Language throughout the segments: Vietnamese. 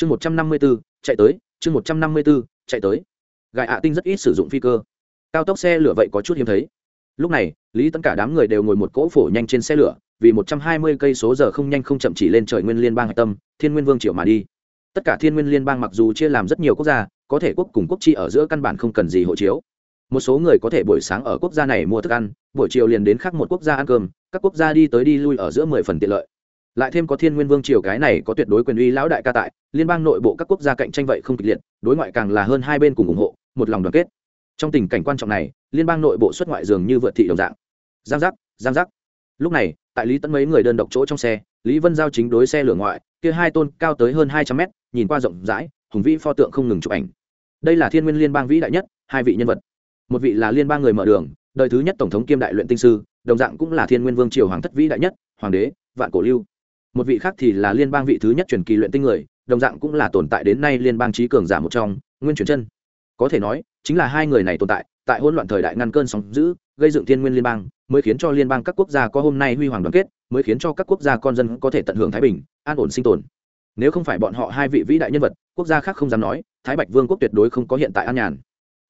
chương một trăm năm mươi b chạy tới, chương một trăm năm mươi b chạy tới. Gài ạ tinh rất ít sử dụng phi cơ. Cao tốc xe lửa vậy có chút hiếm thấy. Lúc này, lý tất cả đám người đều ngồi một cỗ phổ nhanh trên xe lửa, vì một trăm hai mươi cây số giờ không nhanh không chậm chỉ lên trời nguyên liên bang hạch tâm, thiên nguyên vương triệu mà đi. Tất cả thiên nguyên liên bang mặc dù chia làm rất nhiều quốc gia, có thể quốc cùng quốc chi ở giữa căn bản không cần gì hộ chiếu. Một số người có thể buổi sáng ở quốc gia này mua thức ăn, buổi chiều liền đến khác một quốc gia ăn cơm, các quốc gia đi tới đi lui ở giữa mười phần tiện lợi lại thêm có thiên nguyên vương triều cái này có tuyệt đối quyền uy lão đại ca tại, liên bang nội bộ các quốc gia cạnh tranh vậy không kịch liệt, đối ngoại càng là hơn hai bên cùng ủng hộ, một lòng đoàn kết. Trong tình cảnh quan trọng này, liên bang nội bộ xuất ngoại dường như vượt thị đồng dạng. Giang giác giang giác. Lúc này, tại lý tấn mấy người đơn độc chỗ trong xe, lý vân giao chính đối xe lửa ngoại, kia hai tôn cao tới hơn hai trăm mét, nhìn qua rộng rãi, hùng vĩ pho tượng không ngừng chụp ảnh. Đây là thiên nguyên liên bang vĩ đại nhất, hai vị nhân vật. Một vị là liên bang người mở đường, đời thứ nhất tổng thống kiêm đại luyện tinh sư, đồng dạng cũng là thiên nguyên vương triều hoàng thất vĩ đại nhất, hoàng đế, vạn cổ lưu một vị khác thì là liên bang vị thứ nhất truyền kỳ luyện tinh người, đồng dạng cũng là tồn tại đến nay liên bang trí cường giả một trong, nguyên truyền chân. Có thể nói, chính là hai người này tồn tại tại hỗn loạn thời đại ngăn cơn sóng dữ, gây dựng thiên nguyên liên bang, mới khiến cho liên bang các quốc gia có hôm nay huy hoàng đoàn kết, mới khiến cho các quốc gia con dân có thể tận hưởng thái bình, an ổn sinh tồn. Nếu không phải bọn họ hai vị vĩ đại nhân vật, quốc gia khác không dám nói, thái bạch vương quốc tuyệt đối không có hiện tại an nhàn.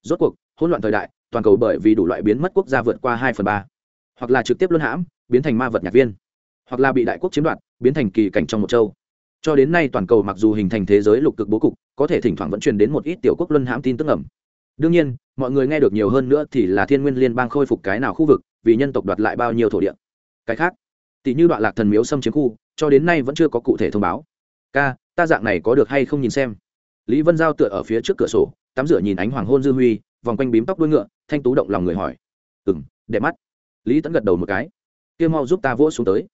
Rốt cuộc, hỗn loạn thời đại, toàn cầu bởi vì đủ loại biến mất quốc gia vượt qua hai phần ba. Hoặc là trực tiếp luân hãm, biến thành ma vật nhạc viên. Hoặc là bị đại quốc chiếm đoạt biến thành kỳ cảnh trong một châu. Cho đến nay toàn cầu mặc dù hình thành thế giới lục cực bố cục, có thể thỉnh thoảng vẫn truyền đến một ít tiểu quốc luân hãm tin tức ẩm. Đương nhiên, mọi người nghe được nhiều hơn nữa thì là thiên nguyên liên bang khôi phục cái nào khu vực, vì nhân tộc đoạt lại bao nhiêu thổ địa. Cái khác, tỷ như đoạn lạc thần miếu xâm chiếm khu, cho đến nay vẫn chưa có cụ thể thông báo. Ca, ta dạng này có được hay không nhìn xem. Lý vân giao tựa ở phía trước cửa sổ, tắm rửa nhìn ánh hoàng hôn dư huy, vòng quanh bím tóc đuôi ngựa, thanh tú động lòng người hỏi. Ừ m đẹp mắt. Lý tẫn gật đầu một cái. Kia mau giúp ta vỗ xuống tới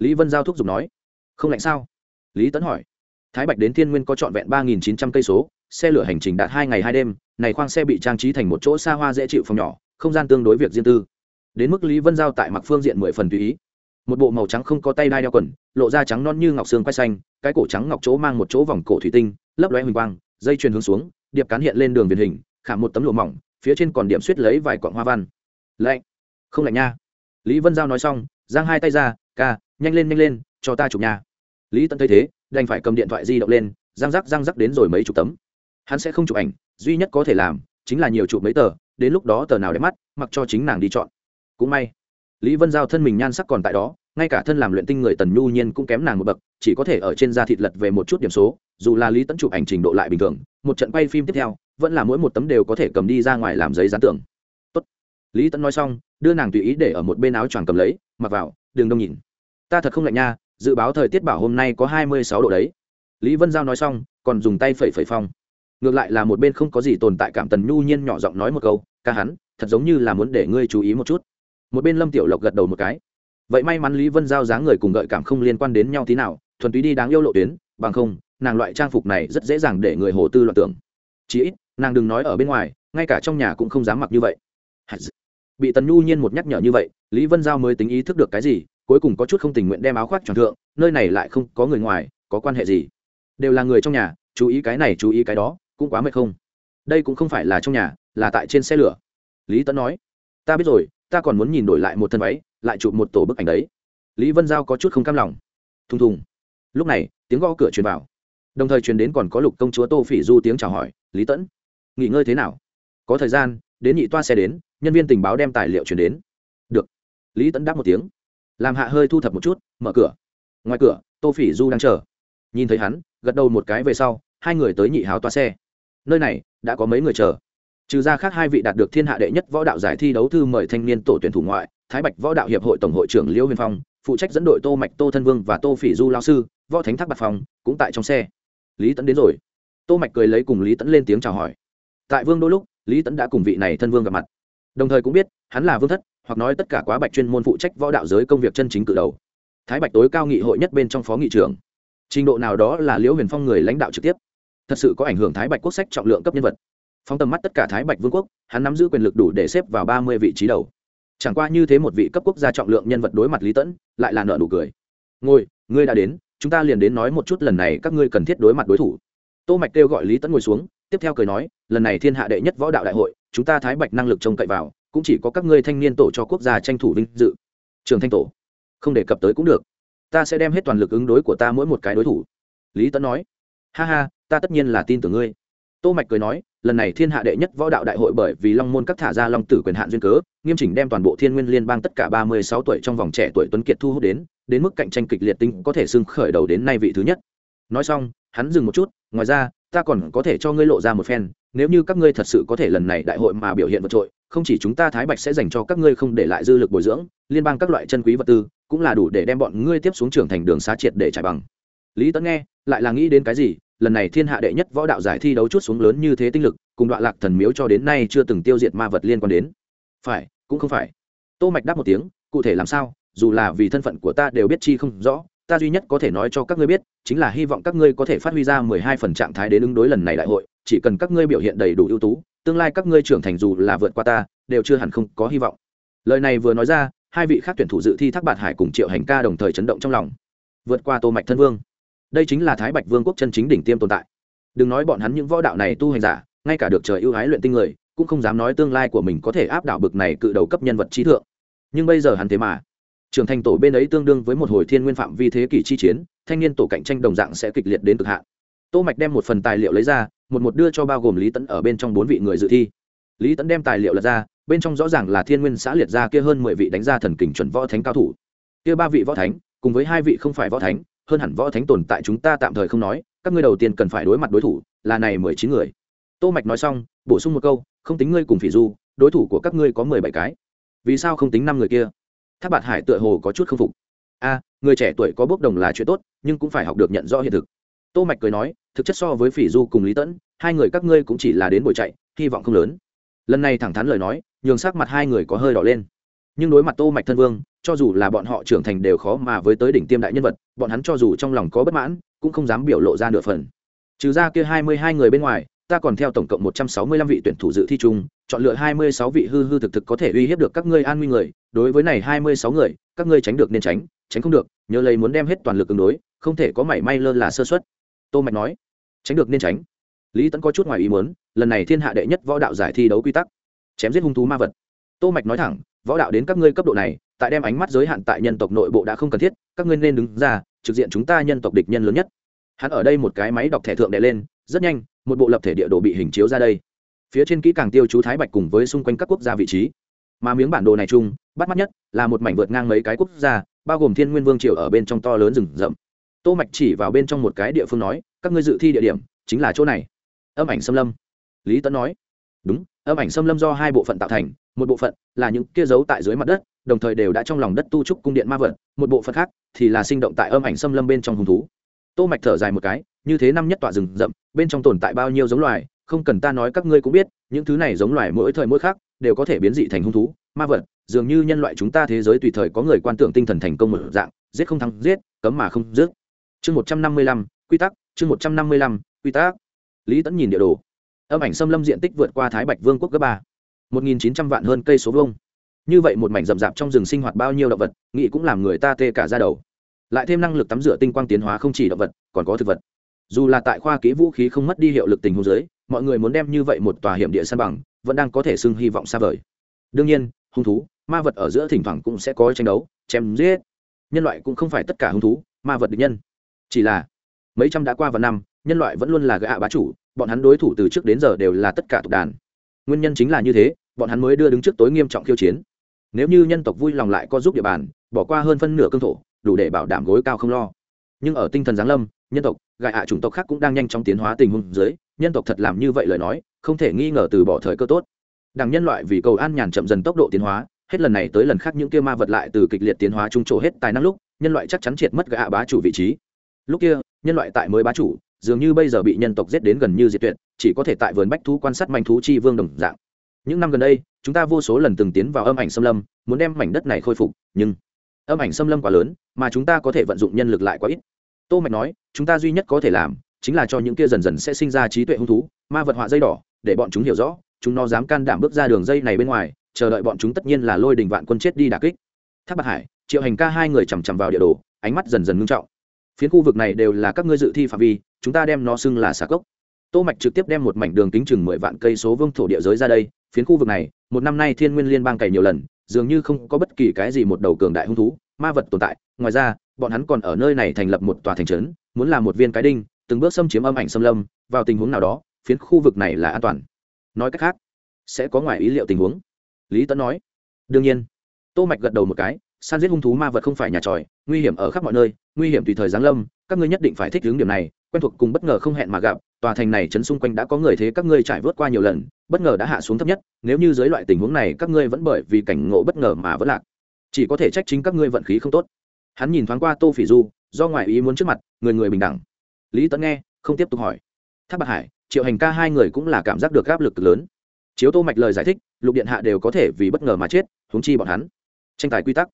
lý vân giao thúc giục nói, không lạnh sao? Lý Tấn hỏi, thái bạch đến thiên nguyên có trọn vẹn ba nghìn chín trăm cây số, xe lửa hành trình đạt hai ngày hai đêm, này khoang xe bị trang trí thành một chỗ xa hoa dễ chịu phòng nhỏ, không gian tương đối việc riêng tư. Đến mức lý vân giao tại mặc phương diện mười phần tùy ý. Một bộ màu trắng không có tay đai đeo quần, lộ da trắng non như ngọc xương quay xanh, cái cổ trắng ngọc chỗ mang một chỗ vòng cổ thủy tinh, lấp lóe huỳnh quang, dây chuyền hướng xuống, điệp cán hiện lên đường viền hình, khảm một tấm lụa mỏng, phía trên còn điểm suýt lấy vài quặng hoa văn. Lạnh. Không lạnh nha. Lý vân giao nói xong, giang hai tay ra, ca nhanh lên nhanh lên, cho ta chụp nhà lý tấn thấy thế, đành phải cầm điện thoại di động lên, răng rắc răng rắc đến rồi mấy chục tấm. Hắn sẽ không chụp ảnh, duy nhất có thể làm, chính là nhiều chụp mấy tờ, đến lúc đó tờ nào đẹp mắt, mặc cho chính nàng đi chọn. Cũng may, lý vân giao thân mình nhan sắc còn tại đó, ngay cả thân làm luyện tinh người tần nhu nhiên cũng kém nàng một bậc, chỉ có thể ở trên da thịt lật về một chút điểm số, dù là lý tấn chụp ảnh trình độ lại bình thường, một trận quay phim tiếp theo, vẫn là mỗi một tấm đều có thể cầm đi ra ngoài làm giấy dán tưởng Tốt. lý tấn nói xong, đưa nàng tùy ý để ở một bên áo choàng cầm lấy, mặc vào, đường đông nhìn ta thật không lạnh nha, dự báo thời tiết bảo hôm nay có hai mươi sáu độ đấy. Lý vân giao nói xong, còn dùng tay phẩy phẩy phong. Ngược lại là một bên không có gì tồn tại cảm tần nhu nhiên nhỏ giọng nói một câu, ca hắn, thật giống như là muốn để ngươi chú ý một chút. Một bên lâm tiểu lộc gật đầu một cái. Vậy may mắn lý vân giao dáng người cùng gợi cảm không liên quan đến nhau tí nào, thuần túy đi đáng yêu lộ tuyến, bằng không, nàng loại trang phục này rất dễ dàng để người hồ tư loạn tưởng. Chí ít, nàng đừng nói ở bên ngoài, ngay cả trong nhà cũng không dám mặc như vậy. Bị tần nhu nhiên một nhắc nhở như vậy, lý vân giao mới tính ý thức được cái gì cuối cùng có chút không tình nguyện đem áo khoác tròn thượng, nơi này lại không có người ngoài, có quan hệ gì? Đều là người trong nhà, chú ý cái này chú ý cái đó, cũng quá mệt không? Đây cũng không phải là trong nhà, là tại trên xe lửa. Lý tấn nói, ta biết rồi, ta còn muốn nhìn đổi lại một thân váy, lại chụp một tổ bức ảnh đấy. Lý vân giao có chút không cam lòng. Thùng thùng. Lúc này, tiếng gõ cửa truyền vào. Đồng thời truyền đến còn có lục công chúa tô phỉ du tiếng chào hỏi, lý tẫn nghỉ ngơi thế nào? Có thời gian, đến nhị toa xe đến, nhân viên tình báo đem tài liệu truyền đến. Được. Lý tẫn đáp một tiếng làm hạ hơi thu thập một chút, mở cửa. Ngoài cửa, tô phỉ du đang chờ. Nhìn thấy hắn, gật đầu một cái về sau, hai người tới nhị háo toa xe. Nơi này, đã có mấy người chờ. Trừ ra khác hai vị đạt được thiên hạ đệ nhất võ đạo giải thi đấu thư mời thanh niên tổ tuyển thủ ngoại, thái bạch võ đạo hiệp hội tổng hội trưởng liễu huyền phong, phụ trách dẫn đội tô mạch, tô thân vương và tô phỉ du lao sư, võ thánh thác bạc phong, cũng tại trong xe. Lý tấn đến rồi. Tô mạch cười lấy cùng lý tấn lên tiếng chào hỏi. Tại vương đôi lúc, lý tấn đã cùng vị này thân vương gặp mặt. Đồng thời cũng biết, hắn là vương thất hoặc nói tất cả quá bạch chuyên môn phụ trách võ đạo giới công việc chân chính cử đầu. Thái bạch tối cao nghị hội nhất bên trong phó nghị trưởng. Trình độ nào đó là liễu huyền phong người lãnh đạo trực tiếp. Thật sự có ảnh hưởng thái bạch quốc sách trọng lượng cấp nhân vật. Phong tầm mắt tất cả thái bạch vương quốc, hắn nắm giữ quyền lực đủ để xếp vào ba mươi vị trí đầu. Chẳng qua như thế một vị cấp quốc gia trọng lượng nhân vật đối mặt lý tẫn, lại là nợ nụ cười. Ngồi, ngươi đã đến, chúng ta liền đến nói một chút lần này các ngươi cần thiết đối mặt đối thủ. Tô mạch kêu gọi lý tẫn ngồi xuống, tiếp theo cười nói, lần này thiên hạ đệ nhất võ đạo đại hội, chúng ta thái bạch năng lực trông cậy vào cũng chỉ có các ngươi thanh niên tổ cho quốc gia tranh thủ vinh dự. Trường thanh tổ, không đề cập tới cũng được. Ta sẽ đem hết toàn lực ứng đối của ta mỗi một cái đối thủ. Lý tấn nói. Ha ha, ta tất nhiên là tin tưởng ngươi. Tô mạch cười nói, lần này thiên hạ đệ nhất võ đạo đại hội bởi vì long môn các thả ra long tử quyền hạn duyên cớ, nghiêm chỉnh đem toàn bộ thiên nguyên liên bang tất cả ba mươi sáu tuổi trong vòng trẻ tuổi tuấn kiệt thu hút đến đến mức cạnh tranh kịch liệt tinh có thể xưng khởi đầu đến nay vị thứ nhất. Nói xong, hắn dừng một chút, ngoài ra, ta còn có thể cho ngươi lộ ra một phen, nếu như các ngươi thật sự có thể lần này đại hội mà biểu hiện vượt trội không chỉ chúng ta thái bạch sẽ dành cho các ngươi không để lại dư lực bồi dưỡng, liên bang các loại chân quý vật tư cũng là đủ để đem bọn ngươi tiếp xuống trưởng thành đường xá triệt để trải bằng. Lý tấn nghe, lại là nghĩ đến cái gì, lần này thiên hạ đệ nhất võ đạo giải thi đấu chút xuống lớn như thế tinh lực, cùng đoạn lạc thần miếu cho đến nay chưa từng tiêu diệt ma vật liên quan đến. Phải, cũng không phải. Tô mạch đáp một tiếng, cụ thể làm sao, dù là vì thân phận của ta đều biết chi không rõ, ta duy nhất có thể nói cho các ngươi biết, chính là hy vọng các ngươi có thể phát huy ra mười hai phần trạng thái đến ứng đối lần này đại hội, chỉ cần các ngươi biểu hiện đầy đủ ưu tú tương lai các ngươi trưởng thành dù là vượt qua ta, đều chưa hẳn không có hy vọng. Lời này vừa nói ra, hai vị khác tuyển thủ dự thi thác bạt hải cùng triệu hành ca đồng thời chấn động trong lòng. Vượt qua tô mạch thân vương. Đây chính là thái bạch vương quốc chân chính đỉnh tiêm tồn tại. Đừng nói bọn hắn những võ đạo này tu hành giả, ngay cả được trời ưu ái luyện tinh người, cũng không dám nói tương lai của mình có thể áp đảo bực này cự đầu cấp nhân vật trí thượng. Nhưng bây giờ hắn thế mà. Trưởng thành tổ bên ấy tương đương với một hồi thiên nguyên phạm vi thế kỷ chi chiến, thanh niên tổ cạnh tranh đồng dạng sẽ kịch liệt đến cực hạn tô mạch đem một phần tài liệu lấy ra, một một đưa cho bao gồm lý tấn ở bên trong bốn vị người dự thi. Lý tấn đem tài liệu lật ra, bên trong rõ ràng là thiên nguyên xã liệt ra kia hơn mười vị đánh ra thần kình chuẩn võ thánh cao thủ. Kia ba vị võ thánh, cùng với hai vị không phải võ thánh, hơn hẳn võ thánh tồn tại chúng ta tạm thời không nói, các ngươi đầu tiên cần phải đối mặt đối thủ là này mười chín người. Tô mạch nói xong, bổ sung một câu, không tính ngươi cùng phỉ du, đối thủ của các ngươi có mười bảy cái. Vì sao không tính năm người kia? Tháp bạt hải tựa hồ có chút không phục. A, người trẻ tuổi có bước đồng là chuyện tốt, nhưng cũng phải học được nhận rõ hiện thực tô mạch cười nói, thực chất so với phỉ du cùng lý tẫn, hai người các ngươi cũng chỉ là đến buổi chạy, hy vọng không lớn. Lần này thẳng thắn lời nói, nhường sắc mặt hai người có hơi đỏ lên. Nhưng đối mặt tô mạch thân vương, cho dù là bọn họ trưởng thành đều khó mà với tới đỉnh tiêm đại nhân vật, bọn hắn cho dù trong lòng có bất mãn, cũng không dám biểu lộ ra nửa phần. Trừ ra kia hai mươi hai người bên ngoài, ta còn theo tổng cộng một trăm sáu mươi lăm vị tuyển thủ dự thi chung, chọn lựa hai mươi sáu vị hư hư thực thực có thể uy hiếp được các ngươi an nguy người, đối với này hai mươi sáu người, các ngươi tránh được nên tránh tránh không được, nhớ lấy muốn đem hết toàn lực ứng đối, không thể có mảy may lơ là sơ suất tô mạch nói, tránh được nên tránh. Lý tẫn có chút ngoài ý muốn, lần này thiên hạ đệ nhất võ đạo giải thi đấu quy tắc, chém giết hung thú ma vật. Tô mạch nói thẳng, võ đạo đến các ngươi cấp độ này, tại đem ánh mắt giới hạn tại nhân tộc nội bộ đã không cần thiết, các ngươi nên đứng ra, trực diện chúng ta nhân tộc địch nhân lớn nhất. Hắn ở đây một cái máy đọc thẻ thượng đệ lên, rất nhanh, một bộ lập thể địa đồ bị hình chiếu ra đây. Phía trên kỹ càng tiêu chú thái bạch cùng với xung quanh các quốc gia vị trí. Mà miếng bản đồ này chung, bắt mắt nhất là một mảnh vượt ngang mấy cái quốc gia, bao gồm thiên nguyên vương triều ở bên trong to lớn rừng rậm tô mạch chỉ vào bên trong một cái địa phương nói, các ngươi dự thi địa điểm chính là chỗ này. Âm ảnh xâm lâm. Lý tấn nói, đúng, âm ảnh xâm lâm do hai bộ phận tạo thành, một bộ phận là những kia giấu tại dưới mặt đất, đồng thời đều đã trong lòng đất tu trúc cung điện ma vật, một bộ phận khác thì là sinh động tại âm ảnh xâm lâm bên trong hung thú. Tô mạch thở dài một cái, như thế năm nhất tọa rừng rậm, bên trong tồn tại bao nhiêu giống loài, không cần ta nói các ngươi cũng biết, những thứ này giống loài mỗi thời mỗi khác đều có thể biến dị thành hung thú, ma vật, dường như nhân loại chúng ta thế giới tùy thời có người quan tưởng tinh thần thành công một dạng, giết không thắng giết, cấm mà không giết chương một trăm năm mươi lăm, quy tắc, chương một trăm năm mươi lăm, quy tắc. Lý tẫn nhìn địa đồ. Âm ảnh xâm lâm diện tích vượt qua thái bạch vương quốc cấp ba. một nghìn chín trăm vạn hơn cây số vông như vậy một mảnh rậm rạp trong rừng sinh hoạt bao nhiêu động vật nghị cũng làm người ta tê cả ra đầu. Lại thêm năng lực tắm rửa tinh quang tiến hóa không chỉ động vật, còn có thực vật. Dù là tại khoa kỹ vũ khí không mất đi hiệu lực tình huống giới mọi người muốn đem như vậy một tòa hiểm địa san bằng, vẫn đang có thể xưng hy vọng xa vời. Đương nhiên, hung thú, ma vật ở giữa thỉnh thoảng cũng sẽ có tranh đấu, chém giết. Nhân loại cũng không phải tất cả hung thú, ma vật địch nhân chỉ là, mấy trăm đã qua và năm, nhân loại vẫn luôn là gã bá chủ, bọn hắn đối thủ từ trước đến giờ đều là tất cả tộc đàn. Nguyên nhân chính là như thế, bọn hắn mới đưa đứng trước tối nghiêm trọng khiêu chiến. Nếu như nhân tộc vui lòng lại có giúp địa bàn, bỏ qua hơn phân nửa cương thổ, đủ để bảo đảm gối cao không lo. Nhưng ở tinh thần giáng lâm, nhân tộc gại ạ chủng tộc khác cũng đang nhanh chóng tiến hóa tình huống dưới, nhân tộc thật làm như vậy lời nói, không thể nghi ngờ từ bỏ thời cơ tốt. Đằng nhân loại vì cầu an nhàn chậm dần tốc độ tiến hóa, hết lần này tới lần khác những kia ma vật lại từ kịch liệt tiến hóa trung trổ hết tài năng lúc, nhân loại chắc chắn triệt mất gạ bá chủ vị trí lúc kia, nhân loại tại mới bá chủ, dường như bây giờ bị nhân tộc giết đến gần như diệt tuyệt, chỉ có thể tại vườn bách thú quan sát manh thú chi vương đồng dạng. Những năm gần đây, chúng ta vô số lần từng tiến vào âm ảnh xâm lâm, muốn đem mảnh đất này khôi phục, nhưng âm ảnh xâm lâm quá lớn, mà chúng ta có thể vận dụng nhân lực lại quá ít. Tô mạch nói, chúng ta duy nhất có thể làm, chính là cho những kia dần dần sẽ sinh ra trí tuệ hung thú, ma vật họa dây đỏ, để bọn chúng hiểu rõ, chúng nó dám can đảm bước ra đường dây này bên ngoài, chờ đợi bọn chúng tất nhiên là lôi đình vạn quân chết đi đả kích. Thác bạc hải, triệu hành ca hai người chằm chằm vào địa đồ, ánh mắt dần dần ngưng trọng phiến khu vực này đều là các ngươi dự thi phạm vi, chúng ta đem nó xưng là xà cốc. Tô mạch trực tiếp đem một mảnh đường kính chừng mười vạn cây số vương thổ địa giới ra đây, phiến khu vực này, một năm nay thiên nguyên liên bang cày nhiều lần, dường như không có bất kỳ cái gì một đầu cường đại hung thú, ma vật tồn tại. Ngoài ra, bọn hắn còn ở nơi này thành lập một tòa thành trấn, muốn làm một viên cái đinh, từng bước xâm chiếm âm ảnh xâm lâm, vào tình huống nào đó, phiến khu vực này là an toàn. Nói cách khác, sẽ có ngoài ý liệu tình huống. Lý Tấn nói, đương nhiên. Tô mạch gật đầu một cái săn giết hung thú ma vật không phải nhà tròi, nguy hiểm ở khắp mọi nơi, nguy hiểm tùy thời giáng lâm, các ngươi nhất định phải thích ứng điểm này, quen thuộc cùng bất ngờ không hẹn mà gặp, tòa thành này chấn xung quanh đã có người thế các ngươi trải vớt qua nhiều lần, bất ngờ đã hạ xuống thấp nhất, nếu như dưới loại tình huống này các ngươi vẫn bởi vì cảnh ngộ bất ngờ mà vẫn lạc. Chỉ có thể trách chính các ngươi vận khí không tốt. Hắn nhìn thoáng qua tô phỉ du, do ngoại ý muốn trước mặt, người người bình đẳng. Lý tấn nghe, không tiếp tục hỏi. Tháp bạc hải, triệu hành ca hai người cũng là cảm giác được áp lực lớn. Chiếu tô mạch lời giải thích, lục điện hạ đều có thể vì bất ngờ mà chết, huống chi bọn hắn. Tranh tài quy tắc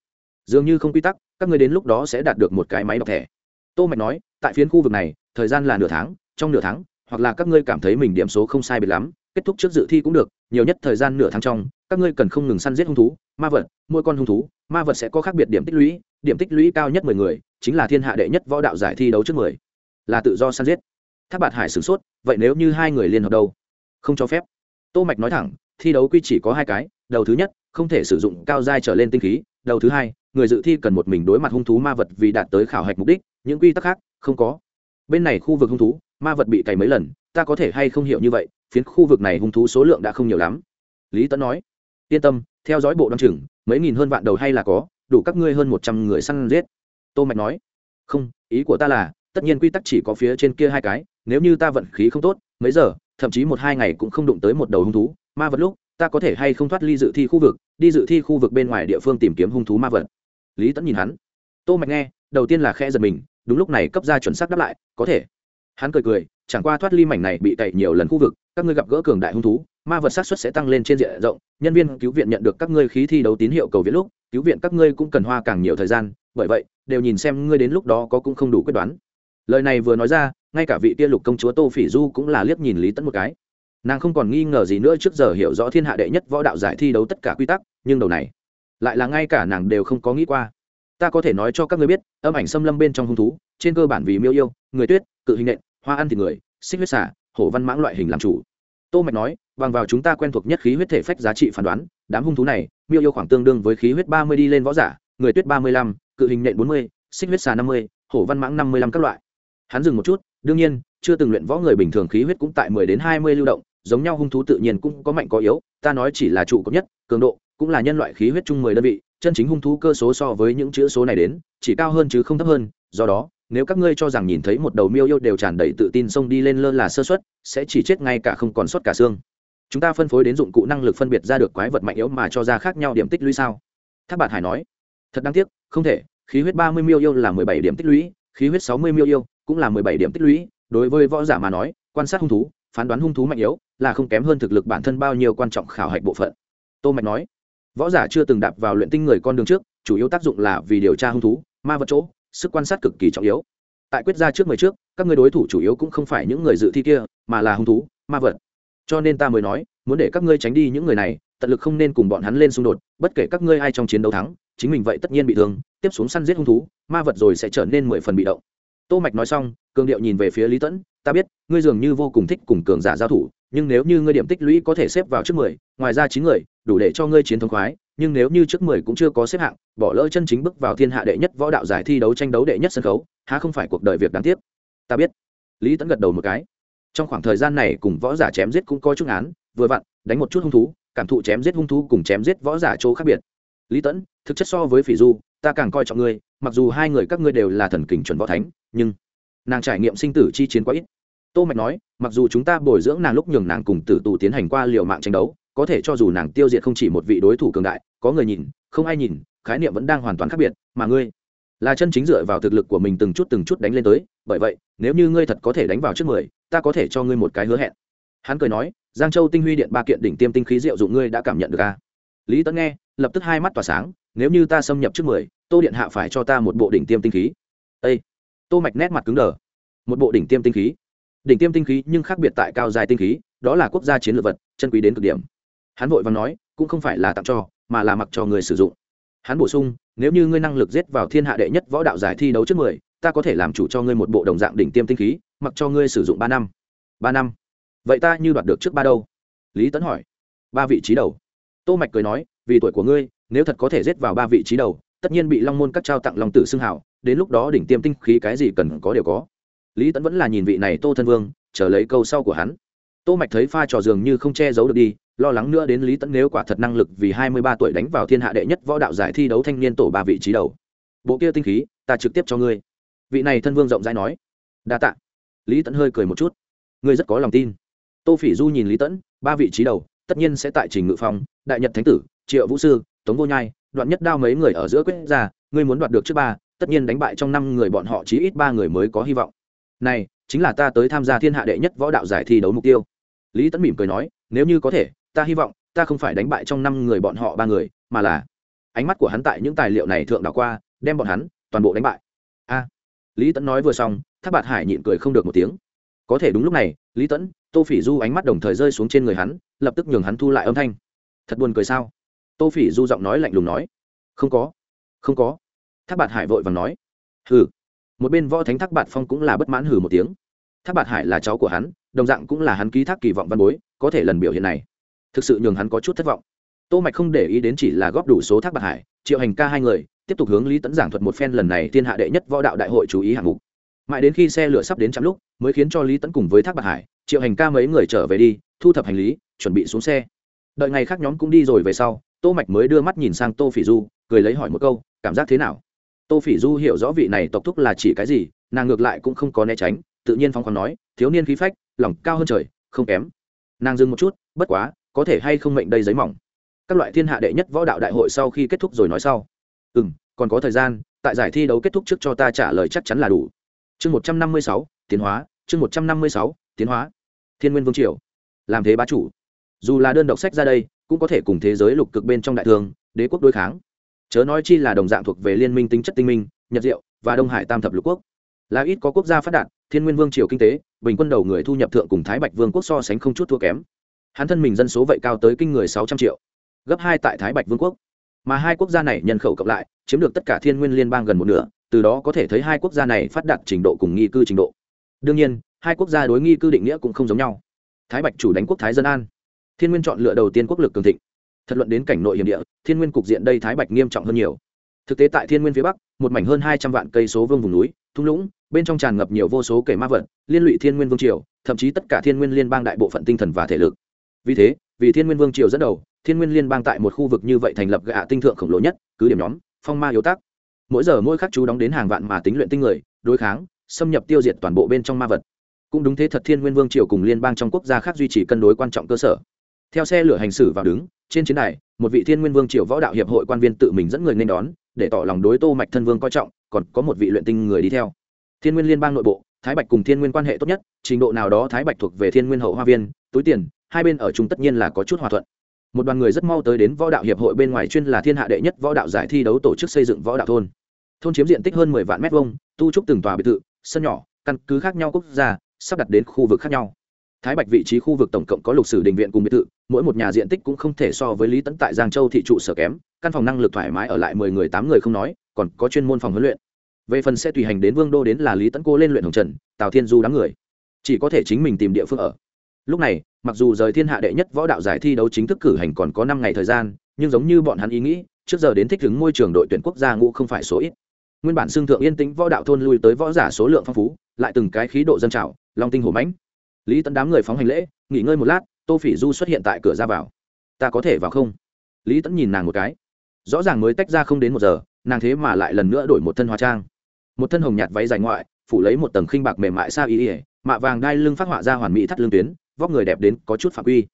dường như không quy tắc, các ngươi đến lúc đó sẽ đạt được một cái máy đọc thẻ. Tô mạch nói, tại phiến khu vực này, thời gian là nửa tháng, trong nửa tháng, hoặc là các ngươi cảm thấy mình điểm số không sai biệt lắm, kết thúc trước dự thi cũng được, nhiều nhất thời gian nửa tháng trong, các ngươi cần không ngừng săn giết hung thú, ma vật, mỗi con hung thú, ma vật sẽ có khác biệt điểm tích lũy, điểm tích lũy cao nhất mười người, chính là thiên hạ đệ nhất võ đạo giải thi đấu trước mười. Là tự do săn giết. Tháp bạt hải sửng sốt, vậy nếu như hai người liên hợp đâu? Không cho phép. Tô mạch nói thẳng, thi đấu quy chỉ có hai cái, đầu thứ nhất, không thể sử dụng cao giai trở lên tinh khí, đầu thứ hai người dự thi cần một mình đối mặt hung thú ma vật vì đạt tới khảo hạch mục đích, những quy tắc khác không có. Bên này khu vực hung thú, ma vật bị cày mấy lần, ta có thể hay không hiểu như vậy, phiến khu vực này hung thú số lượng đã không nhiều lắm. Lý tấn nói, yên tâm, theo dõi bộ đ o chừng, mấy nghìn hơn vạn đầu hay là có, đủ các ngươi hơn một trăm người săn giết. Tô mạch nói, không, ý của ta là, tất nhiên quy tắc chỉ có phía trên kia hai cái, nếu như ta vận khí không tốt, mấy giờ, thậm chí một hai ngày cũng không đụng tới một đầu hung thú, ma vật lúc, ta có thể hay không thoát ly dự thi khu vực, đi dự thi khu vực bên ngoài địa phương tìm kiếm hung thú ma vật lý tẫn nhìn hắn. Tô mạch nghe, đầu tiên là khe giật mình, đúng lúc này cấp ra chuẩn xác đáp lại, có thể. Hắn cười cười, chẳng qua thoát ly mảnh này bị cậy nhiều lần khu vực, các ngươi gặp gỡ cường đại hung thú, ma vật sát xuất sẽ tăng lên trên diện rộng, nhân viên cứu viện nhận được các ngươi khí thi đấu tín hiệu cầu viện lúc, cứu viện các ngươi cũng cần hoa càng nhiều thời gian, bởi vậy, đều nhìn xem ngươi đến lúc đó có cũng không đủ quyết đoán. Lời này vừa nói ra, ngay cả vị tiên lục công chúa tô phỉ du cũng là liếc nhìn lý tẫn một cái. Nàng không còn nghi ngờ gì nữa trước giờ hiểu rõ thiên hạ đệ nhất võ đạo giải thi đấu tất cả quy tắc, nhưng đầu này lại là ngay cả nàng đều không có nghĩ qua. Ta có thể nói cho các ngươi biết âm ảnh xâm lâm bên trong hung thú trên cơ bản vì miêu yêu người tuyết cự hình nện hoa ăn thịt người xích huyết xả hổ văn mãng loại hình làm chủ. Tô mạch nói bằng vào chúng ta quen thuộc nhất khí huyết thể phách giá trị phán đoán đám hung thú này miêu yêu khoảng tương đương với khí huyết ba mươi đi lên võ giả người tuyết ba mươi lăm, cự hình nện bốn mươi xích huyết xà năm mươi hổ văn mãng năm mươi lăm các loại. Hắn dừng một chút đương nhiên chưa từng luyện võ người bình thường khí huyết cũng tại mười đến hai mươi lưu động giống nhau hung thú tự nhiên cũng có mạnh có yếu ta nói chỉ là trụ cấp nhất cường độ cũng là nhân loại khí huyết chung mười đơn vị, chân chính hung thú cơ số so với những chữ số này đến, chỉ cao hơn chứ không thấp hơn, do đó, nếu các ngươi cho rằng nhìn thấy một đầu miêu yêu đều tràn đầy tự tin xông đi lên lơ là sơ suất, sẽ chỉ chết ngay cả không còn sót cả xương. Chúng ta phân phối đến dụng cụ năng lực phân biệt ra được quái vật mạnh yếu mà cho ra khác nhau điểm tích lũy sao? Tháp bạn hải nói. Thật đáng tiếc, không thể, khí huyết ba mươi miêu yêu là mười bảy điểm tích lũy, khí huyết sáu mươi miêu yêu cũng là mười bảy điểm tích lũy, đối với võ giả mà nói, quan sát hung thú, phán đoán hung thú mạnh yếu là không kém hơn thực lực bản thân bao nhiêu quan trọng khảo hạch bộ phận. Tô mạch nói võ giả chưa từng đạp vào luyện tinh người con đường trước, chủ yếu tác dụng là vì điều tra hung thú, ma vật chỗ, sức quan sát cực kỳ trọng yếu. Tại quyết ra trước mười trước, các người đối thủ chủ yếu cũng không phải những người dự thi kia, mà là hung thú, ma vật. Cho nên ta mới nói, muốn để các ngươi tránh đi những người này, tận lực không nên cùng bọn hắn lên xung đột, bất kể các ngươi ai trong chiến đấu thắng, chính mình vậy tất nhiên bị thương, tiếp xuống săn giết hung thú, ma vật rồi sẽ trở nên mười phần bị động. Tô mạch nói xong, cường điệu nhìn về phía lý tẫn ta biết, ngươi dường như vô cùng thích cùng cường giả giao thủ, nhưng nếu như ngươi điểm tích lũy có thể xếp vào trước mười, ngoài ra chín người, đủ để cho ngươi chiến thống khoái, nhưng nếu như trước mười cũng chưa có xếp hạng, bỏ lỡ chân chính bước vào thiên hạ đệ nhất võ đạo giải thi đấu tranh đấu đệ nhất sân khấu, há không phải cuộc đời việc đáng tiếc? Ta biết. Lý tẫn gật đầu một cái. Trong khoảng thời gian này cùng võ giả chém giết cũng có chút án vừa vặn, đánh một chút hung thú, cảm thụ chém giết hung thú cùng chém giết võ giả chỗ khác biệt. Lý tẫn thực chất so với phỉ du, ta càng coi trọng ngươi, mặc dù hai người các ngươi đều là thần kình chuẩn võ thánh, nhưng nàng trải nghiệm sinh tử chi chiến quá ít tô mạch nói, mặc dù chúng ta bồi dưỡng nàng lúc nhường nàng cùng tử tù tiến hành qua liều mạng tranh đấu, có thể cho dù nàng tiêu diệt không chỉ một vị đối thủ cường đại, có người nhìn, không ai nhìn, khái niệm vẫn đang hoàn toàn khác biệt, mà ngươi là chân chính dựa vào thực lực của mình từng chút từng chút đánh lên tới, bởi vậy, nếu như ngươi thật có thể đánh vào trước mười, ta có thể cho ngươi một cái hứa hẹn. Hắn cười nói, giang châu tinh huy điện ba kiện đỉnh tiêm tinh khí diệu dụng ngươi đã cảm nhận được à? lý tấn nghe, lập tức hai mắt tỏa sáng, nếu như ta xâm nhập trước mười, tô điện hạ phải cho ta một bộ đỉnh tiêm tinh khí. Ây tô mạch nét mặt cứng đờ. Một bộ đỉnh tiêm tinh khí? Đỉnh tiêm tinh khí nhưng khác biệt tại cao dài tinh khí, đó là quốc gia chiến lược vật, chân quý đến cực điểm. Hắn vội vàng nói, cũng không phải là tặng cho, mà là mặc cho người sử dụng. Hắn bổ sung, nếu như ngươi năng lực giết vào thiên hạ đệ nhất võ đạo giải thi đấu trước mười, ta có thể làm chủ cho ngươi một bộ đồng dạng đỉnh tiêm tinh khí, mặc cho ngươi sử dụng ba năm. Ba năm? Vậy ta như đoạt được trước ba đâu? Lý tấn hỏi. Ba vị trí đầu. Tô mạch cười nói, vì tuổi của ngươi, nếu thật có thể giết vào ba vị trí đầu, tất nhiên bị long môn các trao tặng long tử xưng hảo, đến lúc đó đỉnh tiêm tinh khí cái gì cần có đều có lý tẫn vẫn là nhìn vị này tô thân vương, chờ lấy câu sau của hắn. Tô mạch thấy pha trò dường như không che giấu được đi, lo lắng nữa đến lý tẫn nếu quả thật năng lực vì 23 tuổi đánh vào thiên hạ đệ nhất võ đạo giải thi đấu thanh niên tổ ba vị trí đầu. Bộ kia tinh khí, ta trực tiếp cho ngươi. Vị này thân vương rộng rãi nói. Đa tạ. Lý tẫn hơi cười một chút. Ngươi rất có lòng tin. Tô phỉ du nhìn lý tẫn ba vị trí đầu, tất nhiên sẽ tại trình ngự phong, đại nhật thánh tử, triệu vũ sư, tống vô nhai, đoạn nhất đao mấy người ở giữa quyết ra, ngươi muốn đoạt được trước ba, tất nhiên đánh bại trong năm người bọn họ chí ít ba người mới có hy vọng này, chính là ta tới tham gia thiên hạ đệ nhất võ đạo giải thi đấu mục tiêu. Lý tẫn mỉm cười nói, nếu như có thể, ta hy vọng, ta không phải đánh bại trong năm người bọn họ ba người, mà là, ánh mắt của hắn tại những tài liệu này thượng đảo qua, đem bọn hắn toàn bộ đánh bại. A. Lý tẫn nói vừa xong, thác bạt hải nhịn cười không được một tiếng. Có thể đúng lúc này, lý tẫn tô phỉ du ánh mắt đồng thời rơi xuống trên người hắn, lập tức nhường hắn thu lại âm thanh. Thật buồn cười sao? Tô phỉ du giọng nói lạnh lùng nói. Không có không có. Thác bạt hải vội và nói. Hừ một bên võ thánh thác bạt phong cũng là bất mãn hừ một tiếng. Thác bạt hải là cháu của hắn, đồng dạng cũng là hắn ký thác kỳ vọng văn bối, có thể lần biểu hiện này. Thực sự nhường hắn có chút thất vọng. Tô mạch không để ý đến chỉ là góp đủ số thác bạt hải, triệu hành ca hai người, tiếp tục hướng lý tấn giảng thuật một phen lần này thiên hạ đệ nhất võ đạo đại hội chú ý hạng mục. Mãi đến khi xe lửa sắp đến chạm lúc, mới khiến cho lý tấn cùng với thác bạt hải, triệu hành ca mấy người trở về đi, thu thập hành lý, chuẩn bị xuống xe. Đợi ngày khác nhóm cũng đi rồi về sau, tô mạch mới đưa mắt nhìn sang tô phỉ du, cười lấy hỏi một câu, cảm giác thế nào? Tô phỉ du hiểu rõ vị này tộc thúc là chỉ cái gì, nàng ngược lại cũng không có né tránh, tự nhiên phong khoáng nói, thiếu niên khí phách, lòng cao hơn trời, không kém. Nàng dừng một chút, bất quá, có thể hay không mệnh đây giấy mỏng? Các loại thiên hạ đệ nhất võ đạo đại hội sau khi kết thúc rồi nói sau. Ừ m còn có thời gian, tại giải thi đấu kết thúc trước cho ta trả lời chắc chắn là đủ. Chương một trăm năm mươi sáu, tiến hóa, chương một trăm năm mươi sáu, tiến hóa. Thiên nguyên vương triều. Làm thế bá chủ. Dù là đơn độc sách ra đây, cũng có thể cùng thế giới lục cực bên trong đại thương, đế quốc đối kháng chớ nói chi là đồng dạng thuộc về liên minh tính chất tinh minh, nhật diệu và đông hải tam thập lục quốc. Là ít có quốc gia phát đạt, thiên nguyên vương triều kinh tế, bình quân đầu người thu nhập thượng cùng thái bạch vương quốc so sánh không chút thua kém. Hắn thân mình dân số vậy cao tới kinh người sáu trăm triệu, gấp hai tại thái bạch vương quốc. Mà hai quốc gia này nhân khẩu cộng lại, chiếm được tất cả thiên nguyên liên bang gần một nửa, từ đó có thể thấy hai quốc gia này phát đạt trình độ cùng nghi cư trình độ. Đương nhiên, hai quốc gia đối nghi cư định nghĩa cũng không giống nhau. Thái bạch chủ đánh quốc thái dân an. Thiên nguyên chọn lựa đầu tiên quốc lực cường thịnh thật luận đến cảnh nội hiểm địa, thiên nguyên cục diện đây thái bạch nghiêm trọng hơn nhiều. Thực tế tại thiên nguyên phía bắc, một mảnh hơn hai trăm vạn cây số vương vùng núi, thung lũng, bên trong tràn ngập nhiều vô số kể ma vật, liên lụy thiên nguyên vương triều, thậm chí tất cả thiên nguyên liên bang đại bộ phận tinh thần và thể lực. Vì thế, vì thiên nguyên vương triều dẫn đầu, thiên nguyên liên bang tại một khu vực như vậy thành lập gạ tinh thượng khổng lồ nhất, cứ điểm nhóm, phong ma yếu tác. Mỗi giờ mỗi khắc chú đóng đến hàng vạn mà tính luyện tinh người, đối kháng, xâm nhập tiêu diệt toàn bộ bên trong ma vật. Cũng đúng thế thật thiên nguyên vương triều cùng liên bang trong quốc gia khác duy trì cân đối quan trọng cơ sở. Theo xe lửa hành xử vào đứng trên chiến đài, một vị thiên nguyên vương triều võ đạo hiệp hội quan viên tự mình dẫn người nên đón, để tỏ lòng đối tô mạch thân vương coi trọng, còn có một vị luyện tinh người đi theo. Thiên nguyên liên bang nội bộ, thái bạch cùng thiên nguyên quan hệ tốt nhất, trình độ nào đó thái bạch thuộc về thiên nguyên hậu hoa viên, túi tiền, hai bên ở chung tất nhiên là có chút hòa thuận. Một đoàn người rất mau tới đến võ đạo hiệp hội bên ngoài chuyên là thiên hạ đệ nhất võ đạo giải thi đấu tổ chức xây dựng võ đạo thôn. Thôn chiếm diện tích hơn mười vạn mét vuông, tu trúc từng tòa biệt thự, sân nhỏ, căn cứ khác nhau quốc gia, sắp đặt đến khu vực khác nhau thái bạch vị trí khu vực tổng cộng có lục sử đình viện cùng biệt thự, mỗi một nhà diện tích cũng không thể so với lý tấn tại giang châu thị trụ sở kém, căn phòng năng lực thoải mái ở lại mười người tám người không nói, còn có chuyên môn phòng huấn luyện. Về phần sẽ tùy hành đến vương đô đến là lý tấn cô lên luyện hồng trần, tào thiên du đám người. Chỉ có thể chính mình tìm địa phương ở. Lúc này, mặc dù rời thiên hạ đệ nhất võ đạo giải thi đấu chính thức cử hành còn có năm ngày thời gian, nhưng giống như bọn hắn ý nghĩ, trước giờ đến thích ứng môi trường đội tuyển quốc gia ngũ không phải số ít. Nguyên bản xương thượng yên tĩnh võ đạo thôn lui tới võ giả số lượng phong phú, lại từng cái khí độ dân trào, long tinh hổ mãnh lý tấn đám người phóng hành lễ nghỉ ngơi một lát tô phỉ du xuất hiện tại cửa ra vào ta có thể vào không lý tấn nhìn nàng một cái rõ ràng mới tách ra không đến một giờ nàng thế mà lại lần nữa đổi một thân hóa trang một thân hồng nhạt váy dài ngoại phủ lấy một tầng khinh bạc mềm mại xa ý ỉa mạ vàng đai lưng phát họa ra hoàn mỹ thắt lưng tuyến vóc người đẹp đến có chút phạm quy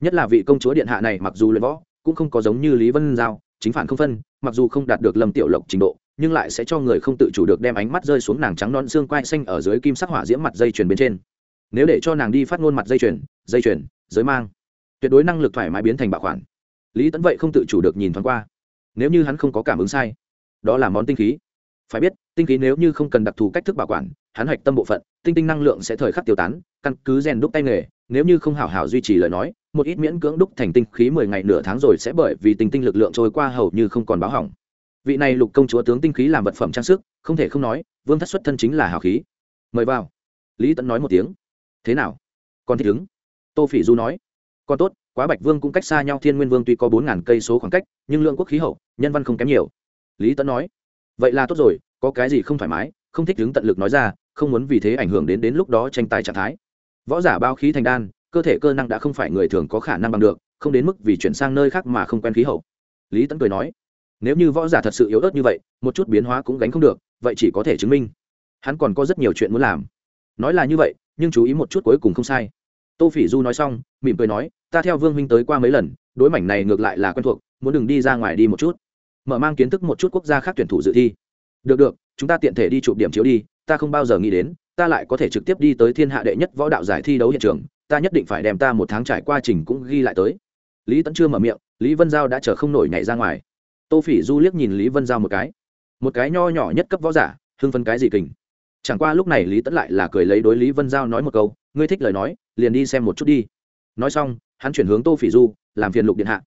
nhất là vị công chúa điện hạ này mặc dù luyện võ cũng không có giống như lý vân giao chính phản không phân mặc dù không đạt được lâm tiểu lộc trình độ nhưng lại sẽ cho người không tự chủ được đem ánh mắt rơi xuống nàng trắng non xương quai xanh ở dưới kim sắc hỏa diễm mặt dây chuyền bên trên nếu để cho nàng đi phát ngôn mặt dây chuyền dây chuyền, giới mang, tuyệt đối năng lực thoải mái biến thành bảo khoản. Lý tẫn vậy không tự chủ được nhìn thoáng qua. Nếu như hắn không có cảm ứng sai, đó là món tinh khí. Phải biết, tinh khí nếu như không cần đặc thù cách thức bảo quản, hắn hạch tâm bộ phận, tinh tinh năng lượng sẽ thời khắc tiêu tán, căn cứ rèn đúc tay nghề. Nếu như không hảo hảo duy trì lời nói, một ít miễn cưỡng đúc thành tinh khí mười ngày nửa tháng rồi sẽ bởi vì tinh tinh lực lượng trôi qua hầu như không còn báo hỏng. Vị này lục công chúa tướng tinh khí làm vật phẩm trang sức, không thể không nói, vương thất xuất thân chính là hào khí. Mời vào. Lý tẫn nói một tiếng thế nào? Còn thích ứng. Tô phỉ du nói. Còn tốt, quá bạch vương cũng cách xa nhau, thiên nguyên vương tuy có bốn ngàn cây số khoảng cách, nhưng lượng quốc khí hậu, nhân văn không kém nhiều. Lý Tấn nói. Vậy là tốt rồi, có cái gì không thoải mái, không thích đứng tận lực nói ra, không muốn vì thế ảnh hưởng đến đến lúc đó tranh tài trạng thái. Võ giả bao khí thành đan, cơ thể cơ năng đã không phải người thường có khả năng bằng được, không đến mức vì chuyển sang nơi khác mà không quen khí hậu. Lý tấn cười nói. Nếu như võ giả thật sự yếu ớt như vậy, một chút biến hóa cũng gánh không được, vậy chỉ có thể chứng minh. Hắn còn có rất nhiều chuyện muốn làm nói là như vậy, nhưng chú ý một chút cuối cùng không sai. Tô phỉ du nói xong, mỉm cười nói, ta theo vương huynh tới qua mấy lần, đối mảnh này ngược lại là quen thuộc, muốn đừng đi ra ngoài đi một chút. Mở mang kiến thức một chút quốc gia khác tuyển thủ dự thi. Được được, chúng ta tiện thể đi chụp điểm chiếu đi, ta không bao giờ nghĩ đến, ta lại có thể trực tiếp đi tới thiên hạ đệ nhất võ đạo giải thi đấu hiện trường, ta nhất định phải đem ta một tháng trải qua trình cũng ghi lại tới. Lý tẫn chưa mở miệng, lý vân giao đã chờ không nổi nhảy ra ngoài. Tô phỉ du liếc nhìn lý vân giao một cái. Một cái nho nhỏ nhất cấp võ giả, hưng phân cái gì kình? Chẳng qua lúc này lý tẫn lại là cười lấy đối lý vân giao nói một câu, ngươi thích lời nói, liền đi xem một chút đi. Nói xong, hắn chuyển hướng tô phỉ du, làm phiền lục điện hạ.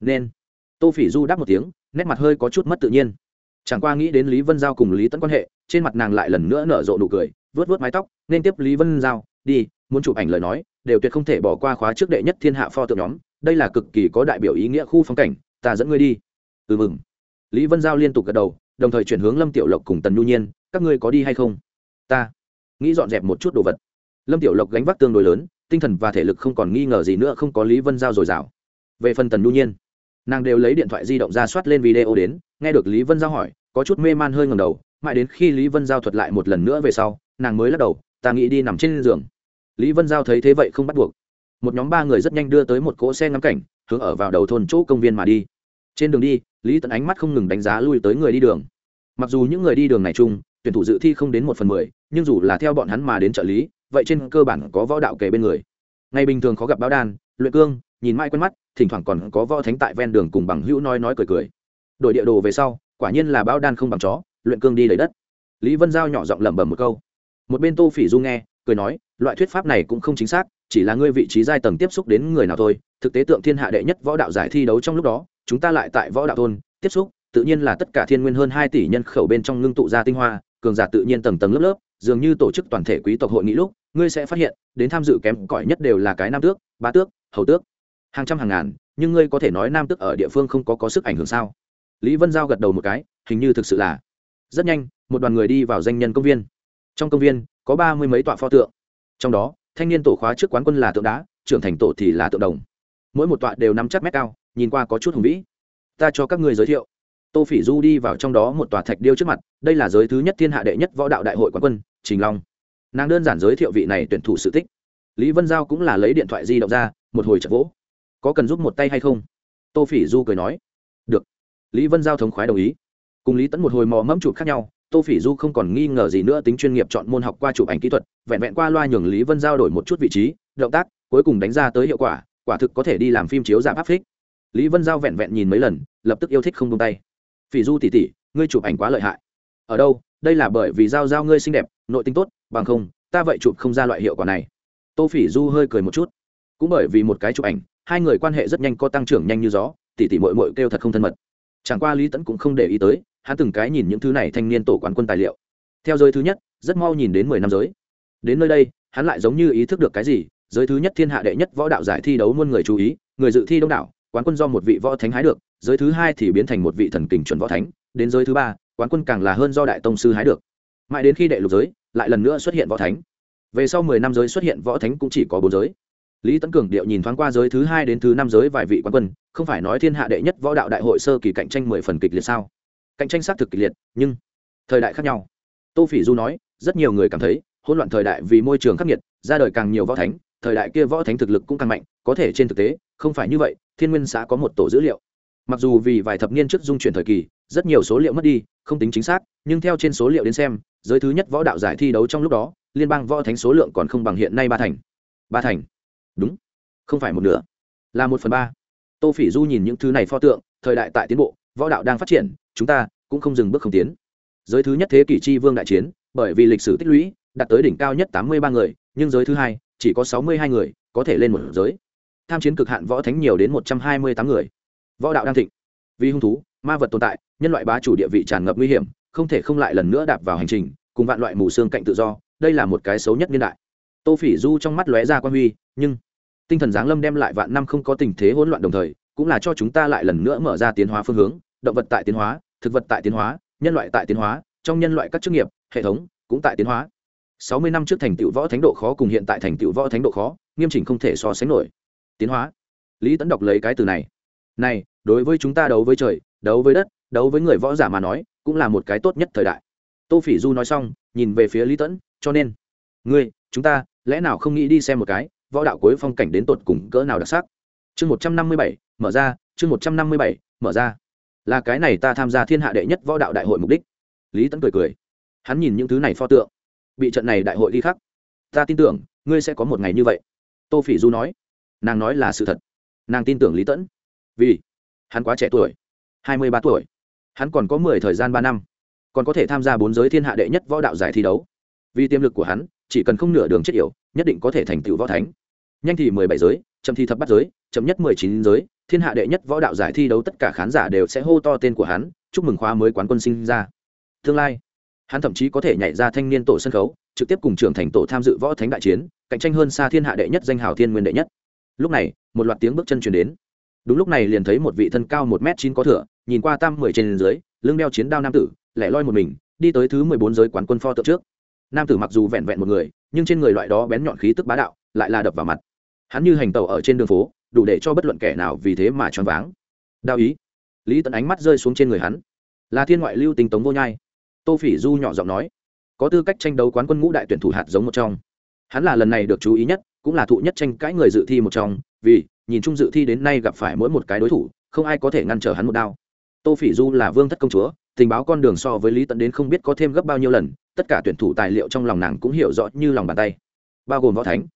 Nên. Tô phỉ du đáp một tiếng, nét mặt hơi có chút mất tự nhiên. Chẳng qua nghĩ đến lý vân giao cùng lý tẫn quan hệ, trên mặt nàng lại lần nữa nở rộ nụ cười vớt vớt mái tóc, nên tiếp lý vân giao, đi, muốn chụp ảnh lời nói, đều tuyệt không thể bỏ qua khóa trước đệ nhất thiên hạ pho tượng nhóm, đây là cực kỳ có đại biểu ý nghĩa khu phong cảnh, ta dẫn ngươi đi. Ừ mừng. Lý vân giao liên tục gật đầu, đồng thời chuyển hướng lâm tiểu lộc cùng tần nhu nhiên, các ngươi có đi hay không? Ta nghĩ dọn dẹp một chút đồ vật lâm tiểu lộc gánh vác tương đối lớn tinh thần và thể lực không còn nghi ngờ gì nữa không có lý vân giao dồi dào về phần tần nhu nhiên nàng đều lấy điện thoại di động ra soát lên video đến nghe được lý vân giao hỏi có chút mê man hơi ngầm đầu mãi đến khi lý vân giao thuật lại một lần nữa về sau nàng mới lắc đầu ta nghĩ đi nằm trên giường lý vân giao thấy thế vậy không bắt buộc một nhóm ba người rất nhanh đưa tới một cỗ xe ngắm cảnh hướng ở vào đầu thôn chỗ công viên mà đi trên đường đi lý tận ánh mắt không ngừng đánh giá lui tới người đi đường mặc dù những người đi đường này chung tuyển thủ dự thi không đến một phần mười, nhưng dù là theo bọn hắn mà đến trợ lý, vậy trên cơ bản có võ đạo kề bên người. Ngày bình thường khó gặp báo đan, luyện cương, nhìn mãi quen mắt, thỉnh thoảng còn có võ thánh tại ven đường cùng bằng hữu nói nói cười cười. Đổi địa đồ về sau, quả nhiên là báo đan không bằng chó, luyện cương đi lấy đất. Lý vân giao nhỏ giọng lẩm bẩm một câu. Một bên tô phỉ du nghe, cười nói, loại thuyết pháp này cũng không chính xác, chỉ là ngươi vị trí giai tầng tiếp xúc đến người nào thôi, thực tế tượng thiên hạ đệ nhất võ đạo giải thi đấu trong lúc đó, chúng ta lại tại võ đạo thôn, tiếp xúc, tự nhiên là tất cả thiên nguyên hơn hai tỷ nhân khẩu bên trong ngưng tụ ra tinh hoa cường giả tự nhiên tầng tầng lớp lớp, dường như tổ chức toàn thể quý tộc hội nghị lúc, ngươi sẽ phát hiện, đến tham dự kém cỏi nhất đều là cái nam tước ba tước, hầu tước. Hàng trăm hàng ngàn, nhưng ngươi có thể nói nam tước ở địa phương không có có sức ảnh hưởng sao? Lý vân giao gật đầu một cái, hình như thực sự là rất nhanh, một đoàn người đi vào danh nhân công viên. Trong công viên, có ba mươi mấy tọa pho tượng. Trong đó, thanh niên tổ khóa trước quán quân là tượng đá, trưởng thành tổ thì là tượng đồng. Mỗi một tọa đều năm chắc mét cao, nhìn qua có chút hùng vĩ. Ta cho các người giới thiệu tô phỉ du đi vào trong đó một tòa thạch điêu trước mặt, đây là giới thứ nhất thiên hạ đệ nhất võ đạo đại hội quán quân, trình long. Nàng đơn giản giới thiệu vị này tuyển thủ sự tích. Lý vân giao cũng là lấy điện thoại di động ra, một hồi chật vỗ. Có cần giúp một tay hay không? Tô phỉ du cười nói. Được. Lý vân giao thống khoái đồng ý. Cùng lý tẫn một hồi mò mẫm chụp khác nhau, tô phỉ du không còn nghi ngờ gì nữa tính chuyên nghiệp chọn môn học qua chụp ảnh kỹ thuật, vẹn vẹn qua loa nhường lý vân giao đổi một chút vị trí, động tác, cuối cùng đánh ra tới hiệu quả quả thực có thể đi làm phim chiếu giảm áp thích. lý vân giao vẹn vẹn nhìn mấy lần, lập tức yêu thích không tung tay phỉ du tỉ tỉ ngươi chụp ảnh quá lợi hại. Ở đâu? Đây là bởi vì giao giao ngươi xinh đẹp, nội tinh tốt, bằng không, ta vậy chụp không ra loại hiệu quả này. Tô phỉ du hơi cười một chút. Cũng bởi vì một cái chụp ảnh, hai người quan hệ rất nhanh có tăng trưởng nhanh như gió tỉ tỉ mội mội kêu thật không thân mật. Chẳng qua lý tẫn cũng không để ý tới, hắn từng cái nhìn những thứ này thanh niên tổ quán quân tài liệu. Theo giới thứ nhất, rất mau nhìn đến mười năm giới. Đến nơi đây, hắn lại giống như ý thức được cái gì, giới thứ nhất thiên hạ đệ nhất võ đạo giải thi đấu muôn người chú ý, người dự thi đông đảo quán quân do một vị võ thánh hái được, giới thứ hai thì biến thành một vị thần kình chuẩn võ thánh, đến giới thứ ba, quán quân càng là hơn do đại tông sư hái được. Mãi đến khi đệ lục giới, lại lần nữa xuất hiện võ thánh. Về sau mười năm giới xuất hiện võ thánh cũng chỉ có bốn giới. Lý tấn cường điệu nhìn thoáng qua giới thứ hai đến thứ năm giới vài vị quán quân, không phải nói thiên hạ đệ nhất võ đạo đại hội sơ kỳ cạnh tranh mười phần kịch liệt sao? Cạnh tranh xác thực kịch liệt, nhưng thời đại khác nhau. Tô phỉ du nói, rất nhiều người cảm thấy, hỗn loạn thời đại vì môi trường khắc nghiệt, ra đời càng nhiều võ thánh, thời đại kia võ thánh thực lực cũng càng mạnh, có thể trên thực tế, không phải như vậy thiên nguyên xã có một tổ dữ liệu. Mặc dù vì vài thập niên trước dung chuyển thời kỳ, rất nhiều số liệu mất đi, không tính chính xác, nhưng theo trên số liệu đến xem, giới thứ nhất võ đạo giải thi đấu trong lúc đó, liên bang võ thánh số lượng còn không bằng hiện nay ba thành. Ba thành? Đúng. Không phải một nửa. Là một phần ba. Tô phỉ du nhìn những thứ này pho tượng, thời đại tại tiến bộ, võ đạo đang phát triển, chúng ta cũng không dừng bước không tiến. Giới thứ nhất thế kỷ chi vương đại chiến, bởi vì lịch sử tích lũy, đạt tới đỉnh cao nhất tám mươi ba người, nhưng giới thứ hai, chỉ có sáu mươi hai người, có thể lên một giới tham chiến cực hạn võ thánh nhiều đến một trăm hai mươi tám người. Võ đạo đang thịnh. Vì hung thú, ma vật tồn tại, nhân loại bá chủ địa vị tràn ngập nguy hiểm, không thể không lại lần nữa đạp vào hành trình, cùng vạn loại mù xương cạnh tự do, đây là một cái xấu nhất niên đại. Tô phỉ du trong mắt lóe ra quan huy, nhưng tinh thần giáng lâm đem lại vạn năm không có tình thế hỗn loạn đồng thời, cũng là cho chúng ta lại lần nữa mở ra tiến hóa phương hướng, động vật tại tiến hóa, thực vật tại tiến hóa, nhân loại tại tiến hóa, trong nhân loại các chức nghiệp, hệ thống cũng tại tiến hóa. Sáu mươi năm trước thành tựu võ thánh độ khó cùng hiện tại thành tựu võ thánh độ khó, nghiêm chỉnh không thể so sánh nổi tiến hóa. Lý tấn đọc lấy cái từ này. Này, đối với chúng ta đấu với trời, đấu với đất, đấu với người võ giả mà nói, cũng là một cái tốt nhất thời đại. Tô phỉ du nói xong, nhìn về phía lý tẫn cho nên, ngươi, chúng ta, lẽ nào không nghĩ đi xem một cái, võ đạo cuối phong cảnh đến tột cùng cỡ nào đặc sắc? Chương một trăm năm mươi bảy, mở ra, chương một trăm năm mươi bảy, mở ra. Là cái này ta tham gia thiên hạ đệ nhất võ đạo đại hội mục đích. Lý tẫn cười cười. Hắn nhìn những thứ này pho tượng. Bị trận này đại hội ghi khắc. Ta tin tưởng, ngươi sẽ có một ngày như vậy. Tô phỉ du nói nàng nói là sự thật. Nàng tin tưởng lý tẫn. Vì hắn quá trẻ tuổi, hai mươi ba tuổi, hắn còn có mười thời gian ba năm, còn có thể tham gia bốn giới thiên hạ đệ nhất võ đạo giải thi đấu. Vì tiềm lực của hắn, chỉ cần không nửa đường chết yểu, nhất định có thể thành tựu võ thánh. Nhanh thì mười bảy giới, chậm thì thập bắt giới, chậm nhất mười chín giới, thiên hạ đệ nhất võ đạo giải thi đấu tất cả khán giả đều sẽ hô to tên của hắn, chúc mừng khóa mới quán quân sinh ra. Tương lai, hắn thậm chí có thể nhảy ra thanh niên tổ sân khấu, trực tiếp cùng trưởng thành tổ tham dự võ thánh đại chiến, cạnh tranh hơn xa thiên hạ đệ nhất danh hào thiên nguyên đệ nhất lúc này, một loạt tiếng bước chân chuyển đến. Đúng lúc này liền thấy một vị thân cao một m chín có thửa, nhìn qua tam mười trên dưới, lưng đeo chiến đao nam tử, lẻ loi một mình, đi tới thứ mười bốn giới quán quân pho tượng trước. Nam tử mặc dù vẹn vẹn một người, nhưng trên người loại đó bén nhọn khí tức bá đạo, lại là đập vào mặt. Hắn như hành tàu ở trên đường phố, đủ để cho bất luận kẻ nào vì thế mà choáng váng. Đao ý. Lý tận ánh mắt rơi xuống trên người hắn. Là thiên ngoại lưu tính tống vô nhai. Tô phỉ du nhỏ giọng nói, có tư cách tranh đấu quán quân ngũ đại tuyển thủ hạt giống một trong. Hắn là lần này được chú ý nhất cũng là thụ nhất tranh cãi người dự thi một trong, vì nhìn chung dự thi đến nay gặp phải mỗi một cái đối thủ, không ai có thể ngăn trở hắn một đao. Tô phỉ du là vương thất công chúa, tình báo con đường so với lý tận đến không biết có thêm gấp bao nhiêu lần, tất cả tuyển thủ tài liệu trong lòng nàng cũng hiểu rõ như lòng bàn tay. Bao gồm võ thánh,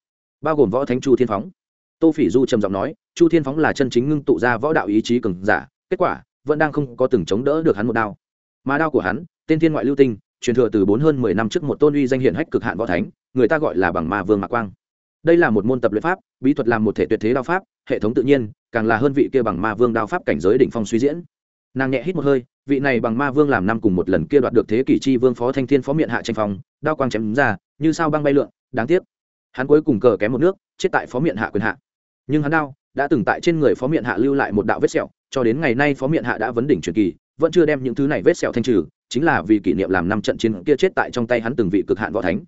bao gồm võ thánh chu thiên phóng. Tô phỉ du trầm giọng nói, chu thiên phóng là chân chính ngưng tụ ra võ đạo ý chí cường giả, kết quả vẫn đang không có từng chống đỡ được hắn một đao. Mà đao của hắn, tên thiên ngoại lưu tinh, truyền thừa từ bốn hơn mười năm trước một tôn uy danh hiển hách cực hạn võ thánh, người ta gọi là bằng ma vương mạc quang đây là một môn tập luyện pháp, bí thuật làm một thể tuyệt thế đao pháp, hệ thống tự nhiên, càng là hơn vị kia bằng ma vương đao pháp cảnh giới đỉnh phong suy diễn. Nàng nhẹ hít một hơi, vị này bằng ma vương làm năm cùng một lần kia đoạt được thế kỷ chi vương phó thanh thiên phó miệng hạ tranh phong, đao quang chém ra, như sao băng bay lượn, đáng tiếc. Hắn cuối cùng cờ kém một nước, chết tại phó miệng hạ quyền hạ. Nhưng hắn đao đã từng tại trên người phó miệng hạ lưu lại một đạo vết sẹo, cho đến ngày nay phó miệng hạ đã vấn đỉnh truyền kỳ, vẫn chưa đem những thứ này vết sẹo thanh trừ, chính là vì kỷ niệm làm năm trận chiến kia chết tại trong tay hắn từng vị cực hạn võ thánh.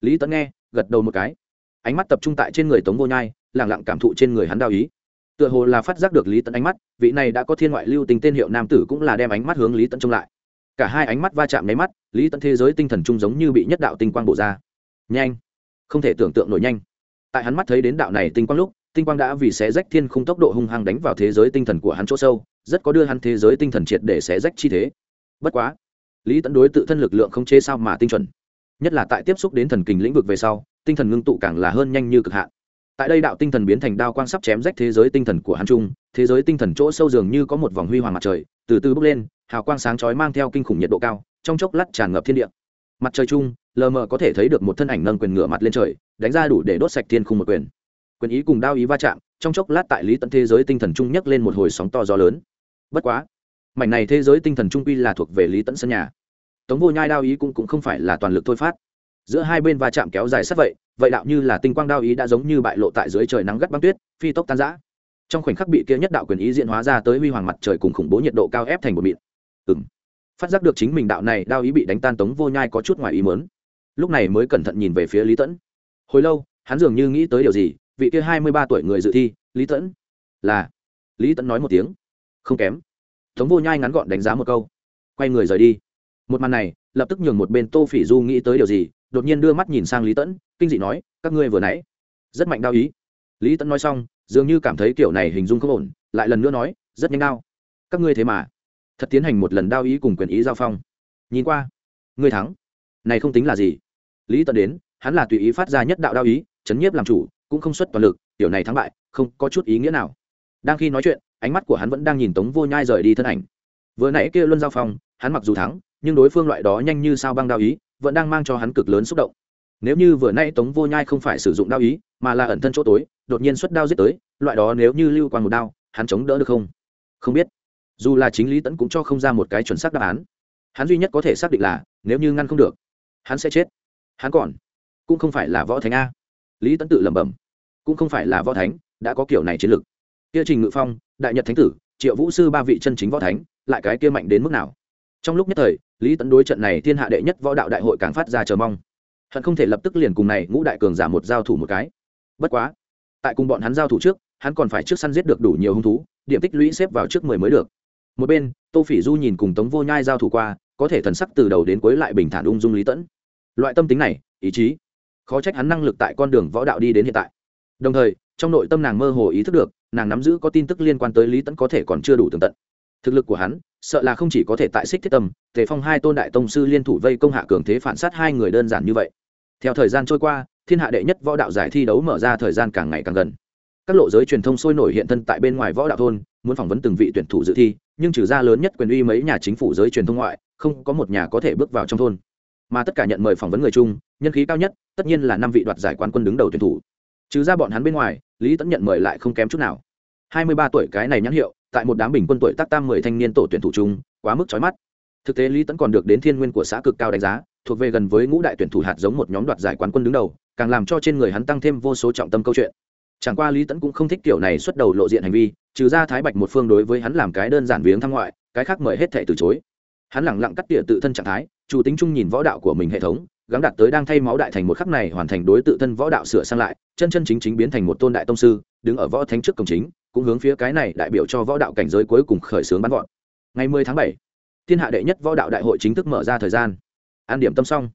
Lý tấn nghe, gật đầu một cái ánh mắt tập trung tại trên người tống vô nhai lẳng lặng cảm thụ trên người hắn đao ý. Tựa hồ là phát giác được lý tấn ánh mắt, vị này đã có thiên ngoại lưu tình tên hiệu nam tử cũng là đem ánh mắt hướng lý tấn trông lại. Cả hai ánh mắt va chạm nháy mắt, lý tấn thế giới tinh thần chung giống như bị nhất đạo tinh quang bổ ra. Nhanh! Không thể tưởng tượng nổi nhanh. Tại hắn mắt thấy đến đạo này tinh quang lúc, tinh quang đã vì xé rách thiên khung tốc độ hung hăng đánh vào thế giới tinh thần của hắn chỗ sâu, rất có đưa hắn thế giới tinh thần triệt để xé rách chi thế. Bất quá, lý tấn đối tự thân lực lượng không chế sao mà tinh chuẩn nhất là tại tiếp xúc đến thần kinh lĩnh vực về sau, tinh thần ngưng tụ càng là hơn nhanh như cực hạn. Tại đây đạo tinh thần biến thành đao quang sắp chém rách thế giới tinh thần của hắn trung thế giới tinh thần chỗ sâu dường như có một vòng huy hoàng mặt trời, từ từ bốc lên, hào quang sáng chói mang theo kinh khủng nhiệt độ cao, trong chốc lát tràn ngập thiên địa. Mặt trời chung, lờ mờ có thể thấy được một thân ảnh nâng quyền ngửa mặt lên trời, đánh ra đủ để đốt sạch thiên khung một quyền. Quyền ý cùng đao ý va chạm, trong chốc lát tại lý tận thế giới tinh thần trung nhấc lên một hồi sóng to gió lớn. Bất quá, mảnh này thế giới tinh thần trung quy là thuộc về lý tận sân nhà tống vô nhai đao ý cũng, cũng không phải là toàn lực thôi phát. Giữa hai bên va chạm kéo dài sát vậy vậy đạo như là tinh quang đao ý đã giống như bại lộ tại dưới trời nắng gắt băng tuyết phi tốc tan giã trong khoảnh khắc bị kia nhất đạo quyền ý diện hóa ra tới huy hoàng mặt trời cùng khủng bố nhiệt độ cao ép thành một mịn. Ừng phát giác được chính mình đạo này đao ý bị đánh tan tống vô nhai có chút ngoài ý mớn lúc này mới cẩn thận nhìn về phía lý tẫn. Hồi lâu hắn dường như nghĩ tới điều gì vị kia hai mươi ba tuổi người dự thi lý tẫn. Là. Lý tẫn nói một tiếng. Không kém. Tống vô nhai ngắn gọn đánh giá một câu. Quay người rời đi một màn này, lập tức nhường một bên tô phỉ du nghĩ tới điều gì, đột nhiên đưa mắt nhìn sang lý tẫn, kinh dị nói, các ngươi vừa nãy, rất mạnh đao ý. Lý tẫn nói xong, dường như cảm thấy kiểu này hình dung không ổn, lại lần nữa nói, rất nhanh đao. Các ngươi thế mà, thật tiến hành một lần đao ý cùng quyền ý giao phong. Nhìn qua, ngươi thắng. Này không tính là gì. Lý tẫn đến, hắn là tùy ý phát ra nhất đạo đao ý, chấn nhiếp làm chủ, cũng không xuất toàn lực kiểu này thắng bại, không có chút ý nghĩa nào. Đang khi nói chuyện, ánh mắt của hắn vẫn đang nhìn tống vô nhai rời đi thân ảnh. Vừa nãy kia luân giao phong, hắn mặc dù thắng nhưng đối phương loại đó nhanh như sao băng đao ý, vẫn đang mang cho hắn cực lớn xúc động. Nếu như vừa nay tống vô nhai không phải sử dụng đao ý, mà là ẩn thân chỗ tối, đột nhiên xuất đao giết tới, loại đó nếu như lưu quan một đao, hắn chống đỡ được không? Không biết. Dù là chính lý tẫn cũng cho không ra một cái chuẩn xác đáp án. Hắn duy nhất có thể xác định là, nếu như ngăn không được, hắn sẽ chết. Hắn còn cũng không phải là võ thánh a. Lý tẫn tự lẩm bẩm. Cũng không phải là võ thánh, đã có kiểu này chiến lược. Kia trình ngự phong, đại nhật thánh tử, triệu vũ sư ba vị chân chính võ thánh, lại cái kia mạnh đến mức nào? Trong lúc nhất thời, lý tấn đối trận này thiên hạ đệ nhất võ đạo đại hội càng phát ra chờ mong. Hận không thể lập tức liền cùng này ngũ đại cường giả một giao thủ một cái. Bất quá, tại cùng bọn hắn giao thủ trước, hắn còn phải trước săn giết được đủ nhiều hung thú, điểm tích lũy xếp vào trước mười mới được. Một bên, tô phỉ du nhìn cùng tống vô nhai giao thủ qua, có thể thần sắc từ đầu đến cuối lại bình thản ung dung lý tẫn loại tâm tính này, ý chí, khó trách hắn năng lực tại con đường võ đạo đi đến hiện tại. Đồng thời, trong nội tâm nàng mơ hồ ý thức được, nàng nắm giữ có tin tức liên quan tới lý tẫn có thể còn chưa đủ tường tận thực lực của hắn, sợ là không chỉ có thể tại xích thiết tâm, tề phong hai tôn đại tông sư liên thủ vây công hạ cường thế phản sát hai người đơn giản như vậy. Theo thời gian trôi qua, thiên hạ đệ nhất võ đạo giải thi đấu mở ra thời gian càng ngày càng gần. Các lộ giới truyền thông sôi nổi hiện thân tại bên ngoài võ đạo thôn, muốn phỏng vấn từng vị tuyển thủ dự thi, nhưng trừ ra lớn nhất quyền uy mấy nhà chính phủ giới truyền thông ngoại, không có một nhà có thể bước vào trong thôn. Mà tất cả nhận mời phỏng vấn người chung, nhân khí cao nhất, tất nhiên là năm vị đoạt giải quán quân đứng đầu tuyển thủ. Trừ ra bọn hắn bên ngoài, lý tẫn nhận mời lại không kém chút nào. Hai mươi ba tuổi cái này nhãn hiệu tại một đám bình quân tuổi tác tam mười thanh niên tổ tuyển thủ chung, quá mức trói mắt. Thực tế lý tẫn còn được đến thiên nguyên của xã cực cao đánh giá, thuộc về gần với ngũ đại tuyển thủ hạt giống một nhóm đoạt giải quán quân đứng đầu, càng làm cho trên người hắn tăng thêm vô số trọng tâm câu chuyện. Chẳng qua lý tẫn cũng không thích kiểu này xuất đầu lộ diện hành vi, trừ ra thái bạch một phương đối với hắn làm cái đơn giản viếng thăm ngoại, cái khác mời hết thể từ chối. Hắn lẳng lặng cắt tỉa tự thân trạng thái, chủ tính chung nhìn võ đạo của mình hệ thống, gắng đạt tới đang thay máu đại thành một khắc này hoàn thành đối tự thân võ đạo sửa sang lại, chân chân chính chính biến thành một tôn đại tông sư, đứng ở võ thánh trước cổng chính cũng hướng phía cái này đại biểu cho võ đạo cảnh giới cuối cùng khởi xướng bắn gọn ngày 10 tháng 7, thiên hạ đệ nhất võ đạo đại hội chính thức mở ra thời gian. An điểm tâm xong.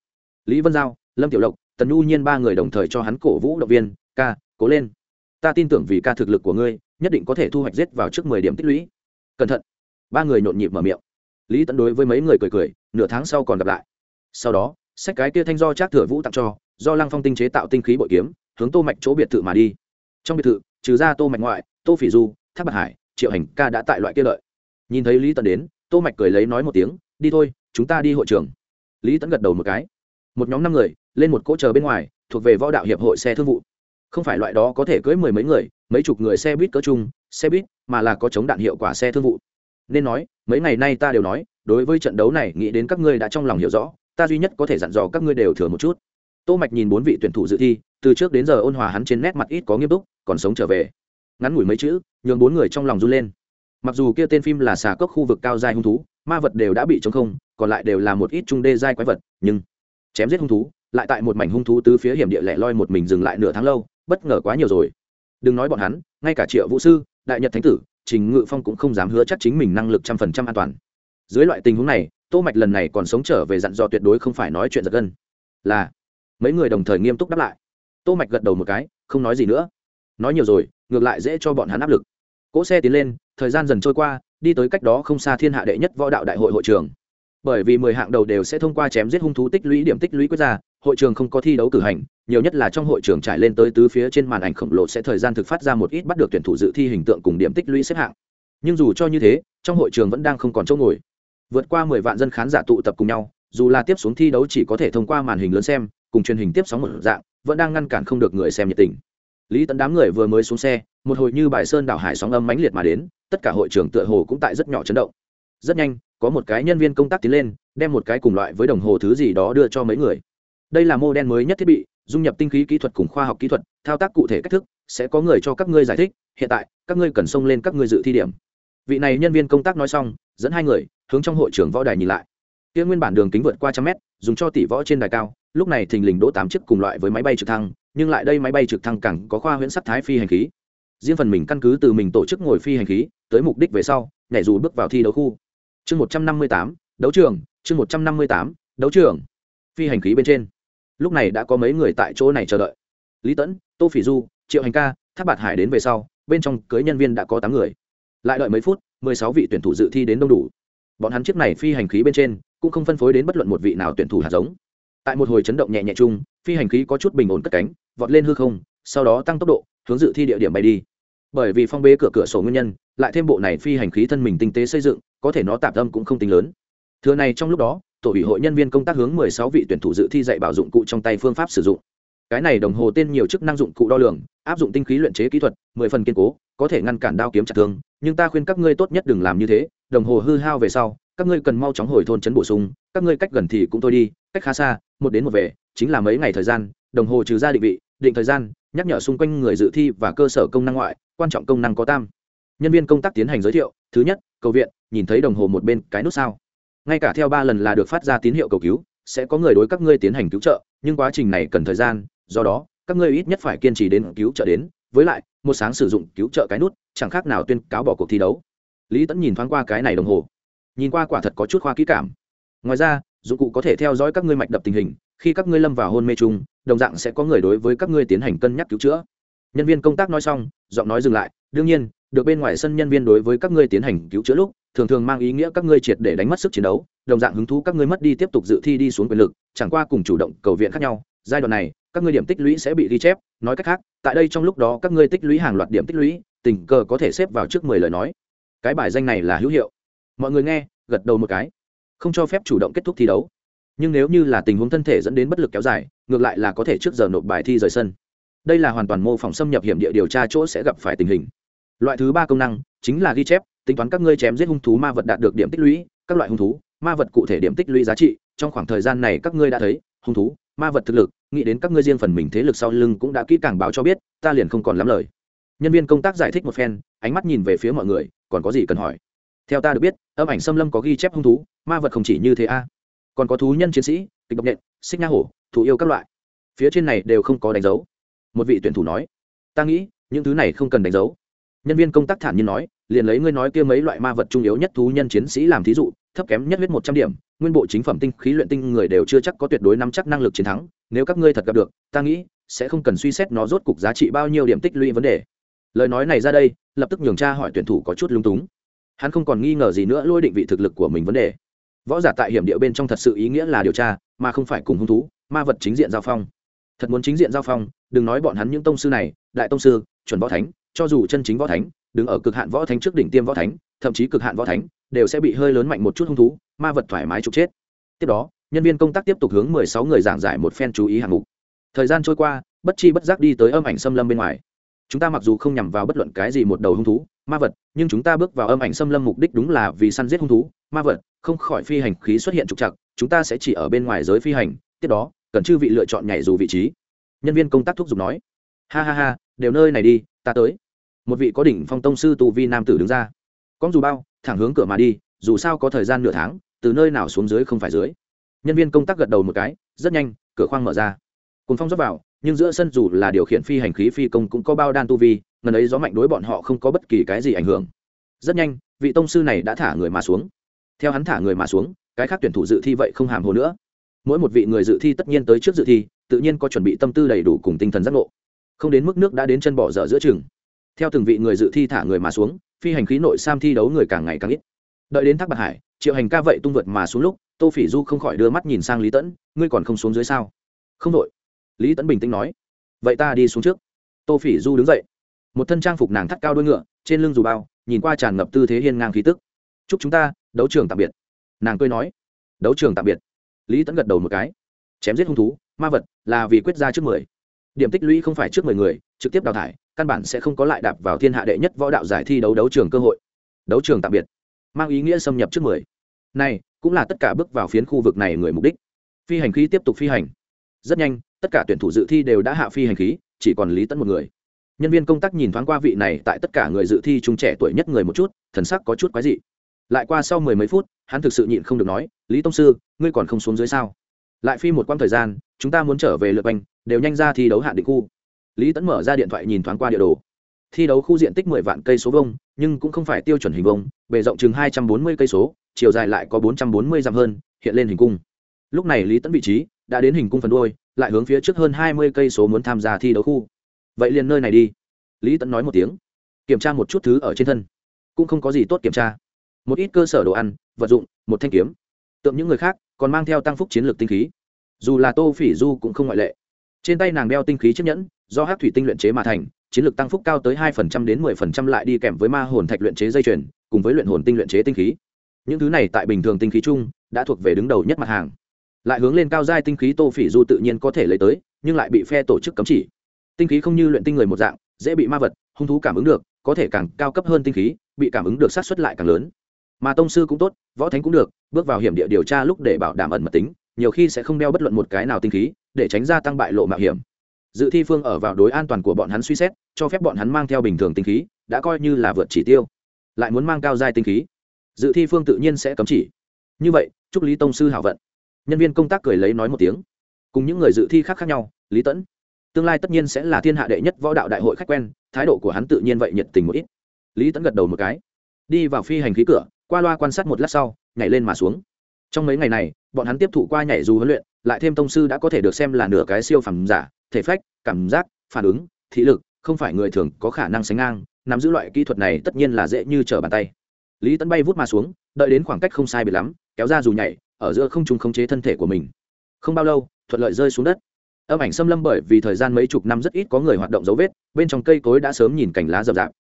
Lý vân giao lâm tiểu lộc tần nhu nhiên ba người đồng thời cho hắn cổ vũ động viên ca cố lên. Ta tin tưởng vì ca thực lực của ngươi nhất định có thể thu hoạch giết vào trước mười điểm tích lũy. Cẩn thận. Ba người nhộn nhịp mở miệng. Lý tẫn đối với mấy người cười cười nửa tháng sau còn gặp lại. Sau đó sách cái kia thanh do trác thừa vũ tặng cho do lăng phong tinh chế tạo tinh khí bội kiếm hướng tô mạch chỗ biệt thự mà đi. Trong biệt thự trừ ra tô mạch ngoại tô phỉ du, thác bạc hải, triệu hành ca đã tại loại kia lợi nhìn thấy lý Tấn đến, tô mạch cười lấy nói một tiếng, đi thôi, chúng ta đi hội trường. Lý Tấn gật đầu một cái. Một nhóm năm người, lên một cỗ chờ bên ngoài, thuộc về võ đạo hiệp hội xe thương vụ. Không phải loại đó có thể cưỡi mười mấy người, mấy chục người xe buýt cỡ chung, xe buýt, mà là có chống đạn hiệu quả xe thương vụ. Nên nói, mấy ngày nay ta đều nói, đối với trận đấu này, nghĩ đến các ngươi đã trong lòng hiểu rõ, ta duy nhất có thể dặn dò các ngươi đều thừa một chút. Tô mạch nhìn bốn vị tuyển thủ dự thi, từ trước đến giờ ôn hòa hắn trên nét mặt ít có nghiêm túc, còn sống trở về ngắn ngủi mấy chữ, nhường bốn người trong lòng run lên. Mặc dù kia tên phim là xà cốc khu vực cao dài hung thú, ma vật đều đã bị chống không, còn lại đều là một ít trung đê giai quái vật, nhưng chém giết hung thú, lại tại một mảnh hung thú tứ phía hiểm địa lẻ loi một mình dừng lại nửa tháng lâu, bất ngờ quá nhiều rồi. Đừng nói bọn hắn, ngay cả triệu vũ sư, đại nhật thánh tử, trình ngự phong cũng không dám hứa chắc chính mình năng lực trăm phần trăm an toàn. Dưới loại tình huống này, tô mạch lần này còn sống trở về dặn dò tuyệt đối không phải nói chuyện giật gân. Là, mấy người đồng thời nghiêm túc đáp lại. Tô mạch gật đầu một cái, không nói gì nữa nói nhiều rồi, ngược lại dễ cho bọn hắn áp lực. Cỗ xe tiến lên, thời gian dần trôi qua, đi tới cách đó không xa thiên hạ đệ nhất võ đạo đại hội hội trường. Bởi vì mười hạng đầu đều sẽ thông qua chém giết hung thú tích lũy điểm tích lũy quốc ra, hội trường không có thi đấu cử hành, nhiều nhất là trong hội trường trải lên tới tứ phía trên màn ảnh khổng lồ sẽ thời gian thực phát ra một ít bắt được tuyển thủ dự thi hình tượng cùng điểm tích lũy xếp hạng. Nhưng dù cho như thế, trong hội trường vẫn đang không còn chỗ ngồi. Vượt qua mười vạn dân khán giả tụ tập cùng nhau, dù là tiếp xuống thi đấu chỉ có thể thông qua màn hình lớn xem, cùng truyền hình tiếp sóng một dạng, vẫn đang ngăn cản không được người xem nhiệt tình lý tấn đám người vừa mới xuống xe, một hồi như bài sơn đảo hải sóng âm mãnh liệt mà đến, tất cả hội trưởng tựa hồ cũng tại rất nhỏ chấn động. Rất nhanh, có một cái nhân viên công tác tiến lên, đem một cái cùng loại với đồng hồ thứ gì đó đưa cho mấy người. Đây là mô đen mới nhất thiết bị, dung nhập tinh khí kỹ thuật cùng khoa học kỹ thuật, thao tác cụ thể cách thức, sẽ có người cho các ngươi giải thích, hiện tại, các ngươi cần xông lên các ngươi dự thi điểm. Vị này nhân viên công tác nói xong, dẫn hai người hướng trong hội trưởng võ đài nhìn lại. Kia nguyên bản đường kính vượt qua trăm mét, dùng cho tỷ võ trên đài cao lúc này thình lình đỗ tám chiếc cùng loại với máy bay trực thăng, nhưng lại đây máy bay trực thăng càng có khoa huyễn sắc thái phi hành khí. Riêng phần mình căn cứ từ mình tổ chức ngồi phi hành khí, tới mục đích về sau, nhảy dù bước vào thi đấu khu. Chương một trăm năm mươi tám, đấu trường, chương một trăm năm mươi tám, đấu trường. Phi hành khí bên trên. Lúc này đã có mấy người tại chỗ này chờ đợi. Lý tẫn tô phỉ du, triệu hành ca tháp bạt hải đến về sau, bên trong cưới nhân viên đã có tám người. Lại đợi mấy phút, mười sáu vị tuyển thủ dự thi đến đông đủ. Bọn hắn chiếc này phi hành khí bên trên cũng không phân phối đến bất luận một vị nào tuyển thủ hạt giống tại một hồi chấn động nhẹ nhẹ chung, phi hành khí có chút bình ổn cất cánh, vọt lên hư không, sau đó tăng tốc độ, hướng dự thi địa điểm bay đi. Bởi vì phong bế cửa cửa sổ nguyên nhân, lại thêm bộ này phi hành khí thân mình tinh tế xây dựng, có thể nó tạm tâm cũng không tính lớn. Thừa này trong lúc đó, tổ ủy hội nhân viên công tác hướng 16 vị tuyển thủ dự thi dạy bảo dụng cụ trong tay phương pháp sử dụng. Cái này đồng hồ tên nhiều chức năng dụng cụ đo lường, áp dụng tinh khí luyện chế kỹ thuật, mười phần kiên cố, có thể ngăn cản đao kiếm chặt thương, nhưng ta khuyên các ngươi tốt nhất đừng làm như thế, đồng hồ hư hao về sau các ngươi cần mau chóng hồi thôn chấn bổ sung, các ngươi cách gần thì cũng thôi đi, cách khá xa, một đến một về, chính là mấy ngày thời gian, đồng hồ trừ ra định vị, định thời gian, nhắc nhở xung quanh người dự thi và cơ sở công năng ngoại, quan trọng công năng có tam. Nhân viên công tác tiến hành giới thiệu, thứ nhất, cầu viện, nhìn thấy đồng hồ một bên, cái nút sao. Ngay cả theo ba lần là được phát ra tín hiệu cầu cứu, sẽ có người đối các ngươi tiến hành cứu trợ, nhưng quá trình này cần thời gian, do đó, các ngươi ít nhất phải kiên trì đến cứu trợ đến, với lại, một sáng sử dụng cứu trợ cái nút, chẳng khác nào tuyên cáo bỏ cuộc thi đấu. Lý tẫn nhìn thoáng qua cái này đồng hồ nhìn qua quả thật có chút khoa kỹ cảm. Ngoài ra, dụng cụ có thể theo dõi các ngươi mạch đập tình hình, khi các ngươi lâm vào hôn mê chung, đồng dạng sẽ có người đối với các ngươi tiến hành cân nhắc cứu chữa. Nhân viên công tác nói xong, giọng nói dừng lại, đương nhiên, được bên ngoài sân nhân viên đối với các ngươi tiến hành cứu chữa lúc, thường thường mang ý nghĩa các ngươi triệt để đánh mất sức chiến đấu, đồng dạng hứng thú các ngươi mất đi tiếp tục dự thi đi xuống quyền lực, chẳng qua cùng chủ động cầu viện khác nhau. Giai đoạn này, các ngươi điểm tích lũy sẽ bị ghi chép, nói cách khác, tại đây trong lúc đó các ngươi tích lũy hàng loạt điểm tích lũy, tình cờ có thể xếp vào trước mười lời nói. Cái bài danh này là hữu hiệu mọi người nghe, gật đầu một cái. Không cho phép chủ động kết thúc thi đấu. Nhưng nếu như là tình huống thân thể dẫn đến bất lực kéo dài, ngược lại là có thể trước giờ nộp bài thi rời sân. Đây là hoàn toàn mô phỏng xâm nhập hiểm địa điều tra chỗ sẽ gặp phải tình hình. Loại thứ ba công năng chính là ghi chép, tính toán các ngươi chém giết hung thú ma vật đạt được điểm tích lũy, các loại hung thú, ma vật cụ thể điểm tích lũy giá trị, trong khoảng thời gian này các ngươi đã thấy, hung thú, ma vật thực lực, nghĩ đến các ngươi riêng phần mình thế lực sau lưng cũng đã kỹ càng báo cho biết, ta liền không còn lắm lời. Nhân viên công tác giải thích một phen, ánh mắt nhìn về phía mọi người, còn có gì cần hỏi? Theo ta được biết, âm ảnh xâm lâm có ghi chép hung thú, ma vật không chỉ như thế a. Còn có thú nhân chiến sĩ, kịch độc nhện xích nha hổ, thú yêu các loại. Phía trên này đều không có đánh dấu. Một vị tuyển thủ nói, ta nghĩ, những thứ này không cần đánh dấu. Nhân viên công tác thản nhiên nói, liền lấy ngươi nói kia mấy loại ma vật trung yếu nhất thú nhân chiến sĩ làm thí dụ, thấp kém nhất huyết một trăm điểm, nguyên bộ chính phẩm tinh khí luyện tinh người đều chưa chắc có tuyệt đối nắm chắc năng lực chiến thắng, nếu các ngươi thật gặp được, ta nghĩ, sẽ không cần suy xét nó rốt cục giá trị bao nhiêu điểm tích lũy vấn đề. Lời nói này ra đây, lập tức nhường cha hỏi tuyển thủ có chút lung túng hắn không còn nghi ngờ gì nữa lôi định vị thực lực của mình vấn đề. Võ giả tại hiểm địa bên trong thật sự ý nghĩa là điều tra, mà không phải cùng hung thú, ma vật chính diện giao phong. Thật muốn chính diện giao phong, đừng nói bọn hắn những tông sư này, đại tông sư, chuẩn võ thánh, cho dù chân chính võ thánh, đứng ở cực hạn võ thánh trước đỉnh tiêm võ thánh, thậm chí cực hạn võ thánh, đều sẽ bị hơi lớn mạnh một chút hung thú, ma vật thoải mái trục chết. Tiếp đó, nhân viên công tác tiếp tục hướng mười sáu người giảng giải một phen chú ý hạng mục. Thời gian trôi qua, bất chi bất giác đi tới âm ảnh xâm lâm bên ngoài. Chúng ta mặc dù không nhằm vào bất luận cái gì một đầu hung thú ma vật, nhưng chúng ta bước vào âm ảnh xâm lâm mục đích đúng là vì săn giết hung thú. Ma vật, không khỏi phi hành khí xuất hiện trục chặt chúng ta sẽ chỉ ở bên ngoài giới phi hành, tiếp đó, cần chư vị lựa chọn nhảy dù vị trí. Nhân viên công tác thúc giục nói. Ha ha ha, đều nơi này đi, ta tới. Một vị có đỉnh phong tông sư tù vi nam tử đứng ra. Con dù bao, thẳng hướng cửa mà đi, dù sao có thời gian nửa tháng, từ nơi nào xuống dưới không phải dưới. Nhân viên công tác gật đầu một cái, rất nhanh, cửa khoang mở ra. Cùng phong dốc vào, nhưng giữa sân dù là điều khiển phi hành khí phi công cũng có bao đan tu vi ngần ấy gió mạnh đối bọn họ không có bất kỳ cái gì ảnh hưởng. Rất nhanh, vị tông sư này đã thả người mà xuống. Theo hắn thả người mà xuống, cái khác tuyển thủ dự thi vậy không hàm hồ nữa. Mỗi một vị người dự thi tất nhiên tới trước dự thi, tự nhiên có chuẩn bị tâm tư đầy đủ cùng tinh thần giác ngộ. Không đến mức nước đã đến chân bỏ dở giữa chừng. Theo từng vị người dự thi thả người mà xuống, phi hành khí nội sam thi đấu người càng ngày càng ít. Đợi đến thác bạc hải, triệu hành ca vậy tung vượt mà xuống lúc, tô phỉ du không khỏi đưa mắt nhìn sang lý tẫn ngươi còn không xuống dưới sao? Không đội. Lý tẫn bình tĩnh nói, vậy ta đi xuống trước. Tô phỉ du đứng dậy một thân trang phục nàng thắt cao đôi ngựa, trên lưng dù bao, nhìn qua tràn ngập tư thế hiên ngang khí tức. Chúc chúng ta đấu trường tạm biệt. Nàng cười nói. Đấu trường tạm biệt. Lý tẫn gật đầu một cái. Chém giết hung thú, ma vật là vì quyết ra trước mười. Điểm tích lũy không phải trước mười người, trực tiếp đào thải, căn bản sẽ không có lại đạp vào thiên hạ đệ nhất võ đạo giải thi đấu đấu trường cơ hội. Đấu trường tạm biệt. Mang ý nghĩa xâm nhập trước mười. Này, cũng là tất cả bước vào phiến khu vực này người mục đích. Phi hành khí tiếp tục phi hành. Rất nhanh, tất cả tuyển thủ dự thi đều đã hạ phi hành khí, chỉ còn lý tẫn một người nhân viên công tác nhìn thoáng qua vị này tại tất cả người dự thi trung trẻ tuổi nhất người một chút, thần sắc có chút quái dị. Lại qua sau mười mấy phút, hắn thực sự nhịn không được nói, lý tông sư, ngươi còn không xuống dưới sao? Lại phi một quãng thời gian, chúng ta muốn trở về lượt anh đều nhanh ra thi đấu hạn định khu. Lý tẫn mở ra điện thoại nhìn thoáng qua địa đồ. Thi đấu khu diện tích mười vạn cây số vông nhưng cũng không phải tiêu chuẩn hình vông bề rộng chừng hai trăm bốn mươi cây số, chiều dài lại có bốn trăm bốn mươi dặm hơn, hiện lên hình cung. Lúc này lý tẫn vị trí đã đến hình cung phần đôi lại hướng phía trước hơn hai mươi cây số muốn tham gia thi đấu khu vậy liền nơi này đi. Lý tẫn nói một tiếng, kiểm tra một chút thứ ở trên thân. Cũng không có gì tốt kiểm tra. Một ít cơ sở đồ ăn, vật dụng, một thanh kiếm. Tượng những người khác còn mang theo tăng phúc chiến lược tinh khí. Dù là tô phỉ du cũng không ngoại lệ. Trên tay nàng đeo tinh khí chiếc nhẫn, do hát thủy tinh luyện chế mà thành, chiến lược tăng phúc cao tới hai phần trăm đến mười phần trăm lại đi kèm với ma hồn thạch luyện chế dây chuyền, cùng với luyện hồn tinh luyện chế tinh khí. Những thứ này tại bình thường tinh khí chung đã thuộc về đứng đầu nhất mặt hàng. Lại hướng lên cao giai tinh khí tô phỉ du tự nhiên có thể lấy tới, nhưng lại bị phe tổ chức cấm chỉ tinh khí không như luyện tinh người một dạng, dễ bị ma vật, hung thú cảm ứng được, có thể càng cao cấp hơn tinh khí, bị cảm ứng được sát xuất lại càng lớn. Mà tông sư cũng tốt, võ thánh cũng được, bước vào hiểm địa điều tra lúc để bảo đảm ẩn mật tính, nhiều khi sẽ không đeo bất luận một cái nào tinh khí, để tránh gia tăng bại lộ mạo hiểm. Dự thi phương ở vào đối an toàn của bọn hắn suy xét, cho phép bọn hắn mang theo bình thường tinh khí, đã coi như là vượt chỉ tiêu. Lại muốn mang cao giai tinh khí, dự thi phương tự nhiên sẽ cấm chỉ. Như vậy, chúc lý tông sư hảo vận. Nhân viên công tác cười lấy nói một tiếng. Cùng những người dự thi khác khác nhau, lý tẫn tương lai tất nhiên sẽ là thiên hạ đệ nhất võ đạo đại hội khách quen, thái độ của hắn tự nhiên vậy nhiệt tình một ít. Lý tẫn gật đầu một cái. Đi vào phi hành khí cửa, qua loa quan sát một lát sau, nhảy lên mà xuống. Trong mấy ngày này, bọn hắn tiếp thụ qua nhảy dù huấn luyện, lại thêm tông sư đã có thể được xem là nửa cái siêu phẩm giả, thể phách, cảm giác, phản ứng, thị lực, không phải người thường có khả năng sánh ngang, nắm giữ loại kỹ thuật này tất nhiên là dễ như trở bàn tay. Lý tấn bay vút mà xuống, đợi đến khoảng cách không sai biệt lắm, kéo ra dù nhảy, ở giữa không trung khống chế thân thể của mình. Không bao lâu, thuận lợi rơi xuống đất âm ảnh xâm lâm bởi vì thời gian mấy chục năm rất ít có người hoạt động dấu vết, bên trong cây cối đã sớm nhìn cảnh lá rậm rạp.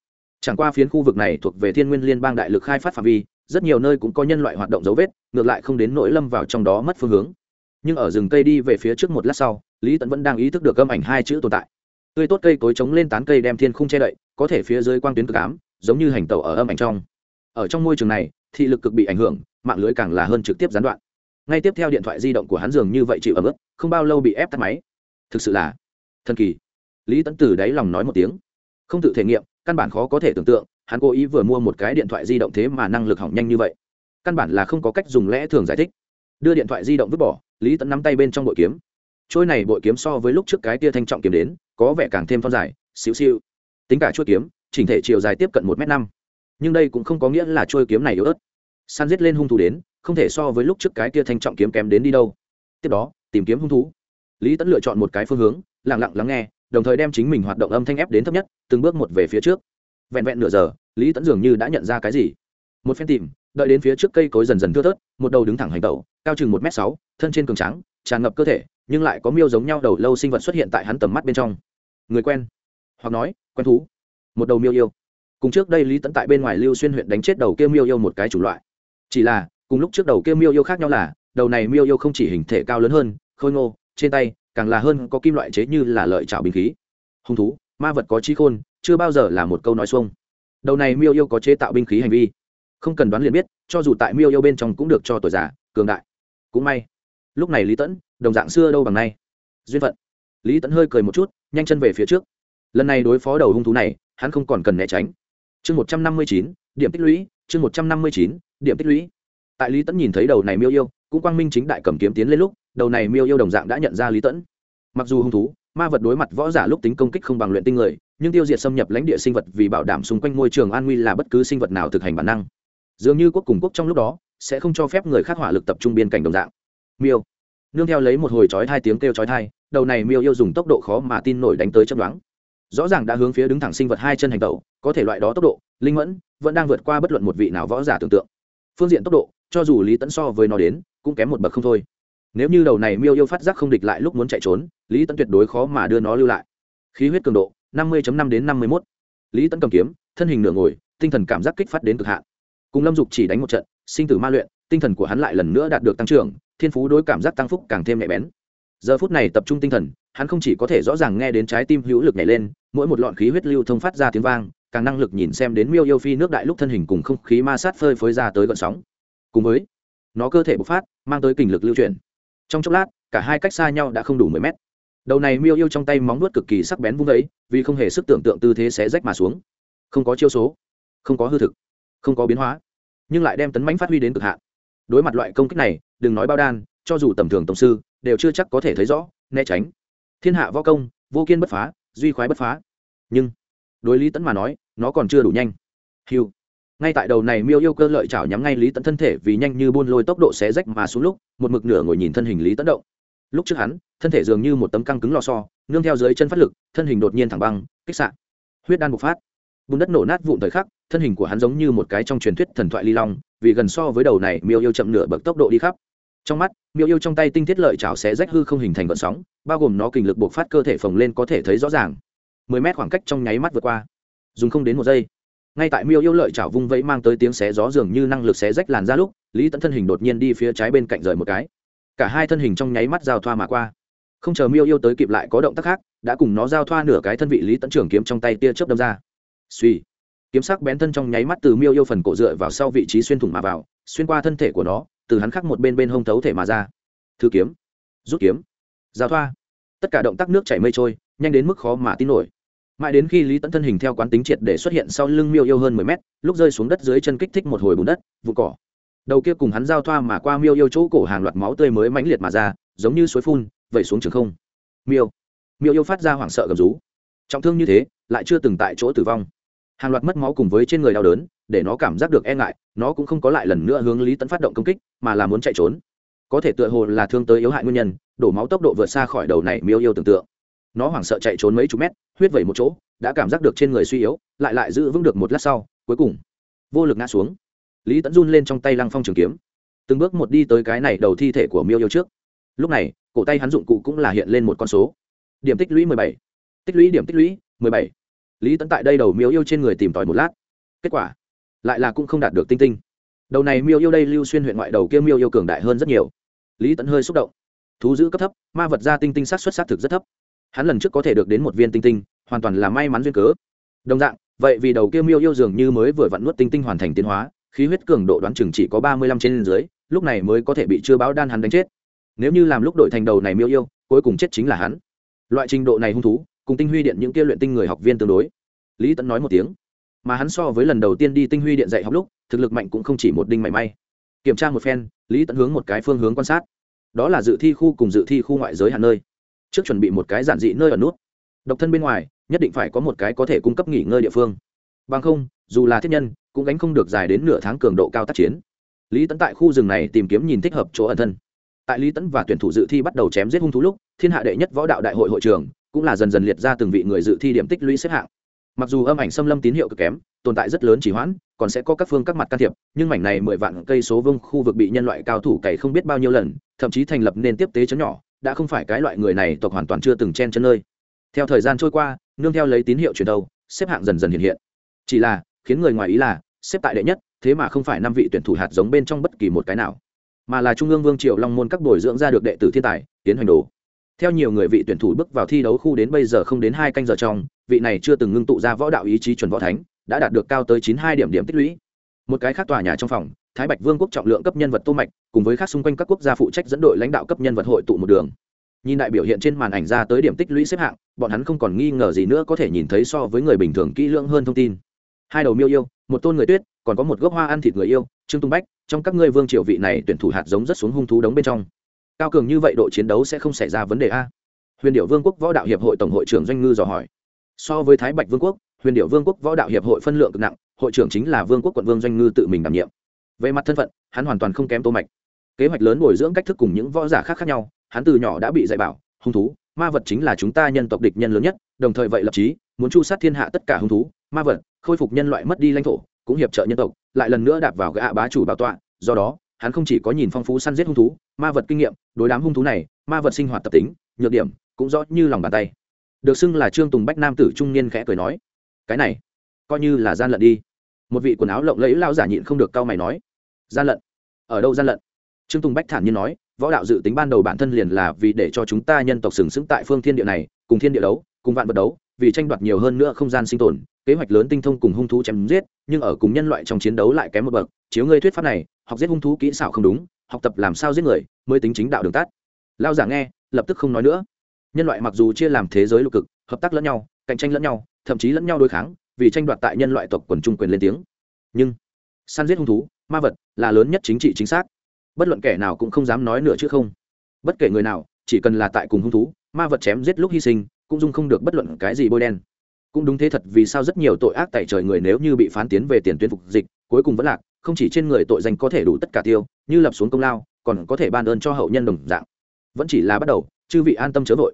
Chẳng qua phiến khu vực này thuộc về thiên nguyên liên bang đại lực khai phát phạm vi, rất nhiều nơi cũng có nhân loại hoạt động dấu vết, ngược lại không đến nỗi lâm vào trong đó mất phương hướng. Nhưng ở rừng cây đi về phía trước một lát sau, lý tẫn vẫn đang ý thức được âm ảnh hai chữ tồn tại. Tươi tốt cây cối chống lên tán cây đem thiên khung che đậy, có thể phía dưới quang tuyến cực ám, giống như hành tàu ở âm ảnh trong. Ở trong môi trường này, thị lực cực bị ảnh hưởng, mạng lưới càng là hơn trực tiếp gián đoạn. Ngay tiếp theo điện thoại di động của hắn dường như vậy chịu ấm ức, không bao lâu bị ép tắt máy thực sự là thần kỳ. Lý tẫn từ đáy lòng nói một tiếng. Không tự thể nghiệm, căn bản khó có thể tưởng tượng, hắn cố ý vừa mua một cái điện thoại di động thế mà năng lực hỏng nhanh như vậy. Căn bản là không có cách dùng lẽ thường giải thích. Đưa điện thoại di động vứt bỏ, lý tẫn nắm tay bên trong bội kiếm. Trôi này bội kiếm so với lúc trước cái tia thanh trọng kiếm đến, có vẻ càng thêm phong dài, xíu xiu tính cả chuôi kiếm, chỉnh thể chiều dài tiếp cận một m năm. Nhưng đây cũng không có nghĩa là trôi kiếm này yếu ớt. Săn giết lên hung thủ đến, không thể so với lúc trước cái tia thanh trọng kiếm kém đến đi đâu. Tiếp đó, tìm kiếm hung thú lý tẫn lựa chọn một cái phương hướng lẳng lặng lắng nghe, đồng thời đem chính mình hoạt động âm thanh ép đến thấp nhất, từng bước một về phía trước. Vẹn vẹn nửa giờ, lý tẫn dường như đã nhận ra cái gì. Một phen tìm, đợi đến phía trước cây cối dần dần thưa thớt, một đầu đứng thẳng hành tẩu, cao chừng một m sáu, thân trên cường trắng tràn ngập cơ thể, nhưng lại có miêu giống nhau đầu lâu sinh vật xuất hiện tại hắn tầm mắt bên trong. Người quen. Hoặc nói, quen thú. Một đầu miêu yêu. Cùng trước đây lý tẫn tại bên ngoài lưu xuyên huyện đánh chết đầu kia miêu yêu một cái chủng loại. Chỉ là, cùng lúc trước đầu kia miêu yêu khác nhau là, đầu này miêu yêu không chỉ hình thể cao lớn hơn, khôi ngô trên tay, càng là hơn có kim loại chế như là lợi trào bình khí. Hung thú, ma vật có trí khôn, chưa bao giờ là một câu nói xuông. Đầu này miêu yêu có chế tạo binh khí hành vi. Không cần đoán liền biết, cho dù tại miêu yêu bên trong cũng được cho tuổi già, cường đại. Cũng may. Lúc này lý tẫn, đồng dạng xưa đâu bằng nay. Duyên phận. Lý tẫn hơi cười một chút, nhanh chân về phía trước. Lần này đối phó đầu hung thú này, hắn không còn cần né tránh. Chương một trăm năm mươi chín, điểm tích lũy, chương một trăm năm mươi chín, điểm tích lũy. Tại lý tẫn nhìn thấy đầu này miêu yêu cũng quang minh chính đại cầm kiếm tiến lên lúc, đầu này miêu yêu đồng dạng đã nhận ra lý tẫn. Mặc dù hung thú, ma vật đối mặt võ giả lúc tính công kích không bằng luyện tinh người, nhưng tiêu diệt xâm nhập lãnh địa sinh vật vì bảo đảm xung quanh môi trường an nguy là bất cứ sinh vật nào thực hành bản năng. Dường như quốc cùng quốc trong lúc đó, sẽ không cho phép người khác hỏa lực tập trung biên cảnh đồng dạng. Miêu. Nương theo lấy một hồi chói hai tiếng kêu chói thai đầu này miêu yêu dùng tốc độ khó mà tin nổi đánh tới chấp đoán rõ ràng đã hướng phía đứng thẳng sinh vật hai chân hành tẩu, có thể loại đó tốc độ, linh mẫn, vẫn đang vượt qua bất luận một vị nào võ giả tưởng tượng phương diện tốc độ, cho dù lý tẫn so với nó đến, cũng kém một bậc không thôi. Nếu như đầu này miêu yêu phát giác không địch lại lúc muốn chạy trốn, lý tẫn tuyệt đối khó mà đưa nó lưu lại. Khí huyết cường độ, năm mươi năm đến năm mươi một lý tẫn cầm kiếm, thân hình nửa ngồi, tinh thần cảm giác kích phát đến cực hạn. Cùng lâm dục chỉ đánh một trận, sinh tử ma luyện, tinh thần của hắn lại lần nữa đạt được tăng trưởng, thiên phú đối cảm giác tăng phúc càng thêm nhạy bén. Giờ phút này tập trung tinh thần, hắn không chỉ có thể rõ ràng nghe đến trái tim hữu lực nhảy lên, mỗi một lọn khí huyết lưu thông phát ra tiếng vang càng năng lực nhìn xem đến miêu yêu phi nước đại lúc thân hình cùng không khí ma sát phơi phới ra tới gọn sóng. Cùng với, nó cơ thể bộc phát, mang tới kình lực lưu chuyển. Trong chốc lát, cả hai cách xa nhau đã không đủ mười mét. Đầu này miêu yêu trong tay móng nuốt cực kỳ sắc bén vung ấy, vì không hề sức tưởng tượng tư thế sẽ rách mà xuống. Không có chiêu số, không có hư thực, không có biến hóa, nhưng lại đem tấn mãnh phát huy đến cực hạn. Đối mặt loại công kích này, đừng nói bao đan, cho dù tầm thường tổng sư, đều chưa chắc có thể thấy rõ, né tránh. Thiên hạ võ công, vô kiên bất phá, duy khoái bất phá. Nhưng đối lý tẫn mà nói, nó còn chưa đủ nhanh. Hiu ngay tại đầu này miêu yêu cơ lợi chảo nhắm ngay lý tẫn thân thể vì nhanh như buôn lôi tốc độ xé rách mà xuống lúc, một mực nửa ngồi nhìn thân hình lý tẫn động. Lúc trước hắn, thân thể dường như một tấm căng cứng lò so nương theo dưới chân phát lực, thân hình đột nhiên thẳng băng, kích sạn huyết đan bộc phát. Bùn đất nổ nát vụn thời khắc, thân hình của hắn giống như một cái trong truyền thuyết thần thoại ly long, vì gần so với đầu này miêu yêu chậm nửa bậc tốc độ đi khắp. Trong mắt, miêu yêu trong tay tinh thiết lợi chảo xé rách hư không hình thành vận sóng, bao gồm nó kình lực bộc phát cơ thể phồng lên có thể thấy rõ ràng mười mét khoảng cách trong nháy mắt vượt qua. Dùng không đến một giây, ngay tại miêu yêu lợi chảo vung vẫy mang tới tiếng xé gió dường như năng lực xé rách làn ra lúc, lý tẫn thân hình đột nhiên đi phía trái bên cạnh rời một cái. Cả hai thân hình trong nháy mắt giao thoa mà qua. Không chờ miêu yêu tới kịp lại có động tác khác, đã cùng nó giao thoa nửa cái thân vị lý tẫn trưởng kiếm trong tay tia chớp đâm ra. Suy kiếm sắc bén thân trong nháy mắt từ miêu yêu phần cổ dựa vào sau vị trí xuyên thủng mà vào, xuyên qua thân thể của nó, từ hắn khắc một bên bên hông thấu thể mà ra. Thư kiếm, rút kiếm, giao thoa tất cả động tác nước chảy mây trôi, nhanh đến mức khó mà tin nổi. Mãi đến khi lý tẫn thân hình theo quán tính triệt để xuất hiện sau lưng miêu yêu hơn mười mét, lúc rơi xuống đất dưới chân kích thích một hồi bùn đất, vụ cỏ. Đầu kia cùng hắn giao thoa mà qua miêu yêu chỗ cổ hàng loạt máu tươi mới mãnh liệt mà ra, giống như suối phun, vẩy xuống trường không. Miêu. Miêu yêu phát ra hoảng sợ gầm rú. Trọng thương như thế, lại chưa từng tại chỗ tử vong. Hàng loạt mất máu cùng với trên người đau đớn, để nó cảm giác được e ngại, nó cũng không có lại lần nữa hướng lý tẫn phát động công kích, mà là muốn chạy trốn. Có thể tựa hồ là thương tới yếu hại nguyên nhân đổ máu tốc độ vượt xa khỏi đầu này miêu yêu tưởng tượng. Nó hoảng sợ chạy trốn mấy chục mét, huyết vẩy một chỗ, đã cảm giác được trên người suy yếu, lại lại giữ vững được một lát sau, cuối cùng, vô lực ngã xuống. Lý tẫn run lên trong tay lăng phong trường kiếm. Từng bước một đi tới cái này đầu thi thể của miêu yêu trước. Lúc này, cổ tay hắn dụng cụ cũng là hiện lên một con số. Điểm tích lũy mười bảy. Tích lũy điểm tích lũy mười bảy. Lý tẫn tại đây đầu miêu yêu trên người tìm tòi một lát. Kết quả, lại là cũng không đạt được tinh tinh. Đầu này miêu yêu đây lưu xuyên huyện ngoại đầu kia miêu yêu cường đại hơn rất nhiều. Lý tẫn hơi xúc động thú giữ cấp thấp, ma vật ra tinh tinh sát xuất sát thực rất thấp. Hắn lần trước có thể được đến một viên tinh tinh, hoàn toàn là may mắn duyên cớ. Đồng dạng, vậy vì đầu kia miêu yêu dường như mới vừa vặn nuốt tinh tinh hoàn thành tiến hóa, khí huyết cường độ đoán chừng chỉ có ba mươi lăm trên dưới, lúc này mới có thể bị chưa báo đan hắn đánh chết. Nếu như làm lúc đội thành đầu này miêu yêu, cuối cùng chết chính là hắn. Loại trình độ này hung thú, cùng tinh huy điện những kia luyện tinh người học viên tương đối. Lý tẫn nói một tiếng. Mà hắn so với lần đầu tiên đi tinh huy điện dạy học lúc, thực lực mạnh cũng không chỉ một đinh mảy may. Kiểm tra một phen, lý tẫn hướng một cái phương hướng quan sát đó là dự thi khu cùng dự thi khu ngoại giới hạn nơi. Trước chuẩn bị một cái giản dị nơi ở nút. Độc thân bên ngoài, nhất định phải có một cái có thể cung cấp nghỉ ngơi địa phương. Bằng không, dù là thiết nhân, cũng gánh không được dài đến nửa tháng cường độ cao tác chiến. Lý tấn tại khu rừng này tìm kiếm nhìn thích hợp chỗ ẩn thân. Tại lý tấn và tuyển thủ dự thi bắt đầu chém giết hung thú lúc, thiên hạ đệ nhất võ đạo đại hội hội trường cũng là dần dần liệt ra từng vị người dự thi điểm tích lũy xếp hạng. Mặc dù âm ảnh xâm lâm tín hiệu cực kém, tồn tại rất lớn chỉ hoãn, còn sẽ có các phương các mặt can thiệp, nhưng mảnh này mười vạn cây số vương khu vực bị nhân loại cao thủ cày không biết bao nhiêu lần thậm chí thành lập nên tiếp tế chấn nhỏ, đã không phải cái loại người này tộc hoàn toàn chưa từng chen chân nơi. Theo thời gian trôi qua, nương theo lấy tín hiệu truyền đầu xếp hạng dần dần hiện hiện. Chỉ là, khiến người ngoài ý là, xếp tại đệ nhất, thế mà không phải năm vị tuyển thủ hạt giống bên trong bất kỳ một cái nào. Mà là trung ương vương triệu long môn các bồi dưỡng ra được đệ tử thiên tài, tiến hành đồ. Theo nhiều người vị tuyển thủ bước vào thi đấu khu đến bây giờ không đến hai canh giờ trong, vị này chưa từng ngưng tụ ra võ đạo ý chí chuẩn võ thánh, đã đạt được cao tới chín hai điểm điểm tích lũy. Một cái khác tòa nhà trong phòng, thái bạch vương quốc trọng lượng cấp nhân vật tô mạch cùng với các xung quanh các quốc gia phụ trách dẫn đội lãnh đạo cấp nhân vật hội tụ một đường. Nhìn đại biểu hiện trên màn ảnh ra tới điểm tích lũy xếp hạng, bọn hắn không còn nghi ngờ gì nữa có thể nhìn thấy so với người bình thường kỹ lưỡng hơn thông tin. Hai đầu miêu yêu, một tôn người tuyết, còn có một gốc hoa ăn thịt người yêu, trương tung bách, trong các ngươi vương triều vị này tuyển thủ hạt giống rất xuống hung thú đóng bên trong. Cao cường như vậy độ chiến đấu sẽ không xảy ra vấn đề a? Huyền điệu vương quốc võ đạo hiệp hội tổng hội trưởng doanh ngư dò hỏi. So với thái bạch vương quốc, huyền điệu vương quốc võ đạo hiệp hội phân lượng cực nặng, hội trưởng chính là vương quốc quận vương doanh ngư tự mình đảm nhiệm. Về mặt thân phận, hắn hoàn toàn không kém tô mạch kế hoạch lớn bồi dưỡng cách thức cùng những võ giả khác khác nhau, hắn từ nhỏ đã bị dạy bảo, hung thú, ma vật chính là chúng ta nhân tộc địch nhân lớn nhất, đồng thời vậy lập chí, muốn chu sát thiên hạ tất cả hung thú, ma vật, khôi phục nhân loại mất đi lãnh thổ, cũng hiệp trợ nhân tộc, lại lần nữa đạp vào gã bá chủ bảo tọa, do đó, hắn không chỉ có nhìn phong phú săn giết hung thú, ma vật kinh nghiệm, đối đám hung thú này, ma vật sinh hoạt tập tính, nhược điểm, cũng rõ như lòng bàn tay. Được xưng là trương tùng bách nam tử trung niên khẽ cười nói, cái này, coi như là gian lận đi. Một vị quần áo lộng lẫy lao giả nhịn không được cau mày nói, gian lận? Ở đâu gian lận? Trương tùng bách thản nhiên nói, võ đạo dự tính ban đầu bản thân liền là vì để cho chúng ta nhân tộc sừng sững tại phương thiên địa này, cùng thiên địa đấu, cùng vạn vật đấu, vì tranh đoạt nhiều hơn nữa không gian sinh tồn, kế hoạch lớn tinh thông cùng hung thú chém giết, nhưng ở cùng nhân loại trong chiến đấu lại kém một bậc, chiếu ngươi thuyết pháp này, học giết hung thú kỹ xảo không đúng, học tập làm sao giết người, mới tính chính đạo đường tắt. Lao giả nghe, lập tức không nói nữa. Nhân loại mặc dù chia làm thế giới lục cực, hợp tác lẫn nhau, cạnh tranh lẫn nhau, thậm chí lẫn nhau đối kháng, vì tranh đoạt tại nhân loại tộc quần trung quyền lên tiếng. Nhưng, săn giết hung thú, ma vật là lớn nhất chính trị chính xác bất luận kẻ nào cũng không dám nói nữa chứ không. Bất kể người nào, chỉ cần là tại cùng hung thú, ma vật chém giết lúc hy sinh, cũng dung không được bất luận cái gì bôi đen. Cũng đúng thế thật vì sao rất nhiều tội ác tại trời người nếu như bị phán tiến về tiền tuyến phục dịch, cuối cùng vẫn lạc, không chỉ trên người tội danh có thể đủ tất cả tiêu, như lập xuống công lao, còn có thể ban ơn cho hậu nhân đồng dạng. Vẫn chỉ là bắt đầu, chư vị an tâm chớ vội.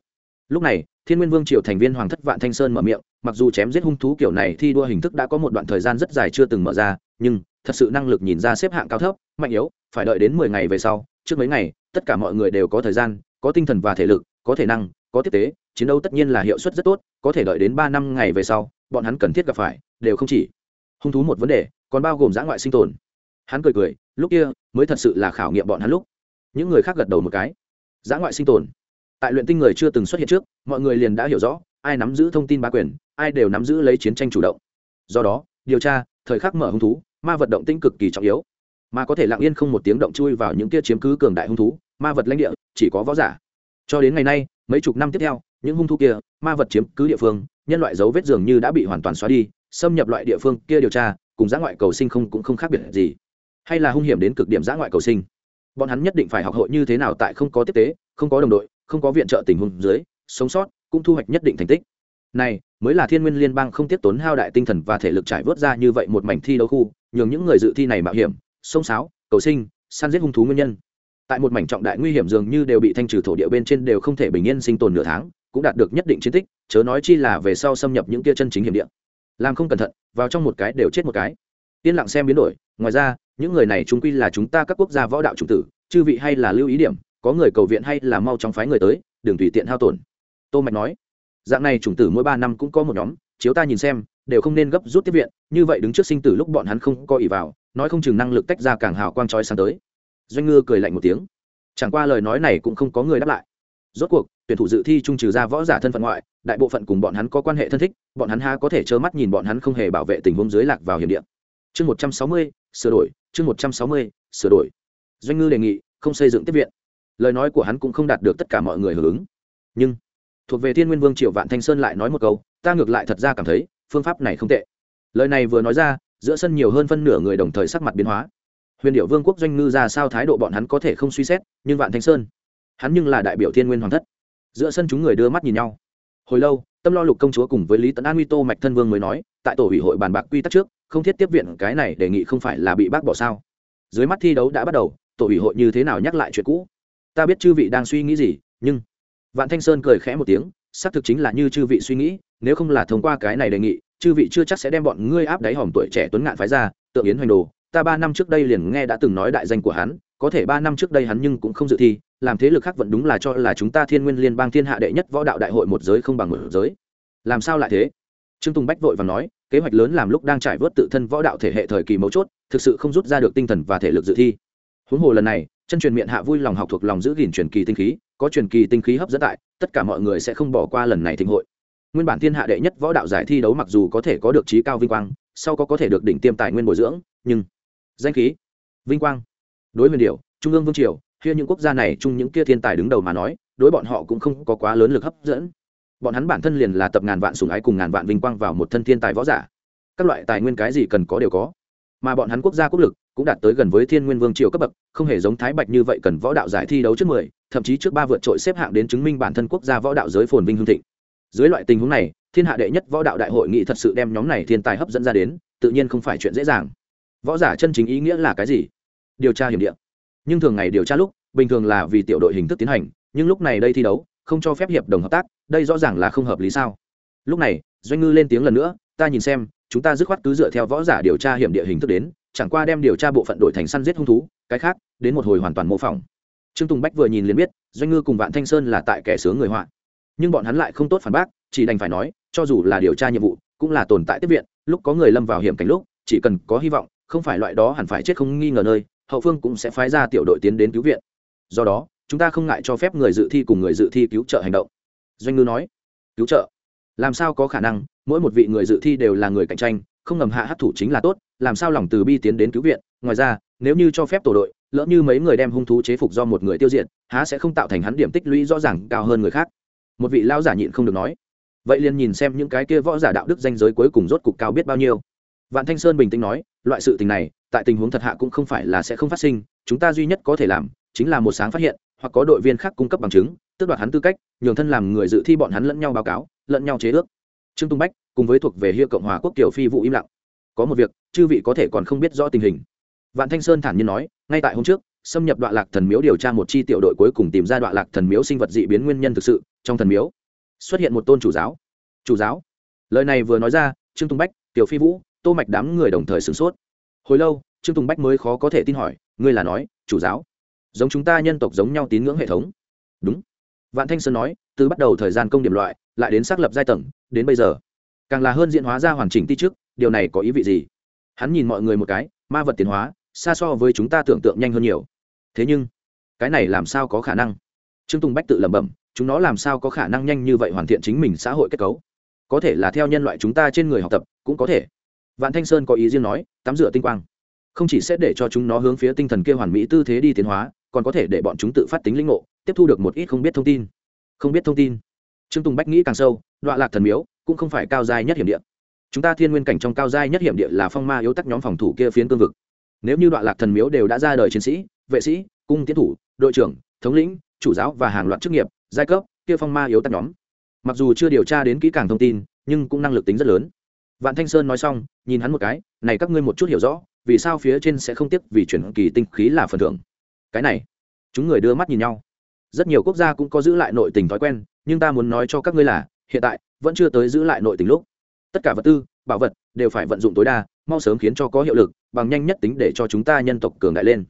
Lúc này, thiên nguyên vương triều thành viên hoàng thất vạn thanh sơn mở miệng, mặc dù chém giết hung thú kiểu này thi đua hình thức đã có một đoạn thời gian rất dài chưa từng mở ra, nhưng, thật sự năng lực nhìn ra xếp hạng cao thấp, mạnh yếu phải đợi đến mười ngày về sau, trước mấy ngày, tất cả mọi người đều có thời gian, có tinh thần và thể lực, có thể năng, có tiếp tế, chiến đấu tất nhiên là hiệu suất rất tốt, có thể đợi đến ba năm ngày về sau, bọn hắn cần thiết gặp phải, đều không chỉ hung thú một vấn đề, còn bao gồm giã ngoại sinh tồn. Hắn cười cười, lúc kia, mới thật sự là khảo nghiệm bọn hắn lúc. Những người khác gật đầu một cái. Giã ngoại sinh tồn. Tại luyện tinh người chưa từng xuất hiện trước, mọi người liền đã hiểu rõ, ai nắm giữ thông tin bá quyền, ai đều nắm giữ lấy chiến tranh chủ động. Do đó, điều tra, thời khắc mở hung thú, ma vật động tinh cực kỳ trọng yếu mà có thể lặng yên không một tiếng động chui vào những kia chiếm cứ cường đại hung thú, ma vật lãnh địa, chỉ có võ giả. Cho đến ngày nay, mấy chục năm tiếp theo, những hung thú kia, ma vật chiếm cứ địa phương, nhân loại dấu vết dường như đã bị hoàn toàn xóa đi, xâm nhập loại địa phương kia điều tra, cùng giã ngoại cầu sinh không cũng không khác biệt gì. Hay là hung hiểm đến cực điểm giã ngoại cầu sinh. Bọn hắn nhất định phải học hội như thế nào tại không có tiếp tế, không có đồng đội, không có viện trợ tình huống dưới, sống sót, cũng thu hoạch nhất định thành tích. Này, mới là thiên nguyên liên bang không tiếp tốn hao đại tinh thần và thể lực trải vớt ra như vậy một mảnh thi đấu khu, nhường những người dự thi này mạo hiểm sông sáo, cầu sinh, săn giết hung thú nguyên nhân. Tại một mảnh trọng đại nguy hiểm dường như đều bị thanh trừ thổ địa bên trên đều không thể bình yên sinh tồn nửa tháng, cũng đạt được nhất định chiến tích, chớ nói chi là về sau xâm nhập những kia chân chính hiểm địa. Làm không cẩn thận, vào trong một cái đều chết một cái. Yên lặng xem biến đổi, ngoài ra, những người này chúng quy là chúng ta các quốc gia võ đạo chủ tử, chư vị hay là lưu ý điểm, có người cầu viện hay là mau chóng phái người tới, đừng tùy tiện hao tổn. Tô mạch nói, dạng này chủng tử mỗi ba năm cũng có một nhóm, chiếu ta nhìn xem, đều không nên gấp rút tiếp viện, như vậy đứng trước sinh tử lúc bọn hắn không có ỷ vào nói không chừng năng lực tách ra càng hào quang trói sáng tới. Doanh ngư cười lạnh một tiếng. Chẳng qua lời nói này cũng không có người đáp lại. Rốt cuộc, tuyển thủ dự thi trung trừ ra võ giả thân phận ngoại, đại bộ phận cùng bọn hắn có quan hệ thân thích, bọn hắn ha có thể trơ mắt nhìn bọn hắn không hề bảo vệ tình huống dưới lạc vào hiểm điện. chương một trăm sáu mươi, sửa đổi, chương một trăm sáu mươi, sửa đổi. Doanh ngư đề nghị, không xây dựng tiếp viện. Lời nói của hắn cũng không đạt được tất cả mọi người hưởng ứng. Nhưng, thuộc về thiên nguyên vương triệu vạn thanh sơn lại nói một câu, ta ngược lại thật ra cảm thấy, phương pháp này không tệ. Lời này vừa nói ra giữa sân nhiều hơn phân nửa người đồng thời sắc mặt biến hóa. Huyền điệu vương quốc doanh ngư ra sao thái độ bọn hắn có thể không suy xét, nhưng vạn thanh sơn, hắn nhưng là đại biểu thiên nguyên hoàng thất. Giữa sân chúng người đưa mắt nhìn nhau. Hồi lâu, tâm lo lục công chúa cùng với lý tấn an nguy tô mạch thân vương mới nói, tại tổ ủy hội bàn bạc quy tắc trước, không thiết tiếp viện cái này đề nghị không phải là bị bác bỏ sao? Dưới mắt thi đấu đã bắt đầu, tổ ủy hội như thế nào nhắc lại chuyện cũ? Ta biết chư vị đang suy nghĩ gì, nhưng vạn thanh sơn cười khẽ một tiếng, xác thực chính là như chư vị suy nghĩ, nếu không là thông qua cái này đề nghị chư vị chưa chắc sẽ đem bọn ngươi áp đáy hòm tuổi trẻ tuấn ngạn phái ra, tượng yến hoành đồ, ta ba năm trước đây liền nghe đã từng nói đại danh của hắn, có thể ba năm trước đây hắn nhưng cũng không dự thi, làm thế lực khác vẫn đúng là cho là chúng ta thiên nguyên liên bang thiên hạ đệ nhất võ đạo đại hội một giới không bằng một giới. Làm sao lại thế? Trương tùng bách vội và nói, kế hoạch lớn làm lúc đang trải vớt tự thân võ đạo thể hệ thời kỳ mấu chốt, thực sự không rút ra được tinh thần và thể lực dự thi. Huống hồ lần này, chân truyền miệng hạ vui lòng học thuộc lòng giữ gìn truyền kỳ tinh khí, có truyền kỳ tinh khí hấp dẫn tại, tất cả mọi người sẽ không bỏ qua lần này thịnh hội nguyên bản thiên hạ đệ nhất võ đạo giải thi đấu mặc dù có thể có được trí cao vinh quang, sau có có thể được đỉnh tiêm tài nguyên bồi dưỡng, nhưng danh khí, vinh quang, đối huyền điệu trung ương vương triều hiện những quốc gia này chung những kia thiên tài đứng đầu mà nói, đối bọn họ cũng không có quá lớn lực hấp dẫn. Bọn hắn bản thân liền là tập ngàn vạn sùng ái cùng ngàn vạn vinh quang vào một thân thiên tài võ giả. Các loại tài nguyên cái gì cần có đều có. Mà bọn hắn quốc gia quốc lực cũng đạt tới gần với thiên nguyên vương triều cấp bậc, không hề giống thái bạch như vậy cần võ đạo giải thi đấu trước mười, thậm chí trước ba vượt trội xếp hạng đến chứng minh bản thân quốc gia võ đạo giới phồn vinh hương thịnh dưới loại tình huống này, thiên hạ đệ nhất võ đạo đại hội nghị thật sự đem nhóm này thiên tài hấp dẫn ra đến, tự nhiên không phải chuyện dễ dàng. Võ giả chân chính ý nghĩa là cái gì? Điều tra hiểm địa. Nhưng thường ngày điều tra lúc, bình thường là vì tiểu đội hình thức tiến hành, nhưng lúc này đây thi đấu, không cho phép hiệp đồng hợp tác, đây rõ ràng là không hợp lý sao? Lúc này, doanh ngư lên tiếng lần nữa, ta nhìn xem, chúng ta dứt khoát cứ dựa theo võ giả điều tra hiểm địa hình thức đến, chẳng qua đem điều tra bộ phận đổi thành săn giết hung thú, cái khác, đến một hồi hoàn toàn mô phỏng. Trương tùng bách vừa nhìn liền biết, doanh ngư cùng vạn thanh sơn là tại kẻ sướng người họa nhưng bọn hắn lại không tốt phản bác, chỉ đành phải nói, cho dù là điều tra nhiệm vụ, cũng là tồn tại tiếp viện, lúc có người lâm vào hiểm cảnh lúc, chỉ cần có hy vọng, không phải loại đó hẳn phải chết không nghi ngờ nơi, hậu phương cũng sẽ phái ra tiểu đội tiến đến cứu viện. Do đó, chúng ta không ngại cho phép người dự thi cùng người dự thi cứu trợ hành động. Doanh ngư nói. Cứu trợ? Làm sao có khả năng? Mỗi một vị người dự thi đều là người cạnh tranh, không ngầm hạ hát thủ chính là tốt, làm sao lòng từ bi tiến đến cứu viện? Ngoài ra, nếu như cho phép tổ đội, lỡ như mấy người đem hung thú chế phục do một người tiêu diệt, há sẽ không tạo thành hắn điểm tích lũy rõ ràng cao hơn người khác một vị lao giả nhịn không được nói, vậy liền nhìn xem những cái kia võ giả đạo đức danh giới cuối cùng rốt cục cao biết bao nhiêu. Vạn thanh sơn bình tĩnh nói, loại sự tình này, tại tình huống thật hạ cũng không phải là sẽ không phát sinh, chúng ta duy nhất có thể làm, chính là một sáng phát hiện, hoặc có đội viên khác cung cấp bằng chứng, tước đoạt hắn tư cách, nhường thân làm người dự thi bọn hắn lẫn nhau báo cáo, lẫn nhau chế ước. Trương tung bách cùng với thuộc về hiệu cộng hòa quốc tiểu phi vụ im lặng. Có một việc, chư vị có thể còn không biết rõ tình hình. Vạn thanh sơn thản nhiên nói, ngay tại hôm trước xâm nhập đoạn lạc thần miếu điều tra một chi tiểu đội cuối cùng tìm ra đoạn lạc thần miếu sinh vật dị biến nguyên nhân thực sự trong thần miếu. Xuất hiện một tôn chủ giáo. Chủ giáo. Lời này vừa nói ra, trương tùng bách, tiểu phi vũ, tô mạch đám người đồng thời sửng sốt. Hồi lâu, trương tùng bách mới khó có thể tin hỏi, ngươi là nói, chủ giáo? Giống chúng ta nhân tộc giống nhau tín ngưỡng hệ thống? Đúng. Vạn thanh sơn nói, từ bắt đầu thời gian công điểm loại, lại đến xác lập giai tầng, đến bây giờ, càng là hơn diễn hóa ra hoàn chỉnh ti trước điều này có ý vị gì? Hắn nhìn mọi người một cái, ma vật tiến hóa, xa so với chúng ta tưởng tượng nhanh hơn nhiều thế nhưng, cái này làm sao có khả năng? Trương tùng bách tự lẩm bẩm, chúng nó làm sao có khả năng nhanh như vậy hoàn thiện chính mình xã hội kết cấu? Có thể là theo nhân loại chúng ta trên người học tập, cũng có thể. Vạn thanh sơn có ý riêng nói, tắm rửa tinh quang. Không chỉ sẽ để cho chúng nó hướng phía tinh thần kia hoàn mỹ tư thế đi tiến hóa, còn có thể để bọn chúng tự phát tính linh ngộ, tiếp thu được một ít không biết thông tin. Không biết thông tin. Trương tùng bách nghĩ càng sâu đoạn lạc thần miếu, cũng không phải cao giai nhất hiểm địa. Chúng ta thiên nguyên cảnh trong cao giai nhất hiểm địa là phong ma yếu tắc nhóm phòng thủ kia phiến cương vực. Nếu như đoạn lạc thần miếu đều đã ra đời chiến sĩ vệ sĩ, cung tiến thủ, đội trưởng, thống lĩnh, chủ giáo và hàng loạt chức nghiệp, giai cấp, kia phong ma yếu tắt nhóm. Mặc dù chưa điều tra đến kỹ càng thông tin, nhưng cũng năng lực tính rất lớn. Vạn thanh sơn nói xong, nhìn hắn một cái, này các ngươi một chút hiểu rõ, vì sao phía trên sẽ không tiếc vì chuyển kỳ tinh khí là phần thưởng? Cái này, chúng người đưa mắt nhìn nhau. Rất nhiều quốc gia cũng có giữ lại nội tình thói quen, nhưng ta muốn nói cho các ngươi là, hiện tại, vẫn chưa tới giữ lại nội tình lúc. Tất cả vật tư, bảo vật, đều phải vận dụng tối đa, mau sớm khiến cho có hiệu lực, bằng nhanh nhất tính để cho chúng ta nhân tộc cường đại lên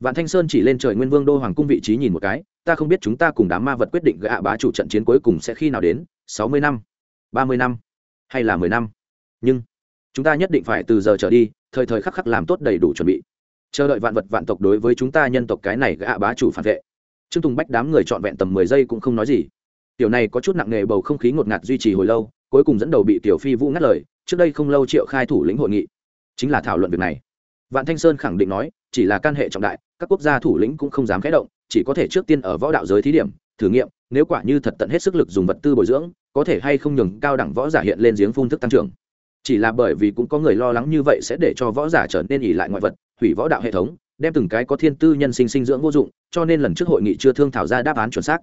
vạn thanh sơn chỉ lên trời nguyên vương đô hoàng cung vị trí nhìn một cái, ta không biết chúng ta cùng đám ma vật quyết định gạ bá chủ trận chiến cuối cùng sẽ khi nào đến, sáu mươi năm, ba mươi năm, hay là mười năm. Nhưng, chúng ta nhất định phải từ giờ trở đi, thời thời khắc khắc làm tốt đầy đủ chuẩn bị. Chờ đợi vạn vật vạn tộc đối với chúng ta nhân tộc cái này gạ bá chủ phản vệ. Trương tùng bách đám người trọn vẹn tầm mười giây cũng không nói gì. Tiểu này có chút nặng nề bầu không khí ngột ngạt duy trì hồi lâu, cuối cùng dẫn đầu bị tiểu phi vũ ngắt lời, trước đây không lâu triệu khai thủ lĩnh hội nghị. Chính là thảo luận việc này. Vạn thanh sơn khẳng định nói chỉ là can hệ trọng đại, các quốc gia thủ lĩnh cũng không dám khẽ động, chỉ có thể trước tiên ở võ đạo giới thí điểm, thử nghiệm, nếu quả như thật tận hết sức lực dùng vật tư bồi dưỡng, có thể hay không nhường cao đẳng võ giả hiện lên giếng phun thức tăng trưởng. Chỉ là bởi vì cũng có người lo lắng như vậy sẽ để cho võ giả trở nên ỉ lại ngoại vật, hủy võ đạo hệ thống, đem từng cái có thiên tư nhân sinh sinh dưỡng vô dụng, cho nên lần trước hội nghị chưa thương thảo ra đáp án chuẩn xác.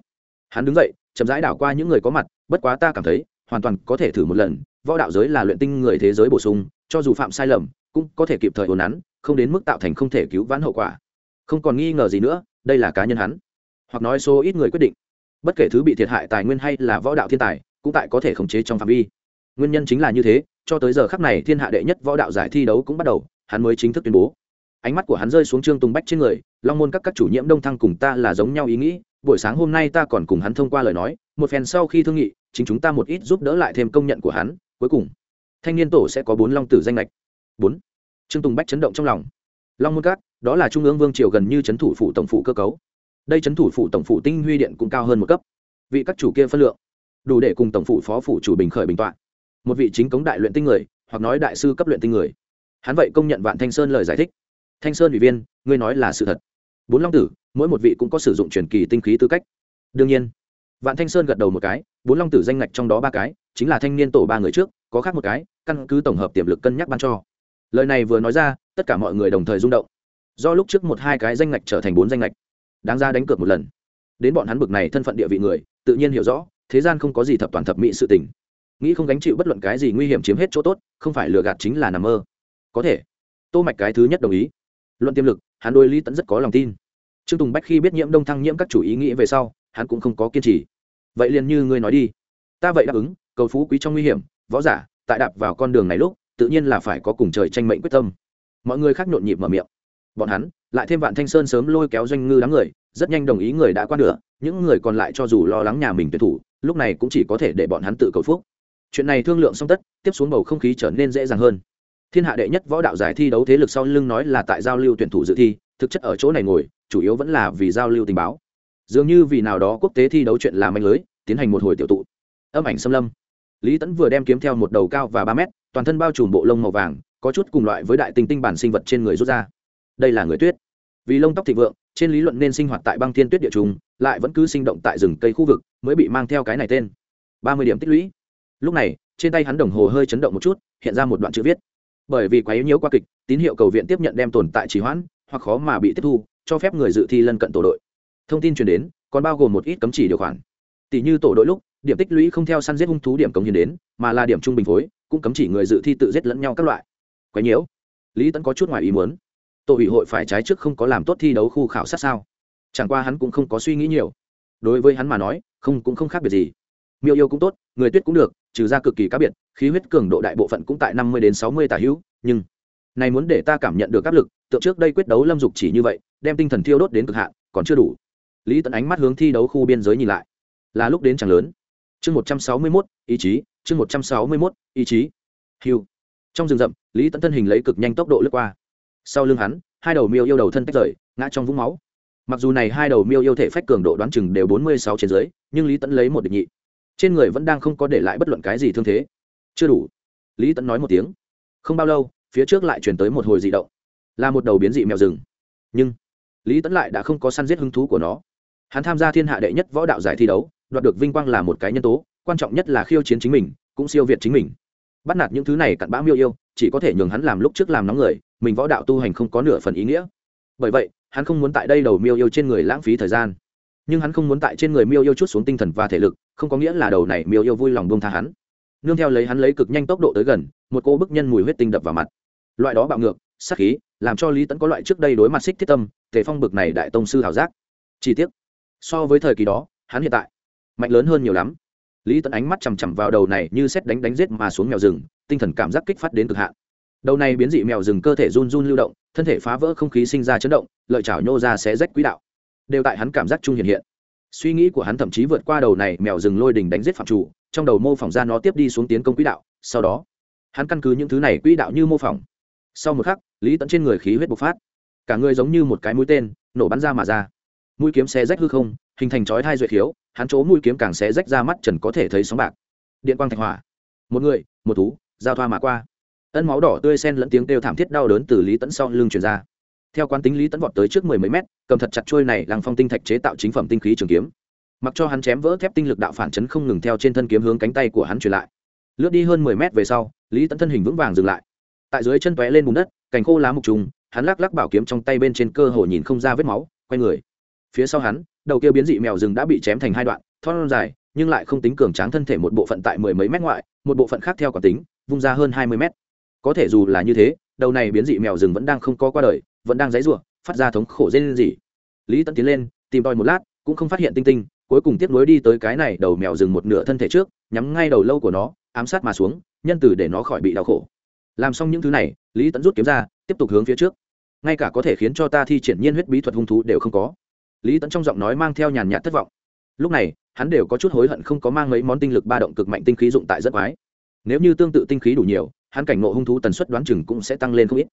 Hắn đứng dậy, chậm rãi đảo qua những người có mặt, bất quá ta cảm thấy, hoàn toàn có thể thử một lần, võ đạo giới là luyện tinh người thế giới bổ sung, cho dù phạm sai lầm, cũng có thể kịp thời ồn nắn không đến mức tạo thành không thể cứu vãn hậu quả. Không còn nghi ngờ gì nữa, đây là cá nhân hắn. Hoặc nói số ít người quyết định. Bất kể thứ bị thiệt hại tài nguyên hay là võ đạo thiên tài, cũng tại có thể khống chế trong phạm vi. Nguyên nhân chính là như thế, cho tới giờ khắc này thiên hạ đệ nhất võ đạo giải thi đấu cũng bắt đầu, hắn mới chính thức tuyên bố. Ánh mắt của hắn rơi xuống trương tùng bách trên người, long môn các các chủ nhiễm đông thăng cùng ta là giống nhau ý nghĩ, buổi sáng hôm nay ta còn cùng hắn thông qua lời nói, một phen sau khi thương nghị, chính chúng ta một ít giúp đỡ lại thêm công nhận của hắn, cuối cùng, thanh niên tổ sẽ có bốn long tử danh lệch. Bốn trương tùng bách chấn động trong lòng. Long môn cát, đó là trung ương vương triều gần như c h ấ n thủ phủ tổng phủ cơ cấu. Đây c h ấ n thủ phủ tổng phủ tinh huy điện cũng cao hơn một cấp. Vị các chủ kia phân lượng đủ để cùng tổng phủ phó phủ chủ bình khởi bình t o ạ n một vị chính cống đại luyện tinh người hoặc nói đại sư cấp luyện tinh người. Hắn vậy công nhận vạn thanh sơn lời giải thích. Thanh sơn ủy viên ngươi nói là sự thật. Bốn long tử mỗi một vị cũng có sử dụng truyền kỳ tinh khí tư cách. Đương nhiên vạn thanh sơn gật đầu một cái bốn long tử danh ngạch trong đó ba cái chính là thanh niên tổ ba người trước có khác một cái căn cứ tổng hợp tiềm lực cân nhắc ban cho lời này vừa nói ra, tất cả mọi người đồng thời rung động. Do lúc trước một hai cái danh ngạch trở thành bốn danh ngạch, đáng ra đánh cược một lần. Đến bọn hắn bực này thân phận địa vị người, tự nhiên hiểu rõ, thế gian không có gì thập toàn thập mỹ sự tình. Nghĩ không gánh chịu bất luận cái gì nguy hiểm chiếm hết chỗ tốt, không phải lừa gạt chính là nằm mơ. Có thể, tô mạch cái thứ nhất đồng ý. Luận tiềm lực, hắn đôi lý tẫn rất có lòng tin. Trương tùng bách khi biết nhiễm đông thăng nhiễm các chủ ý nghĩ về sau, hắn cũng không có kiên trì. Vậy liền như ngươi nói đi. Ta vậy đáp ứng, cầu phú quý trong nguy hiểm, võ giả, tại đạp vào con đường này lúc tự nhiên là phải có cùng trời tranh mệnh quyết tâm. Mọi người khác nhộn nhịp mở miệng. Bọn hắn, lại thêm vạn thanh sơn sớm lôi kéo doanh ngư đám người, rất nhanh đồng ý người đã qua nửa, những người còn lại cho dù lo lắng nhà mình tuyệt thủ, lúc này cũng chỉ có thể để bọn hắn tự cầu phúc. Chuyện này thương lượng xong tất, tiếp xuống bầu không khí trở nên dễ dàng hơn. Thiên hạ đệ nhất võ đạo giải thi đấu thế lực sau lưng nói là tại giao lưu tuyển thủ dự thi, thực chất ở chỗ này ngồi, chủ yếu vẫn là vì giao lưu tình báo. Dường như vì nào đó quốc tế thi đấu chuyện làm manh lưới, tiến hành một hồi tiểu tụ. Âm ảnh xâm lâm lý tẫn vừa đem kiếm theo một đầu cao và ba mét, toàn thân bao trùm bộ lông màu vàng, có chút cùng loại với đại tinh tinh bản sinh vật trên người rút ra. Đây là người tuyết. Vì lông tóc thịnh vượng, trên lý luận nên sinh hoạt tại băng thiên tuyết địa trùng lại vẫn cứ sinh động tại rừng cây khu vực, mới bị mang theo cái này tên. Ba mươi điểm tích lũy. Lúc này, trên tay hắn đồng hồ hơi chấn động một chút, hiện ra một đoạn chữ viết. Bởi vì quá yếu nhiễu qua kịch, tín hiệu cầu viện tiếp nhận đem tồn tại trì hoãn, hoặc khó mà bị tiếp thu, cho phép người dự thi lân cận tổ đội. Thông tin truyền đến, còn bao gồm một ít cấm chỉ điều khoản. Tỷ như tổ đội lúc điểm tích lũy không theo săn giết hung thú điểm cống hiến đến, mà là điểm trung bình phối, cũng cấm chỉ người dự thi tự giết lẫn nhau các loại. Quá nhiễu. Lý tẫn có chút ngoài ý muốn. Tổ ủy hội phải trái trước không có làm tốt thi đấu khu khảo sát sao? Chẳng qua hắn cũng không có suy nghĩ nhiều. Đối với hắn mà nói, không cũng không khác biệt gì. Miêu yêu cũng tốt, người tuyết cũng được, trừ ra cực kỳ cá biệt, khí huyết cường độ đại bộ phận cũng tại năm mươi đến sáu mươi tả hữu, nhưng này muốn để ta cảm nhận được áp lực, tượng trước đây quyết đấu lâm dục chỉ như vậy, đem tinh thần thiêu đốt đến cực hạn, còn chưa đủ. Lý Tấn ánh mắt hướng thi đấu khu biên giới nhìn lại. Là lúc đến chẳng lớn chương một trăm sáu mươi mốt, ý chí. Chương một trăm sáu mươi mốt, ý chí. Hiu trong rừng rậm, lý tẫn thân hình lấy cực nhanh tốc độ lướt qua. Sau lưng hắn, hai đầu miêu yêu đầu thân tách rời, ngã trong vũng máu. Mặc dù này hai đầu miêu yêu thể phách cường độ đoán chừng đều bốn mươi sáu trên dưới, nhưng lý tẫn lấy một địch nhị. Trên người vẫn đang không có để lại bất luận cái gì thương thế. Chưa đủ. Lý tẫn nói một tiếng. Không bao lâu, phía trước lại chuyển tới một hồi dị động. Là một đầu biến dị mèo rừng. Nhưng lý tẫn lại đã không có săn giết hứng thú của nó. Hắn tham gia thiên hạ đệ nhất võ đạo giải thi đấu đoạt được vinh quang là một cái nhân tố, quan trọng nhất là khiêu chiến chính mình, cũng siêu việt chính mình. Bắt nạt những thứ này cặn bã miêu yêu, chỉ có thể nhường hắn làm lúc trước làm nóng người, mình võ đạo tu hành không có nửa phần ý nghĩa. Bởi vậy, hắn không muốn tại đây đầu miêu yêu trên người lãng phí thời gian. Nhưng hắn không muốn tại trên người miêu yêu chút xuống tinh thần và thể lực, không có nghĩa là đầu này miêu yêu vui lòng buông tha hắn. Nương theo lấy hắn lấy cực nhanh tốc độ tới gần, một cô bức nhân mùi huyết tinh đập vào mặt. Loại đó bạo ngược sắc khí, làm cho lý tẫn có loại trước đây đối mặt xích thiết tâm thể phong bực này đại tông sư thảo giác. Chi tiết so với thời kỳ đó, hắn hiện tại mạnh lớn hơn nhiều lắm. Lý tẫn ánh mắt chằm chằm vào đầu này như xét đánh đánh giết mà xuống mèo rừng, tinh thần cảm giác kích phát đến cực hạn. Đầu này biến dị mèo rừng cơ thể run run lưu động, thân thể phá vỡ không khí sinh ra chấn động, lợi chảo nhô ra xé rách quỹ đạo. Đều tại hắn cảm giác chung hiện hiện. Suy nghĩ của hắn thậm chí vượt qua đầu này mèo rừng lôi đình đánh giết phạm chủ, trong đầu mô phỏng ra nó tiếp đi xuống tiến công quỹ đạo, sau đó, hắn căn cứ những thứ này quỹ đạo như mô phỏng. Sau một khắc, lý tẫn trên người khí huyết bộc phát. Cả người giống như một cái mũi tên, nổ bắn ra mà ra. Mũi kiếm xe rách hư không hình thành chói thai duyệt khiếu, hắn chỗ mũi kiếm càng xé rách ra mắt trần có thể thấy sóng bạc. Điện quang thạch hỏa. Một người, một thú, giao thoa mà qua. Ân máu đỏ tươi sen lẫn tiếng kêu thảm thiết đau đớn từ lý tẫn sau lưng truyền ra. Theo quán tính lý tẫn vọt tới trước mười mấy mét, cầm thật chặt trôi này làng phong tinh thạch chế tạo chính phẩm tinh khí trường kiếm. Mặc cho hắn chém vỡ thép tinh lực đạo phản chấn không ngừng theo trên thân kiếm hướng cánh tay của hắn truyền lại. Lướt đi hơn mười mét về sau, lý tẫn thân hình vững vàng dừng lại. Tại dưới chân tóe lên bùn đất, cành khô lá mục trùng, hắn lắc lắc bảo kiếm trong tay bên trên cơ hồ nhìn không ra vết máu, quay người. Phía sau hắn đầu kia biến dị mèo rừng đã bị chém thành hai đoạn, thon dài, nhưng lại không tính cường tráng thân thể một bộ phận tại mười mấy mét ngoại, một bộ phận khác theo quả tính, vung ra hơn hai mươi mét. Có thể dù là như thế, đầu này biến dị mèo rừng vẫn đang không có qua đời, vẫn đang dãy ruộng phát ra thống khổ dê lên gì lý tẫn tiến lên, tìm tòi một lát, cũng không phát hiện tinh tinh, cuối cùng tiếp nối đi tới cái này đầu mèo rừng một nửa thân thể trước, nhắm ngay đầu lâu của nó, ám sát mà xuống, nhân từ để nó khỏi bị đau khổ. Làm xong những thứ này, lý tẫn rút kiếm ra, tiếp tục hướng phía trước. Ngay cả có thể khiến cho ta thi triển nhiên huyết bí thuật hung thú đều không có lý tẫn trong giọng nói mang theo nhàn nhạt thất vọng. Lúc này, hắn đều có chút hối hận không có mang mấy món tinh lực ba động cực mạnh tinh khí dụng tại rất quái. Nếu như tương tự tinh khí đủ nhiều, hắn cảnh ngộ hung thú tần suất đoán chừng cũng sẽ tăng lên không ít.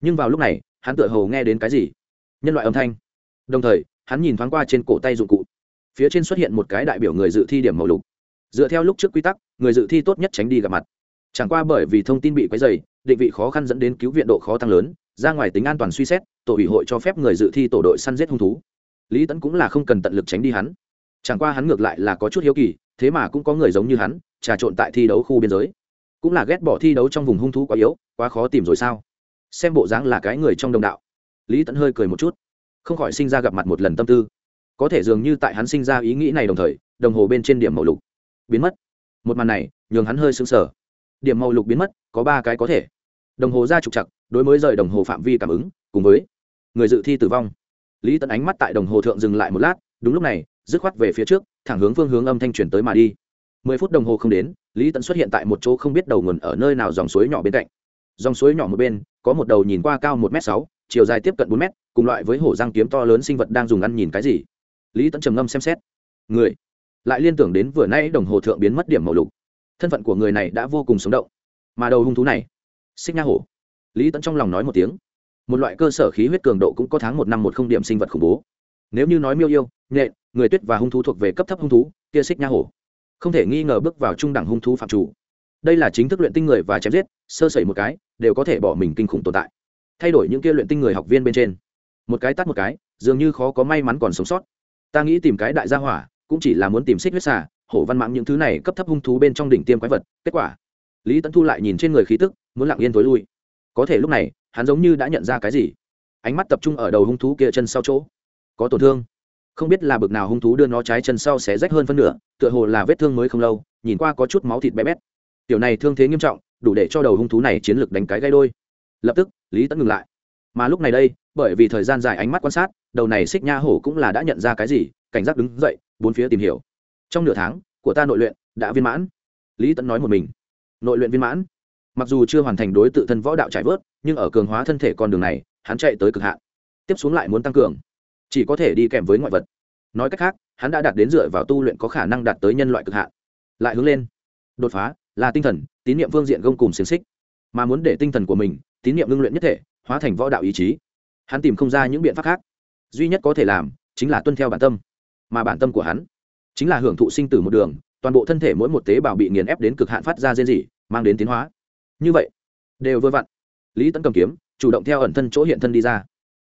Nhưng vào lúc này, hắn tựa hồ nghe đến cái gì? Nhân loại âm thanh. Đồng thời, hắn nhìn thoáng qua trên cổ tay dụng cụ. Phía trên xuất hiện một cái đại biểu người dự thi điểm màu lục. Dựa theo lúc trước quy tắc, người dự thi tốt nhất tránh đi gặp mặt. Chẳng qua bởi vì thông tin bị quấy dày định vị khó khăn dẫn đến cứu viện độ khó tăng lớn, ra ngoài tính an toàn suy xét, tổ ủy hội cho phép người dự thi tổ đội săn giết hung thú lý tẫn cũng là không cần tận lực tránh đi hắn. Chẳng qua hắn ngược lại là có chút hiếu kỳ, thế mà cũng có người giống như hắn, trà trộn tại thi đấu khu biên giới. Cũng là ghét bỏ thi đấu trong vùng hung thú quá yếu, quá khó tìm rồi sao? Xem bộ dáng là cái người trong đồng đạo. Lý tẫn hơi cười một chút. Không khỏi sinh ra gặp mặt một lần tâm tư. Có thể dường như tại hắn sinh ra ý nghĩ này đồng thời, đồng hồ bên trên điểm màu lục biến mất. Một màn này, nhường hắn hơi sững sờ. Điểm màu lục biến mất, có ba cái có thể. Đồng hồ ra trục chặt đối mới rời đồng hồ phạm vi cảm ứng, cùng với người dự thi tử vong lý Tấn ánh mắt tại đồng hồ thượng dừng lại một lát, đúng lúc này, dứt khoát về phía trước, thẳng hướng phương hướng âm thanh chuyển tới mà đi. Mười phút đồng hồ không đến, lý Tấn xuất hiện tại một chỗ không biết đầu nguồn ở nơi nào dòng suối nhỏ bên cạnh. Dòng suối nhỏ một bên, có một đầu nhìn qua cao một m sáu, chiều dài tiếp cận bốn m cùng loại với hổ răng kiếm to lớn sinh vật đang dùng ăn nhìn cái gì. Lý Tấn trầm ngâm xem xét. Người? Lại liên tưởng đến vừa nay đồng hồ thượng biến mất điểm màu lục. Thân phận của người này đã vô cùng sống động. Mà đầu hung thú này? Xích nha hổ. Lý Tấn trong lòng nói một tiếng một loại cơ sở khí huyết cường độ cũng có tháng một năm một không điểm sinh vật khủng bố. Nếu như nói miêu yêu, nhện, người tuyết và hung thú thuộc về cấp thấp hung thú, kia xích nha hổ. Không thể nghi ngờ bước vào trung đẳng hung thú phạm chủ. Đây là chính thức luyện tinh người và chém giết, sơ sẩy một cái, đều có thể bỏ mình kinh khủng tồn tại. Thay đổi những kia luyện tinh người học viên bên trên. Một cái tắt một cái, dường như khó có may mắn còn sống sót. Ta nghĩ tìm cái đại gia hỏa, cũng chỉ là muốn tìm xích huyết xà, hổ văn mãng những thứ này cấp thấp hung thú bên trong đỉnh tiêm quái vật. Kết quả, lý tấn thu lại nhìn trên người khí tức, muốn lặng yên tối lui. Có thể lúc này hắn giống như đã nhận ra cái gì. Ánh mắt tập trung ở đầu hung thú kia chân sau chỗ. Có tổn thương. Không biết là bực nào hung thú đưa nó trái chân sau xé rách hơn phân nửa, tựa hồ là vết thương mới không lâu, nhìn qua có chút máu thịt bé bét. Tiểu này thương thế nghiêm trọng, đủ để cho đầu hung thú này chiến lược đánh cái gây đôi. Lập tức, lý tẫn ngừng lại. Mà lúc này đây, bởi vì thời gian dài ánh mắt quan sát, đầu này xích nha hổ cũng là đã nhận ra cái gì, cảnh giác đứng dậy, bốn phía tìm hiểu. Trong nửa tháng, của ta nội luyện đã viên mãn. Lý tẫn nói một mình. Nội luyện viên mãn? Mặc dù chưa hoàn thành đối tự thân võ đạo trải vớt, nhưng ở cường hóa thân thể con đường này, hắn chạy tới cực hạn. Tiếp xuống lại muốn tăng cường. Chỉ có thể đi kèm với ngoại vật. Nói cách khác, hắn đã đạt đến dựa vào tu luyện có khả năng đạt tới nhân loại cực hạn. Lại hướng lên. Đột phá, là tinh thần, tín nhiệm phương diện gông cùng xiềng xích. Mà muốn để tinh thần của mình, tín nhiệm ngưng luyện nhất thể, hóa thành võ đạo ý chí. Hắn tìm không ra những biện pháp khác. Duy nhất có thể làm, chính là tuân theo bản tâm. Mà bản tâm của hắn, chính là hưởng thụ sinh tử một đường, toàn bộ thân thể mỗi một tế bào bị nghiền ép đến cực hạn phát ra riêng gì mang đến tiến hóa như vậy, đều vơi vặn. Lý tấn cầm kiếm, chủ động theo ẩn thân chỗ hiện thân đi ra.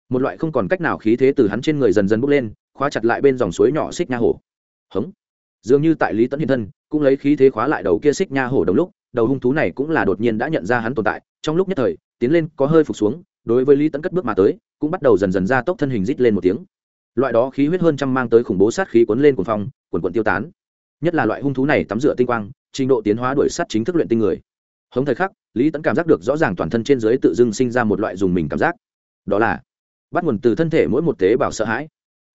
Một loại không còn cách nào khí thế từ hắn trên người dần dần bốc lên, khóa chặt lại bên dòng suối nhỏ xích nha hổ. Hống. Dường như tại lý tấn hiện thân, cũng lấy khí thế khóa lại đầu kia xích nha hổ đồng lúc, đầu hung thú này cũng là đột nhiên đã nhận ra hắn tồn tại, trong lúc nhất thời, tiến lên có hơi phục xuống, đối với lý tấn cất bước mà tới, cũng bắt đầu dần dần ra tốc thân hình rít lên một tiếng. Loại đó khí huyết hơn trăm mang tới khủng bố sát khí cuốn lên cuồng phong quần quần tiêu tán. Nhất là loại hung thú này tắm rửa tinh quang, trình độ tiến hóa đuổi sát chính thức luyện tinh người. Hống thời khắc lý tẫn cảm giác được rõ ràng toàn thân trên dưới tự dưng sinh ra một loại dùng mình cảm giác. Đó là, bắt nguồn từ thân thể mỗi một tế bào sợ hãi.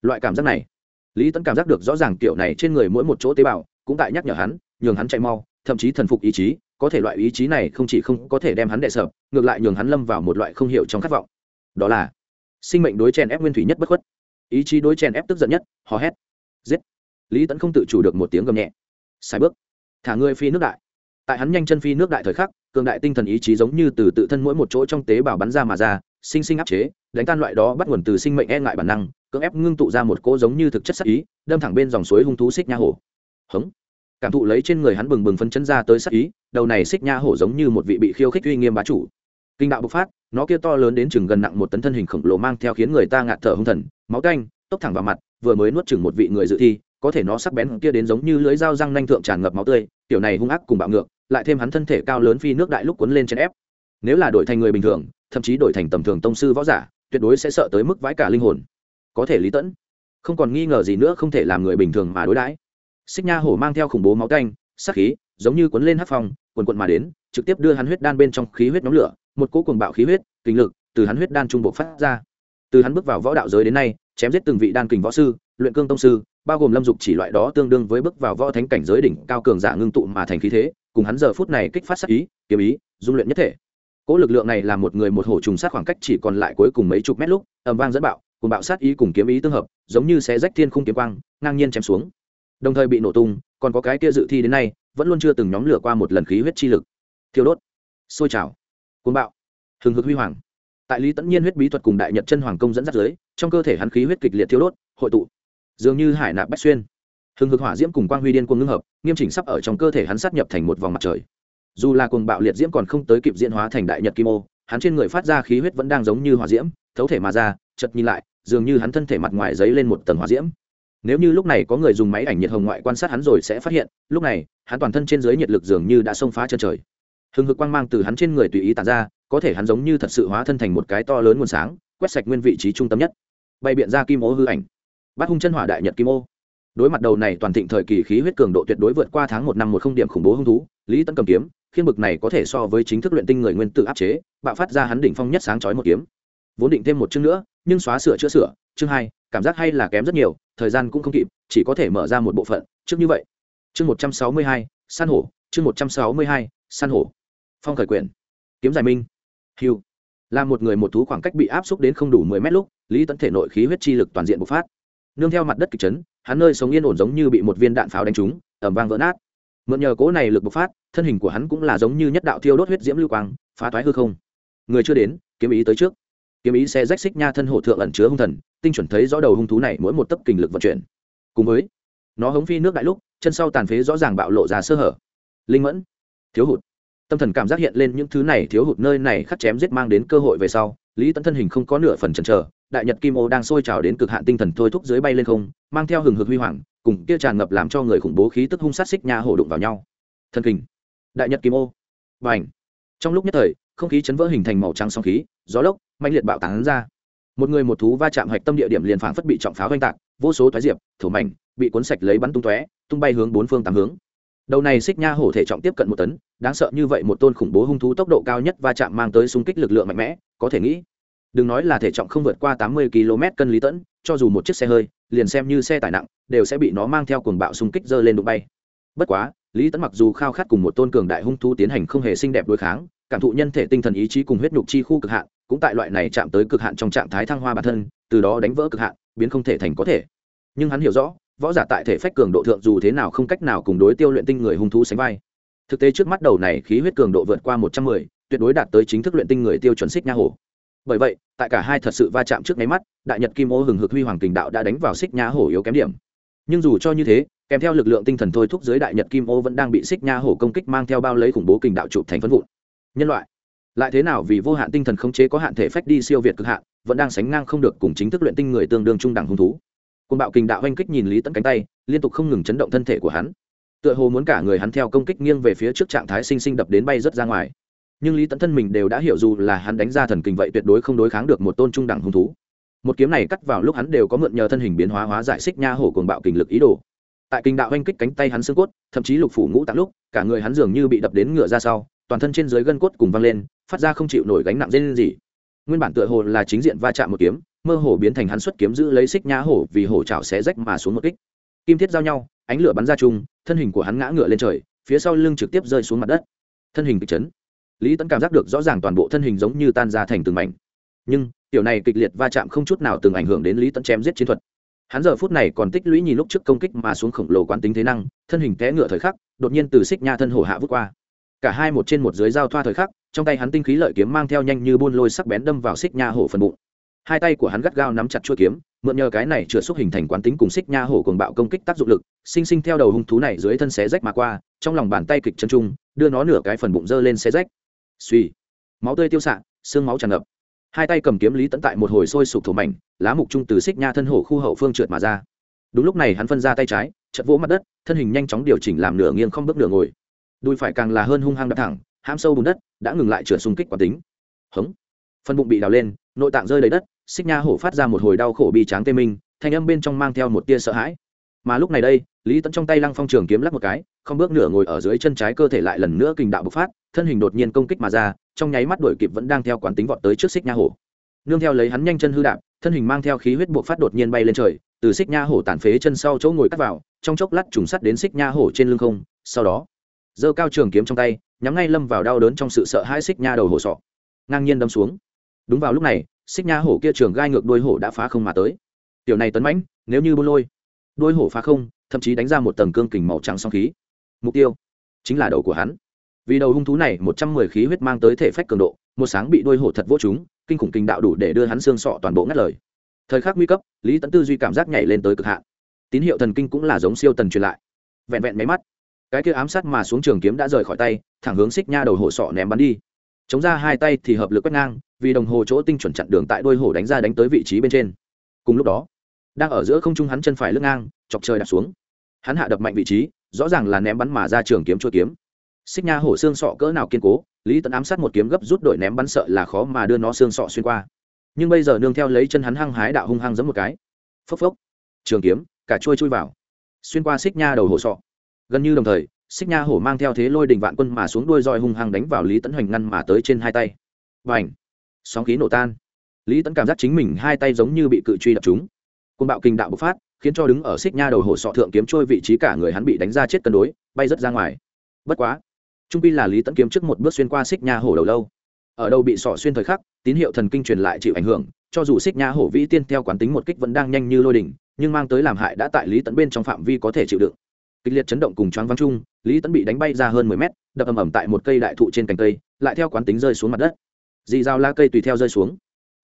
Loại cảm giác này, lý tẫn cảm giác được rõ ràng kiểu này trên người mỗi một chỗ tế bào, cũng tại nhắc nhở hắn, nhường hắn chạy mau, thậm chí thần phục ý chí, có thể loại ý chí này không chỉ không có thể đem hắn đệ sợ ngược lại nhường hắn lâm vào một loại không hiểu trong khát vọng. Đó là, sinh mệnh đối chèn ép nguyên thủy nhất bất khuất. Ý chí đối chèn ép tức giận nhất, hò hét. Giết. Lý tẫn không tự chủ được một tiếng gầm nhẹ. Sai bước. Thả ngươi phi nước đại tại hắn nhanh chân phi nước đại thời khắc, cường đại tinh thần ý chí giống như từ tự thân mỗi một chỗ trong tế bào bắn ra mà ra, sinh sinh áp chế, đánh tan loại đó bắt nguồn từ sinh mệnh e ngại bản năng, cưỡng ép ngưng tụ ra một cỗ giống như thực chất sắc ý, đâm thẳng bên dòng suối hung thú xích nha hổ. Hống. Cảm thụ lấy trên người hắn bừng bừng phân chân ra tới sắc ý, đầu này xích nha hổ giống như một vị bị khiêu khích uy nghiêm bá chủ. Kinh đạo bộc phát, nó kia to lớn đến chừng gần nặng một tấn thân hình khổng lồ mang theo khiến người ta ngạt thở hung thần, máu canh, tốc thẳng vào mặt, vừa mới nuốt chừng một vị người dự thi, có thể nó sắc bén kia đến giống như lưới dao răng nanh thượng tràn ngập máu tươi, tiểu này hung ác cùng bạo ngược lại thêm hắn thân thể cao lớn phi nước đại lúc cuốn lên trên ép. Nếu là đổi thành người bình thường, thậm chí đổi thành tầm thường tông sư võ giả, tuyệt đối sẽ sợ tới mức vãi cả linh hồn. Có thể lý tẫn, không còn nghi ngờ gì nữa không thể làm người bình thường mà đối đãi. Xích nha hổ mang theo khủng bố máu canh sắc khí, giống như cuốn lên hát phong quần quận mà đến, trực tiếp đưa hắn huyết đan bên trong khí huyết nóng lửa, một cỗ cuồng bạo khí huyết, kinh lực, từ hắn huyết đan trung bộ phát ra. Từ hắn bước vào võ đạo giới đến nay, chém giết từng vị đan kình võ sư, luyện cương tông sư, bao gồm lâm dục chỉ loại đó tương đương với bước vào võ thánh cảnh giới đỉnh cao cường giả ngưng tụ mà thành khí thế cùng hắn giờ phút này kích phát sắc ý, kiếm ý, dung luyện nhất thể. Cỗ lực lượng này là một người một hổ trùng sát khoảng cách chỉ còn lại cuối cùng mấy chục mét lúc ầm vang dẫn bạo, cùng bạo sát ý cùng kiếm ý tương hợp, giống như xé rách thiên khung kiếm quang, ngang nhiên chém xuống. Đồng thời bị nổ tung, còn có cái kia dự thi đến nay, vẫn luôn chưa từng nhóm lửa qua một lần khí huyết chi lực. Thiêu đốt, sôi trào, cuồng bạo, hừng hực huy hoàng. Tại lý tẫn nhiên huyết bí thuật cùng đại nhật chân hoàng công dẫn dắt dưới, trong cơ thể hắn khí huyết kịch liệt thiêu đốt, hội tụ. Dường như hải nạp bách xuyên hừng hực hỏa diễm cùng quang huy điên cuồng ngưng hợp, nghiêm chỉnh sắp ở trong cơ thể hắn sát nhập thành một vòng mặt trời. Dù là cuồng bạo liệt diễm còn không tới kịp diễn hóa thành đại nhật kim ô, hắn trên người phát ra khí huyết vẫn đang giống như hỏa diễm, thấu thể mà ra chật nhìn lại, dường như hắn thân thể mặt ngoài giấy lên một tầng hỏa diễm. Nếu như lúc này có người dùng máy ảnh nhiệt hồng ngoại quan sát hắn rồi sẽ phát hiện, lúc này, hắn toàn thân trên dưới nhiệt lực dường như đã xông phá chân trời. Hừng hực quang mang từ hắn trên người tùy ý tàn ra, có thể hắn giống như thật sự hóa thân thành một cái to lớn nguồn sáng, quét sạch nguyên vị trí trung tâm nhất. Bày biện ra kim ô hư ảnh. Bắt hung chân hỏa đại nhật kim ô đối mặt đầu này toàn thịnh thời kỳ khí huyết cường độ tuyệt đối vượt qua tháng một năm một không điểm khủng bố hung thú, lý tấn cầm kiếm, khiên bực này có thể so với chính thức luyện tinh người nguyên tử áp chế, bạo phát ra hắn đỉnh phong nhất sáng chói một kiếm. Vốn định thêm một chương nữa, nhưng xóa sửa chữa sửa, chương hai, cảm giác hay là kém rất nhiều, thời gian cũng không kịp, chỉ có thể mở ra một bộ phận, trước như vậy. Chương một trăm sáu mươi hai, san hổ, chương một trăm sáu mươi hai, san hổ. Phong khởi quyền kiếm giải minh. Hiu là một người một thú khoảng cách bị áp xúc đến không đủ mười mét lúc, lý tấn thể nội khí huyết chi lực toàn diện bộc phát. Nương theo mặt đất kịch chấn hắn nơi sống yên ổn giống như bị một viên đạn pháo đánh trúng ẩm vang vỡ nát. Mượn nhờ cố này lực bộc phát, thân hình của hắn cũng là giống như nhất đạo thiêu đốt huyết diễm lưu quang, phá toái hư không. Người chưa đến, kiếm ý tới trước. Kiếm ý xe rách xích nha thân hộ thượng ẩn chứa hung thần, tinh chuẩn thấy rõ đầu hung thú này mỗi một tấc kình lực vận chuyển. Cùng với, nó hống phi nước đại lúc, chân sau tàn phế rõ ràng bạo lộ ra sơ hở. Linh mẫn, thiếu hụt. Tâm thần cảm giác hiện lên những thứ này thiếu hụt nơi này khắc chém giết mang đến cơ hội về sau lý tấn thân hình không có nửa phần chần chờ, đại nhật kim ô đang sôi trào đến cực hạn tinh thần thôi thúc dưới bay lên không, mang theo hừng hực huy hoàng, cùng kia tràn ngập làm cho người khủng bố khí tức hung sát xích nha hổ đụng vào nhau. Thân kình. Đại nhật kim ô. Và ảnh trong lúc nhất thời, không khí chấn vỡ hình thành màu trắng sóng khí, gió lốc mạnh liệt bạo tán ra. Một người một thú va chạm hạch tâm địa điểm liền phảng phất bị trọng pháo oanh tạc, vô số thoái diệp, thổ mảnh, bị cuốn sạch lấy bắn tung tóe, tung bay hướng bốn phương tám hướng đầu này xích nha hổ thể trọng tiếp cận một tấn, đáng sợ như vậy một tôn khủng bố hung thú tốc độ cao nhất va chạm mang tới xung kích lực lượng mạnh mẽ, có thể nghĩ. Đừng nói là thể trọng không vượt qua tám mươi km cân lý tẫn, cho dù một chiếc xe hơi, liền xem như xe tải nặng, đều sẽ bị nó mang theo cuồng bạo xung kích dơ lên đụng bay. Bất quá, lý tẫn mặc dù khao khát cùng một tôn cường đại hung thú tiến hành không hề xinh đẹp đối kháng, cảm thụ nhân thể tinh thần ý chí cùng huyết nhục chi khu cực hạn, cũng tại loại này chạm tới cực hạn trong trạng thái thăng hoa bản thân, từ đó đánh vỡ cực hạn, biến không thể thành có thể. Nhưng hắn hiểu rõ võ giả tại thể phách cường độ thượng dù thế nào không cách nào cùng đối tiêu luyện tinh người hung thú sánh vai. Thực tế trước mắt đầu này khí huyết cường độ vượt qua một trăm mười, tuyệt đối đạt tới chính thức luyện tinh người tiêu chuẩn xích nha hổ. Bởi vậy, tại cả hai thật sự va chạm trước máy mắt, đại nhật kim ô hừng hực huy hoàng tình đạo đã đánh vào xích nha hổ yếu kém điểm. Nhưng dù cho như thế, kèm theo lực lượng tinh thần thôi thúc dưới đại nhật kim ô vẫn đang bị xích nha hổ công kích mang theo bao lấy khủng bố kình đạo chụp thành phân vụn. Nhân loại, lại thế nào vì vô hạn tinh thần khống chế có hạn thể phách đi siêu việt cực hạn, vẫn đang sánh ngang không được cùng chính thức luyện tinh người tương đương trung đẳng hung thú côn bạo kình đạo oanh kích nhìn lý tẫn cánh tay, liên tục không ngừng chấn động thân thể của hắn. Tựa hồ muốn cả người hắn theo công kích nghiêng về phía trước trạng thái sinh sinh đập đến bay rất ra ngoài. Nhưng lý tẫn thân mình đều đã hiểu dù là hắn đánh ra thần kình vậy tuyệt đối không đối kháng được một tôn trung đẳng hung thú. Một kiếm này cắt vào lúc hắn đều có mượn nhờ thân hình biến hóa hóa giải xích nha hổ cuồng bạo kình lực ý đồ. Tại kinh đạo oanh kích cánh tay hắn xương cốt, thậm chí lục phủ ngũ tạng lúc, cả người hắn dường như bị đập đến ngựa ra sau, toàn thân trên dưới gân cốt cùng văng lên, phát ra không chịu nổi gánh nặng dây lên gì nguyên bản tựa hồ là chính diện va chạm một kiếm, mơ hồ biến thành hắn xuất kiếm giữ lấy xích nhã hổ vì hổ chảo xé rách mà xuống một kích. Kim thiết giao nhau, ánh lửa bắn ra chung, thân hình của hắn ngã ngựa lên trời, phía sau lưng trực tiếp rơi xuống mặt đất. Thân hình kịch chấn. Lý tấn cảm giác được rõ ràng toàn bộ thân hình giống như tan ra thành từng mảnh. Nhưng, tiểu này kịch liệt va chạm không chút nào từng ảnh hưởng đến lý tấn chém giết chiến thuật. Hắn giờ phút này còn tích lũy nhìn lúc trước công kích mà xuống khổng lồ quán tính thế năng, thân hình té ngựa thời khắc, đột nhiên từ xích nha thân hổ hạ vút qua. Cả hai một trên một dưới giao thoa thời khắc trong tay hắn tinh khí lợi kiếm mang theo nhanh như buôn lôi sắc bén đâm vào xích nha hổ phần bụng. Hai tay của hắn gắt gao nắm chặt chuôi kiếm, mượn nhờ cái này chữa xúc hình thành quán tính cùng xích nha hổ cùng bạo công kích tác dụng lực, sinh sinh theo đầu hung thú này dưới thân xé rách mà qua, trong lòng bàn tay kịch chân trung, đưa nó nửa cái phần bụng dơ lên xé rách. Suy máu tươi tiêu xạ, xương máu tràn ngập. Hai tay cầm kiếm lý tận tại một hồi sôi sụp thổ mảnh, lá mục trung từ xích nha thân hổ khu hậu phương trượt mà ra. Đúng lúc này hắn phân ra tay trái, chật vỗ mặt đất, thân hình nhanh chóng điều chỉnh làm nửa nghiêng không bước nửa ngồi. Đùi phải càng là hơn hung hăng đập thẳng hãm sâu bùn đất, đã ngừng lại trượt xung kích quả tính. Hống. Phần bụng bị đào lên, nội tạng rơi đầy đất, xích nha hổ phát ra một hồi đau khổ bi tráng tê minh, thanh âm bên trong mang theo một tia sợ hãi. Mà lúc này đây, lý tẫn trong tay lăng phong trường kiếm lắc một cái, không bước nửa ngồi ở dưới chân trái cơ thể lại lần nữa kình đạo bộc phát, thân hình đột nhiên công kích mà ra, trong nháy mắt đuổi kịp vẫn đang theo quán tính vọt tới trước xích nha hổ. Nương theo lấy hắn nhanh chân hư đạp, thân hình mang theo khí huyết bộc phát đột nhiên bay lên trời, từ xích nha hổ tàn phế chân sau chỗ ngồi cắt vào, trong chốc lát trùng sắt đến xích nha hổ trên lưng không, sau đó, giơ cao trường kiếm trong tay nhắm ngay lâm vào đau đớn trong sự sợ hãi xích nha đầu hổ sọ. Ngang nhiên đâm xuống. Đúng vào lúc này, xích nha hổ kia trường gai ngược đuôi hổ đã phá không mà tới. Tiểu này tấn mãnh, nếu như buôn lôi đuôi hổ phá không, thậm chí đánh ra một tầng cương kình màu trắng song khí. Mục tiêu chính là đầu của hắn. Vì đầu hung thú này, một trăm mười khí huyết mang tới thể phách cường độ, một sáng bị đuôi hổ thật vô chúng kinh khủng kinh đạo đủ để đưa hắn xương sọ toàn bộ ngắt lời. Thời khắc nguy cấp, lý tấn tư duy cảm giác nhảy lên tới cực hạn. Tín hiệu thần kinh cũng là giống siêu tần truyền lại. Vẹn vẹn máy mắt cái kia ám sát mà xuống trường kiếm đã rời khỏi tay, thẳng hướng xích nha đầu hổ sọ ném bắn đi. Chống ra hai tay thì hợp lực quét ngang, vì đồng hồ chỗ tinh chuẩn chặn đường tại đôi hổ đánh ra đánh tới vị trí bên trên. Cùng lúc đó, đang ở giữa không trung hắn chân phải lưng ngang, chọc trời đạp xuống. Hắn hạ đập mạnh vị trí, rõ ràng là ném bắn mà ra trường kiếm chua kiếm. Xích nha hổ xương sọ cỡ nào kiên cố, lý tấn ám sát một kiếm gấp rút đội ném bắn sợ là khó mà đưa nó xương sọ xuyên qua. Nhưng bây giờ nương theo lấy chân hắn hăng hái đạo hung hăng giấm một cái. Phốc phốc. Trường kiếm, cả trôi chui vào. Xuyên qua xích nha đầu hổ sọ gần như đồng thời, xích nha hổ mang theo thế lôi đình vạn quân mà xuống đuôi roi hung hăng đánh vào lý tấn hoành ngăn mà tới trên hai tay. Và ảnh sóng khí nổ tan. Lý tấn cảm giác chính mình hai tay giống như bị cự truy đập chúng. Côn bạo kinh đạo bộc phát, khiến cho đứng ở xích nha đầu hổ sọ thượng kiếm trôi vị trí cả người hắn bị đánh ra chết cân đối, bay rất ra ngoài. Bất quá, trung pi là lý tấn kiếm trước một bước xuyên qua xích nha hổ đầu lâu. Ở đâu bị sọ xuyên thời khắc, tín hiệu thần kinh truyền lại chịu ảnh hưởng, cho dù xích nha hổ vĩ tiên theo quán tính một kích vẫn đang nhanh như lôi đỉnh nhưng mang tới làm hại đã tại lý tấn bên trong phạm vi có thể chịu đựng kịch liệt chấn động cùng choáng váng chung, lý tấn bị đánh bay ra hơn mười mét, đập ầm ầm tại một cây đại thụ trên cành cây, lại theo quán tính rơi xuống mặt đất. Dì dao la cây tùy theo rơi xuống.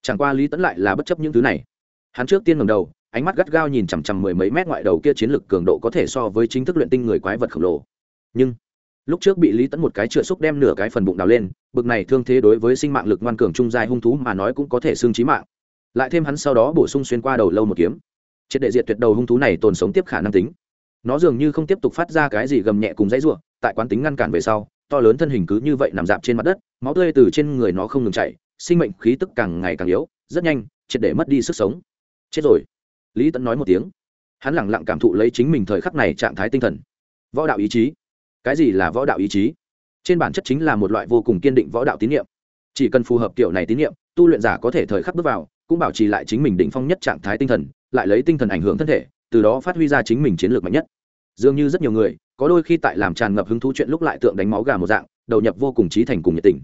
Chẳng qua lý tấn lại là bất chấp những thứ này. Hắn trước tiên ngầm đầu, ánh mắt gắt gao nhìn chằm chằm mười mấy mét ngoại đầu kia chiến lực cường độ có thể so với chính thức luyện tinh người quái vật khổng lồ. Nhưng, lúc trước bị lý tấn một cái chữa xúc đem nửa cái phần bụng đào lên, bực này thương thế đối với sinh mạng lực ngoan cường trung dài hung thú mà nói cũng có thể xương trí mạng. Lại thêm hắn sau đó bổ sung xuyên qua đầu lâu một kiếm. Triệt đệ diệt tuyệt đầu hung thú này tồn sống tiếp khả năng tính nó dường như không tiếp tục phát ra cái gì gầm nhẹ cùng dãy ruộng tại quán tính ngăn cản về sau, to lớn thân hình cứ như vậy nằm dạp trên mặt đất, máu tươi từ trên người nó không ngừng chảy, sinh mệnh khí tức càng ngày càng yếu, rất nhanh, triệt để mất đi sức sống. Chết rồi. Lý tẫn nói một tiếng. Hắn lẳng lặng cảm thụ lấy chính mình thời khắc này trạng thái tinh thần. Võ đạo ý chí. Cái gì là võ đạo ý chí? Trên bản chất chính là một loại vô cùng kiên định võ đạo tín nhiệm chỉ cần phù hợp kiểu này tín nhiệm tu luyện giả có thể thời khắc bước vào, cũng bảo trì lại chính mình đỉnh phong nhất trạng thái tinh thần, lại lấy tinh thần ảnh hưởng thân thể từ đó phát huy ra chính mình chiến lược mạnh nhất. Dường như rất nhiều người, có đôi khi tại làm tràn ngập hứng thú chuyện lúc lại tượng đánh máu gà một dạng, đầu nhập vô cùng trí thành cùng nhiệt tình.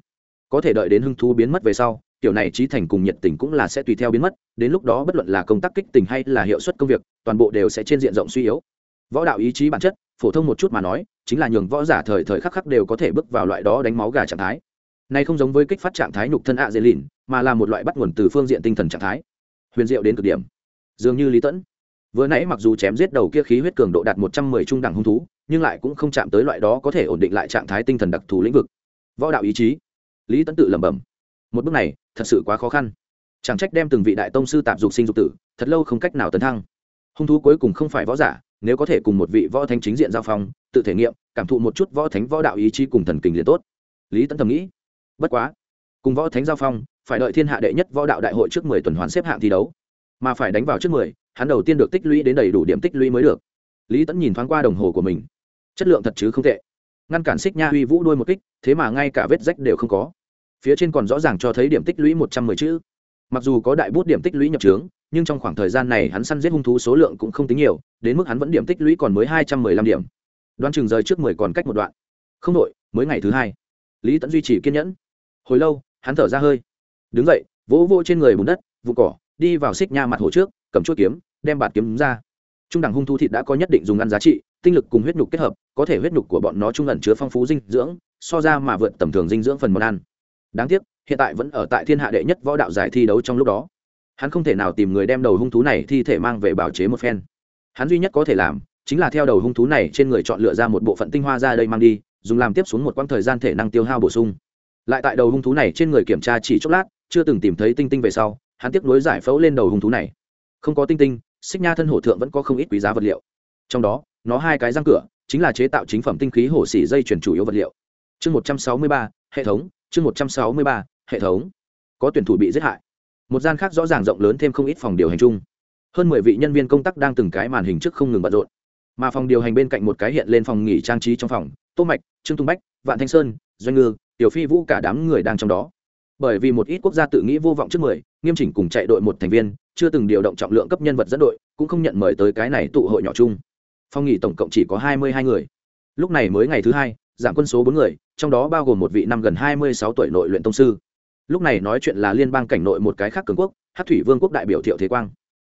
Có thể đợi đến hứng thú biến mất về sau, kiểu này trí thành cùng nhiệt tình cũng là sẽ tùy theo biến mất, đến lúc đó bất luận là công tác kích tình hay là hiệu suất công việc, toàn bộ đều sẽ trên diện rộng suy yếu. Võ đạo ý chí bản chất, phổ thông một chút mà nói, chính là nhường võ giả thời thời khắc khắc đều có thể bước vào loại đó đánh máu gà trạng thái. Này không giống với kích phát trạng thái nhục thân ạ dễ lìn mà là một loại bắt nguồn từ phương diện tinh thần trạng thái. Huyền diệu đến cực điểm. Dường như lý tẫn vừa nãy mặc dù chém giết đầu kia khí huyết cường độ đạt một trăm mười trung đẳng hung thú, nhưng lại cũng không chạm tới loại đó có thể ổn định lại trạng thái tinh thần đặc thù lĩnh vực. Võ đạo ý chí. Lý tấn tự lẩm bẩm. Một bước này, thật sự quá khó khăn. Chẳng trách đem từng vị đại tông sư tạp dục sinh dục tử, thật lâu không cách nào tấn thăng. Hung thú cuối cùng không phải võ giả, nếu có thể cùng một vị võ thánh chính diện giao phong, tự thể nghiệm, cảm thụ một chút võ thánh võ đạo ý chí cùng thần kình liền tốt. Lý tấn thầm nghĩ. Bất quá, cùng võ thánh giao phong, phải đợi thiên hạ đệ nhất võ đạo đại hội trước mười tuần hoàn xếp hạng thi đấu mà phải đánh vào trước mười, hắn đầu tiên được tích lũy đến đầy đủ điểm tích lũy mới được. Lý tẫn nhìn thoáng qua đồng hồ của mình. Chất lượng thật chứ không tệ. Ngăn cản xích nha uy vũ đuôi một kích, thế mà ngay cả vết rách đều không có. Phía trên còn rõ ràng cho thấy điểm tích lũy một trăm mười chữ. Mặc dù có đại bút điểm tích lũy nhập trướng, nhưng trong khoảng thời gian này hắn săn giết hung thú số lượng cũng không tính nhiều, đến mức hắn vẫn điểm tích lũy còn mới hai trăm mười lăm điểm. Đoán chừng rời trước mười còn cách một đoạn. Không đội mới ngày thứ hai. Lý tẫn duy trì kiên nhẫn. Hồi lâu, hắn thở ra hơi. Đứng dậy, vỗ vỗ trên người bùn đất vụ cỏ đi vào xích nha mặt hồ trước, cầm chuỗi kiếm, đem bạt kiếm ra. Trung đẳng hung thú thịt đã có nhất định dùng ăn giá trị, tinh lực cùng huyết nhục kết hợp, có thể huyết nhục của bọn nó trung ẩn chứa phong phú dinh dưỡng, so ra mà vượt tầm thường dinh dưỡng phần món ăn. Đáng tiếc, hiện tại vẫn ở tại thiên hạ đệ nhất võ đạo giải thi đấu trong lúc đó. Hắn không thể nào tìm người đem đầu hung thú này thi thể mang về bảo chế một phen. Hắn duy nhất có thể làm, chính là theo đầu hung thú này trên người chọn lựa ra một bộ phận tinh hoa ra đây mang đi, dùng làm tiếp xuống một quãng thời gian thể năng tiêu hao bổ sung. Lại tại đầu hung thú này trên người kiểm tra chỉ chốc lát, chưa từng tìm thấy tinh tinh về sau hắn tiếp nối giải phẫu lên đầu hung thú này. Không có tinh tinh, xích nha thân hổ thượng vẫn có không ít quý giá vật liệu. Trong đó, nó hai cái răng cửa, chính là chế tạo chính phẩm tinh khí hổ xỉ dây chuyển chủ yếu vật liệu. Chương một trăm sáu mươi ba, hệ thống, chương một trăm sáu mươi ba, hệ thống. Có tuyển thủ bị giết hại. Một gian khác rõ ràng rộng lớn thêm không ít phòng điều hành chung. Hơn mười vị nhân viên công tác đang từng cái màn hình trước không ngừng bận rộn. Mà phòng điều hành bên cạnh một cái hiện lên phòng nghỉ trang trí trong phòng, tô mạch, trương tung bách, vạn thanh sơn, doanh ngư, tiểu phi vũ cả đám người đang trong đó bởi vì một ít quốc gia tự nghĩ vô vọng trước mười, nghiêm chỉnh cùng chạy đội một thành viên, chưa từng điều động trọng lượng cấp nhân vật dẫn đội, cũng không nhận mời tới cái này tụ hội nhỏ chung. Phong nghỉ tổng cộng chỉ có hai mươi hai người. Lúc này mới ngày thứ hai, giảm quân số bốn người, trong đó bao gồm một vị năm gần hai mươi sáu tuổi nội luyện tông sư. Lúc này nói chuyện là liên bang cảnh nội một cái khác cường quốc hát thủy vương quốc đại biểu thiệu thế quang.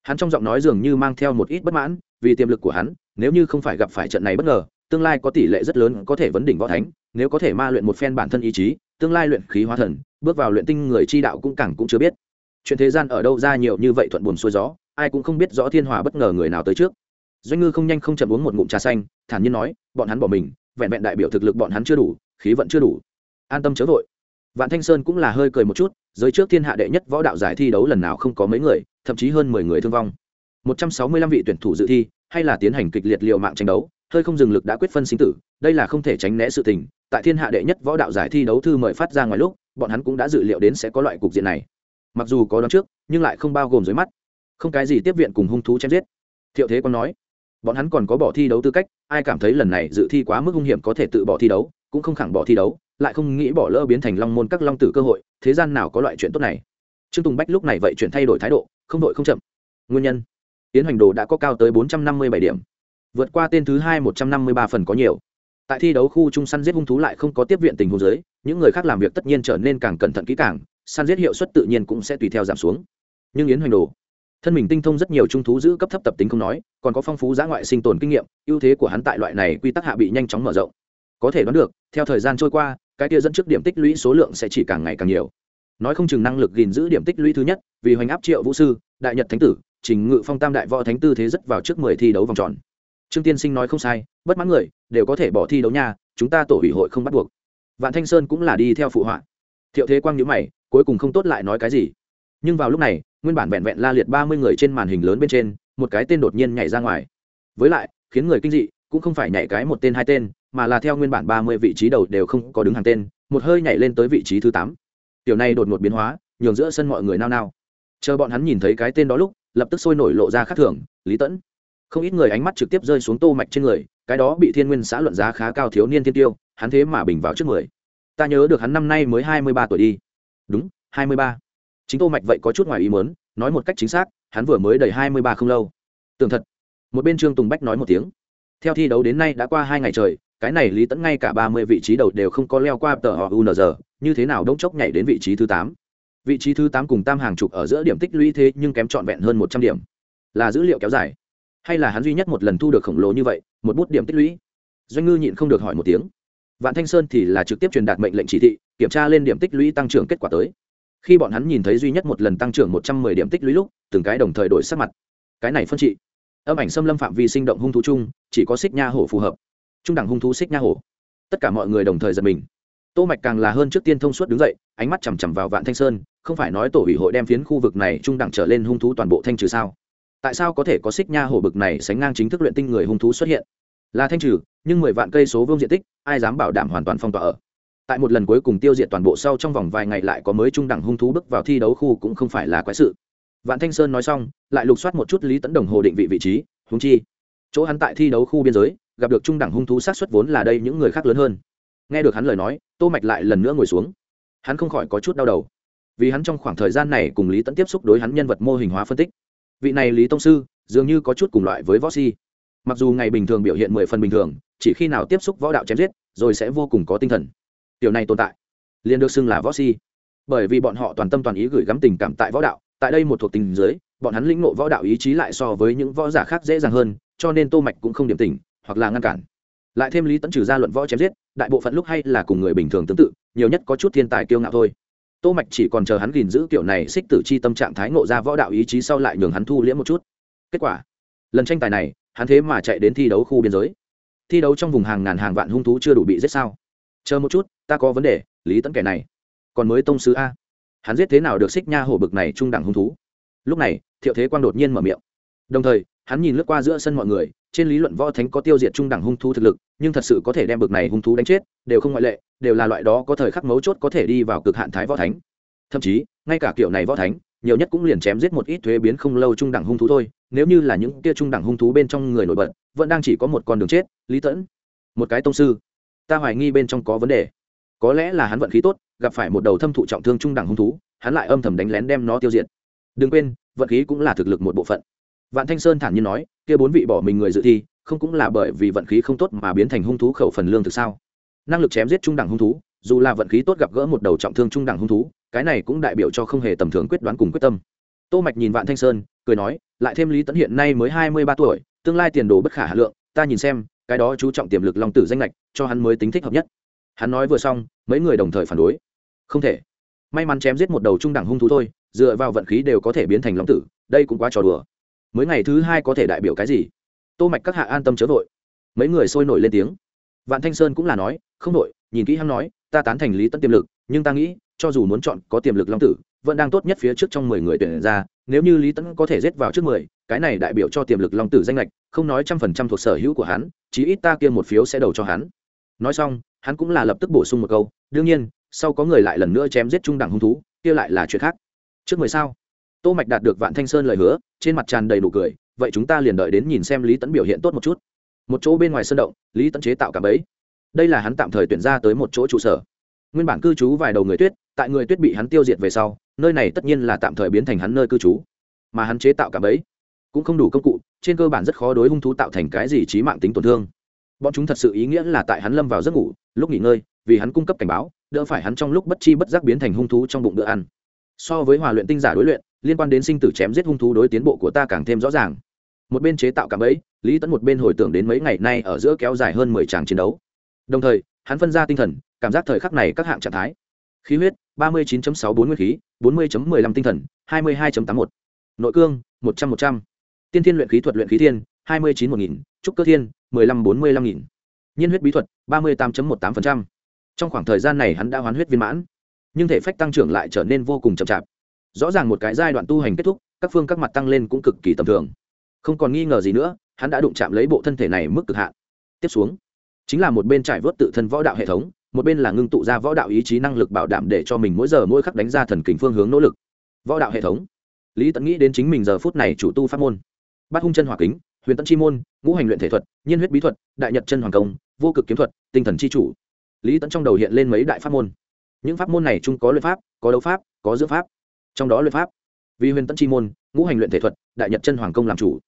Hắn trong giọng nói dường như mang theo một ít bất mãn, vì tiềm lực của hắn, nếu như không phải gặp phải trận này bất ngờ, tương lai có tỷ lệ rất lớn có thể vấn đỉnh võ thánh, nếu có thể ma luyện một phen bản thân ý chí tương lai luyện khí hóa thần, bước vào luyện tinh người chi đạo cũng càng cũng chưa biết. Chuyện thế gian ở đâu ra nhiều như vậy thuận buồn xuôi gió, ai cũng không biết rõ thiên hòa bất ngờ người nào tới trước. Doanh ngư không nhanh không chậm uống một ngụm trà xanh, thản nhiên nói, bọn hắn bỏ mình, vẹn vẹn đại biểu thực lực bọn hắn chưa đủ, khí vận chưa đủ. An tâm chớ vội. Vạn thanh sơn cũng là hơi cười một chút, giới trước thiên hạ đệ nhất võ đạo giải thi đấu lần nào không có mấy người, thậm chí hơn mười người thương vong. Một trăm sáu mươi lăm vị tuyển thủ dự thi, hay là tiến hành kịch liệt liều mạng tranh đấu hơi không dừng lực đã quyết phân sinh tử, đây là không thể tránh né sự tình, tại thiên hạ đệ nhất võ đạo giải thi đấu thư mời phát ra ngoài lúc, bọn hắn cũng đã dự liệu đến sẽ có loại cục diện này. Mặc dù có đón trước, nhưng lại không bao gồm dưới mắt. Không cái gì tiếp viện cùng hung thú chém giết. Thiệu thế còn nói, bọn hắn còn có bỏ thi đấu tư cách, ai cảm thấy lần này dự thi quá mức hung hiểm có thể tự bỏ thi đấu, cũng không khẳng bỏ thi đấu, lại không nghĩ bỏ lỡ biến thành long môn các long tử cơ hội, thế gian nào có loại chuyện tốt này? Trương tùng bách lúc này vậy chuyển thay đổi thái độ, không đội không chậm. Nguyên nhân, tiến hành đồ đã có cao tới bốn trăm năm mươi bảy điểm vượt qua tên thứ hai một trăm năm mươi ba phần có nhiều. Tại thi đấu khu trung săn giết hung thú lại không có tiếp viện tình huống giới những người khác làm việc tất nhiên trở nên càng cẩn thận kỹ càng, săn giết hiệu suất tự nhiên cũng sẽ tùy theo giảm xuống. Nhưng yến hoành đồ, thân mình tinh thông rất nhiều trung thú giữ cấp thấp tập tính không nói, còn có phong phú giã ngoại sinh tồn kinh nghiệm, ưu thế của hắn tại loại này quy tắc hạ bị nhanh chóng mở rộng. Có thể đoán được, theo thời gian trôi qua, cái kia dẫn trước điểm tích lũy số lượng sẽ chỉ càng ngày càng nhiều. Nói không chừng năng lực gìn giữ điểm tích lũy thứ nhất, vì hoành áp triệu vũ sư, đại nhật thánh tử, trình ngự phong tam đại võ thánh tư thế rất vào trước mười thi đấu vòng tròn trương tiên sinh nói không sai, bất mãn người đều có thể bỏ thi đấu nha, chúng ta tổ ủy hội không bắt buộc. Vạn thanh sơn cũng là đi theo phụ họa. Thiệu thế quang nhữ mày, cuối cùng không tốt lại nói cái gì. Nhưng vào lúc này, nguyên bản vẹn vẹn la liệt ba mươi người trên màn hình lớn bên trên, một cái tên đột nhiên nhảy ra ngoài. Với lại, khiến người kinh dị, cũng không phải nhảy cái một tên, hai tên, mà là theo nguyên bản ba mươi vị trí đầu đều không có đứng hàng tên, một hơi nhảy lên tới vị trí thứ tám. Tiểu này đột ngột biến hóa, nhường giữa sân mọi người nao nao. Chờ bọn hắn nhìn thấy cái tên đó lúc, lập tức sôi nổi lộ ra khác thường, lý tẫn không ít người ánh mắt trực tiếp rơi xuống tô mạch trên người, cái đó bị thiên nguyên xã luận giá khá cao thiếu niên thiên tiêu, hắn thế mà bình vào trước mười. Ta nhớ được hắn năm nay mới hai mươi ba tuổi đi. Đúng, hai mươi ba. Chính tô mạch vậy có chút ngoài ý muốn, nói một cách chính xác, hắn vừa mới đầy hai mươi ba không lâu. Tường thật, một bên trương tùng bách nói một tiếng. Theo thi đấu đến nay đã qua hai ngày trời, cái này lý tẫn ngay cả ba mươi vị trí đầu đều không có leo qua tờ họ unz như thế nào đông chốc nhảy đến vị trí thứ tám? Vị trí thứ tám cùng tam hàng chục ở giữa điểm tích lũy thế nhưng kém trọn vẹn hơn một trăm điểm. Là dữ liệu kéo dài hay là hắn duy nhất một lần thu được khổng lồ như vậy, một bút điểm tích lũy? Doanh ngư nhịn không được hỏi một tiếng. Vạn thanh sơn thì là trực tiếp truyền đạt mệnh lệnh chỉ thị, kiểm tra lên điểm tích lũy tăng trưởng kết quả tới. Khi bọn hắn nhìn thấy duy nhất một lần tăng trưởng một trăm mười điểm tích lũy lúc, từng cái đồng thời đổi sắc mặt. Cái này phân trị. Âm ảnh xâm lâm phạm vi sinh động hung thú chung, chỉ có xích nha hổ phù hợp. Trung đẳng hung thú xích nha hổ. Tất cả mọi người đồng thời giật mình. Tô mạch càng là hơn trước tiên thông suốt đứng dậy, ánh mắt chằm chằm vào vạn thanh sơn, không phải nói tổ ủy hội đem phiến khu vực này trung đẳng trở lên hung thú toàn bộ thanh trừ sao? Tại sao có thể có xích nha hổ bực này sánh ngang chính thức luyện tinh người hung thú xuất hiện? Là thanh trừ, nhưng mười vạn cây số vương diện tích, ai dám bảo đảm hoàn toàn phong tỏa ở? Tại một lần cuối cùng tiêu diệt toàn bộ sau trong vòng vài ngày lại có mới trung đẳng hung thú bước vào thi đấu khu cũng không phải là quái sự. Vạn thanh sơn nói xong, lại lục soát một chút lý Tấn đồng hồ định vị vị trí húng chi, chỗ hắn tại thi đấu khu biên giới, gặp được trung đẳng hung thú sát xuất vốn là đây những người khác lớn hơn. Nghe được hắn lời nói, tô mạch lại lần nữa ngồi xuống. Hắn không khỏi có chút đau đầu, vì hắn trong khoảng thời gian này cùng lý tẫn tiếp xúc đối hắn nhân vật mô hình hóa phân tích vị này lý tông sư dường như có chút cùng loại với võ si. Mặc dù ngày bình thường biểu hiện mười phần bình thường, chỉ khi nào tiếp xúc võ đạo chém giết, rồi sẽ vô cùng có tinh thần. Điều này tồn tại, liền được xưng là võ si. Bởi vì bọn họ toàn tâm toàn ý gửi gắm tình cảm tại võ đạo, tại đây một thuộc tình dưới, bọn hắn lĩnh ngộ võ đạo ý chí lại so với những võ giả khác dễ dàng hơn, cho nên tô mạch cũng không điểm tình, hoặc là ngăn cản. Lại thêm lý tấn trừ ra luận võ chém giết, đại bộ phận lúc hay là cùng người bình thường tương tự, nhiều nhất có chút thiên tài kiêu ngạo thôi tô mạch chỉ còn chờ hắn gìn giữ kiểu này xích tử chi tâm trạng thái ngộ ra võ đạo ý chí sau lại nhường hắn thu liễm một chút. Kết quả, lần tranh tài này, hắn thế mà chạy đến thi đấu khu biên giới. Thi đấu trong vùng hàng ngàn hàng vạn hung thú chưa đủ bị giết sao? Chờ một chút, ta có vấn đề, lý tấn kẻ này, còn mới tông sứ a. Hắn giết thế nào được xích nha hổ bực này trung đẳng hung thú? Lúc này, thiệu thế quang đột nhiên mở miệng. Đồng thời hắn nhìn lướt qua giữa sân mọi người, trên lý luận võ thánh có tiêu diệt trung đẳng hung thú thực lực, nhưng thật sự có thể đem bực này hung thú đánh chết, đều không ngoại lệ, đều là loại đó có thời khắc mấu chốt có thể đi vào cực hạn thái võ thánh. Thậm chí, ngay cả kiểu này võ thánh, nhiều nhất cũng liền chém giết một ít thuế biến không lâu trung đẳng hung thú thôi, nếu như là những kia trung đẳng hung thú bên trong người nổi bật, vẫn đang chỉ có một con đường chết, lý tẫn. Một cái tông sư. Ta hoài nghi bên trong có vấn đề. Có lẽ là hắn vận khí tốt, gặp phải một đầu thâm thụ trọng thương trung đẳng hung thú, hắn lại âm thầm đánh lén đem nó tiêu diệt. Đừng quên, vận khí cũng là thực lực một bộ phận vạn thanh sơn thản nhiên nói, kia bốn vị bỏ mình người dự thi, không cũng là bởi vì vận khí không tốt mà biến thành hung thú khẩu phần lương thực sao? Năng lực chém giết trung đẳng hung thú, dù là vận khí tốt gặp gỡ một đầu trọng thương trung đẳng hung thú, cái này cũng đại biểu cho không hề tầm thường quyết đoán cùng quyết tâm. Tô mạch nhìn vạn thanh sơn, cười nói, lại thêm lý tấn hiện nay mới hai mươi ba tuổi, tương lai tiền đồ bất khả hà lượng, ta nhìn xem, cái đó chú trọng tiềm lực long tử danh lệch cho hắn mới tính thích hợp nhất. Hắn nói vừa xong, mấy người đồng thời phản đối. Không thể. May mắn chém giết một đầu trung đẳng hung thú thôi, dựa vào vận khí đều có thể biến thành long tử, đây cũng quá trò đùa mới ngày thứ hai có thể đại biểu cái gì? Tô mạch các hạ an tâm chớ vội. Mấy người sôi nổi lên tiếng. Vạn thanh sơn cũng là nói, không nội nhìn kỹ hắn nói, ta tán thành lý tấn tiềm lực, nhưng ta nghĩ, cho dù muốn chọn có tiềm lực long tử, vẫn đang tốt nhất phía trước trong mười người tuyển ra, nếu như lý tấn có thể giết vào trước mười, cái này đại biểu cho tiềm lực long tử danh lệch, không nói trăm phần trăm thuộc sở hữu của hắn, chí ít ta kia một phiếu sẽ đầu cho hắn. Nói xong, hắn cũng là lập tức bổ sung một câu, đương nhiên, sau có người lại lần nữa chém giết trung đẳng hung thú, kia lại là chuyện khác. Trước mười sao? Tô mạch đạt được vạn thanh sơn lời hứa trên mặt tràn đầy đủ cười vậy chúng ta liền đợi đến nhìn xem lý tấn biểu hiện tốt một chút. Một chỗ bên ngoài sân động lý tấn chế tạo cả bấy. đây là hắn tạm thời tuyển ra tới một chỗ trụ sở. Nguyên bản cư trú vài đầu người tuyết tại người tuyết bị hắn tiêu diệt về sau nơi này tất nhiên là tạm thời biến thành hắn nơi cư trú. Mà hắn chế tạo cả bấy, cũng không đủ công cụ trên cơ bản rất khó đối hung thú tạo thành cái gì trí mạng tính tổn thương. Bọn chúng thật sự ý nghĩa là tại hắn lâm vào giấc ngủ lúc nghỉ ngơi vì hắn cung cấp cảnh báo đỡ phải hắn trong lúc bất chi bất giác biến thành hung thú trong bụng bữa ăn. So với hòa luyện tinh giả đối luyện liên quan đến sinh tử chém giết hung thú đối tiến bộ của ta càng thêm rõ ràng. Một bên chế tạo cảm ấy lý tẫn một bên hồi tưởng đến mấy ngày nay ở giữa kéo dài hơn mười tràng chiến đấu. Đồng thời, hắn phân ra tinh thần, cảm giác thời khắc này các hạng trạng thái. Khí huyết, ba mươi 39 sáu bốn nguyên khí, bốn mươi lăm tinh thần, hai mươi hai tám một. Nội cương, một trăm một trăm. Tiên thiên luyện khí thuật luyện khí thiên, hai mươi chín một nghìn. Trúc cơ thiên, mười lăm bốn mươi lăm nghìn. Nhiên huyết bí thuật, ba mươi tám một tám trong khoảng thời gian này hắn đã hoán huyết viên mãn, nhưng thể phách tăng trưởng lại trở nên vô cùng chậm chạp rõ ràng một cái giai đoạn tu hành kết thúc, các phương các mặt tăng lên cũng cực kỳ tầm thường. Không còn nghi ngờ gì nữa, hắn đã đụng chạm lấy bộ thân thể này mức cực hạn. Tiếp xuống, chính là một bên trải vớt tự thân võ đạo hệ thống, một bên là ngưng tụ ra võ đạo ý chí năng lực bảo đảm để cho mình mỗi giờ mỗi khắc đánh ra thần kính phương hướng nỗ lực. Võ đạo hệ thống. Lý tẫn nghĩ đến chính mình giờ phút này chủ tu pháp môn. Bát hung chân hỏa kính, huyền tẫn chi môn, ngũ hành luyện thể thuật, nhiên huyết bí thuật, đại nhật chân hoàng công, vô cực kiếm thuật, tinh thần chi chủ. Lý tẫn trong đầu hiện lên mấy đại pháp môn. Những pháp môn này chung có luyện pháp, có đấu pháp, có dưỡng pháp trong đó luyện pháp, vì huyền tân chi môn, ngũ hành luyện thể thuật, đại nhật chân hoàng công làm chủ.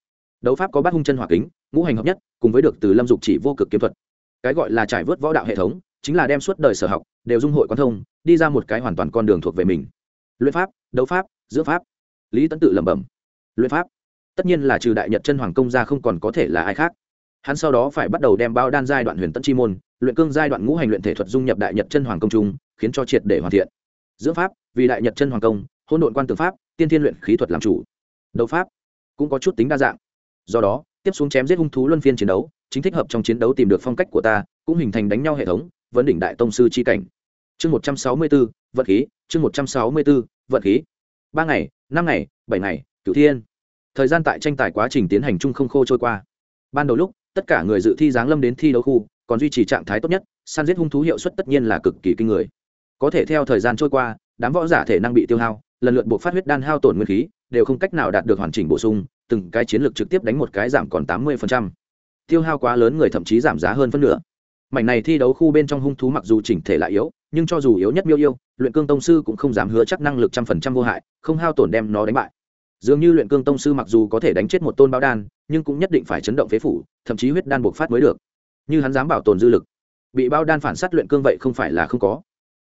Đấu pháp có bát hung chân hỏa kính, ngũ hành hợp nhất, cùng với được từ lâm dục chỉ vô cực kiếm thuật. Cái gọi là trải vớt võ đạo hệ thống, chính là đem suốt đời sở học, đều dung hội quan thông, đi ra một cái hoàn toàn con đường thuộc về mình. Luyện pháp, đấu pháp, giữa pháp. Lý tấn tự lẩm bẩm. Luyện pháp. Tất nhiên là trừ đại nhật chân hoàng công ra không còn có thể là ai khác. Hắn sau đó phải bắt đầu đem bao đan giai đoạn huyền tấn chi môn, luyện cương giai đoạn ngũ hành luyện thể thuật dung nhập đại nhật chân hoàng công trung, khiến cho triệt để hoàn thiện. Dưỡng pháp, vì đại nhật chân hoàng công hôn độn quan tường pháp, tiên thiên luyện khí thuật làm chủ. Đấu pháp cũng có chút tính đa dạng. Do đó, tiếp xuống chém giết hung thú luân phiên chiến đấu, chính thích hợp trong chiến đấu tìm được phong cách của ta, cũng hình thành đánh nhau hệ thống, vấn đỉnh đại tông sư chi cảnh. Chương một trăm sáu mươi b ố vận khí, chương một trăm sáu mươi b ố vận khí. Ba ngày, năm ngày, bảy ngày, cửu thiên. Thời gian tại tranh tài quá trình tiến hành chung không khô trôi qua. Ban đầu lúc, tất cả người dự thi giáng lâm đến thi đấu khu, còn duy trì trạng thái tốt nhất, săn giết hung thú hiệu suất tất nhiên là cực kỳ kinh người. Có thể theo thời gian trôi qua, đám võ giả thể năng bị tiêu hao lần lượt buộc phát huyết đan hao tổn nguyên khí, đều không cách nào đạt được hoàn chỉnh bổ sung, từng cái chiến lược trực tiếp đánh một cái giảm còn tám mươi tiêu hao quá lớn người thậm chí giảm giá hơn phân nửa. Mảnh này thi đấu khu bên trong hung thú mặc dù chỉnh thể lại yếu, nhưng cho dù yếu nhất miêu yêu, luyện cương tông sư cũng không dám hứa chắc năng lực trăm phần trăm vô hại, không hao tổn đem nó đánh bại. Dường như luyện cương tông sư mặc dù có thể đánh chết một tôn báo đan, nhưng cũng nhất định phải chấn động phế phủ, thậm chí huyết đan buộc phát mới được. Như hắn dám bảo tồn dư lực, bị bao đan phản sát luyện cương vậy không phải là không có.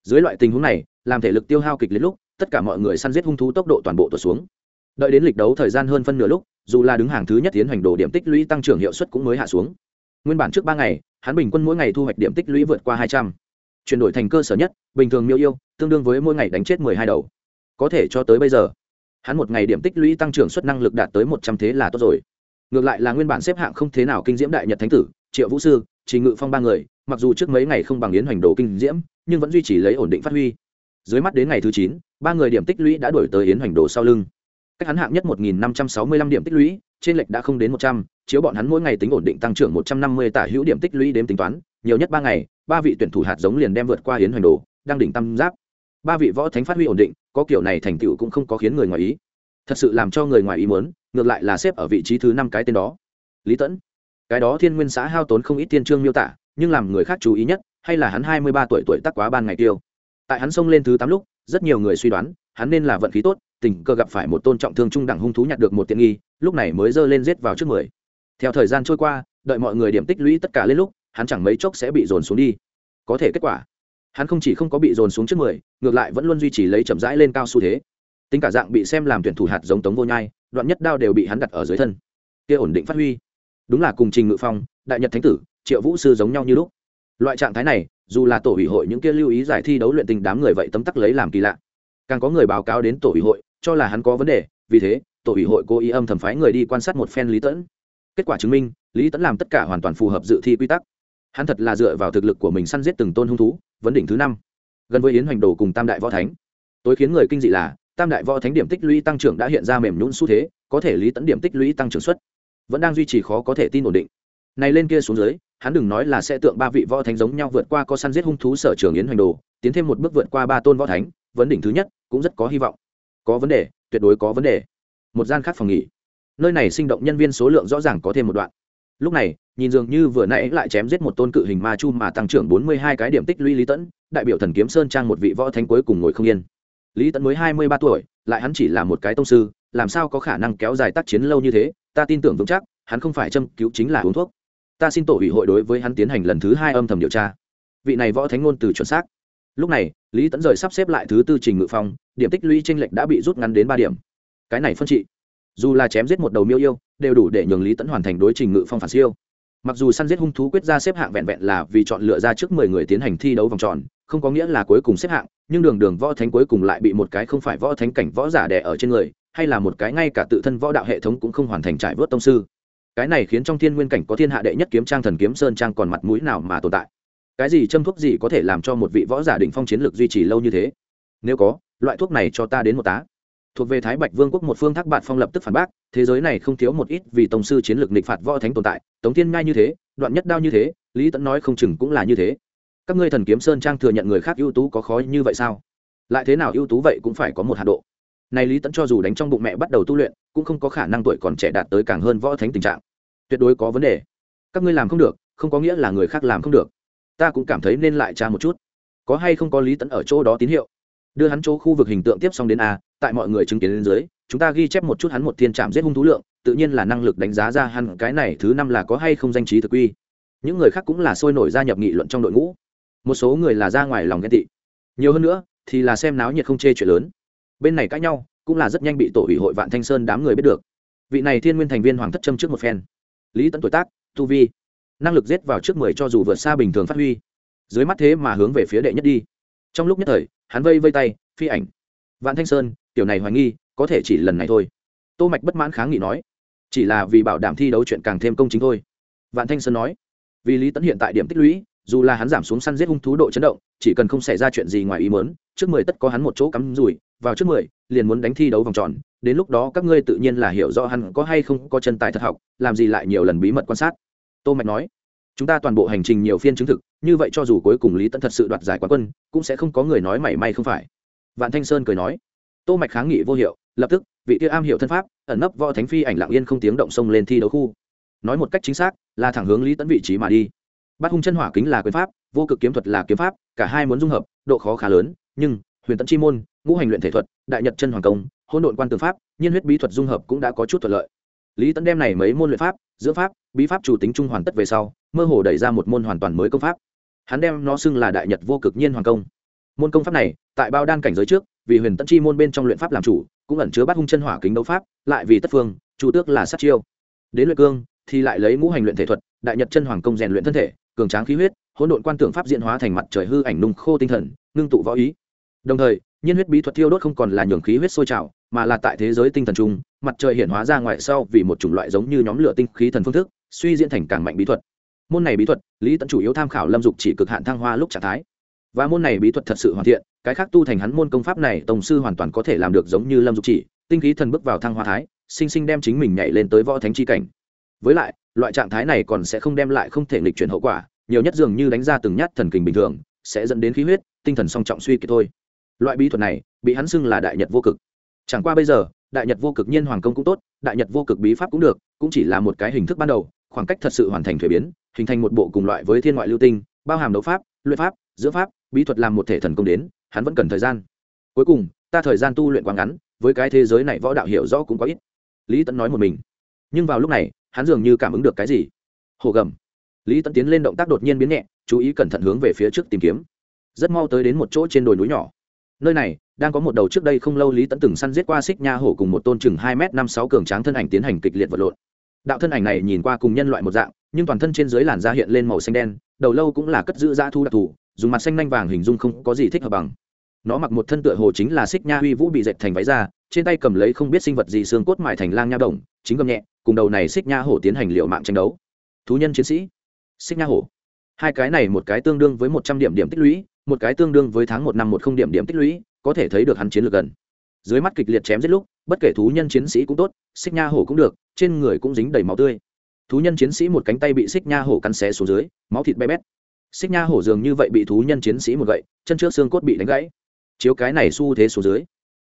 Dưới loại tình huống này, làm thể lực tiêu hao kịch liệt lúc tất cả mọi người săn giết hung thú tốc độ toàn bộ tuột xuống. Đợi đến lịch đấu thời gian hơn phân nửa lúc, dù là đứng hàng thứ nhất tiến hành đồ điểm tích lũy tăng trưởng hiệu suất cũng mới hạ xuống. Nguyên bản trước ba ngày, hắn bình quân mỗi ngày thu hoạch điểm tích lũy vượt qua hai trăm. Chuyển đổi thành cơ sở nhất, bình thường miêu yêu, tương đương với mỗi ngày đánh chết mười hai đầu. Có thể cho tới bây giờ, hắn một ngày điểm tích lũy tăng trưởng suất năng lực đạt tới một trăm thế là tốt rồi. Ngược lại là nguyên bản xếp hạng không thế nào kinh diễm đại nhật thánh tử, triệu vũ sư, trì ngự phong ba người, mặc dù trước mấy ngày không bằng yến hoành đồ kinh diễm, nhưng vẫn duy trì lấy ổn định phát huy. Dưới mắt đến ngày thứ chín ba người điểm tích lũy đã đổi tới yến hoành đồ sau lưng. Cách hắn hạng nhất một nghìn năm trăm sáu mươi lăm điểm tích lũy, trên lệch đã không đến một trăm, chiếu bọn hắn mỗi ngày tính ổn định tăng trưởng một trăm năm mươi tả hữu điểm tích lũy đếm tính toán, nhiều nhất ba ngày, ba vị tuyển thủ hạt giống liền đem vượt qua yến hoành đồ, đang đỉnh tam giáp. Ba vị võ thánh phát huy ổn định, có kiểu này thành tựu cũng không có khiến người ngoài ý. Thật sự làm cho người ngoài ý muốn, ngược lại là xếp ở vị trí thứ năm cái tên đó. Lý tẫn cái đó thiên nguyên xã hao tốn không ít tiên trương miêu tả, nhưng làm người khác chú ý nhất, hay là hắn hai mươi ba tuổi tuổi tắc quá ban ngày tiêu. Tại hắn xông lên thứ tám lúc rất nhiều người suy đoán, hắn nên là vận khí tốt, tình cờ gặp phải một tôn trọng thương trung đẳng hung thú nhặt được một tiện nghi, lúc này mới giơ lên giết vào trước mười. Theo thời gian trôi qua, đợi mọi người điểm tích lũy tất cả lên lúc, hắn chẳng mấy chốc sẽ bị dồn xuống đi. Có thể kết quả, hắn không chỉ không có bị dồn xuống trước mười, ngược lại vẫn luôn duy trì lấy chậm rãi lên cao xu thế. Tính cả dạng bị xem làm tuyển thủ hạt giống tống vô nhai, đoạn nhất đao đều bị hắn đặt ở dưới thân. Kia ổn định phát huy. Đúng là cùng trình ngự phong, đại nhật thánh tử, triệu vũ sư giống nhau như lúc. Loại trạng thái này dù là tổ ủy hội những kia lưu ý giải thi đấu luyện tình đám người vậy tấm tắc lấy làm kỳ lạ. Càng có người báo cáo đến tổ ủy hội, cho là hắn có vấn đề, vì thế, tổ ủy hội cố ý âm thầm phái người đi quan sát một phen lý tẫn. Kết quả chứng minh, lý tẫn làm tất cả hoàn toàn phù hợp dự thi quy tắc. Hắn thật là dựa vào thực lực của mình săn giết từng tôn hung thú, vấn đỉnh thứ năm. Gần với yến hoành đồ cùng tam đại võ thánh. Tối khiến người kinh dị là, tam đại võ thánh điểm tích lũy tăng trưởng đã hiện ra mềm nhún xu thế, có thể lý tẫn điểm tích lũy tăng trưởng suất vẫn đang duy trì khó có thể tin ổn định. Này lên kia xuống dưới hắn đừng nói là sẽ tượng ba vị võ thánh giống nhau vượt qua có săn giết hung thú sở trường yến hoành đồ, tiến thêm một bước vượt qua ba tôn võ thánh, vấn đỉnh thứ nhất cũng rất có hy vọng. Có vấn đề, tuyệt đối có vấn đề. Một gian khác phòng nghỉ. Nơi này sinh động nhân viên số lượng rõ ràng có thêm một đoạn. Lúc này, nhìn dường như vừa nãy lại chém giết một tôn cự hình ma chu mà tăng trưởng bốn mươi hai cái điểm tích lũy lý tẫn đại biểu thần kiếm sơn trang một vị võ thánh cuối cùng ngồi không yên. Lý tẫn mới hai mươi ba tuổi, lại hắn chỉ là một cái tông sư, làm sao có khả năng kéo dài tác chiến lâu như thế, ta tin tưởng vững chắc, hắn không phải châm cứu chính là uống thuốc ta xin tổ ủy hội đối với hắn tiến hành lần thứ hai âm thầm điều tra. Vị này võ thánh ngôn từ chuẩn xác. Lúc này, lý tẫn rời sắp xếp lại thứ tư trình ngự phong, điểm tích lũy tranh lệch đã bị rút ngắn đến ba điểm. Cái này phân trị, dù là chém giết một đầu miêu yêu, đều đủ để nhường lý tẫn hoàn thành đối trình ngự phong phản siêu. Mặc dù săn giết hung thú quyết ra xếp hạng vẹn vẹn là vì chọn lựa ra trước mười người tiến hành thi đấu vòng tròn, không có nghĩa là cuối cùng xếp hạng, nhưng đường đường võ thánh cuối cùng lại bị một cái không phải võ thánh cảnh võ giả đẻ ở trên người, hay là một cái ngay cả tự thân võ đạo hệ thống cũng không hoàn thành trải vớt tông sư cái này khiến trong thiên nguyên cảnh có thiên hạ đệ nhất kiếm trang thần kiếm sơn trang còn mặt mũi nào mà tồn tại? Cái gì châm thuốc gì có thể làm cho một vị võ giả định phong chiến lược duy trì lâu như thế? Nếu có, loại thuốc này cho ta đến một tá. Thuộc về thái bạch vương quốc một phương thác bạn phong lập tức phản bác, thế giới này không thiếu một ít vì tổng sư chiến lược nịch phạt võ thánh tồn tại, tống thiên ngai như thế, đoạn nhất đao như thế, lý tẫn nói không chừng cũng là như thế. Các ngươi thần kiếm sơn trang thừa nhận người khác ưu tú có khó như vậy sao? Lại thế nào ưu tú vậy cũng phải có một hạ độ này lý tẫn cho dù đánh trong bụng mẹ bắt đầu tu luyện, cũng không có khả năng tuổi còn trẻ đạt tới càng hơn võ thánh tình trạng. Tuyệt đối có vấn đề. Các ngươi làm không được, không có nghĩa là người khác làm không được. Ta cũng cảm thấy nên lại tra một chút. Có hay không có lý tẫn ở chỗ đó tín hiệu? Đưa hắn chỗ khu vực hình tượng tiếp xong đến a, tại mọi người chứng kiến lên dưới, chúng ta ghi chép một chút hắn một thiên trạm giết hung thú lượng, tự nhiên là năng lực đánh giá ra hắn cái này thứ năm là có hay không danh trí thực quy những người khác cũng là sôi nổi gia nhập nghị luận trong đội ngũ. Một số người là ra ngoài lòng ghen tị. Nhiều hơn nữa, thì là xem náo nhiệt không chê chuyện lớn bên này cãi nhau cũng là rất nhanh bị tổ ủy hội vạn thanh sơn đám người biết được vị này thiên nguyên thành viên hoàng thất Trâm trước một phen lý tẫn tuổi tác tu vi năng lực giết vào trước mười cho dù vượt xa bình thường phát huy dưới mắt thế mà hướng về phía đệ nhất đi trong lúc nhất thời hắn vây vây tay phi ảnh vạn thanh sơn tiểu này hoài nghi có thể chỉ lần này thôi tô mạch bất mãn kháng nghị nói chỉ là vì bảo đảm thi đấu chuyện càng thêm công chính thôi vạn thanh sơn nói vì lý tẫn hiện tại điểm tích lũy dù là hắn giảm xuống săn giết hung thú độ chấn động chỉ cần không xảy ra chuyện gì ngoài ý muốn trước mười tất có hắn một chỗ cắm rủi vào trước mười, liền muốn đánh thi đấu vòng tròn, đến lúc đó các ngươi tự nhiên là hiểu rõ hắn có hay không có chân tài thật học, làm gì lại nhiều lần bí mật quan sát. Tô mạch nói, chúng ta toàn bộ hành trình nhiều phiên chứng thực, như vậy cho dù cuối cùng lý tẫn thật sự đoạt giải quán quân, cũng sẽ không có người nói mảy may không phải. Vạn thanh sơn cười nói, tô mạch kháng nghị vô hiệu, lập tức, vị kia am hiểu thân pháp, ẩn nấp võ thánh phi ảnh lặng yên không tiếng động sông lên thi đấu khu. Nói một cách chính xác, là thẳng hướng lý tẫn vị trí mà đi. Bát hung chân hỏa kính là quyền pháp, vô cực kiếm thuật là kiếm pháp, cả hai muốn dung hợp, độ khó khá lớn, nhưng, huyền tẫn chi môn ngũ hành luyện thể thuật, đại nhật chân hoàng công hôn đội quan tư pháp, nhiên huyết bí thuật dung hợp cũng đã có chút thuận lợi. Lý Tấn đem này mấy môn luyện pháp, giữa pháp, bí pháp chủ tính trung hoàn tất về sau, mơ hồ đẩy ra một môn hoàn toàn mới công pháp. Hắn đem nó xưng là đại nhật vô cực nhiên hoàng công. Môn công pháp này, tại bao đan cảnh giới trước, vì huyền tẫn chi môn bên trong luyện pháp làm chủ, cũng ẩn chứa bắt hung chân hỏa kính đấu pháp, lại vì tất phương chủ tước là sát chiêu. Đến luyện cương, thì lại lấy ngũ hành luyện thể thuật, đại nhật chân hoàng công rèn luyện thân thể, cường tráng khí huyết, hỗn độn quan tưởng pháp diễn hóa thành mặt trời hư ảnh nung khô tinh thần, ngưng tụ võ ý. Đồng thời nhiên huyết bí thuật thiêu đốt không còn là nhường khí huyết sôi trào, mà là tại thế giới tinh thần chung, mặt trời hiện hóa ra ngoài sau vì một chủng loại giống như nhóm lửa tinh khí thần phương thức, suy diễn thành càng mạnh bí thuật. Môn này bí thuật, lý tẫn chủ yếu tham khảo lâm dục chỉ cực hạn thăng hoa lúc trạng thái. Và môn này bí thuật thật sự hoàn thiện, cái khác tu thành hắn môn công pháp này, tổng sư hoàn toàn có thể làm được giống như lâm dục chỉ, tinh khí thần bước vào thăng hoa thái, sinh sinh đem chính mình nhảy lên tới võ thánh chi cảnh. Với lại, loại trạng thái này còn sẽ không đem lại không thể nghịch chuyển hậu quả, nhiều nhất dường như đánh ra từng nhát thần kình bình thường, sẽ dẫn đến khí huyết, tinh thần song trọng suy kiệt thôi loại bí thuật này, bị hắn xưng là đại nhật vô cực. Chẳng qua bây giờ, đại nhật vô cực nhiên hoàng công cũng tốt, đại nhật vô cực bí pháp cũng được, cũng chỉ là một cái hình thức ban đầu, khoảng cách thật sự hoàn thành thuế biến, hình thành một bộ cùng loại với thiên ngoại lưu tinh, bao hàm đấu pháp, luyện pháp giữa pháp, bí thuật làm một thể thần công đến, hắn vẫn cần thời gian. Cuối cùng, ta thời gian tu luyện quá ngắn, với cái thế giới này võ đạo hiểu rõ cũng có ít. Lý tẫn nói một mình. Nhưng vào lúc này, hắn dường như cảm ứng được cái gì? Hồ gầm. Lý tẫn tiến lên động tác đột nhiên biến nhẹ, chú ý cẩn thận hướng về phía trước tìm kiếm. Rất mau tới đến một chỗ trên đồi núi nhỏ nơi này, đang có một đầu trước đây không lâu lý tẫn từng săn giết qua xích nha hổ cùng một tôn chừng hai m năm sáu cường tráng thân ảnh tiến hành kịch liệt vật lộn. Đạo thân ảnh này nhìn qua cùng nhân loại một dạng, nhưng toàn thân trên dưới làn da hiện lên màu xanh đen, đầu lâu cũng là cất giữ dã thu đặc thù, dùng mặt xanh nanh vàng hình dung không có gì thích hợp bằng. Nó mặc một thân tựa hồ chính là xích nha huy vũ bị dệt thành váy da, trên tay cầm lấy không biết sinh vật gì xương cốt mại thành lang nha đồng, chính gầm nhẹ, cùng đầu này xích nha hổ tiến hành liệu mạng tranh đấu. Thú nhân chiến sĩ, xích nha hổ. Hai cái này một cái tương đương với một trăm điểm điểm tích lũy một cái tương đương với tháng một năm một không điểm điểm tích lũy, có thể thấy được hắn chiến lược gần. Dưới mắt kịch liệt chém giết lúc, bất kể thú nhân chiến sĩ cũng tốt, xích nha hổ cũng được, trên người cũng dính đầy máu tươi. Thú nhân chiến sĩ một cánh tay bị xích nha hổ cắn xé xuống dưới, máu thịt bé bét. Xích nha hổ dường như vậy bị thú nhân chiến sĩ một gậy, chân trước xương cốt bị đánh gãy. Chiếu cái này xu thế xuống dưới,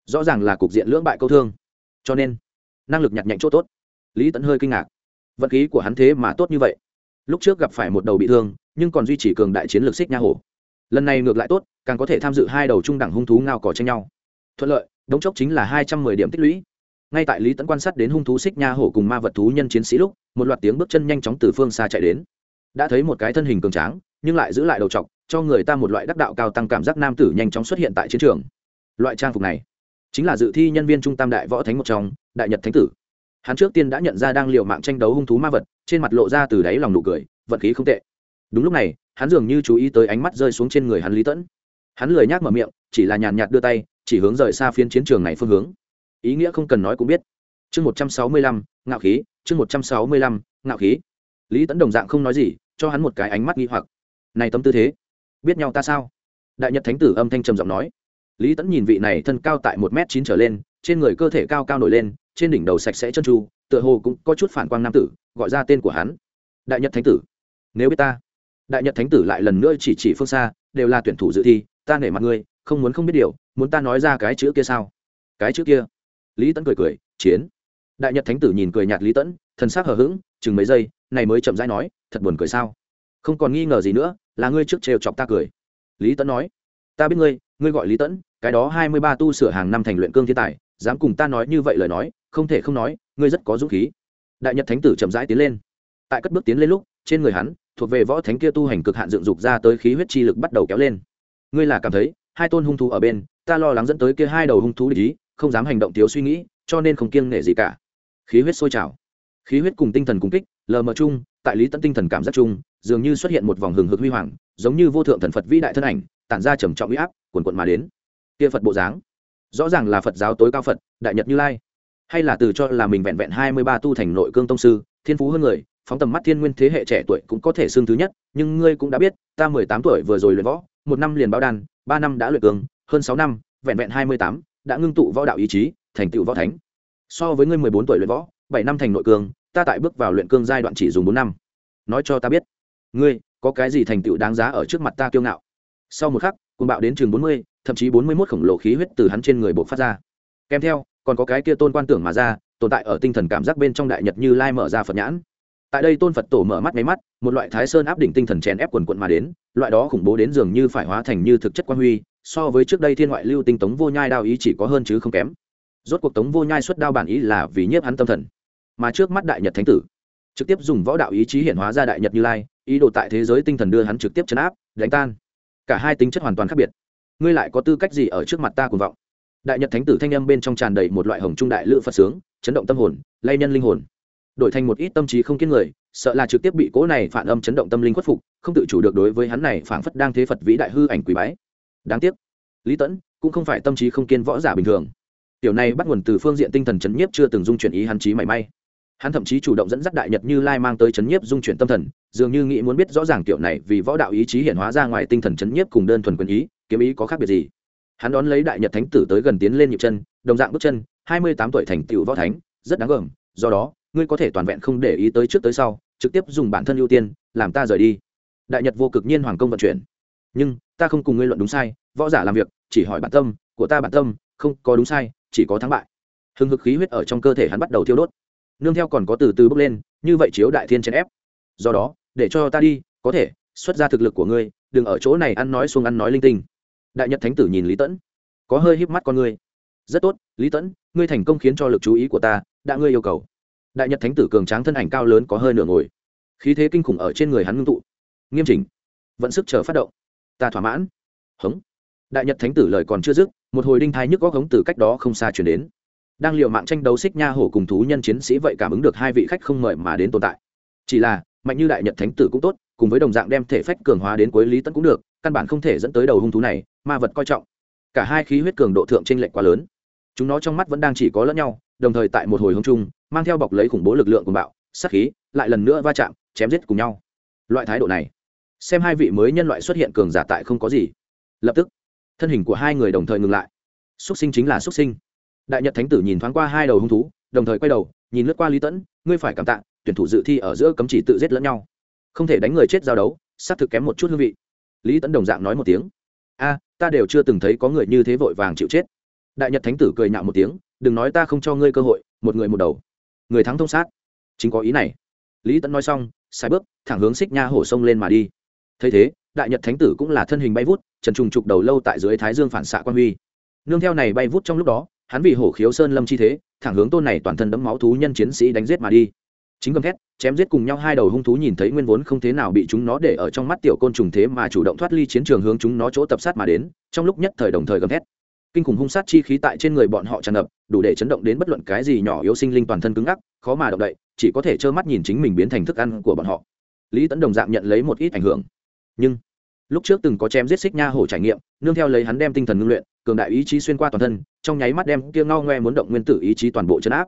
rõ ràng là cục diện lưỡng bại câu thương. Cho nên, năng lực nhặt nhạnh chỗ tốt. Lý tẫn hơi kinh ngạc. Vật khí của hắn thế mà tốt như vậy. Lúc trước gặp phải một đầu bị thương, nhưng còn duy trì cường đại chiến lược xích nha hổ lần này ngược lại tốt, càng có thể tham dự hai đầu trung đẳng hung thú ngao cỏ tranh nhau. Thuận lợi, đống chốc chính là hai trăm mười điểm tích lũy. Ngay tại lý tẫn quan sát đến hung thú xích nha hổ cùng ma vật thú nhân chiến sĩ lúc, một loạt tiếng bước chân nhanh chóng từ phương xa chạy đến. Đã thấy một cái thân hình cường tráng, nhưng lại giữ lại đầu t cho người ta một loại đắc đạo cao tăng cảm giác nam tử nhanh chóng xuất hiện tại chiến trường. Loại trang phục này, chính là dự thi nhân viên trung tam đại võ thánh một trong, đại nhật thánh tử. Hắn trước tiên đã nhận ra đang l i ề u mạng tranh đấu hung thú ma vật, trên mặt lộ ra từ đáy lòng nụ cười vật khí không tệ. Đúng lúc này hắn dường như chú ý tới ánh mắt rơi xuống trên người hắn lý tẫn. Hắn lười nhác mở miệng, chỉ là nhàn nhạt đưa tay, chỉ hướng rời xa phiến chiến trường này phương hướng. Ý nghĩa không cần nói cũng biết. Chương một trăm sáu mươi lăm, ngạo khí, chương một trăm sáu mươi lăm, ngạo khí. Lý tẫn đồng dạng không nói gì, cho hắn một cái ánh mắt nghi hoặc. Này tấm tư thế, biết nhau ta sao? Đại nhật thánh tử âm thanh trầm giọng nói. Lý tẫn nhìn vị này thân cao tại một m chín trở lên, trên người cơ thể cao cao nổi lên, trên đỉnh đầu sạch sẽ chân tru, tựa hồ cũng có chút phản quang nam tử, gọi ra tên của hắn. Đại nhật thánh tử, nếu biết ta đại nhật thánh tử lại lần nữa chỉ chỉ phương xa, đều là tuyển thủ dự thi, ta nể mặt ngươi, không muốn không biết điều, muốn ta nói ra cái chữ kia sao? Cái chữ kia? Lý tẫn cười cười, chiến. Đại nhật thánh tử nhìn cười nhạt lý tẫn thần sắc hờ hững, chừng mấy giây, này mới chậm rãi nói, thật buồn cười sao? Không còn nghi ngờ gì nữa, là ngươi trước trêu chọc ta cười. Lý tẫn nói, ta biết ngươi ngươi gọi lý tẫn cái đó hai mươi ba tu sửa hàng năm thành luyện cương thiên tài, dám cùng ta nói như vậy lời nói, không thể không nói, ngươi rất có dũng khí. Đại nhật thánh tử chậm rãi tiến lên. Tại cất bước tiến lên lúc, trên người hắn thuộc về võ thánh kia tu hành cực hạn dựng dục ra tới khí huyết chi lực bắt đầu kéo lên. Ngươi là cảm thấy, hai tôn hung thú ở bên, ta lo lắng dẫn tới kia hai đầu hung thú lý không dám hành động thiếu suy nghĩ, cho nên không kiêng nể gì cả. Khí huyết sôi trào. Khí huyết cùng tinh thần cùng kích, lờ mờ chung, tại lý tận tinh thần cảm giác chung, dường như xuất hiện một vòng hừng hực huy hoàng, giống như vô thượng thần phật vĩ đại thân ảnh, tản ra trầm trọng huy áp quần quận mà đến. Kia phật bộ dáng, rõ ràng là phật giáo tối cao phật, đại nhật như lai. Hay là từ cho là mình vẹn vẹn hai mươi ba tu thành nội cương tông sư, thiên phú hơn người phóng tầm mắt thiên nguyên thế hệ trẻ tuổi cũng có thể xương thứ nhất nhưng ngươi cũng đã biết ta mười tám tuổi vừa rồi luyện võ một năm liền báo đan ba năm đã luyện cường hơn sáu năm vẹn vẹn hai mươi tám đã ngưng tụ võ đạo ý chí thành tựu võ thánh. So với ngươi mười bốn tuổi luyện võ bảy năm thành nội cường, ta tại bước vào luyện cương giai đoạn chỉ dùng bốn năm. Nói cho ta biết ngươi có cái gì thành tựu đáng giá ở trước mặt ta kiêu ngạo? Sau một khắc cùng bạo đến chừng bốn mươi thậm chí bốn mươi mốt khổng lồ khí huyết từ hắn trên người buộc phát ra. Kèm theo còn có cái kia tôn quan tưởng mà ra tồn tại ở tinh thần cảm giác bên trong đại nhật như lai mở ra phật nhãn tại đây tôn phật tổ mở mắt máy mắt, một loại thái sơn áp đỉnh tinh thần chèn ép quần quận mà đến, loại đó khủng bố đến dường như phải hóa thành như thực chất quan huy, so với trước đây thiên ngoại lưu tinh tống vô nhai đao ý chỉ có hơn chứ không kém. Rốt cuộc tống vô nhai xuất đao bản ý là vì nhiếp hắn tâm thần. Mà trước mắt đại nhật thánh tử, trực tiếp dùng võ đạo ý chí hiện hóa ra đại nhật như lai, ý đồ tại thế giới tinh thần đưa hắn trực tiếp chấn áp, đánh tan. Cả hai tính chất hoàn toàn khác biệt. Ngươi lại có tư cách gì ở trước mặt ta cuồng vọng? Đại nhật thánh tử thanh âm bên trong tràn đầy một loại hồng trung đại lự phật sướng, chấn động tâm hồn, lay nhân linh hồn đổi thành một ít tâm trí không kiên người, sợ là trực tiếp bị cố này phản âm chấn động tâm linh khuất phục, không tự chủ được đối với hắn này phảng phất đang thế phật vĩ đại hư ảnh quý bái. Đáng tiếc, lý tẫn cũng không phải tâm trí không kiên võ giả bình thường. Tiểu này bắt nguồn từ phương diện tinh thần chấn nhiếp chưa từng dung chuyển ý hắn trí mảy may. Hắn thậm chí chủ động dẫn dắt đại nhật như lai mang tới chấn nhiếp dung chuyển tâm thần, dường như nghĩ muốn biết rõ ràng tiểu này vì võ đạo ý chí hiện hóa ra ngoài tinh thần chấn nhiếp cùng đơn thuần quyền ý, kiếm ý có khác biệt gì. Hắn đón lấy đại nhật thánh tử tới gần tiến lên nhịp chân, đồng dạng bước chân, hai mươi tám tuổi thành tựu võ thánh, rất đáng gờm, do đó ngươi có thể toàn vẹn không để ý tới trước tới sau, trực tiếp dùng bản thân ưu tiên, làm ta rời đi. Đại nhật vô cực nhiên hoàng công vận chuyển. Nhưng, ta không cùng ngươi luận đúng sai, võ giả làm việc, chỉ hỏi bản tâm, của ta bản tâm, không có đúng sai, chỉ có thắng bại. Hưng hực khí huyết ở trong cơ thể hắn bắt đầu thiêu đốt. Nương theo còn có từ từ bước lên, như vậy chiếu đại thiên chèn ép. Do đó, để cho ta đi, có thể, xuất ra thực lực của ngươi, đừng ở chỗ này ăn nói xuống ăn nói linh tinh. Đại nhật thánh tử nhìn lý tẫn. Có hơi híp mắt con ngươi. Rất tốt, lý tẫn, ngươi thành công khiến cho lực chú ý của ta, đã ngươi yêu cầu đại nhật thánh tử cường tráng thân ảnh cao lớn có hơi nửa ngồi. Khí thế kinh khủng ở trên người hắn ngưng tụ. Nghiêm chỉnh. Vẫn sức chờ phát động. Ta thỏa mãn. Hống. Đại nhật thánh tử lời còn chưa dứt, một hồi đinh thai nhức góc hống từ cách đó không xa chuyển đến. Đang liệu mạng tranh đấu xích nha hổ cùng thú nhân chiến sĩ vậy cảm ứng được hai vị khách không mời mà đến tồn tại. Chỉ là, mạnh như đại nhật thánh tử cũng tốt, cùng với đồng dạng đem thể phách cường hóa đến cuối lý tẫn cũng được, căn bản không thể dẫn tới đầu hung thú này, ma vật coi trọng. Cả hai khí huyết cường độ thượng t r ê n lệch quá lớn chúng nó trong mắt vẫn đang chỉ có lẫn nhau, đồng thời tại một hồi hung chung mang theo bọc lấy khủng bố lực lượng của bạo sắc khí, lại lần nữa va chạm, chém giết cùng nhau. Loại thái độ này, xem hai vị mới nhân loại xuất hiện cường giả tại không có gì. Lập tức, thân hình của hai người đồng thời ngừng lại. Xuất sinh chính là xuất sinh. Đại nhật thánh tử nhìn thoáng qua hai đầu hung thú, đồng thời quay đầu, nhìn lướt qua lý tẫn ngươi phải cảm tạ, tuyển thủ dự thi ở giữa cấm chỉ tự giết lẫn nhau. Không thể đánh người chết giao đấu, xác thực kém một chút hương vị. Lý tấn đồng dạng nói một tiếng. A, ta đều chưa từng thấy có người như thế vội vàng chịu chết đại nhật thánh tử cười nhạo một tiếng, đừng nói ta không cho ngươi cơ hội, một người một đầu. Người thắng thông sát. Chính có ý này. Lý Tẫn nói xong sai bước, thẳng hướng xích nha hổ sông lên mà đi. Thấy thế, đại nhật thánh tử cũng là thân hình bay vút, trần trùng trục đầu lâu tại dưới thái dương phản xạ quan huy. Nương theo này bay vút trong lúc đó, hắn vì hổ khiếu sơn lâm chi thế, thẳng hướng tôn này toàn thân đấm máu thú nhân chiến sĩ đánh giết mà đi. Chính gầm thét, chém giết cùng nhau hai đầu hung thú nhìn thấy nguyên vốn không thế nào bị chúng nó để ở trong mắt tiểu côn trùng thế mà chủ động thoát ly chiến trường hướng chúng nó chỗ tập sát mà đến, trong lúc nhất thời đồng thời gầm thét kinh khủng hung sát chi khí tại trên người bọn họ tràn ngập, đủ để chấn động đến bất luận cái gì nhỏ yếu sinh linh toàn thân cứng ngắc, khó mà động đậy, chỉ có thể trơ mắt nhìn chính mình biến thành thức ăn của bọn họ. Lý tấn đồng dạng nhận lấy một ít ảnh hưởng. Nhưng, lúc trước từng có chém giết xích nha hổ trải nghiệm, nương theo lấy hắn đem tinh thần ngưng luyện, cường đại ý chí xuyên qua toàn thân, trong nháy mắt đem kia ngao ngoe muốn động nguyên tử ý chí toàn bộ chấn áp.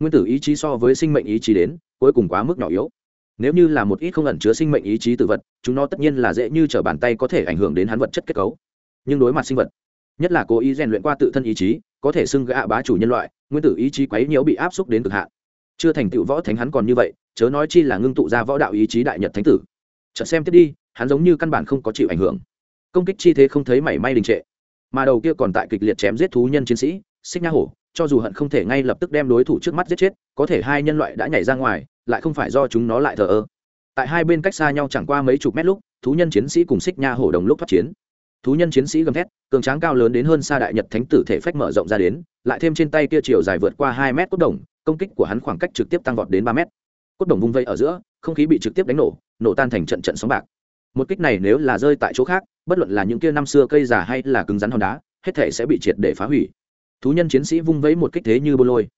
Nguyên tử ý chí so với sinh mệnh ý chí đến, cuối cùng quá mức nhỏ yếu. Nếu như là một ít không ẩn chứa sinh mệnh ý chí tự vật, chúng nó tất nhiên là dễ như t r ở bàn tay có thể ảnh hưởng đến hắn vật chất kết cấu. Nhưng đối mặt sinh vật nhất là cố ý rèn luyện qua tự thân ý chí, có thể xưng gã bá chủ nhân loại, nguyên tử ý chí quấy nhiễu bị áp xúc đến cực hạn. Chưa thành tựu võ thánh hắn còn như vậy, chớ nói chi là ngưng tụ ra võ đạo ý chí đại nhật thánh tử. Chợt xem tiếp đi, hắn giống như căn bản không có chịu ảnh hưởng. Công kích chi thế không thấy mảy may đình trệ. Mà đầu kia còn tại kịch liệt chém giết thú nhân chiến sĩ, xích nha hổ, cho dù hận không thể ngay lập tức đem đối thủ trước mắt giết chết, có thể hai nhân loại đã nhảy ra ngoài, lại không phải do chúng nó lại thờ ơ. Tại hai bên cách xa nhau chẳng qua mấy chục mét lúc, thú nhân chiến sĩ cùng xích nha hổ đồng lúc thoát chiến thú nhân chiến sĩ gầm thét, cường tráng cao lớn đến hơn xa đại nhật thánh tử thể phách mở rộng ra đến, lại thêm trên tay kia chiều dài vượt qua hai mét cốt đồng, công kích của hắn khoảng cách trực tiếp tăng vọt đến ba mét. Cốt đồng vung vây ở giữa, không khí bị trực tiếp đánh nổ nổ tan thành trận trận sóng bạc. Một kích này nếu là rơi tại chỗ khác, bất luận là những kia năm xưa cây già hay là cứng rắn hòn đá, hết thể sẽ bị triệt để phá hủy. Thú nhân chiến sĩ vung vẫy một kích thế như bô lôi.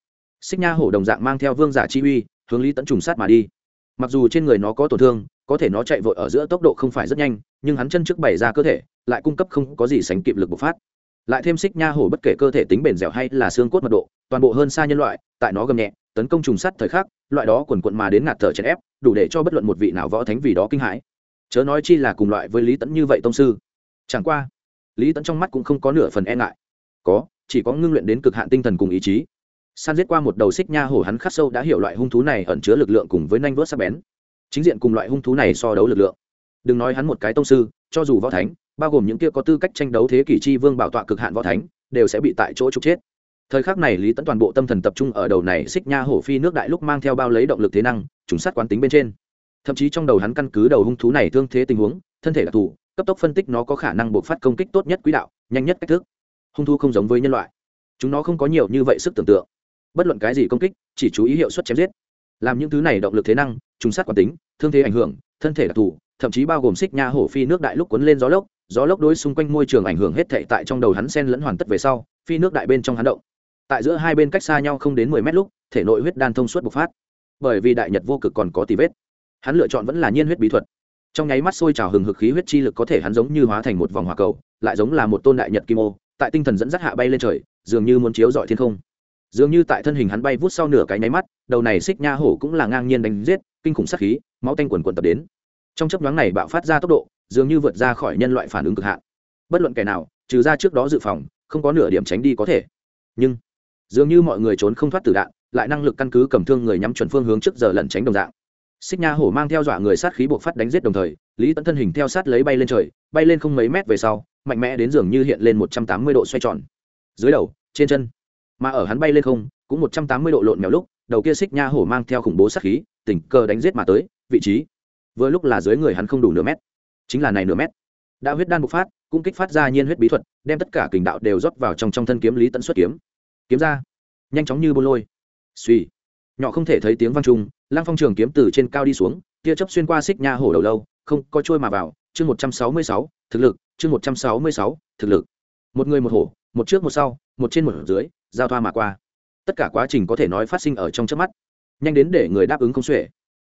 Xích nha hổ đồng dạng mang theo vương giả chi uy, hướng lý tẫn trùng sát mà đi. Mặc dù trên người nó có tổn thương, có thể nó chạy vội ở giữa tốc độ không phải rất nhanh, nhưng hắn chân trước bày ra cơ thể lại cung cấp không có gì sánh kịp lực bộc phát. Lại thêm xích nha hổ bất kể cơ thể tính bền dẻo hay là xương cốt mật độ, toàn bộ hơn xa nhân loại, tại nó gầm nhẹ, tấn công trùng sát thời khắc, loại đó quần quận mà đến ngạt thở chèn ép, đủ để cho bất luận một vị nào võ thánh vì đó kinh hãi. Chớ nói chi là cùng loại với lý tẫn như vậy tông sư. Chẳng qua, lý tẫn trong mắt cũng không có nửa phần e ngại. Có, chỉ có ngưng luyện đến cực hạn tinh thần cùng ý chí. San giết qua một đầu xích nha hổ hắn khắc sâu đã hiểu loại hung thú này ẩn chứa lực lượng cùng với nanh vớt sắc bén. Chính diện cùng loại hung thú này so đấu lực lượng. Đừng nói hắn một cái tông sư, cho dù võ thánh bao gồm những kia có tư cách tranh đấu thế kỷ chi vương bảo tọa cực hạn võ thánh, đều sẽ bị tại chỗ trục chết. Thời khắc này lý tẫn toàn bộ tâm thần tập trung ở đầu này xích nha hổ phi nước đại lúc mang theo bao lấy động lực thế năng, trùng sát quán tính bên trên. Thậm chí trong đầu hắn căn cứ đầu hung thú này thương thế tình huống, thân thể đặc thù cấp tốc phân tích nó có khả năng buộc phát công kích tốt nhất quỹ đạo, nhanh nhất cách thức. Hung thú không giống với nhân loại. Chúng nó không có nhiều như vậy sức tưởng tượng. Bất luận cái gì công kích, chỉ chú ý hiệu suất chém giết. Làm những thứ này động lực thế năng, trùng sát quán tính, thương thế ảnh hưởng, thân thể đặc thù thậm chí bao gồm xích nha hổ phi nước đại lúc cuốn lên gió lốc gió lốc đối xung quanh môi trường ảnh hưởng hết thệ tại trong đầu hắn sen lẫn hoàn tất về sau, phi nước đại bên trong hắn động. Tại giữa hai bên cách xa nhau không đến mười mét lúc, thể nội huyết đan thông suốt bộc phát. Bởi vì đại nhật vô cực còn có tì vết. Hắn lựa chọn vẫn là nhiên huyết bí thuật. Trong nháy mắt sôi trào hừng hực khí huyết chi lực có thể hắn giống như hóa thành một vòng hỏa cầu, lại giống là một tôn đại nhật kim ô, tại tinh thần dẫn dắt hạ bay lên trời, dường như muốn chiếu dọi thiên không. Dường như tại thân hình hắn bay vút sau nửa cái nháy mắt, đầu này xích nha hổ cũng là ngang nhiên đánh giết, kinh khủng sát khí, máu tanh quần quần tập đến. Trong chấp nhoáng này bạo phát ra tốc độ dường như vượt ra khỏi nhân loại phản ứng cực hạn. Bất luận kẻ nào, trừ ra trước đó dự phòng, không có nửa điểm tránh đi có thể. Nhưng, dường như mọi người trốn không thoát từ đạn, lại năng lực căn cứ cầm thương người nhắm chuẩn phương hướng trước giờ lẩn tránh đồng dạng. Xích nha hổ mang theo dọa người sát khí buộc phát đánh giết đồng thời, lý tẫn thân hình theo sát lấy bay lên trời, bay lên không mấy mét về sau, mạnh mẽ đến dường như hiện lên một trăm tám mươi độ xoay tròn. Dưới đầu, trên chân, mà ở hắn bay lên không, cũng một trăm tám mươi độ lộn mèo lúc, đầu kia xích nha hổ mang theo khủng bố sát khí, tình cờ đánh giết mà tới, vị trí, vừa lúc là dưới người hắn không đủ nửa mét chính là này nửa mét. Đã huyết đan bộc phát, cũng kích phát ra nhiên huyết bí thuật, đem tất cả kình đạo đều rót vào trong trong thân kiếm lý tận xuất kiếm. Kiếm ra, nhanh chóng như bô lôi. Suy nhỏ không thể thấy tiếng vang trung lang phong trường kiếm từ trên cao đi xuống, tia chấp xuyên qua xích nha hổ đầu lâu, không có trôi mà vào. Chương một trăm sáu mươi sáu, thực lực, chương một trăm sáu mươi sáu, thực lực. Một người một hổ, một trước một sau, một trên một dưới, giao thoa mà qua. Tất cả quá trình có thể nói phát sinh ở trong trước mắt. Nhanh đến để người đáp ứng không xuể.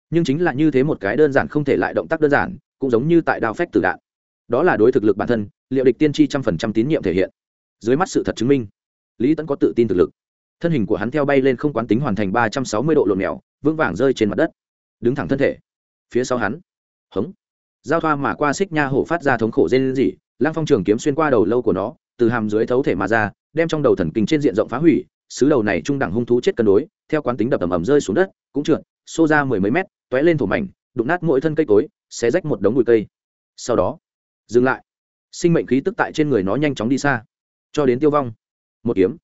Nhưng chính là như thế một cái đơn giản không thể lại động tác đơn giản cũng giống như tại đao phách tử đạn. Đó là đối thực lực bản thân, liệu địch tiên tri trăm phần trăm tín nhiệm thể hiện. Dưới mắt sự thật chứng minh, lý tẫn có tự tin thực lực. Thân hình của hắn theo bay lên không quán tính hoàn thành ba trăm sáu mươi độ lộn mèo, vững vàng rơi trên mặt đất. Đứng thẳng thân thể. Phía sau hắn. Hống. Giao thoa mà qua xích nha hổ phát ra thống khổ dên dỉ lang phong trường kiếm xuyên qua đầu lâu của nó, từ hàm dưới thấu thể mà ra, đem trong đầu thần kinh trên diện rộng phá hủy xứ đầu này trung đẳng hung thú chết cân đối, theo quán tính đập ầm ầm rơi xuống đất, cũng trượt, xô ra mười mấy mét t ó é lên thổ mảnh, đụng nát mỗi thân cây cối xé rách một đống bụi cây. Sau đó, dừng lại. Sinh mệnh khí tức tại trên người nó nhanh chóng đi xa, cho đến tiêu vong. Một kiếm.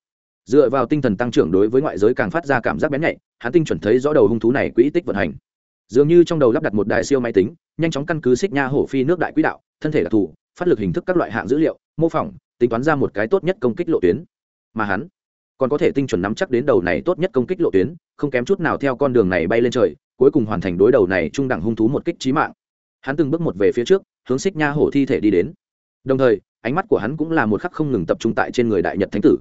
Dựa vào tinh thần tăng trưởng đối với ngoại giới càng phát ra cảm giác bén nhạy, hắn tinh chuẩn thấy rõ đầu hung thú này quỹ tích vận hành. Dường như trong đầu lắp đặt một đài siêu máy tính, nhanh chóng căn cứ xích nha hổ phi nước đại quỹ đạo, thân thể đặc thù, phát lực hình thức các loại hạng dữ liệu, mô phỏng, tính toán ra một cái tốt nhất công kích lộ tuyến. Mà hắn còn có thể tinh chuẩn nắm chắc đến đầu này tốt nhất công kích lộ tuyến, không kém chút nào theo con đường này bay lên trời, cuối cùng hoàn thành đối đầu này trung đẳng hung thú một kích trí mạng hắn từng bước một về phía trước, hướng xích nha hổ thi thể đi đến. Đồng thời, ánh mắt của hắn cũng là một khắc không ngừng tập trung tại trên người đại nhật thánh tử.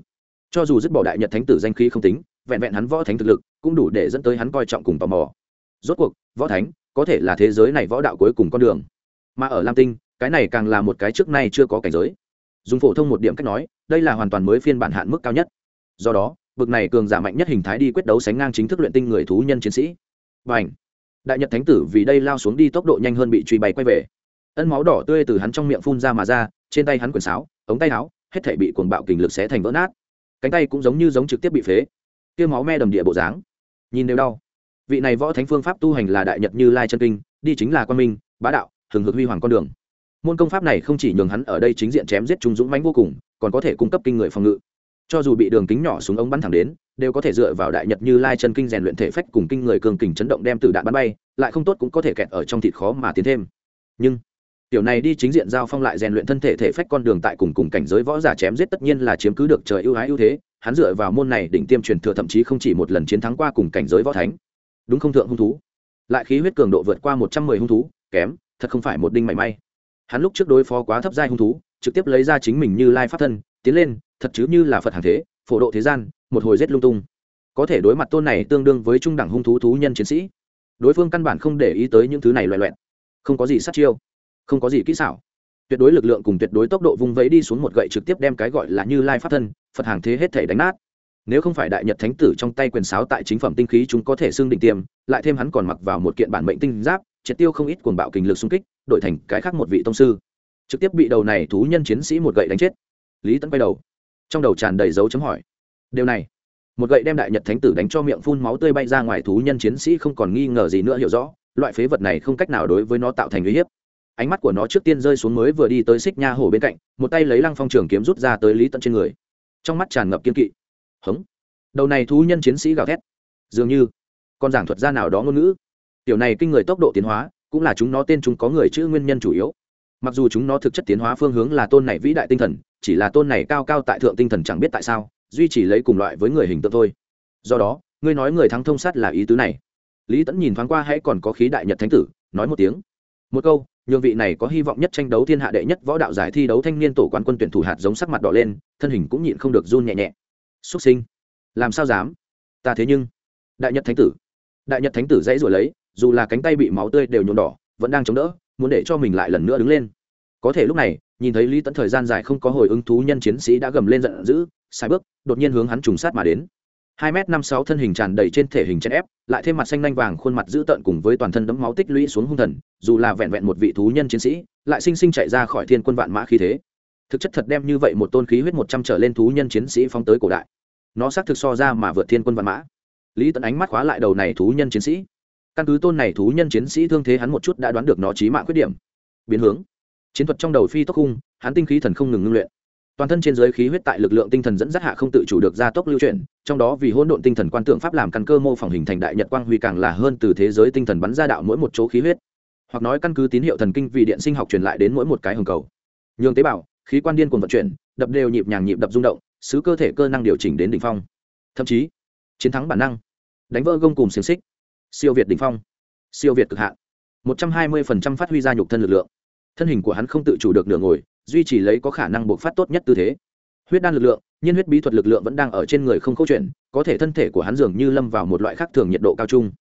Cho dù dứt bỏ đại nhật thánh tử danh khí không tính, vẹn vẹn hắn võ thánh thực lực cũng đủ để dẫn tới hắn coi trọng cùng tò mò. Rốt cuộc, võ thánh có thể là thế giới này võ đạo cuối cùng con đường. Mà ở lam tinh, cái này càng là một cái trước nay chưa có cảnh giới. Dùng phổ thông một điểm cách nói, đây là hoàn toàn mới phiên bản hạn mức cao nhất. Do đó, bực này cường giả mạnh nhất hình thái đi quyết đấu sánh ngang chính thức luyện tinh người thú nhân chiến sĩ. Và ảnh đại nhật thánh tử vì đây lao xuống đi tốc độ nhanh hơn bị truy bay quay về. Ân máu đỏ tươi từ hắn trong miệng phun ra mà ra, trên tay hắn quần sáo, ống tay áo, hết thể bị cuồng bạo kình lực xé thành vỡ nát. Cánh tay cũng giống như giống trực tiếp bị phế. Tiêu máu me đầm địa bộ dáng, nhìn đều đau. Vị này võ thánh phương pháp tu hành là đại nhật như lai chân kinh, đi chính là quan minh, bá đạo, hừng hực huy hoàng con đường. Môn công pháp này không chỉ nhường hắn ở đây chính diện chém giết trung dũng mãnh vô cùng, còn có thể cung cấp kinh người phòng ngự cho dù bị đường kính nhỏ xuống ống bắn thẳng đến, đều có thể dựa vào đại nhật như lai chân kinh rèn luyện thể phách cùng kinh người cường kình chấn động đem từ đạn bắn bay, lại không tốt cũng có thể kẹt ở trong thịt khó mà tiến thêm. Nhưng, tiểu này đi chính diện giao phong lại rèn luyện thân thể thể phách con đường tại cùng cùng cảnh giới võ giả chém giết tất nhiên là chiếm cứ được trời ưu ái ưu thế, hắn dựa vào môn này đỉnh tiêm truyền thừa thậm chí không chỉ một lần chiến thắng qua cùng cảnh giới võ thánh. Đúng không thượng hung thú? Lại khí huyết cường độ vượt qua một trăm mười hung thú, kém, thật không phải một đinh mảy may. Hắn lúc trước đối phó quá thấp giai hung thú, trực tiếp lấy ra chính mình như lai pháp thân, tiến lên thật chứ như là phật hàng thế, phổ độ thế gian, một hồi rét lung tung. Có thể đối mặt tôn này tương đương với trung đẳng hung thú thú nhân chiến sĩ. Đối phương căn bản không để ý tới những thứ này loại loẹn không có gì sát chiêu, không có gì kỹ xảo. Tuyệt đối lực lượng cùng tuyệt đối tốc độ vung vẫy đi xuống một gậy trực tiếp đem cái gọi là như lai pháp thân, phật hàng thế hết thể đánh nát. Nếu không phải đại nhật thánh tử trong tay quyền sáo tại chính phẩm tinh khí chúng có thể xương định tiêm lại thêm hắn còn mặc vào một kiện bản mệnh tinh giáp, triệt tiêu không ít cuồng bạo kình lực xung kích, đổi thành cái khác một vị tông sư. Trực tiếp bị đầu này thú nhân chiến sĩ một gậy đánh chết. Lý tấn quay đầu trong đầu tràn đầy dấu chấm hỏi. Điều này, một gậy đem đại nhật thánh tử đánh cho miệng phun máu tươi bay ra ngoài thú nhân chiến sĩ không còn nghi ngờ gì nữa hiểu rõ, loại phế vật này không cách nào đối với nó tạo thành uy hiếp. Ánh mắt của nó trước tiên rơi xuống mới vừa đi tới xích nha hổ bên cạnh, một tay lấy lăng phong trường kiếm rút ra tới lý tận trên người. Trong mắt tràn ngập kiên kỵ. Hống. Đầu này thú nhân chiến sĩ gào thét. Dường như, con giảng thuật gia nào đó ngôn ngữ. Tiểu này kinh người tốc độ tiến hóa, cũng là chúng nó tên chúng có người chữ nguyên nhân chủ yếu mặc dù chúng nó thực chất tiến hóa phương hướng là tôn này vĩ đại tinh thần, chỉ là tôn này cao cao tại thượng tinh thần chẳng biết tại sao, duy chỉ lấy cùng loại với người hình tượng thôi. Do đó, ngươi nói người thắng thông sát là ý tứ này. Lý tẫn nhìn thoáng qua hãy còn có khí đại nhật thánh tử, nói một tiếng. Một câu, nhường vị này có hy vọng nhất tranh đấu thiên hạ đệ nhất võ đạo giải thi đấu thanh niên tổ quán quân tuyển thủ hạt giống sắc mặt đỏ lên, thân hình cũng nhịn không được run nhẹ nhẹ. Xuất sinh. Làm sao dám? Ta thế nhưng. Đại nhật thánh tử. Đại nhật thánh tử dãy rồi lấy, dù là cánh tay bị máu tươi đều nhuộm đỏ, vẫn đang chống đỡ muốn để cho mình lại lần nữa đứng lên. Có thể lúc này, nhìn thấy lý tẫn thời gian dài không có hồi ứng thú nhân chiến sĩ đã gầm lên giận dữ, sai bước, đột nhiên hướng hắn trùng sát mà đến. Hai m năm sáu thân hình tràn đầy trên thể hình chen ép, lại thêm mặt xanh nanh vàng khuôn mặt dữ tợn cùng với toàn thân đấm máu tích lũy xuống hung thần, dù là vẹn vẹn một vị thú nhân chiến sĩ, lại sinh sinh chạy ra khỏi thiên quân vạn mã khí thế. Thực chất thật đem như vậy một tôn khí huyết một trăm trở lên thú nhân chiến sĩ phóng tới cổ đại. Nó xác thực so ra mà vượt thiên quân vạn mã. Lý tận ánh mắt khóa lại đầu này thú nhân chiến sĩ căn cứ tôn này thú nhân chiến sĩ thương thế hắn một chút đã đoán được nó trí mạng khuyết điểm. Biến hướng. Chiến thuật trong đầu phi tốc khung, hắn tinh khí thần không ngừng ngưng luyện. Toàn thân trên giới khí huyết tại lực lượng tinh thần dẫn dắt hạ không tự chủ được gia tốc lưu chuyển, trong đó vì hỗn độn tinh thần quan tượng pháp làm căn cơ mô phỏng hình thành đại nhật quang huy càng là hơn từ thế giới tinh thần bắn ra đạo mỗi một chỗ khí huyết. Hoặc nói căn cứ tín hiệu thần kinh vì điện sinh học truyền lại đến mỗi một cái hồng cầu. Nhường tế bào, khí quan điên cuồng vận chuyển, đập đều nhịp nhàng nhịp đập rung động, xứ cơ thể cơ năng điều chỉnh đến đỉnh phong. Thậm chí, chiến thắng bản năng, đánh vỡ gông cùng xiềng xích siêu việt đỉnh phong. Siêu việt cực hạn. Một trăm hai mươi phần trăm phát huy ra nhục thân lực lượng. Thân hình của hắn không tự chủ được nửa ngồi, duy trì lấy có khả năng buộc phát tốt nhất tư thế. Huyết đan lực lượng, nhiên huyết bí thuật lực lượng vẫn đang ở trên người không câu chuyện có thể thân thể của hắn dường như lâm vào một loại khác thường nhiệt độ cao chung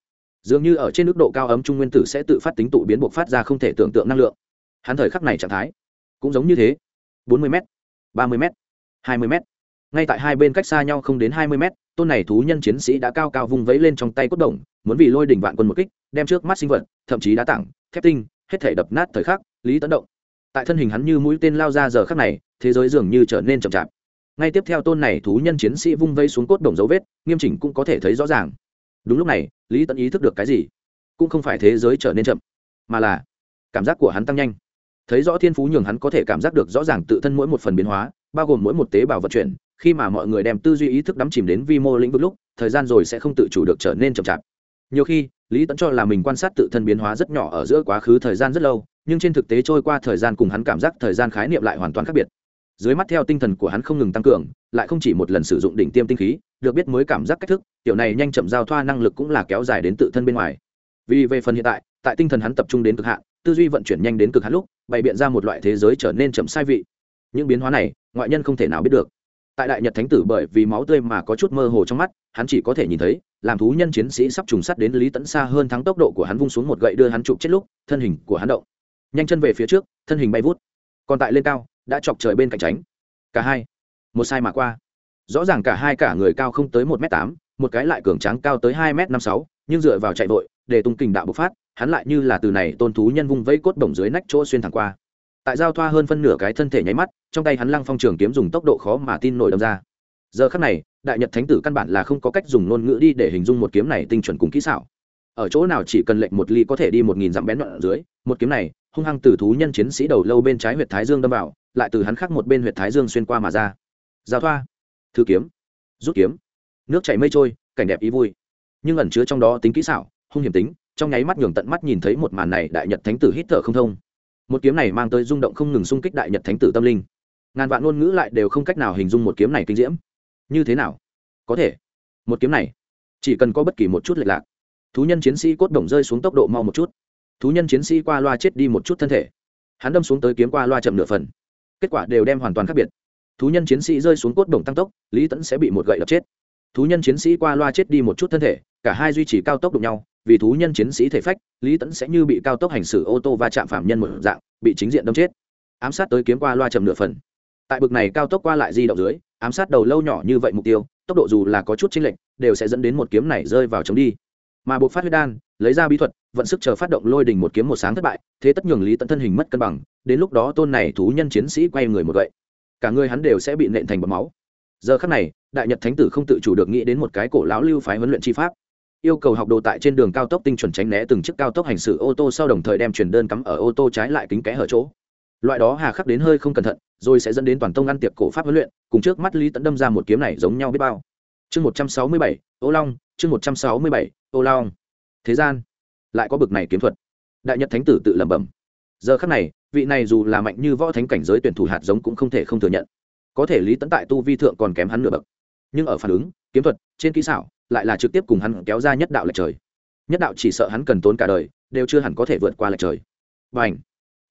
dường như ở trên nước độ cao ấm trung nguyên tử sẽ tự phát tính tụ biến buộc phát ra không thể tưởng tượng năng lượng. Hắn thời khắc này trạng thái cũng giống như thế. bốn mươi m ba mươi m hai mươi m ngay tại hai bên cách xa nhau không đến hai mươi m tôn này thú nhân chiến sĩ đã cao cao vung vẫy lên trong tay cốt đồng muốn vì lôi đỉnh vạn quân một kích, đem trước mắt sinh vật, thậm chí đá tảng, thép tinh, hết thể đập nát thời khắc, lý tấn động. Tại thân hình hắn như mũi tên lao ra giờ khắc này, thế giới dường như trở nên chậm chạp. Ngay tiếp theo tôn này thú nhân chiến sĩ vung vây xuống cốt đồng dấu vết, nghiêm chỉnh cũng có thể thấy rõ ràng. Đúng lúc này, lý Tấn ý thức được cái gì? Cũng không phải thế giới trở nên chậm, mà là cảm giác của hắn tăng nhanh. Thấy rõ thiên phú nhường hắn có thể cảm giác được rõ ràng tự thân mỗi một phần biến hóa, bao gồm mỗi một tế bào vận chuyển, khi mà mọi người đem tư duy ý thức đắm chìm đến vi mô lĩnh vực lúc, thời gian rồi sẽ không tự chủ được trở nên chậm chạp nhiều khi, lý tẫn cho là mình quan sát tự thân biến hóa rất nhỏ ở giữa quá khứ thời gian rất lâu, nhưng trên thực tế trôi qua thời gian cùng hắn cảm giác thời gian khái niệm lại hoàn toàn khác biệt. Dưới mắt theo tinh thần của hắn không ngừng tăng cường, lại không chỉ một lần sử dụng đỉnh tiêm tinh khí, được biết mới cảm giác cách thức tiểu này nhanh chậm giao thoa năng lực cũng là kéo dài đến tự thân bên ngoài. Vì về phần hiện tại tại tinh thần hắn tập trung đến cực hạn, tư duy vận chuyển nhanh đến cực hạn lúc, bày biện ra một loại thế giới trở nên chậm sai vị. Những biến hóa này, ngoại nhân không thể nào biết được. Tại đại nhật thánh tử bởi vì máu tươi mà có chút mơ hồ trong mắt, hắn chỉ có thể nhìn thấy làm thú nhân chiến sĩ sắp trùng sát đến lý tẫn xa hơn thắng tốc độ của hắn vung xuống một gậy đưa hắn chụp chết lúc, thân hình của hắn động. Nhanh chân về phía trước, thân hình bay vút. Còn tại lên cao, đã chọc trời bên cạnh tránh. Cả hai. Một sai mà qua. Rõ ràng cả hai cả người cao không tới một m tám, một cái lại cường tráng cao tới hai m năm sáu, nhưng dựa vào chạy vội, để tung kình đạo bộc phát, hắn lại như là từ này tôn thú nhân vung vẫy cốt bổng dưới nách chỗ xuyên thẳng qua. Tại giao thoa hơn phân nửa cái thân thể nháy mắt, trong tay hắn lăng phong trường kiếm dùng tốc độ khó mà tin nổi đâm ra giờ khắc này, đại nhật thánh tử căn bản là không có cách dùng ngôn ngữ đi để hình dung một kiếm này tinh chuẩn cùng kỹ xảo. Ở chỗ nào chỉ cần lệnh một ly có thể đi một nghìn dặm bén đoạn ở dưới, một kiếm này, hung hăng từ thú nhân chiến sĩ đầu lâu bên trái huyệt thái dương đâm vào, lại từ hắn khác một bên huyệt thái dương xuyên qua mà ra. Giao thoa, thư kiếm, rút kiếm. Nước chảy mây trôi, cảnh đẹp ý vui. Nhưng ẩn chứa trong đó tính kỹ xảo, hung hiểm tính, trong nháy mắt nhường tận mắt nhìn thấy một màn này đại nhật thánh tử hít thở không thông. Một kiếm này mang tới rung động không ngừng xung kích đại nhật thánh tử tâm linh. Ngàn vạn ngôn ngữ lại đều không cách nào hình dung một kiếm này kinh diễm như thế nào? Có thể. Một kiếm này, chỉ cần có bất kỳ một chút lệch lạc, thú nhân chiến sĩ cốt đồng rơi xuống tốc độ mau một chút. Thú nhân chiến sĩ qua loa chết đi một chút thân thể. Hắn đâm xuống tới kiếm qua loa chậm nửa phần. Kết quả đều đem hoàn toàn khác biệt. Thú nhân chiến sĩ rơi xuống cốt đồng tăng tốc, lý tẫn sẽ bị một gậy đập chết. Thú nhân chiến sĩ qua loa chết đi một chút thân thể, cả hai duy trì cao tốc đụng nhau, vì thú nhân chiến sĩ thể phách, lý tẫn sẽ như bị cao tốc hành xử ô tô va chạm phạm nhân một dạng, bị chính diện đâm chết. Ám sát tới kiếm qua loa chậm nửa phần. Tại bực này cao tốc qua lại di động dưới ám sát đầu lâu nhỏ như vậy mục tiêu, tốc độ dù là có chút chênh lệch, đều sẽ dẫn đến một kiếm này rơi vào chống đi. Mà buộc phát huyết đan, lấy ra bí thuật, vận sức chờ phát động lôi đình một kiếm một sáng thất bại, thế tất nhường lý tận thân hình mất cân bằng, đến lúc đó tôn này thú nhân chiến sĩ quay người một gậy. Cả người hắn đều sẽ bị nện thành bọt máu. Giờ khắc này, đại nhật thánh tử không tự chủ được nghĩ đến một cái cổ lão lưu phái huấn luyện chi pháp. Yêu cầu học đồ tại trên đường cao tốc tinh chuẩn tránh né từng chiếc cao tốc hành xử ô tô sau đồng thời đem truyền đơn cắm ở ô tô trái lại kính kẽ hở chỗ loại đó hà khắc đến hơi không cẩn thận, rồi sẽ dẫn đến toàn tông ăn tiệc cổ pháp huấn luyện, cùng trước mắt lý tẫn đâm ra một kiếm này giống nhau biết bao. Chương một trăm sáu mươi bảy, ô long, chương một trăm sáu mươi bảy, ô long. Thế gian, lại có bực này kiếm thuật. Đại nhật thánh tử tự lẩm bẩm. Giờ khắc này, vị này dù là mạnh như võ thánh cảnh giới tuyển thủ hạt giống cũng không thể không thừa nhận. Có thể lý Tẫn tại tu vi thượng còn kém hắn nửa bậc. Nhưng ở phản ứng, kiếm thuật, trên kỹ xảo, lại là trực tiếp cùng hắn kéo ra nhất đạo lệch trời. Nhất đạo chỉ sợ hắn cần tốn cả đời, đều chưa hẳn có thể vượt qua lệch trời. Và ảnh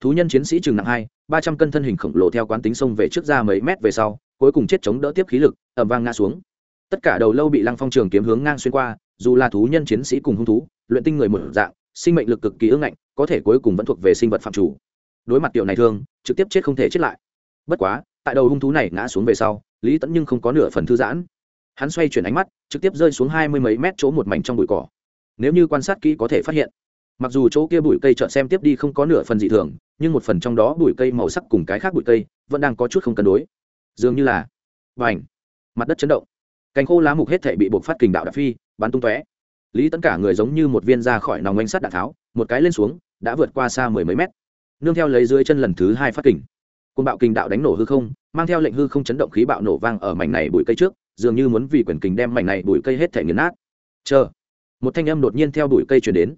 thú nhân chiến sĩ chừng nặng hai, ba trăm cân thân hình khổng lồ theo quán tính sông về trước ra mấy mét về sau, cuối cùng chết chống đỡ tiếp khí lực ẩm vang ngã xuống. Tất cả đầu lâu bị lăng phong trường kiếm hướng ngang xuyên qua, dù là thú nhân chiến sĩ cùng hung thú, luyện tinh người một dạng, sinh mệnh lực cực kỳ ưng ngạnh, có thể cuối cùng vẫn thuộc về sinh vật phạm chủ. Đối mặt tiểu này thương, trực tiếp chết không thể chết lại. Bất quá, tại đầu hung thú này ngã xuống về sau, lý tẫn nhưng không có nửa phần thư giãn. Hắn xoay chuyển ánh mắt, trực tiếp rơi xuống hai mươi mấy mét chỗ một mảnh trong bụi cỏ. Nếu như quan sát kỹ có thể phát hiện, mặc dù chỗ kia bụi cây trợn xem tiếp đi không có nửa phần dị thường nhưng một phần trong đó bụi cây màu sắc cùng cái khác bụi cây vẫn đang có chút không cân đối. Dường như là và ảnh mặt đất chấn động. Cành khô lá mục hết thể bị buộc phát kình đạo đạp phi, bắn tung tóe. Lý tấn cả người giống như một viên ra khỏi nòng oanh sắt đạn tháo, một cái lên xuống, đã vượt qua xa mười mấy mét. Nương theo lấy dưới chân lần thứ hai phát kình. Côn bạo kình đạo đánh nổ hư không, mang theo lệnh hư không chấn động khí bạo nổ vang ở mảnh này bụi cây trước, dường như muốn vì quyền kình đem mảnh này bụi cây hết thể nghiền nát. Chờ, một thanh âm đột nhiên theo bụi cây chuyển đến.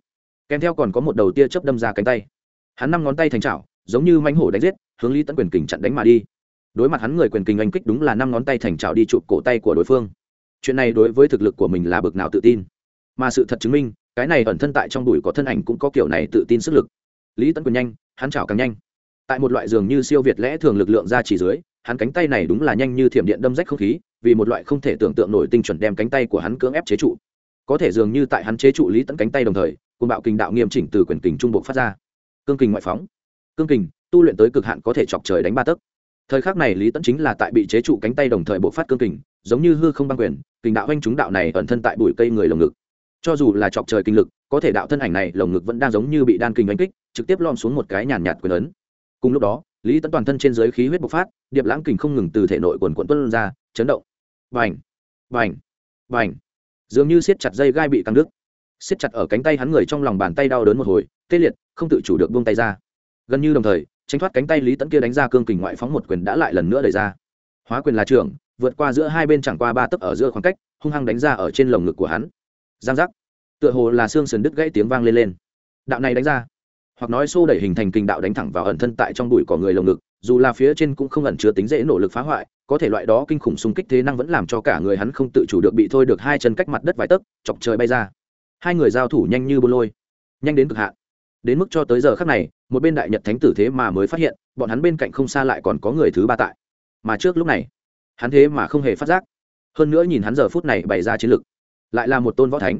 Kèm theo còn có một đầu tia chớp đâm ra cánh tay hắn năm ngón tay thành chảo, giống như mánh hổ đánh giết, hướng lý tấn quyền kình chặn đánh mà đi. Đối mặt hắn người quyền kình oanh kích đúng là năm ngón tay thành chảo đi chụp cổ tay của đối phương. Chuyện này đối với thực lực của mình là bực nào tự tin. Mà sự thật chứng minh, cái này ẩn thân tại trong đùi có thân ảnh cũng có kiểu này tự tin sức lực. Lý tấn quyền nhanh, hắn chảo càng nhanh. Tại một loại giường như siêu việt lẽ thường lực lượng ra chỉ dưới, hắn cánh tay này đúng là nhanh như thiểm điện đâm rách không khí, vì một loại không thể tưởng tượng nổi tinh chuẩn đem cánh tay của hắn cưỡng ép chế trụ. Có thể dường như tại hắn chế trụ lý tấn cánh tay đồng thời cùng bạo kình đạo nghiêm chỉnh từ quyền kình trung bộ phát ra cương kình ngoại phóng. Cương kình, tu luyện tới cực hạn có thể chọc trời đánh ba tấc. Thời khắc này lý tẫn chính là tại bị chế trụ cánh tay đồng thời bộ phát cương kình, giống như hư không băng quyền, kình đạo anh chúng đạo này ẩn thân tại bụi cây người lồng ngực. Cho dù là chọc trời kinh lực, có thể đạo thân ảnh này lồng ngực vẫn đang giống như bị đan kình đánh kích, trực tiếp lom xuống một cái nhàn nhạt quyền ấn. Cùng lúc đó, lý tẫn toàn thân trên giới khí huyết bộc phát, điệp lãng kình không ngừng từ thể nội quần quận tuân ra, chấn động. Vành vành vành dường như siết chặt dây gai bị căng đứt siết chặt ở cánh tay hắn người trong lòng bàn tay đau đớn một hồi, tê liệt, không tự chủ được buông tay ra. Gần như đồng thời, tránh thoát cánh tay lý tẫn kia đánh ra cương kình ngoại phóng một quyền đã lại lần nữa đẩy ra. Hóa quyền là trưởng, vượt qua giữa hai bên chẳng qua ba tấc ở giữa khoảng cách, hung hăng đánh ra ở trên lồng ngực của hắn. Giang giác. Tựa hồ là xương sườn đứt gãy tiếng vang lên lên. Đạo này đánh ra. Hoặc nói xô đẩy hình thành kình đạo đánh thẳng vào ẩn thân tại trong đùi cỏ người lồng ngực, dù là phía trên cũng không ẩn chứa tính dễ nỗ lực phá hoại, có thể loại đó kinh khủng xung kích thế năng vẫn làm cho cả người hắn không tự chủ được bị thôi được hai chân cách mặt đất vài tấc, chọc trời bay ra hai người giao thủ nhanh như bô lôi, nhanh đến cực hạn. Đến mức cho tới giờ khác này, một bên đại nhật thánh tử thế mà mới phát hiện, bọn hắn bên cạnh không xa lại còn có người thứ ba tại. Mà trước lúc này, hắn thế mà không hề phát giác. Hơn nữa nhìn hắn giờ phút này bày ra chiến lực, lại là một tôn võ thánh.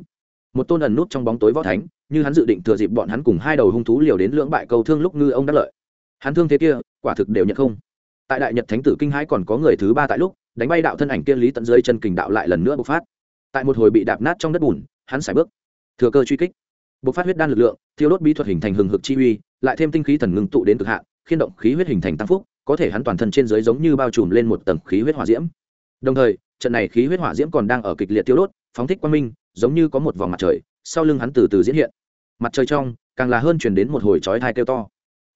Một tôn ẩn nút trong bóng tối võ thánh, như hắn dự định thừa dịp bọn hắn cùng hai đầu hung thú liều đến lưỡng bại cầu thương lúc ngư ông đắc lợi. Hắn thương thế kia, quả thực đều nhận không. Tại đại nhật thánh tử kinh hãi còn có người thứ ba tại lúc, đánh bay đạo thân ảnh kia lý tận dưới chân kình đạo lại lần nữa bộc phát. Tại một hồi bị đạp nát trong đất bùn, hắn xài bước thừa cơ truy kích. Bộc phát huyết đan lực lượng, thiêu đốt bí thuật hình thành hừng hực chi uy, lại thêm tinh khí thần ngưng tụ đến cực hạn khiên động khí huyết hình thành tăng phúc, có thể hắn toàn thân trên dưới giống như bao trùm lên một tầng khí huyết hỏa diễm. Đồng thời, trận này khí huyết hỏa diễm còn đang ở kịch liệt tiêu đốt, phóng thích quang minh, giống như có một vòng mặt trời, sau lưng hắn từ từ diễn hiện. Mặt trời trong, càng là hơn chuyển đến một hồi chói thai kêu to.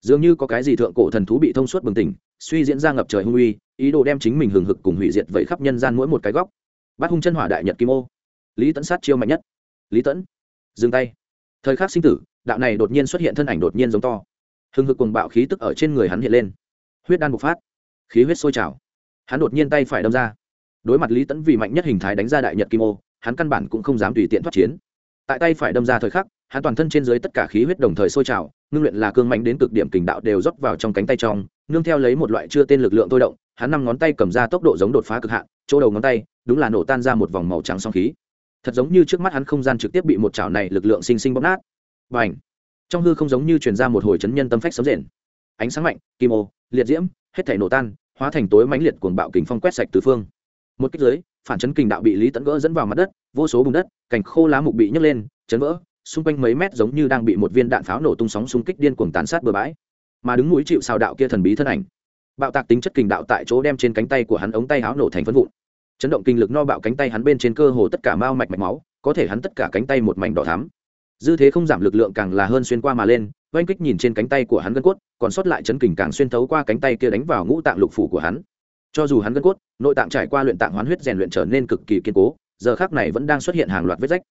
Dường như có cái gì thượng cổ thần thú bị thông suốt bừng tỉnh, suy diễn ra ngập trời hung uy, ý đồ đem chính mình hừng hực cùng hủy diệt vẫy khắp nhân gian mỗi một cái góc. Bắt hung chân hỏa đại nhật kim ô. Lý tẫn sát chiêu mạnh nhất. Lý tẫn dừng tay. Thời khắc sinh tử, đạo này đột nhiên xuất hiện thân ảnh đột nhiên giống to. Hừng hực cùng bạo khí tức ở trên người hắn hiện lên. Huyết đan bộc phát. Khí huyết sôi trào. Hắn đột nhiên tay phải đâm ra. Đối mặt lý tẫn vì mạnh nhất hình thái đánh ra đại nhật kim ô, hắn căn bản cũng không dám tùy tiện thoát chiến. Tại tay phải đâm ra thời khắc, hắn toàn thân trên dưới tất cả khí huyết đồng thời sôi trào, ngưng luyện là cương mạnh đến cực điểm kình đạo đều rót vào trong cánh tay trong, nương theo lấy một loại chưa tên lực lượng thôi động, hắn năm ngón tay cầm ra tốc độ giống đột phá cực hạn, chỗ đầu ngón tay đúng là nổ tan ra một vòng màu trắng song khí thật giống như trước mắt hắn không gian trực tiếp bị một chảo này lực lượng sinh sinh bóp nát. Và ảnh trong hư không giống như truyền ra một hồi chấn nhân tâm phách sấm rền. Ánh sáng mạnh, kim ô, liệt diễm, hết thể nổ tan, hóa thành tối mãnh liệt cuồng bạo kình phong quét sạch tứ phương. Một kích dưới, phản chấn kình đạo bị lý tấn gỡ dẫn vào mặt đất, vô số bùn đất, cành khô lá mục bị nhấc lên, chấn vỡ, xung quanh mấy mét giống như đang bị một viên đạn pháo nổ tung sóng xung kích điên cuồng tàn sát bừa bãi. Mà đứng mũi chịu xào đạo kia thần bí thân ảnh. Bạo tạc tính chất kình đạo tại chỗ đem trên cánh tay của hắn ống tay áo nổ thành phân vụn chấn động kinh lực no bạo cánh tay hắn bên trên cơ hồ tất cả mao mạch mạch máu, có thể hắn tất cả cánh tay một mảnh đỏ thắm. Dư thế không giảm lực lượng càng là hơn xuyên qua mà lên, oanh kích nhìn trên cánh tay của hắn gân cốt, còn sót lại chấn kình càng xuyên thấu qua cánh tay kia đánh vào ngũ tạng lục phủ của hắn. Cho dù hắn gân cốt, nội tạng trải qua luyện tạng hoán huyết rèn luyện trở nên cực kỳ kiên cố, giờ khác này vẫn đang xuất hiện hàng loạt vết rách.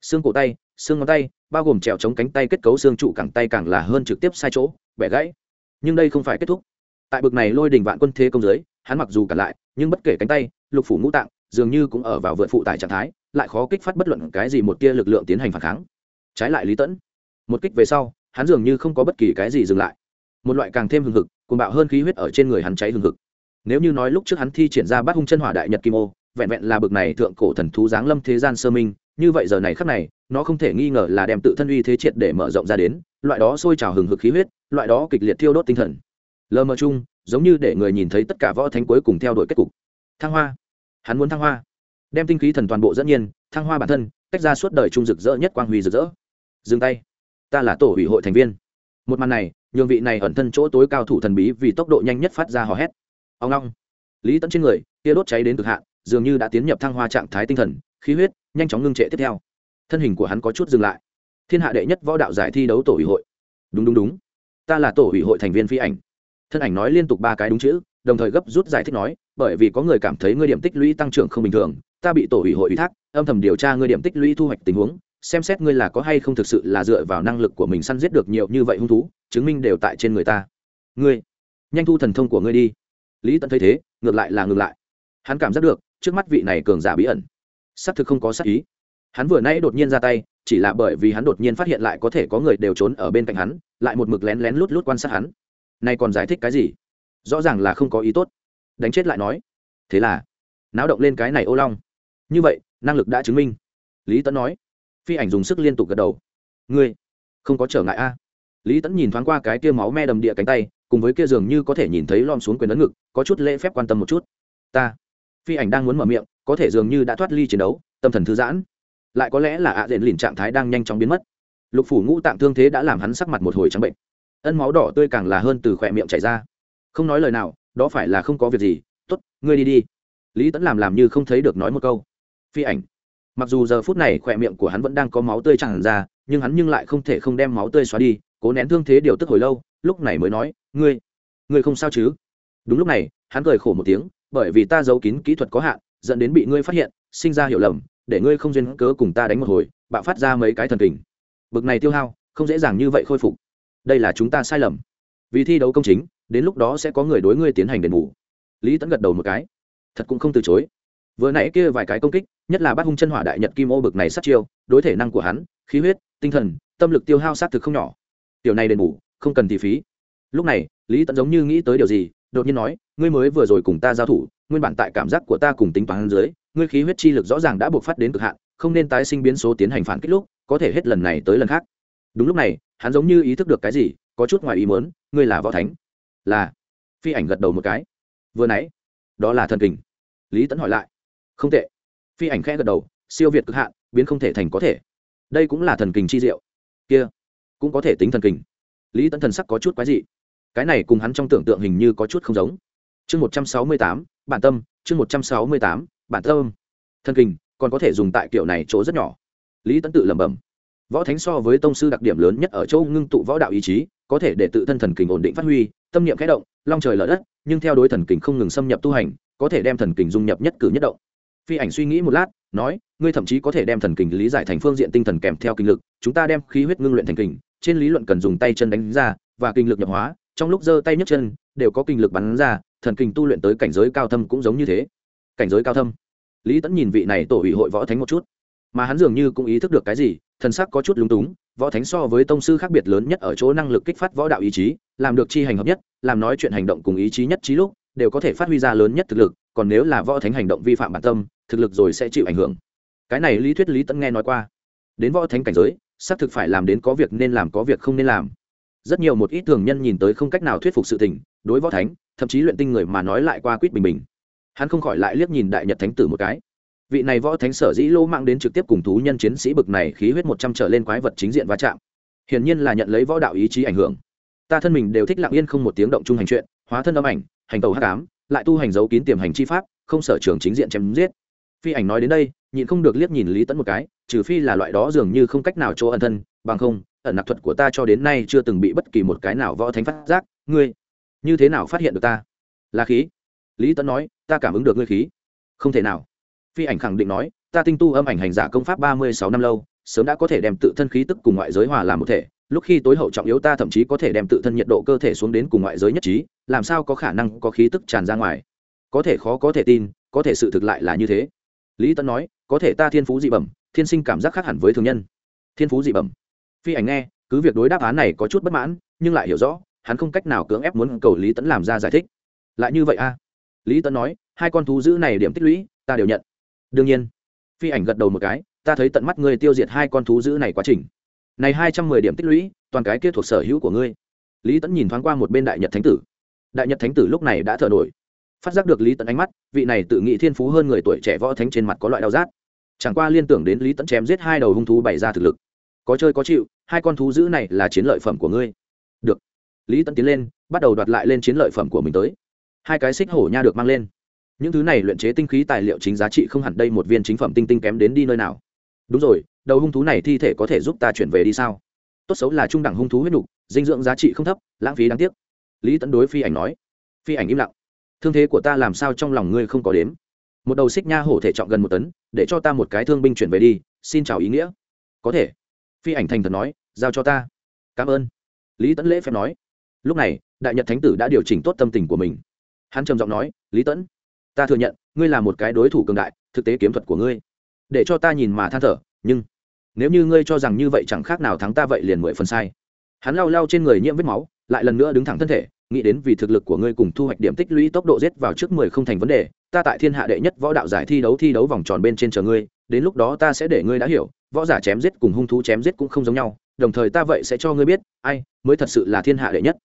Xương cổ tay, xương ngón tay, bao gồm trèo chống cánh tay kết cấu xương trụ cẳng tay càng là hơn trực tiếp sai chỗ, bẻ gãy. Nhưng đây không phải kết thúc. Tại bực này lôi đình vạn quân thế công giới, hắn mặc dù cản lại, nhưng bất kể cánh tay lục phủ ngũ tạng, dường như cũng ở vào vượt phụ tải trạng thái, lại khó kích phát bất luận cái gì một tia lực lượng tiến hành phản kháng. Trái lại lý tẫn, một kích về sau, hắn dường như không có bất kỳ cái gì dừng lại. Một loại càng thêm hừng hực, cuồng bạo hơn khí huyết ở trên người hắn cháy hừng hực. Nếu như nói lúc trước hắn thi triển ra bát hung chân hỏa đại nhật kim ô, vẹn vẹn là bực này thượng cổ thần thú giáng lâm thế gian sơ minh, như vậy giờ này khắc này, nó không thể nghi ngờ là đem tự thân uy thế triệt để mở rộng ra đến, loại đó sôi trào hừng hực khí huyết, loại đó kịch liệt thiêu đốt tinh thần. Lờ mờ chung, giống như để người nhìn thấy tất cả võ thánh cuối cùng theo đuổi kết cục. Thăng hoa hắn muốn thăng hoa. Đem tinh khí thần toàn bộ dẫn nhiên, thăng hoa bản thân, tách ra suốt đời trung rực rỡ nhất quang huy rực rỡ. Dừng tay. Ta là tổ ủy hội thành viên. Một màn này, nhường vị này ẩn thân chỗ tối cao thủ thần bí vì tốc độ nhanh nhất phát ra hò hét. Ông long. Lý tẫn trên người, tia đốt cháy đến cực hạn, dường như đã tiến nhập thăng hoa trạng thái tinh thần, khí huyết nhanh chóng ngưng trệ tiếp theo. Thân hình của hắn có chút dừng lại. Thiên hạ đệ nhất võ đạo giải thi đấu tổ ủy hội. Đúng đúng đúng. Ta là tổ ủy hội thành viên phi ảnh. Thân ảnh nói liên tục ba cái đúng chữ, đồng thời gấp rút giải thích nói bởi vì có người cảm thấy ngươi điểm tích lũy tăng trưởng không bình thường, ta bị tổ ủy hội ủy thác, âm thầm điều tra ngươi điểm tích lũy thu hoạch tình huống, xem xét ngươi là có hay không thực sự là dựa vào năng lực của mình săn giết được nhiều như vậy hung thú, chứng minh đều tại trên người ta. Ngươi, nhanh thu thần thông của ngươi đi. Lý tận thấy thế, ngược lại là ngược lại. Hắn cảm giác được, trước mắt vị này cường giả bí ẩn, xác thực không có sát ý. Hắn vừa nãy đột nhiên ra tay, chỉ là bởi vì hắn đột nhiên phát hiện lại có thể có người đều trốn ở bên cạnh hắn, lại một mực lén lén lút lút quan sát hắn. Nay còn giải thích cái gì? Rõ ràng là không có ý tốt đánh chết lại nói, thế là, náo động lên cái này ô long. Như vậy, năng lực đã chứng minh. Lý tấn nói. Phi ảnh dùng sức liên tục gật đầu. Ngươi, không có trở ngại a. Lý tấn nhìn thoáng qua cái kia máu me đầm địa cánh tay, cùng với kia dường như có thể nhìn thấy lom xuống quyền ấn ngực, có chút lễ phép quan tâm một chút. Ta. Phi ảnh đang muốn mở miệng, có thể dường như đã thoát ly chiến đấu, tâm thần thư giãn. Lại có lẽ là ạ à diện lìn trạng thái đang nhanh chóng biến mất. Lục phủ ngũ tạng thương thế đã làm hắn sắc mặt một hồi trắng bệnh. Ân máu đỏ tươi càng là hơn từ khỏe miệng chảy ra. Không nói lời nào đó phải là không có việc gì t ố t ngươi đi đi. Lý tẫn làm làm như không thấy được nói một câu. Phi ảnh. Mặc dù giờ phút này khỏe miệng của hắn vẫn đang có máu tươi chẳng ra, nhưng hắn nhưng lại không thể không đem máu tươi xóa đi, cố nén thương thế điều tức hồi lâu, lúc này mới nói, ngươi ngươi không sao chứ? Đúng lúc này, hắn cười khổ một tiếng, bởi vì ta giấu kín kỹ thuật có hạn, dẫn đến bị ngươi phát hiện, sinh ra hiểu lầm, để ngươi không duyên cớ cùng ta đánh một hồi, bạo phát ra mấy cái thần tình bực này tiêu hao, không dễ dàng như vậy khôi phục. Đây là chúng ta sai lầm. Vì thi đấu công chính đến lúc đó sẽ có người đối ngươi tiến hành đền bù. Lý tẫn gật đầu một cái. Thật cũng không từ chối. Vừa nãy kia vài cái công kích, nhất là bắt hung chân hỏa đại nhật kim ô bực này sát chiêu, đối thể năng của hắn, khí huyết, tinh thần, tâm lực tiêu hao sát thực không nhỏ. Tiểu này đền bù, không cần thì phí. Lúc này, lý tẫn giống như nghĩ tới điều gì, đột nhiên nói, ngươi mới vừa rồi cùng ta giao thủ, nguyên bản tại cảm giác của ta cùng tính toán dưới, ngươi khí huyết chi lực rõ ràng đã buộc phát đến cực hạn, không nên tái sinh biến số tiến hành phản kích lúc, có thể hết lần này tới lần khác. Đúng lúc này, hắn giống như ý thức được cái gì, có chút ngoài ý muốn, ngươi là võ thánh là phi ảnh gật đầu một cái. Vừa nãy, đó là thần kình. Lý tẫn hỏi lại. Không tệ. Phi ảnh khẽ gật đầu, siêu việt cực hạn, biến không thể thành có thể. Đây cũng là thần kình chi diệu. Kia, cũng có thể tính thần kình. Lý tẫn thần sắc có chút quái dị. Cái này cùng hắn trong tưởng tượng hình như có chút không giống. Chương một trăm sáu mươi tám, bản tâm. Chương một trăm sáu mươi tám, bản tâm. Thần kình, còn có thể dùng tại kiểu này chỗ rất nhỏ. Lý tẫn tự lẩm bẩm võ thánh so với tông sư đặc điểm lớn nhất ở châu ngưng tụ võ đạo ý chí, có thể để tự thân thần kình ổn định phát huy, tâm niệm khẽ động, long trời lở đất, nhưng theo đối thần kình không ngừng xâm nhập tu hành, có thể đem thần kình dung nhập nhất cử nhất động. Phi ảnh suy nghĩ một lát, nói, ngươi thậm chí có thể đem thần kình lý giải thành phương diện tinh thần kèm theo kinh lực, chúng ta đem khí huyết ngưng luyện thành kình, trên lý luận cần dùng tay chân đánh ra, và kinh lực nhập hóa, trong lúc giơ tay nhấc chân, đều có kinh lực bắn ra, thần kình tu luyện tới cảnh giới cao thâm cũng giống như thế. Cảnh giới cao thâm. Lý tẫn nhìn vị này tổ ủy hội võ thánh một chút mà hắn dường như cũng ý thức được cái gì, thần sắc có chút lúng túng, võ thánh so với tông sư khác biệt lớn nhất ở chỗ năng lực kích phát võ đạo ý chí, làm được chi hành hợp nhất, làm nói chuyện hành động cùng ý chí nhất trí lúc, đều có thể phát huy ra lớn nhất thực lực, còn nếu là võ thánh hành động vi phạm bản tâm, thực lực rồi sẽ chịu ảnh hưởng. Cái này lý thuyết lý tẫn nghe nói qua. Đến võ thánh cảnh giới, xác thực phải làm đến có việc nên làm có việc không nên làm. Rất nhiều một ít thường nhân nhìn tới không cách nào thuyết phục sự tình, đối võ thánh, thậm chí luyện tinh người mà nói lại qua quýt bình bình. Hắn không khỏi lại liếc nhìn đại nhật thánh tử một cái vị này võ thánh sở dĩ lô mạng đến trực tiếp cùng thú nhân chiến sĩ bực này khí huyết một trăm trở lên quái vật chính diện va chạm. Hiển nhiên là nhận lấy võ đạo ý chí ảnh hưởng. Ta thân mình đều thích lặng yên không một tiếng động chung hành chuyện, hóa thân âm ảnh, hành tàu hắc ám, lại tu hành dấu kín tiềm hành chi pháp, không sở trường chính diện chém giết. Phi ảnh nói đến đây, nhịn không được liếc nhìn lý tẫn một cái, trừ phi là loại đó dường như không cách nào chỗ ẩn thân, bằng không, ẩn nặc thuật của ta cho đến nay chưa từng bị bất kỳ một cái nào võ thánh phát giác. Ngươi, như thế nào phát hiện được ta? Là khí. Lý tẫn nói, ta cảm ứng được ngươi khí. Không thể nào phi ảnh khẳng định nói, ta tinh tu âm ảnh hành giả công pháp ba mươi sáu năm lâu, sớm đã có thể đem tự thân khí tức cùng ngoại giới hòa làm một thể. Lúc khi tối hậu trọng yếu ta thậm chí có thể đem tự thân nhiệt độ cơ thể xuống đến cùng ngoại giới nhất trí, làm sao có khả năng có khí tức tràn ra ngoài? Có thể khó có thể tin, có thể sự thực lại là như thế. Lý tấn nói, có thể ta thiên phú dị bẩm, thiên sinh cảm giác khác hẳn với thường nhân. Thiên phú dị bẩm. Phi ảnh nghe, cứ việc đối đáp án này có chút bất mãn, nhưng lại hiểu rõ, hắn không cách nào cưỡng ép muốn cầu lý tấn làm ra giải thích. Lại như vậy a lý tấn nói, hai con thú dữ này điểm tích lũy, ta đều nhận đương nhiên. Phi ảnh gật đầu một cái, ta thấy tận mắt ngươi tiêu diệt hai con thú dữ này quá trình. Này hai trăm mười điểm tích lũy, toàn cái kia thuộc sở hữu của ngươi. Lý tẫn nhìn thoáng qua một bên đại nhật thánh tử. Đại nhật thánh tử lúc này đã thở nổi. Phát giác được lý tẫn ánh mắt, vị này tự nghĩ thiên phú hơn người tuổi trẻ võ thánh trên mặt có loại đau rát. Chẳng qua liên tưởng đến lý tẫn chém giết hai đầu hung thú bày ra thực lực. Có chơi có chịu, hai con thú dữ này là chiến lợi phẩm của ngươi. Được. Lý tẫn tiến lên, bắt đầu đoạt lại lên chiến lợi phẩm của mình tới. Hai cái xích hổ nha được mang lên những thứ này luyện chế tinh khí tài liệu chính giá trị không hẳn đây một viên chính phẩm tinh tinh kém đến đi nơi nào. Đúng rồi, đầu hung thú này thi thể có thể giúp ta chuyển về đi sao? Tốt xấu là trung đẳng hung thú huyết đủ dinh dưỡng giá trị không thấp, lãng phí đáng tiếc. Lý tấn đối phi ảnh nói. Phi ảnh im lặng. Thương thế của ta làm sao trong lòng ngươi không có đếm? Một đầu xích nha hổ thể trọng gần một tấn, để cho ta một cái thương binh chuyển về đi, xin chào ý nghĩa. Có thể. Phi ảnh thành thật nói, giao cho ta. Cảm ơn. Lý tấn lễ phép nói. Lúc này, đại nhật thánh tử đã điều chỉnh tốt tâm tình của mình. Hắn trầm giọng nói, lý tẫn ta thừa nhận, ngươi là một cái đối thủ cường đại, thực tế kiếm thuật của ngươi. Để cho ta nhìn mà than thở, nhưng nếu như ngươi cho rằng như vậy chẳng khác nào thắng ta vậy liền mười phần sai. Hắn lao lao trên người nhiễm vết máu, lại lần nữa đứng thẳng thân thể, nghĩ đến vì thực lực của ngươi cùng thu hoạch điểm tích lũy tốc độ giết vào trước mười không thành vấn đề, ta tại thiên hạ đệ nhất võ đạo giải thi đấu thi đấu vòng tròn bên trên chờ ngươi, đến lúc đó ta sẽ để ngươi đã hiểu, võ giả chém giết cùng hung thú chém giết cũng không giống nhau, đồng thời ta vậy sẽ cho ngươi biết, ai mới thật sự là thiên hạ đệ nhất.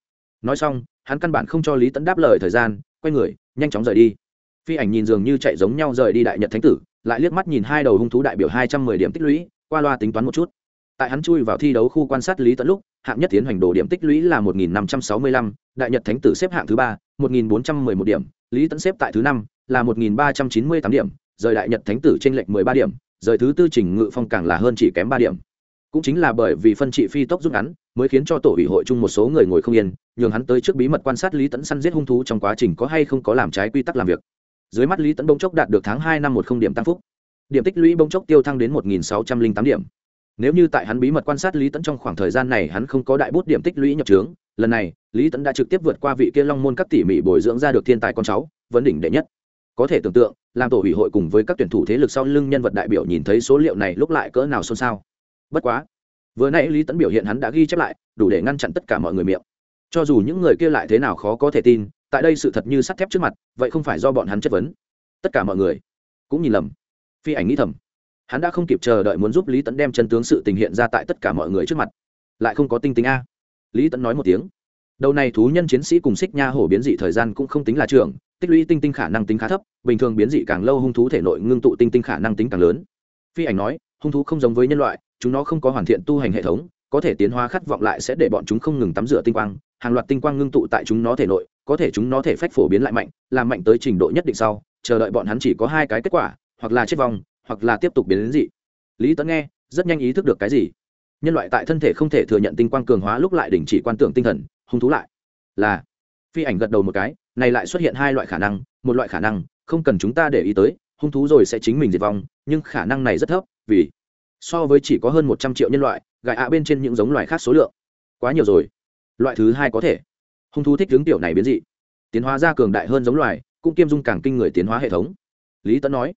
Nói xong, hắn căn bản không cho lý tẫn đáp lời thời gian, quay người, nhanh chóng rời đi phi ảnh nhìn dường như chạy giống nhau rời đi đại nhật thánh tử, lại liếc mắt nhìn hai đầu hung thú đại biểu hai trăm mười điểm tích lũy, qua loa tính toán một chút. Tại hắn chui vào thi đấu khu quan sát lý tận lúc, hạng nhất tiến hành đồ điểm tích lũy là một nghìn năm trăm sáu mươi lăm, đại nhật thánh tử xếp hạng thứ ba, một nghìn bốn trăm mười một điểm, lý tẫn xếp tại thứ năm, là một nghìn ba trăm chín mươi tám điểm, rời đại nhật thánh tử t r ê n lệch mười ba điểm, rời thứ tư trình ngự phong càng là hơn chỉ kém ba điểm. Cũng chính là bởi vì phân trị phi tốc rút ngắn, mới khiến cho tổ ủy hội chung một số người ngồi không yên, nhường hắn tới trước bí mật quan sát lý tẫn săn giết hung thú trong quá trình có hay không có làm trái quy tắc làm việc dưới mắt lý tẫn bông chốc đạt được tháng hai năm một không điểm tăng phúc. Điểm tích lũy bông chốc tiêu thăng đến một nghìn sáu trăm linh tám điểm. Nếu như tại hắn bí mật quan sát lý tẫn trong khoảng thời gian này hắn không có đại bút điểm tích lũy nhập trướng, lần này, lý tẫn đã trực tiếp vượt qua vị kia long môn các tỉ mỉ bồi dưỡng ra được thiên tài con cháu, vấn đỉnh đệ nhất. Có thể tưởng tượng, làm tổ ủy hội cùng với các tuyển thủ thế lực sau lưng nhân vật đại biểu nhìn thấy số liệu này lúc lại cỡ nào xôn xao. Bất quá, vừa nãy lý tẫn biểu hiện hắn đã ghi chép lại, đủ để ngăn chặn tất cả mọi người miệng. Cho dù những người kia lại thế nào khó có thể tin tại đây sự thật như sắt thép trước mặt, vậy không phải do bọn hắn chất vấn. Tất cả mọi người cũng nhìn lầm. Phi ảnh nghĩ thầm. Hắn đã không kịp chờ đợi muốn giúp lý tẫn đem chân tướng sự tình hiện ra tại tất cả mọi người trước mặt. Lại không có tinh tính a. Lý tẫn nói một tiếng. Đầu này thú nhân chiến sĩ cùng xích nha hổ biến dị thời gian cũng không tính là trường, tích lũy tinh tinh khả năng tính khá thấp, bình thường biến dị càng lâu hung thú thể nội ngưng tụ tinh tinh khả năng tính càng lớn. Phi ảnh nói, hung thú không giống với nhân loại, chúng nó không có hoàn thiện tu hành hệ thống có thể tiến hóa khát vọng lại sẽ để bọn chúng không ngừng tắm rửa tinh quang, hàng loạt tinh quang ngưng tụ tại chúng nó thể nội, có thể chúng nó thể phách phổ biến lại mạnh, làm mạnh tới trình độ nhất định sau, chờ đợi bọn hắn chỉ có hai cái kết quả, hoặc là chết vong, hoặc là tiếp tục biến đến dị. Lý tấn nghe, rất nhanh ý thức được cái gì? Nhân loại tại thân thể không thể thừa nhận tinh quang cường hóa lúc lại đình chỉ quan tưởng tinh thần, hung thú lại. Là, phi ảnh gật đầu một cái, này lại xuất hiện hai loại khả năng, một loại khả năng, không cần chúng ta để ý tới, hung thú rồi sẽ chính mình diệt vong, nhưng khả năng này rất thấp, vì so với chỉ có hơn một trăm triệu nhân loại gại ạ bên trên những giống loài khác số lượng. Quá nhiều rồi. Loại thứ hai có thể. Hung thú thích hướng tiểu này biến dị. Tiến hóa ra cường đại hơn giống loài, cũng kiêm dung càng kinh người tiến hóa hệ thống. Lý tấn nói,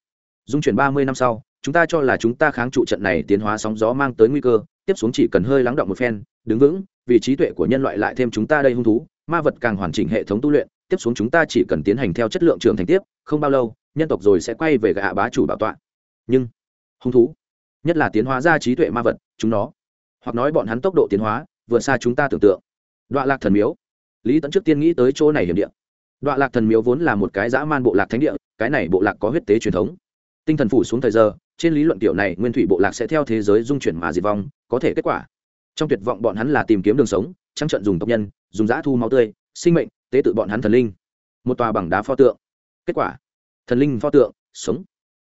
dung chuyển ba mươi năm sau, chúng ta cho là chúng ta kháng trụ trận này tiến hóa sóng gió mang tới nguy cơ, tiếp xuống chỉ cần hơi lắng động một phen, đứng vững vì trí tuệ của nhân loại lại thêm chúng ta đây hung thú, ma vật càng hoàn chỉnh hệ thống tu luyện, tiếp xuống chúng ta chỉ cần tiến hành theo chất lượng trường thành tiếp, không bao lâu, nhân tộc rồi sẽ quay về gạ bá chủ bảo tọa. Nhưng, hung thú, nhất là tiến hóa ra trí tuệ ma vật, chúng nó hoặc nói bọn hắn tốc độ tiến hóa, vượt xa chúng ta tưởng tượng. Đoạn lạc thần miếu. Lý tẫn trước tiên nghĩ tới chỗ này hiểm địa. Đoạn lạc thần miếu vốn là một cái dã man bộ lạc thánh địa, cái này bộ lạc có huyết tế truyền thống. Tinh thần phủ xuống thời giờ, trên lý luận tiểu này, nguyên thủy bộ lạc sẽ theo thế giới dung chuyển mà diệt vong, có thể kết quả. Trong tuyệt vọng bọn hắn là tìm kiếm đường sống, trăng trận dùng tộc nhân, dùng giã thu máu tươi, sinh mệnh, tế tự bọn hắn thần linh. Một tòa bằng đá pho tượng. Kết quả. Thần linh pho tượng, sống.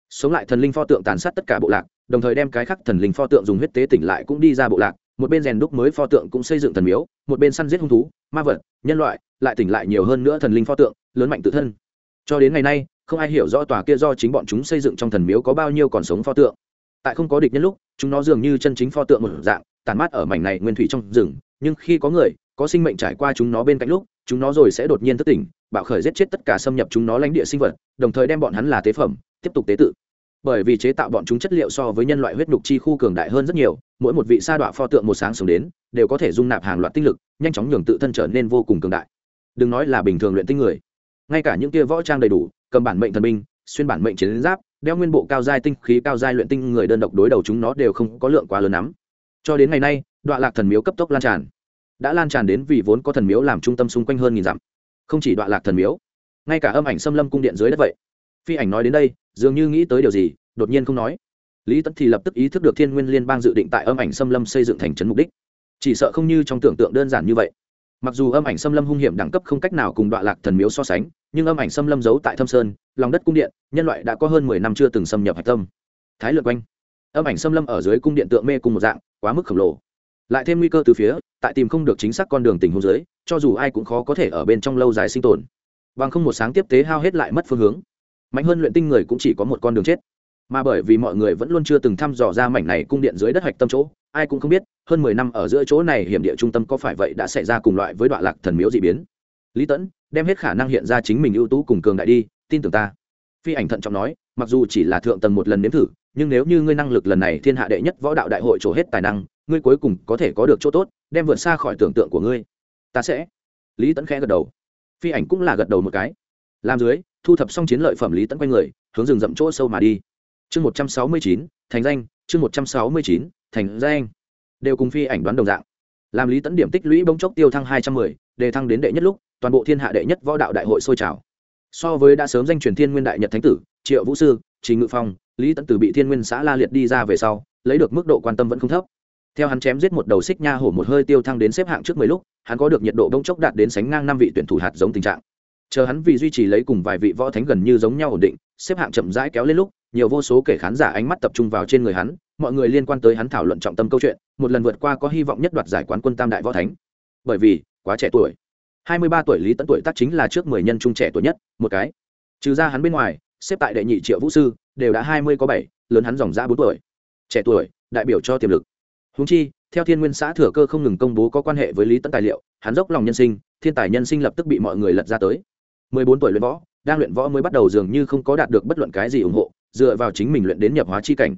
Sống lại thần linh pho tượng tàn sát tất cả bộ lạc đồng thời đem cái khắc thần linh pho tượng dùng huyết tế tỉnh lại cũng đi ra bộ lạc, một bên rèn đúc mới pho tượng cũng xây dựng thần miếu, một bên săn giết hung thú, ma vật, nhân loại, lại tỉnh lại nhiều hơn nữa thần linh pho tượng, lớn mạnh tự thân. Cho đến ngày nay, không ai hiểu rõ tòa kia do chính bọn chúng xây dựng trong thần miếu có bao nhiêu còn sống pho tượng. Tại không có địch nhân lúc, chúng nó dường như chân chính pho tượng một dạng tàn mát ở mảnh này nguyên thủy trong rừng, nhưng khi có người, có sinh mệnh trải qua chúng nó bên cạnh lúc, chúng nó rồi sẽ đột nhiên thức tỉnh, bạo khởi giết chết tất cả xâm nhập chúng nó lãnh địa sinh vật, đồng thời đem bọn hắn là tế phẩm, tiếp tục tế tự bởi vì chế tạo bọn chúng chất liệu so với nhân loại huyết nhục chi khu cường đại hơn rất nhiều, mỗi một vị sa đọa pho tượng một sáng sống đến, đều có thể dung nạp hàng loạt tinh lực, nhanh chóng nhường tự thân trở nên vô cùng cường đại. Đừng nói là bình thường luyện tinh người. Ngay cả những kia võ trang đầy đủ, cầm bản mệnh thần binh, xuyên bản mệnh chiến giáp, đeo nguyên bộ cao giai tinh khí cao giai luyện tinh người đơn độc đối đầu chúng nó đều không có lượng quá lớn lắm. Cho đến ngày nay đoạn lạc thần miếu cấp tốc lan tràn. Đã lan tràn đến vì vốn có thần miếu làm trung tâm xung quanh hơn nghìn dặm. Không chỉ đoạn lạc thần miếu, ngay cả âm ảnh xâm lâm cung điện dưới đất vậy phi ảnh nói đến đây, dường như nghĩ tới điều gì, đột nhiên không nói. Lý tẫn thì lập tức ý thức được thiên nguyên liên bang dự định tại âm ảnh xâm lâm xây dựng thành trấn mục đích. Chỉ sợ không như trong tưởng tượng đơn giản như vậy. Mặc dù âm ảnh xâm lâm hung hiểm đẳng cấp không cách nào cùng đoạn lạc thần miếu so sánh, nhưng âm ảnh xâm lâm giấu tại thâm sơn, lòng đất cung điện, nhân loại đã có hơn mười năm chưa từng xâm nhập hạch tâm. Thái lược quanh âm ảnh xâm lâm ở dưới cung điện tượng mê cùng một dạng, quá mức khổng lồ. Lại thêm nguy cơ từ phía, tại tìm không được chính xác con đường tình huống dưới, cho dù ai cũng khó có thể ở bên trong lâu dài sinh tồn. Bằng không một sáng tiếp tế hao hết lại mất phương hướng mạnh hơn luyện tinh người cũng chỉ có một con đường chết. Mà bởi vì mọi người vẫn luôn chưa từng thăm dò ra mảnh này cung điện dưới đất hạch tâm chỗ, ai cũng không biết, hơn mười năm ở giữa chỗ này hiểm địa trung tâm có phải vậy đã xảy ra cùng loại với đoạn lạc thần miếu dị biến. Lý tẫn đem hết khả năng hiện ra chính mình ưu tú cùng cường đại đi, tin tưởng ta. Phi ảnh thận trọng nói, mặc dù chỉ là thượng tầng một lần nếm thử, nhưng nếu như ngươi năng lực lần này thiên hạ đệ nhất võ đạo đại hội trổ hết tài năng, ngươi cuối cùng có thể có được chỗ tốt, đem vượt xa khỏi tưởng tượng của ngươi. Ta sẽ. Lý tẫn khẽ gật đầu. Phi ảnh cũng là gật đầu một cái. Làm dưới thu thập xong chiến lợi phẩm lý tẫn quanh người, hướng rừng rậm chỗ sâu mà đi. Chương một trăm sáu mươi chín, thành danh, chương một trăm sáu mươi chín, thành danh. Đều cùng phi ảnh đoán đồng dạng. Làm lý tẫn điểm tích lũy bông chốc tiêu thăng hai trăm mười, đề thăng đến đệ nhất lúc, toàn bộ thiên hạ đệ nhất võ đạo đại hội sôi trào. So với đã sớm danh truyền thiên nguyên đại nhật thánh tử, triệu vũ sư trình ngự phong, lý tẫn từ bị thiên nguyên xã la liệt đi ra về sau, lấy được mức độ quan tâm vẫn không thấp. Theo hắn chém giết một đầu xích nha hổ một hơi tiêu thăng đến xếp hạng trước mười lúc, hắn có được nhiệt độ bông chốc đạt đến sánh ngang năm vị tuyển thủ hạt giống tình trạng chờ hắn vì duy trì lấy cùng vài vị võ thánh gần như giống nhau ổn định, xếp hạng chậm rãi kéo lên lúc, nhiều vô số kể khán giả ánh mắt tập trung vào trên người hắn, mọi người liên quan tới hắn thảo luận trọng tâm câu chuyện, một lần vượt qua có hy vọng nhất đoạt giải quán quân tam đại võ thánh. Bởi vì, quá trẻ tuổi. Hai mươi ba tuổi lý tấn tuổi tác chính là trước mười nhân trung trẻ tuổi nhất, một cái. Trừ ra hắn bên ngoài, xếp tại đệ nhị triệu vũ sư, đều đã hai mươi có bảy, lớn hắn dòng ra bốn tuổi. Trẻ tuổi, đại biểu cho tiềm lực. Húng chi, theo thiên nguyên xã thừa cơ không ngừng công bố có quan hệ với lý tấn tài liệu, hắn dốc lòng nhân sinh, thiên tài nhân sinh lập tức bị mọi người lật ra tới bốn tuổi luyện võ, đang luyện võ mới bắt đầu dường như không có đạt được bất luận cái gì ủng hộ, dựa vào chính mình luyện đến nhập hóa chi cảnh.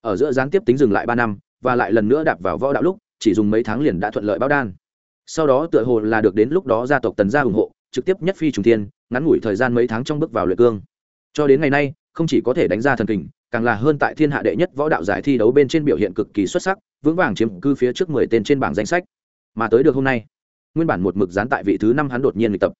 Ở giữa gián tiếp tính dừng lại ba năm, và lại lần nữa đạp vào võ đạo lúc, chỉ dùng mấy tháng liền đã thuận lợi báo đan. Sau đó tựa hồ là được đến lúc đó gia tộc tần gia ủng hộ, trực tiếp nhất phi trùng thiên, ngắn ngủi thời gian mấy tháng trong bước vào luyện cương. Cho đến ngày nay, không chỉ có thể đánh ra thần kình, càng là hơn tại thiên hạ đệ nhất võ đạo giải thi đấu bên trên biểu hiện cực kỳ xuất sắc, vững vàng chiếm cư phía trước mười tên trên bảng danh sách. Mà tới được hôm nay, nguyên bản một mực dán tại vị thứ năm hắn đột nhiên luyện tập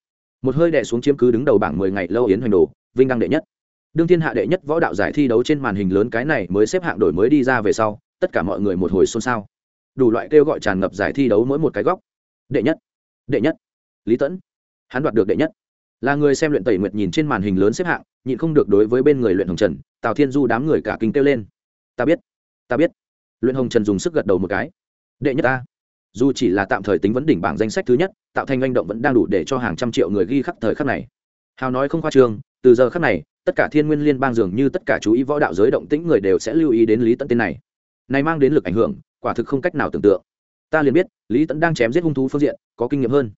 một hơi đệ xuống chiếm cứ đứng đầu bảng mười ngày lâu yến hoành đồ, vinh đăng đệ nhất. Đương thiên hạ đệ nhất võ đạo giải thi đấu trên màn hình lớn cái này mới xếp hạng đổi mới đi ra về sau, tất cả mọi người một hồi xôn xao. Đủ loại kêu gọi tràn ngập giải thi đấu mỗi một cái góc. Đệ nhất đệ nhất. Lý tẫn hắn đoạt được đệ nhất. Là người xem luyện tẩy nguyệt nhìn trên màn hình lớn xếp hạng, nhịn không được đối với bên người luyện hồng trần, tào thiên du đám người cả kinh kêu lên. Ta biết ta biết. Luyện hồng trần dùng sức gật đầu một cái. Đệ nhất ta dù chỉ là tạm thời tính vấn đỉnh bảng danh sách thứ nhất, tạo thành manh động vẫn đang đủ để cho hàng trăm triệu người ghi khắc thời khắc này. Hào nói không khoa trương, từ giờ khắc này, tất cả thiên nguyên liên bang dường như tất cả chú ý võ đạo giới động tĩnh người đều sẽ lưu ý đến lý tận tên này. Này mang đến lực ảnh hưởng, quả thực không cách nào tưởng tượng. Ta liền biết, lý tẫn đang chém giết hung thú phương diện, có kinh nghiệm hơn.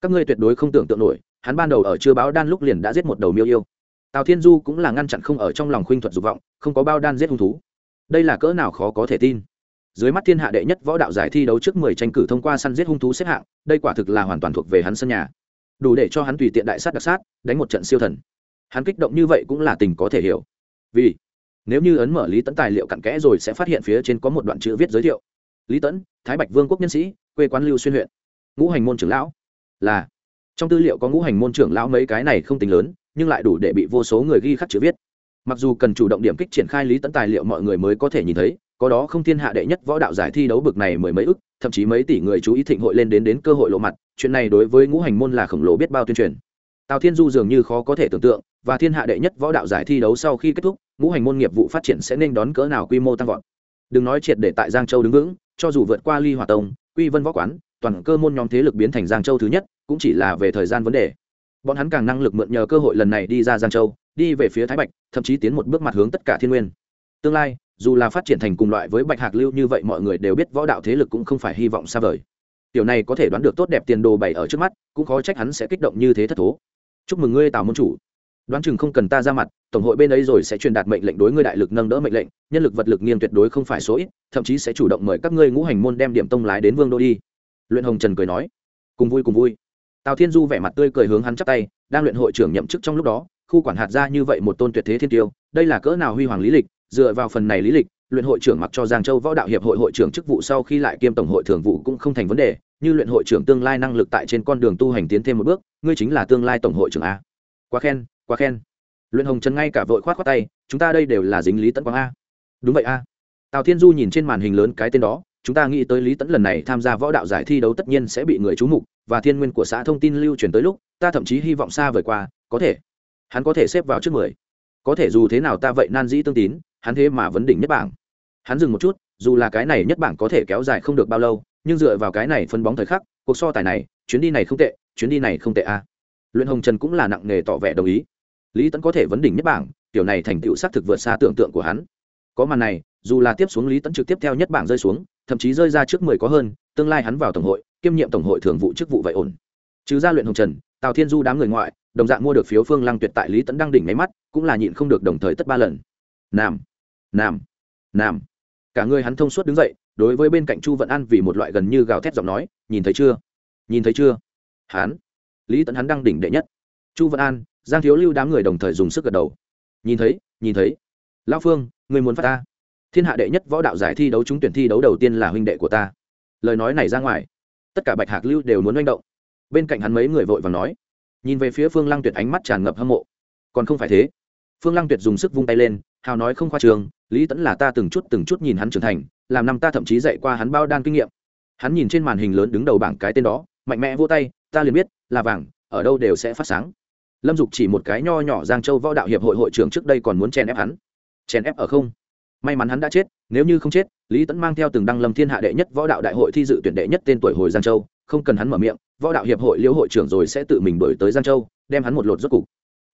Các ngươi tuyệt đối không tưởng tượng nổi, hắn ban đầu ở chưa báo đan lúc liền đã giết một đầu miêu yêu. Tào thiên du cũng là ngăn chặn không ở trong lòng khuynh thuật dục vọng, không có bao đan giết hung thú. Đây là cỡ nào khó có thể tin dưới mắt thiên hạ đệ nhất võ đạo giải thi đấu trước mười tranh cử thông qua săn giết hung thú xếp hạng đây quả thực là hoàn toàn thuộc về hắn sân nhà. Đủ để cho hắn tùy tiện đại sát đặc sát đánh một trận siêu thần. Hắn kích động như vậy cũng là tình có thể hiểu. Vì nếu như ấn mở lý Tấn tài liệu cặn kẽ rồi sẽ phát hiện phía trên có một đoạn chữ viết giới thiệu. Lý Tấn, thái bạch vương quốc nhân sĩ quê quán lưu xuyên huyện. Ngũ hành môn trưởng lão. Là trong tư liệu có ngũ hành môn trưởng lão mấy cái này không tính lớn nhưng lại đủ để bị vô số người ghi khắc chữ viết mặc dù cần chủ động điểm kích triển khai lý tẫn tài liệu mọi người mới có thể nhìn thấy, có đó không thiên hạ đệ nhất võ đạo giải thi đấu bực này mười mấy ức, thậm chí mấy tỷ người chú ý thịnh hội lên đến đến cơ hội lộ mặt, chuyện này đối với ngũ hành môn là khổng lồ biết bao tuyên truyền. Tào thiên du dường như khó có thể tưởng tượng, và thiên hạ đệ nhất võ đạo giải thi đấu sau khi kết thúc, ngũ hành môn nghiệp vụ phát triển sẽ nên đón cỡ nào quy mô tăng vọt. Đừng nói triệt để tại giang châu đứng vững, cho dù vượt qua ly hòa tông, quy vân võ quán, toàn cơ môn nhóm thế lực biến thành giang châu thứ nhất, cũng chỉ là về thời gian vấn đề. Bọn hắn càng năng lực mượn nhờ cơ hội lần này đi ra giang châu đi về phía thái bạch, thậm chí tiến một bước mặt hướng tất cả thiên nguyên. Tương lai, dù là phát triển thành cùng loại với bạch hạc lưu như vậy mọi người đều biết võ đạo thế lực cũng không phải hy vọng xa vời. Tiểu này có thể đoán được tốt đẹp tiền đồ bày ở trước mắt, cũng khó trách hắn sẽ kích động như thế thất thố. Chúc mừng ngươi, tào môn chủ. Đoán chừng không cần ta ra mặt, tổng hội bên ấy rồi sẽ truyền đạt mệnh lệnh đối ngươi đại lực nâng đỡ mệnh lệnh, nhân lực vật lực nghiêng tuyệt đối không phải số ít, thậm chí sẽ chủ động mời các ngươi ngũ hành môn đem điểm tông lái đến vương đô đi. Luyện hồng trần cười nói. Cùng vui cùng vui. Tào thiên du vẻ mặt tươi cười hướng hắn chắp tay, đang luyện hội trưởng nhậm chức trong lúc đó khu quản hạt ra như vậy một tôn tuyệt thế thiên tiêu, đây là cỡ nào huy hoàng lý lịch, dựa vào phần này lý lịch, luyện hội trưởng mặc cho giang châu võ đạo hiệp hội hội trưởng chức vụ sau khi lại kiêm tổng hội thường vụ cũng không thành vấn đề, như luyện hội trưởng tương lai năng lực tại trên con đường tu hành tiến thêm một bước, ngươi chính là tương lai tổng hội trưởng a. Quá khen quá khen. Luyện hồng trần ngay cả vội khoát khoát tay, chúng ta đây đều là dính lý tấn quang a. Đúng vậy a. Tào thiên du nhìn trên màn hình lớn cái tên đó, chúng ta nghĩ tới lý tấn lần này tham gia võ đạo giải thi đấu tất nhiên sẽ bị người trú mục, và thiên nguyên của xã thông tin lưu truyền tới lúc, ta thậm chí hy vọng xa vời qua, có thể hắn có thể xếp vào trước mười. Có thể dù thế nào ta vậy nan dĩ tương tín, hắn thế mà vấn đỉnh nhất bảng. Hắn dừng một chút, dù là cái này nhất bảng có thể kéo dài không được bao lâu, nhưng dựa vào cái này phân bóng thời khắc, cuộc so tài này, chuyến đi này không tệ, chuyến đi này không tệ a. Luyện hồng trần cũng là nặng nề tỏ vẻ đồng ý. Lý tẫn có thể vấn đỉnh nhất bảng kiểu này thành tựu xác thực vượt xa tưởng tượng của hắn. Có màn này, dù là tiếp xuống lý tẫn trực tiếp theo nhất bảng rơi xuống, thậm chí rơi ra trước mười có hơn, tương lai hắn vào tổng hội, kiêm nhiệm tổng hội thường vụ chức vụ vậy ổn. Trừ ra luyện hồng trần, tào thiên du đám người ngoại đồng dạng mua được phiếu phương lăng tuyệt tại lý tẫn đăng đỉnh máy mắt, cũng là nhịn không được đồng thời tất ba lần. Nam nam nam. Cả người hắn thông suốt đứng dậy, đối với bên cạnh chu vận an vì một loại gần như gào thét giọng nói, nhìn thấy chưa? Nhìn thấy chưa? Hắn, lý tẫn hắn đăng đỉnh đệ nhất. Chu vận an, giang thiếu lưu đám người đồng thời dùng sức gật đầu. Nhìn thấy nhìn thấy. Lao phương, người muốn phát ta? Thiên hạ đệ nhất võ đạo giải thi đấu trúng tuyển thi đấu đầu tiên là huynh đệ của ta. Lời nói này ra ngoài, tất cả bạch hạc lưu đều muốn manh động. Bên cạnh hắn mấy người vội và nói nhìn về phía phương lăng tuyệt ánh mắt tràn ngập hâm mộ. Còn không phải thế. Phương lăng tuyệt dùng sức vung tay lên, hào nói không khoa trường, lý tẫn là ta từng chút từng chút nhìn hắn trưởng thành, làm năm ta thậm chí dạy qua hắn bao đan kinh nghiệm. Hắn nhìn trên màn hình lớn đứng đầu bảng cái tên đó, mạnh mẽ vô tay, ta liền biết, là vàng, ở đâu đều sẽ phát sáng. Lâm dục chỉ một cái nho nhỏ giang châu võ đạo hiệp hội hội trưởng trước đây còn muốn chèn ép hắn. Chèn ép ở không? May mắn hắn đã chết, nếu như không chết, lý tẫn mang theo từng đăng lâm thiên hạ đệ nhất võ đạo đại hội thi dự tuyển đệ nhất tên tuổi hồi giang châu, không cần hắn mở miệng võ đạo hiệp hội liễu hội trưởng rồi sẽ tự mình đổi tới giang châu, đem hắn một lột rốt cục.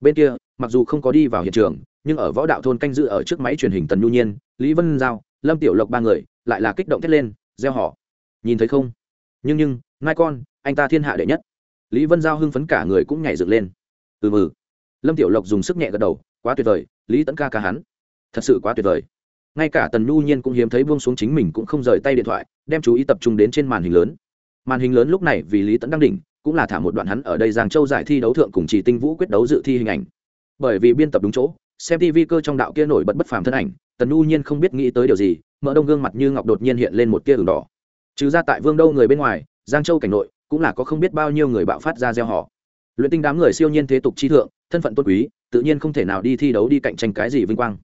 Bên kia, mặc dù không có đi vào hiện trường, nhưng ở võ đạo thôn canh dự ở trước máy truyền hình tần nhu nhiên, lý vân giao, lâm tiểu lộc ba người lại là kích động thét lên gieo họ nhìn thấy không? Nhưng nhưng ngai con, anh ta thiên hạ đệ nhất. Lý vân giao hưng phấn cả người cũng nhảy dựng lên. Ừ mừ. Lâm tiểu lộc dùng sức nhẹ gật đầu, quá tuyệt vời, lý tẫn ca ca hắn. Thật sự quá tuyệt vời. Ngay cả tần nhu nhiên cũng hiếm thấy buông xuống chính mình cũng không rời tay điện thoại, đem chú ý tập trung đến trên màn hình lớn màn hình lớn lúc này vì lý tẫn đang đỉnh, cũng là thả một đoạn hắn ở đây giang châu giải thi đấu thượng cùng chỉ tinh vũ quyết đấu dự thi hình ảnh. Bởi vì biên tập đúng chỗ, xem tv cơ trong đạo kia nổi bật bất phàm thân ảnh, tần U nhiên không biết nghĩ tới điều gì mỡ đông gương mặt như ngọc đột nhiên hiện lên một tia đường đỏ. Trừ ra tại vương đâu người bên ngoài, giang châu cảnh nội, cũng là có không biết bao nhiêu người bạo phát ra gieo họ. Luyện tinh đám người siêu nhiên thế tục chi thượng, thân phận tôn quý, tự nhiên không thể nào đi thi đấu đi cạnh tranh cái gì vinh quang.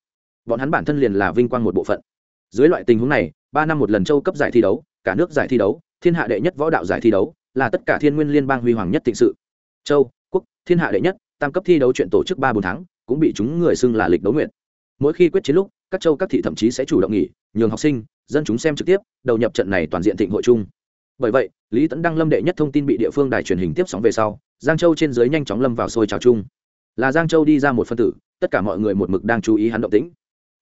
Bọn hắn bản thân liền là vinh quang một bộ phận. Dưới loại tình huống này, ba năm một lần châu cấp giải thi đấu, cả nước giải thi đấu thiên hạ đệ nhất võ đạo giải thi đấu, là tất cả thiên nguyên liên bang huy hoàng nhất thịnh sự. Châu, quốc, thiên hạ đệ nhất, tam cấp thi đấu chuyện tổ chức ba bốn tháng, cũng bị chúng người xưng là lịch đấu nguyện. Mỗi khi quyết chiến lúc, các châu, các thị thậm chí sẽ chủ động nghỉ, nhường học sinh, dân chúng xem trực tiếp, đầu nhập trận này toàn diện thịnh hội chung. Bởi vậy, lý tấn đăng lâm đệ nhất thông tin bị địa phương đài truyền hình tiếp sóng về sau, giang châu trên dưới nhanh chóng lâm vào sôi trào chung. Là giang châu đi ra một phân tử, tất cả mọi người một mực đang chú ý hắn động tĩnh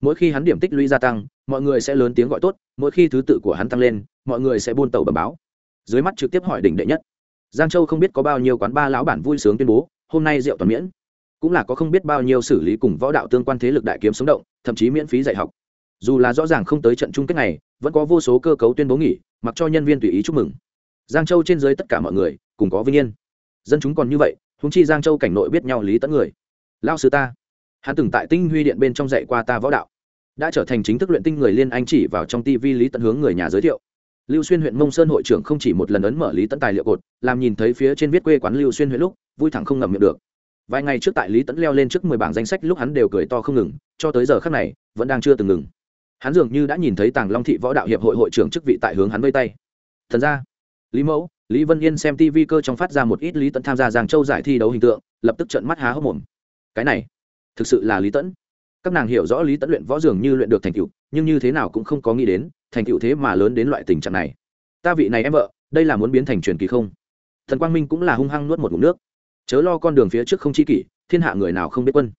mỗi khi hắn điểm tích lũy gia tăng, mọi người sẽ lớn tiếng gọi tốt, mỗi khi thứ tự của hắn tăng lên, mọi người sẽ buôn tàu bẩm báo. Dưới mắt trực tiếp hỏi đỉnh đệ nhất. Giang châu không biết có bao nhiêu quán ba lão bản vui sướng tuyên bố, hôm nay rượu toàn miễn. Cũng là có không biết bao nhiêu xử lý cùng võ đạo tương quan thế lực đại kiếm sống động, thậm chí miễn phí dạy học. Dù là rõ ràng không tới trận chung kết này vẫn có vô số cơ cấu tuyên bố nghỉ, mặc cho nhân viên tùy ý chúc mừng. Giang châu trên dưới tất cả mọi người, cùng có vinh yên. Dân chúng còn như vậy húng chi giang châu cảnh nội biết nhau lý tẫn người. Lao sư ta hắn từng tại tinh huy điện bên trong dạy qua ta võ đạo. Đã trở thành chính thức luyện tinh người liên anh chỉ vào trong tv lý tận hướng người nhà giới thiệu. Lưu xuyên huyện mông sơn hội trưởng không chỉ một lần ấn mở lý tận tài liệu cột, làm nhìn thấy phía trên viết quê quán lưu xuyên huyện lúc, vui thẳng không ngậm miệng được. Vài ngày trước tại lý tẫn leo lên trước mười bảng danh sách lúc hắn đều cười to không ngừng, cho tới giờ khác này, vẫn đang chưa từng ngừng. Hắn dường như đã nhìn thấy tàng long thị võ đạo hiệp hội hội trưởng chức vị tại hướng hắn vây tay. Thần ra lý mẫu, lý vân yên xem tv cơ trong phát ra một ít lý tẫn tham gia giang châu giải thi đấu hình tượng, lập tức trận mắt há hốc mồm. Cái này thực sự là lý tẫn. Các nàng hiểu rõ lý tẫn luyện võ dường như luyện được thành tựu, nhưng như thế nào cũng không có nghĩ đến, thành tựu thế mà lớn đến loại tình trạng này. Ta vị này em vợ, đây là muốn biến thành truyền kỳ không? Thần quang minh cũng là hung hăng nuốt một ngụm nước. Chớ lo con đường phía trước không chi kỷ, thiên hạ người nào không biết quân.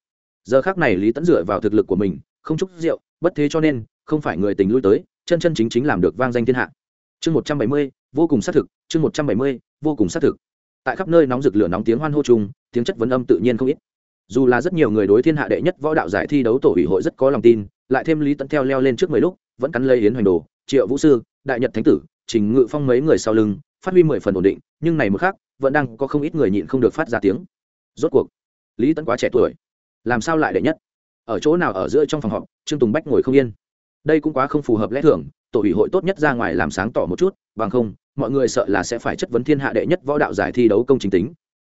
Giờ khác này lý tẫn dựa vào thực lực của mình, không chúc rượu, bất thế cho nên, không phải người tình lui tới, chân chân chính chính làm được vang danh thiên hạ. Chương một trăm bảy mươi, vô cùng xác thực, chương một trăm bảy mươi, vô cùng xác thực. Tại khắp nơi nóng rực lửa nóng tiếng hoan hô chung, tiếng chất vấn âm tự nhiên không ít dù là rất nhiều người đối thiên hạ đệ nhất võ đạo giải thi đấu tổ ủy hội rất có lòng tin, lại thêm lý tẫn theo leo lên trước mười lúc, vẫn cắn lây yến hoành đồ, triệu vũ sư, đại nhật thánh tử, trình ngự phong mấy người sau lưng, phát huy mười phần ổn định, nhưng này một khác vẫn đang có không ít người nhịn không được phát ra tiếng. Rốt cuộc, lý tẫn quá trẻ tuổi, làm sao lại đệ nhất? Ở chỗ nào ở giữa trong phòng họp, trương tùng bách ngồi không yên? Đây cũng quá không phù hợp lẽ thường, tổ ủy hội tốt nhất ra ngoài làm sáng tỏ một chút, bằng không, mọi người sợ là sẽ phải chất vấn thiên hạ đệ nhất võ đạo giải thi đấu công chính tính.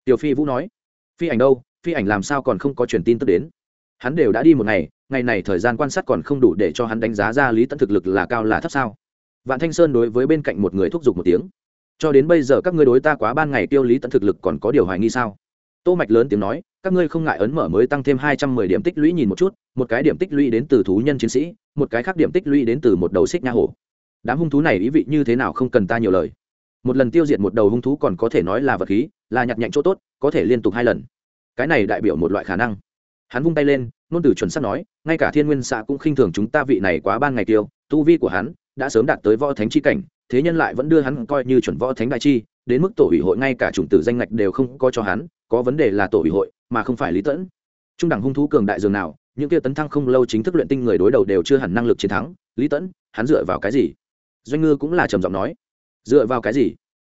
Tiểu phi vũ nói, phi ảnh đâu? Phi ảnh làm sao còn không có truyền tin tức đến? Hắn đều đã đi một ngày ngày này thời gian quan sát còn không đủ để cho hắn đánh giá ra lý tẫn thực lực là cao là thấp sao? Vạn thanh sơn đối với bên cạnh một người thúc giục một tiếng. Cho đến bây giờ các ngươi đối ta quá ban ngày tiêu lý tận thực lực còn có điều hoài nghi sao? Tô mạch lớn tiếng nói, các ngươi không ngại ấn mở mới tăng thêm hai trăm mười điểm tích lũy nhìn một chút, một cái điểm tích lũy đến từ thú nhân chiến sĩ, một cái khác điểm tích lũy đến từ một đầu xích nha hổ. Đám hung thú này ý vị như thế nào không cần ta nhiều lời. Một lần tiêu diệt một đầu hung thú còn có thể nói là vật khí, là nhặt nhạnh chỗ tốt, có thể liên tục hai lần cái này đại biểu một loại khả năng. Hắn vung tay lên, nôn từ chuẩn xác nói, ngay cả thiên nguyên xạ cũng khinh thường chúng ta vị này quá ban ngày tiêu, tu vi của hắn đã sớm đạt tới võ thánh chi cảnh, thế nhân lại vẫn đưa hắn coi như chuẩn võ thánh đại chi, đến mức tổ ủy hội ngay cả chủng tử danh ngạch đều không có cho hắn, có vấn đề là tổ ủy hội mà không phải lý tẫn. Trung đẳng hung thú cường đại dường nào, những kia tấn thăng không lâu chính thức luyện tinh người đối đầu đều chưa hẳn năng lực chiến thắng, lý tẫn, hắn dựa vào cái gì? Doanh ngư cũng là trầm giọng nói. Dựa vào cái gì?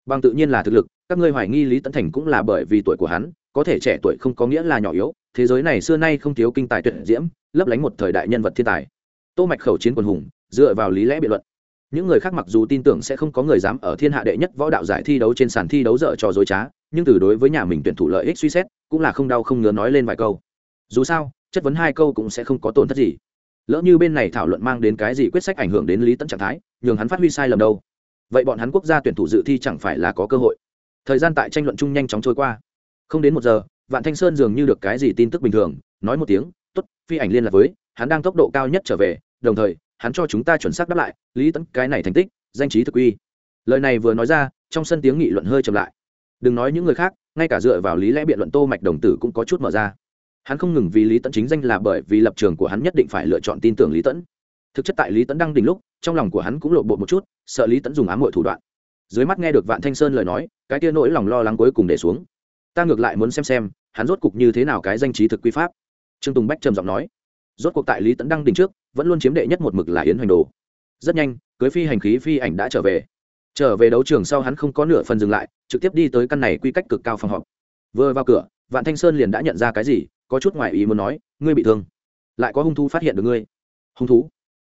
Bằng tự nhiên là thực lực, các ngươi hoài nghi lý tẫn thành cũng là bởi vì tuổi của hắn có thể trẻ tuổi không có nghĩa là nhỏ yếu, thế giới này xưa nay không thiếu kinh tài tuyệt diễm, lấp lánh một thời đại nhân vật thiên tài. Tô mạch khẩu chiến quần hùng, dựa vào lý lẽ biện luận. Những người khác mặc dù tin tưởng sẽ không có người dám ở thiên hạ đệ nhất võ đạo giải thi đấu trên sàn thi đấu dở trò dối trá, nhưng từ đối với nhà mình tuyển thủ lợi ích suy xét, cũng là không đau không ngứa nói lên vài câu. Dù sao, chất vấn hai câu cũng sẽ không có tổn thất gì. Lỡ như bên này thảo luận mang đến cái gì quyết sách ảnh hưởng đến lý tấn trạng thái, nhường hắn phát huy sai lầm đâu. Vậy bọn hắn quốc gia tuyển thủ dự thi chẳng phải là có cơ hội. Thời gian tại tranh luận chung nhanh chóng trôi qua không đến một giờ, vạn thanh sơn dường như được cái gì tin tức bình thường, nói một tiếng t ố t phi ảnh liên lạc với, hắn đang tốc độ cao nhất trở về, đồng thời, hắn cho chúng ta chuẩn xác đáp lại, lý tấn, cái này thành tích, danh trí thực uy. Lời này vừa nói ra, trong sân tiếng nghị luận hơi chậm lại. Đừng nói những người khác, ngay cả dựa vào lý lẽ biện luận tô mạch đồng tử cũng có chút mở ra. Hắn không ngừng vì lý tẫn chính danh là bởi vì lập trường của hắn nhất định phải lựa chọn tin tưởng lý tẫn thực chất tại lý tẫn đang đỉnh lúc, trong lòng của hắn cũng lộ bộ một chút, sợ lý tẫn dùng ám mọi thủ đoạn. Dưới mắt nghe được vạn thanh sơn lời nói, cái tia nỗi lòng lo lắng cuối cùng để xuống ta ngược lại muốn xem xem, hắn rốt cục như thế nào cái danh trí thực quy pháp. Trương tùng bách trầm giọng nói, rốt cuộc tại lý tấn đăng đỉnh trước, vẫn luôn chiếm đệ nhất một mực là yến hoành đồ. Rất nhanh, cưới phi hành khí phi ảnh đã trở về. Trở về đấu trường sau hắn không có nửa phần dừng lại, trực tiếp đi tới căn này quy cách cực cao phòng họp. Vừa vào cửa, vạn thanh sơn liền đã nhận ra cái gì, có chút ngoại ý muốn nói, ngươi bị thương. Lại có hung thú phát hiện được ngươi. Hung thú?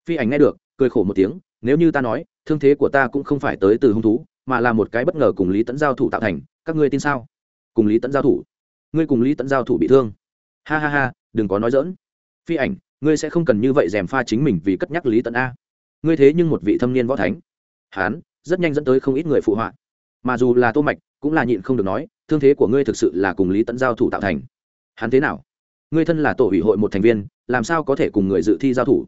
Phi ảnh nghe được, cười khổ một tiếng, nếu như ta nói, thương thế của ta cũng không phải tới từ hung thú, mà là một cái bất ngờ cùng lý tẫn giao thủ tạo thành, các ngươi tin sao? Cùng lý tẫn giao thủ. Ngươi cùng lý tẫn giao thủ bị thương. Ha ha ha, đừng có nói dỡn phi ảnh, ngươi sẽ không cần như vậy dèm pha chính mình vì cất nhắc lý tẫn a. Ngươi thế nhưng một vị thâm niên võ thánh. Hán, rất nhanh dẫn tới không ít người phụ họa. Mà dù là tô mạch, cũng là nhịn không được nói, thương thế của ngươi thực sự là cùng lý tẫn giao thủ tạo thành. Hắn thế nào? Ngươi thân là tổ ủy hội một thành viên, làm sao có thể cùng người dự thi giao thủ?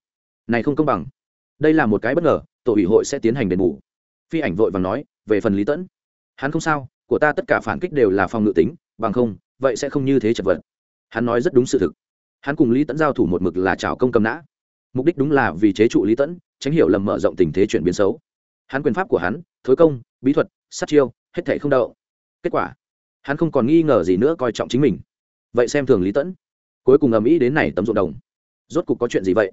Này không công bằng. Đây là một cái bất ngờ, tổ ủy hội sẽ tiến hành đền bù. Phi ảnh vội vàng nói, về phần lý tẫn. Hắn không sao của ta tất cả phản kích đều là phòng ngự tính, bằng không, vậy sẽ không như thế chật vật. Hắn nói rất đúng sự thực. Hắn cùng lý tẫn giao thủ một mực là trào công cầm nã. Mục đích đúng là vì chế trụ lý tẫn, tránh hiểu lầm mở rộng tình thế chuyển biến xấu. Hắn quyền pháp của hắn, thối công, bí thuật, sát chiêu, hết thể không đậu. Kết quả, hắn không còn nghi ngờ gì nữa coi trọng chính mình. Vậy xem thường lý tẫn. Cuối cùng ầm ĩ đến này tấm ruộng đồng. Rốt cục có chuyện gì vậy?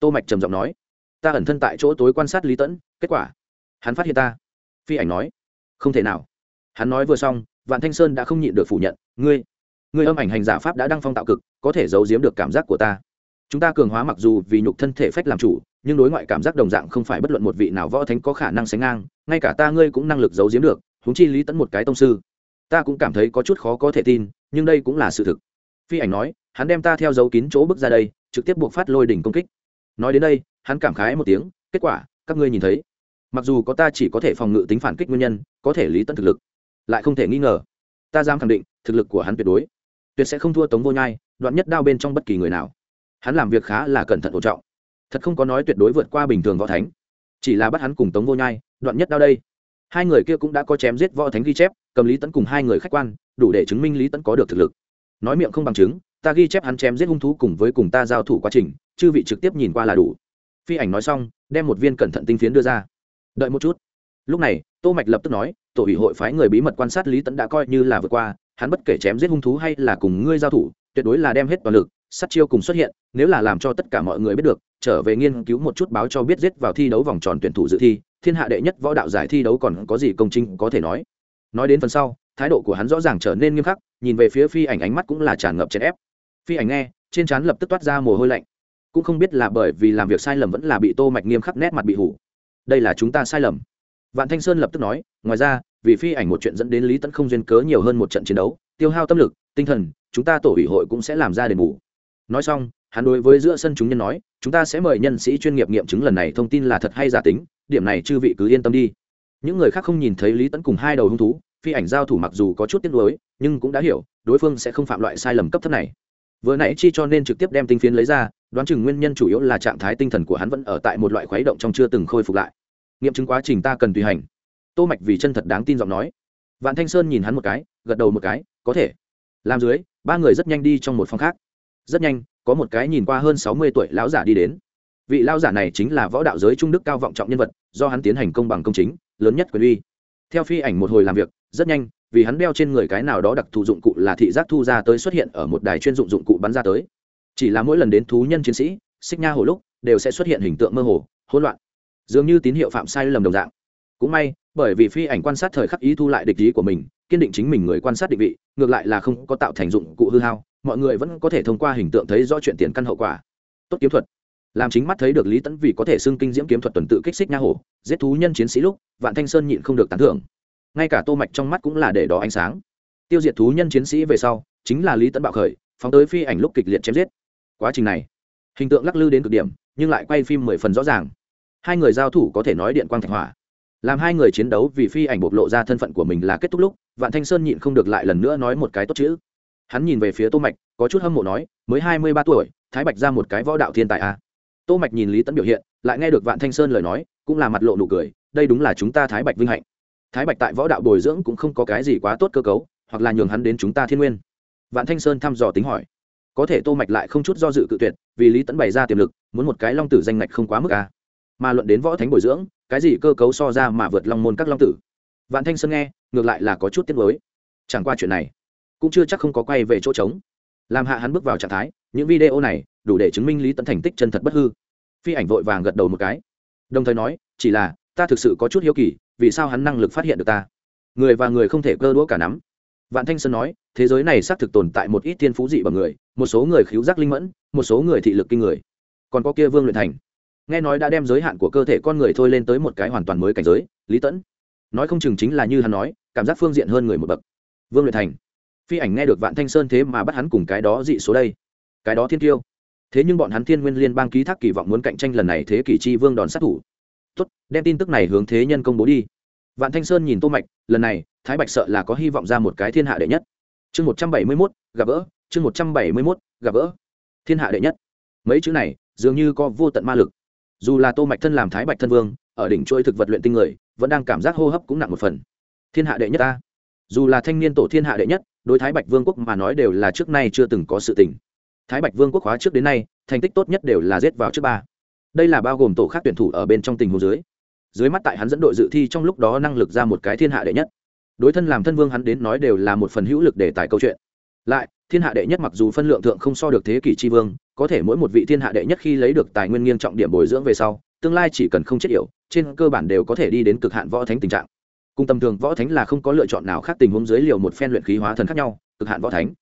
Tô mạch trầm giọng nói. Ta ẩn thân tại chỗ tối quan sát lý tẫn, kết quả, hắn phát hiện ta. Phi ảnh nói. Không thể nào hắn nói vừa xong, vạn thanh sơn đã không nhịn được phủ nhận, ngươi ngươi âm ảnh hành giả pháp đã đăng phong tạo cực, có thể giấu giếm được cảm giác của ta. Chúng ta cường hóa mặc dù vì nhục thân thể phách làm chủ, nhưng đối ngoại cảm giác đồng dạng không phải bất luận một vị nào võ thánh có khả năng sánh ngang, ngay cả ta ngươi cũng năng lực giấu giếm được húng chi lý tẫn một cái tông sư. Ta cũng cảm thấy có chút khó có thể tin, nhưng đây cũng là sự thực. Phi ảnh nói, hắn đem ta theo dấu kín chỗ bước ra đây, trực tiếp buộc phát lôi đỉnh công kích. Nói đến đây, hắn cảm khái một tiếng, kết quả, các ngươi nhìn thấy. Mặc dù có ta chỉ có thể phòng ngự tính phản kích nguyên nhân, có thể lý tận thực lực lại không thể nghi ngờ. Ta dám khẳng định, thực lực của hắn tuyệt đối. Tuyệt sẽ không thua tống vô nhai, đoạn nhất đao bên trong bất kỳ người nào. Hắn làm việc khá là cẩn thận ổn trọng. Thật không có nói tuyệt đối vượt qua bình thường võ thánh. Chỉ là bắt hắn cùng tống vô nhai, đoạn nhất đao đây. Hai người kia cũng đã có chém giết võ thánh ghi chép, cầm lý tấn cùng hai người khách quan, đủ để chứng minh lý tấn có được thực lực. Nói miệng không bằng chứng, ta ghi chép hắn chém giết hung thú cùng với cùng ta giao thủ quá trình, chư vị trực tiếp nhìn qua là đủ. Phi ảnh nói xong, đem một viên cẩn thận tinh phiến đưa ra. Đợi một chút. Lúc này tô mạch lập tức nói, tổ ủy hội phái người bí mật quan sát lý tấn đã coi như là vượt qua, hắn bất kể chém giết hung thú hay là cùng ngươi giao thủ, tuyệt đối là đem hết toàn lực, sát chiêu cùng xuất hiện, nếu là làm cho tất cả mọi người biết được, trở về nghiên cứu một chút báo cho biết giết vào thi đấu vòng tròn tuyển thủ dự thi, thiên hạ đệ nhất võ đạo giải thi đấu còn có gì công trình có thể nói. Nói đến phần sau, thái độ của hắn rõ ràng trở nên nghiêm khắc, nhìn về phía phi ảnh ánh mắt cũng là tràn ngập chèn ép. Phi ảnh nghe, trên trán lập tức toát ra mồ hôi lạnh. Cũng không biết là bởi vì làm việc sai lầm vẫn là bị tô mạch nghiêm khắc nét mặt bị hủ. Đây là chúng ta sai lầm vạn thanh sơn lập tức nói, ngoài ra, vì phi ảnh một chuyện dẫn đến lý tấn không duyên cớ nhiều hơn một trận chiến đấu, tiêu hao tâm lực, tinh thần, chúng ta tổ ủy hội cũng sẽ làm ra đền bù. Nói xong, hắn đối với giữa sân chúng nhân nói, chúng ta sẽ mời nhân sĩ chuyên nghiệp nghiệm chứng lần này thông tin là thật hay giả tính, điểm này chư vị cứ yên tâm đi. Những người khác không nhìn thấy lý tấn cùng hai đầu hung thú, phi ảnh giao thủ mặc dù có chút tiếc nuối, nhưng cũng đã hiểu, đối phương sẽ không phạm loại sai lầm cấp thấp này. Vừa nãy chi cho nên trực tiếp đem tinh phiến lấy ra, đoán chừng nguyên nhân chủ yếu là trạng thái tinh thần của hắn vẫn ở tại một loại khuấy động trong chưa từng khôi phục lại nghiệm chứng quá trình ta cần tùy hành. Tô mạch vì chân thật đáng tin giọng nói. Vạn thanh sơn nhìn hắn một cái, gật đầu một cái, có thể. Làm dưới, ba người rất nhanh đi trong một phòng khác. Rất nhanh, có một cái nhìn qua hơn sáu mươi tuổi lão giả đi đến. Vị lão giả này chính là võ đạo giới trung đức cao vọng trọng nhân vật, do hắn tiến hành công bằng công chính, lớn nhất quyền uy. Theo phi ảnh một hồi làm việc, rất nhanh, vì hắn đeo trên người cái nào đó đặc thù dụng cụ là thị giác thu ra tới xuất hiện ở một đài chuyên dụng dụng cụ bắn ra tới. Chỉ là mỗi lần đến thú nhân chiến sĩ, xích nha hồ lúc, đều sẽ xuất hiện hình tượng mơ hồ, hỗn loạn dường như tín hiệu phạm sai lầm đồng dạng. Cũng may, bởi vì phi ảnh quan sát thời khắc ý thu lại địch ý của mình, kiên định chính mình người quan sát định vị, ngược lại là không có tạo thành dụng cụ hư hao, mọi người vẫn có thể thông qua hình tượng thấy rõ chuyện tiền căn hậu quả. Tốt kiếm thuật. Làm chính mắt thấy được lý tẫn vì có thể xưng kinh diễm kiếm thuật tuần tự kích xích nha hổ, giết thú nhân chiến sĩ lúc, vạn thanh sơn nhịn không được tán thưởng. Ngay cả tô mạch trong mắt cũng là để đó ánh sáng. Tiêu diệt thú nhân chiến sĩ về sau, chính là lý tẫn bạo khởi, phóng tới phi ảnh lúc kịch liệt chém giết. Quá trình này, hình tượng lắc lư đến cực điểm, nhưng lại quay phim mười phần rõ ràng hai người giao thủ có thể nói điện quang thạch hỏa. Làm hai người chiến đấu vì phi ảnh bộc lộ ra thân phận của mình là kết thúc lúc, vạn thanh sơn nhịn không được lại lần nữa nói một cái tốt chữ. Hắn nhìn về phía tô mạch, có chút hâm mộ nói, mới hai mươi ba tuổi, thái bạch ra một cái võ đạo thiên tài a à. tô mạch nhìn lý tấn biểu hiện, lại nghe được vạn thanh sơn lời nói, cũng là mặt lộ nụ cười, đây đúng là chúng ta thái bạch vinh hạnh. Thái bạch tại võ đạo bồi dưỡng cũng không có cái gì quá tốt cơ cấu, hoặc là nhường hắn đến chúng ta thiên nguyên. Vạn thanh sơn thăm dò tính hỏi. Có thể tô mạch lại không chút do dự cự tuyệt, vì lý tấn bày ra tiềm lực, muốn một cái long tử danh ngạch không quá mức a à mà luận đến võ thánh bồi dưỡng, cái gì cơ cấu so ra mà vượt long môn các long tử? Vạn thanh sơn nghe, ngược lại là có chút tiếc mới chẳng qua chuyện này, cũng chưa chắc không có quay về chỗ trống. Làm hạ hắn bước vào trạng thái, những video này đủ để chứng minh lý tấn thành tích chân thật bất hư. Phi ảnh vội vàng gật đầu một cái. Đồng thời nói, chỉ là, ta thực sự có chút hiếu kỳ, vì sao hắn năng lực phát hiện được ta? Người và người không thể cơ đũa cả nắm. Vạn thanh sơn nói, thế giới này xác thực tồn tại một ít tiên phú dị bằng người, một số người khiếu giác linh mẫn, một số người thị lực kinh người. Còn có kia vương luyện thành nghe nói đã đem giới hạn của cơ thể con người thôi lên tới một cái hoàn toàn mới cảnh giới lý tẫn. Nói không chừng chính là như hắn nói cảm giác phương diện hơn người một bậc. Vương luyện thành. Phi ảnh nghe được vạn thanh sơn thế mà bắt hắn cùng cái đó dị số đây. Cái đó thiên tiêu thế nhưng bọn hắn thiên nguyên liên bang ký thác kỳ vọng muốn cạnh tranh lần này thế kỷ chi vương đòn sát thủ. Tốt đem tin tức này hướng thế nhân công bố đi. Vạn thanh sơn nhìn tô mạch lần này thái bạch sợ là có hy vọng ra một cái thiên hạ đệ nhất. Chương một trăm bảy mươi 171, gặp gỡ. Chương một trăm bảy mươi 171, gặp gỡ. Thiên hạ đệ nhất. Mấy chữ này dường như có vô tận ma lực dù là tô mạch thân làm thái bạch thân vương, ở đỉnh chuỗi thực vật luyện tinh người, vẫn đang cảm giác hô hấp cũng nặng một phần. Thiên hạ đệ nhất ta. Dù là thanh niên tổ thiên hạ đệ nhất, đối thái bạch vương quốc mà nói đều là trước nay chưa từng có sự tình. Thái bạch vương quốc hóa trước đến nay, thành tích tốt nhất đều là giết vào trước ba. Đây là bao gồm tổ khác tuyển thủ ở bên trong tình hồ dưới. Dưới mắt tại hắn dẫn đội dự thi trong lúc đó năng lực ra một cái thiên hạ đệ nhất. Đối thân làm thân vương hắn đến nói đều là một phần hữu lực để tài câu chuyện. Lại, thiên hạ đệ nhất mặc dù phân lượng thượng không so được thế kỷ tri vương có thể mỗi một vị thiên hạ đệ nhất khi lấy được tài nguyên nghiêng trọng điểm bồi dưỡng về sau, tương lai chỉ cần không chết yểu, trên cơ bản đều có thể đi đến cực hạn võ thánh tình trạng. Cùng tầm thường võ thánh là không có lựa chọn nào khác tình huống dưới liều một phen luyện khí hóa thần khác nhau, cực hạn võ thánh.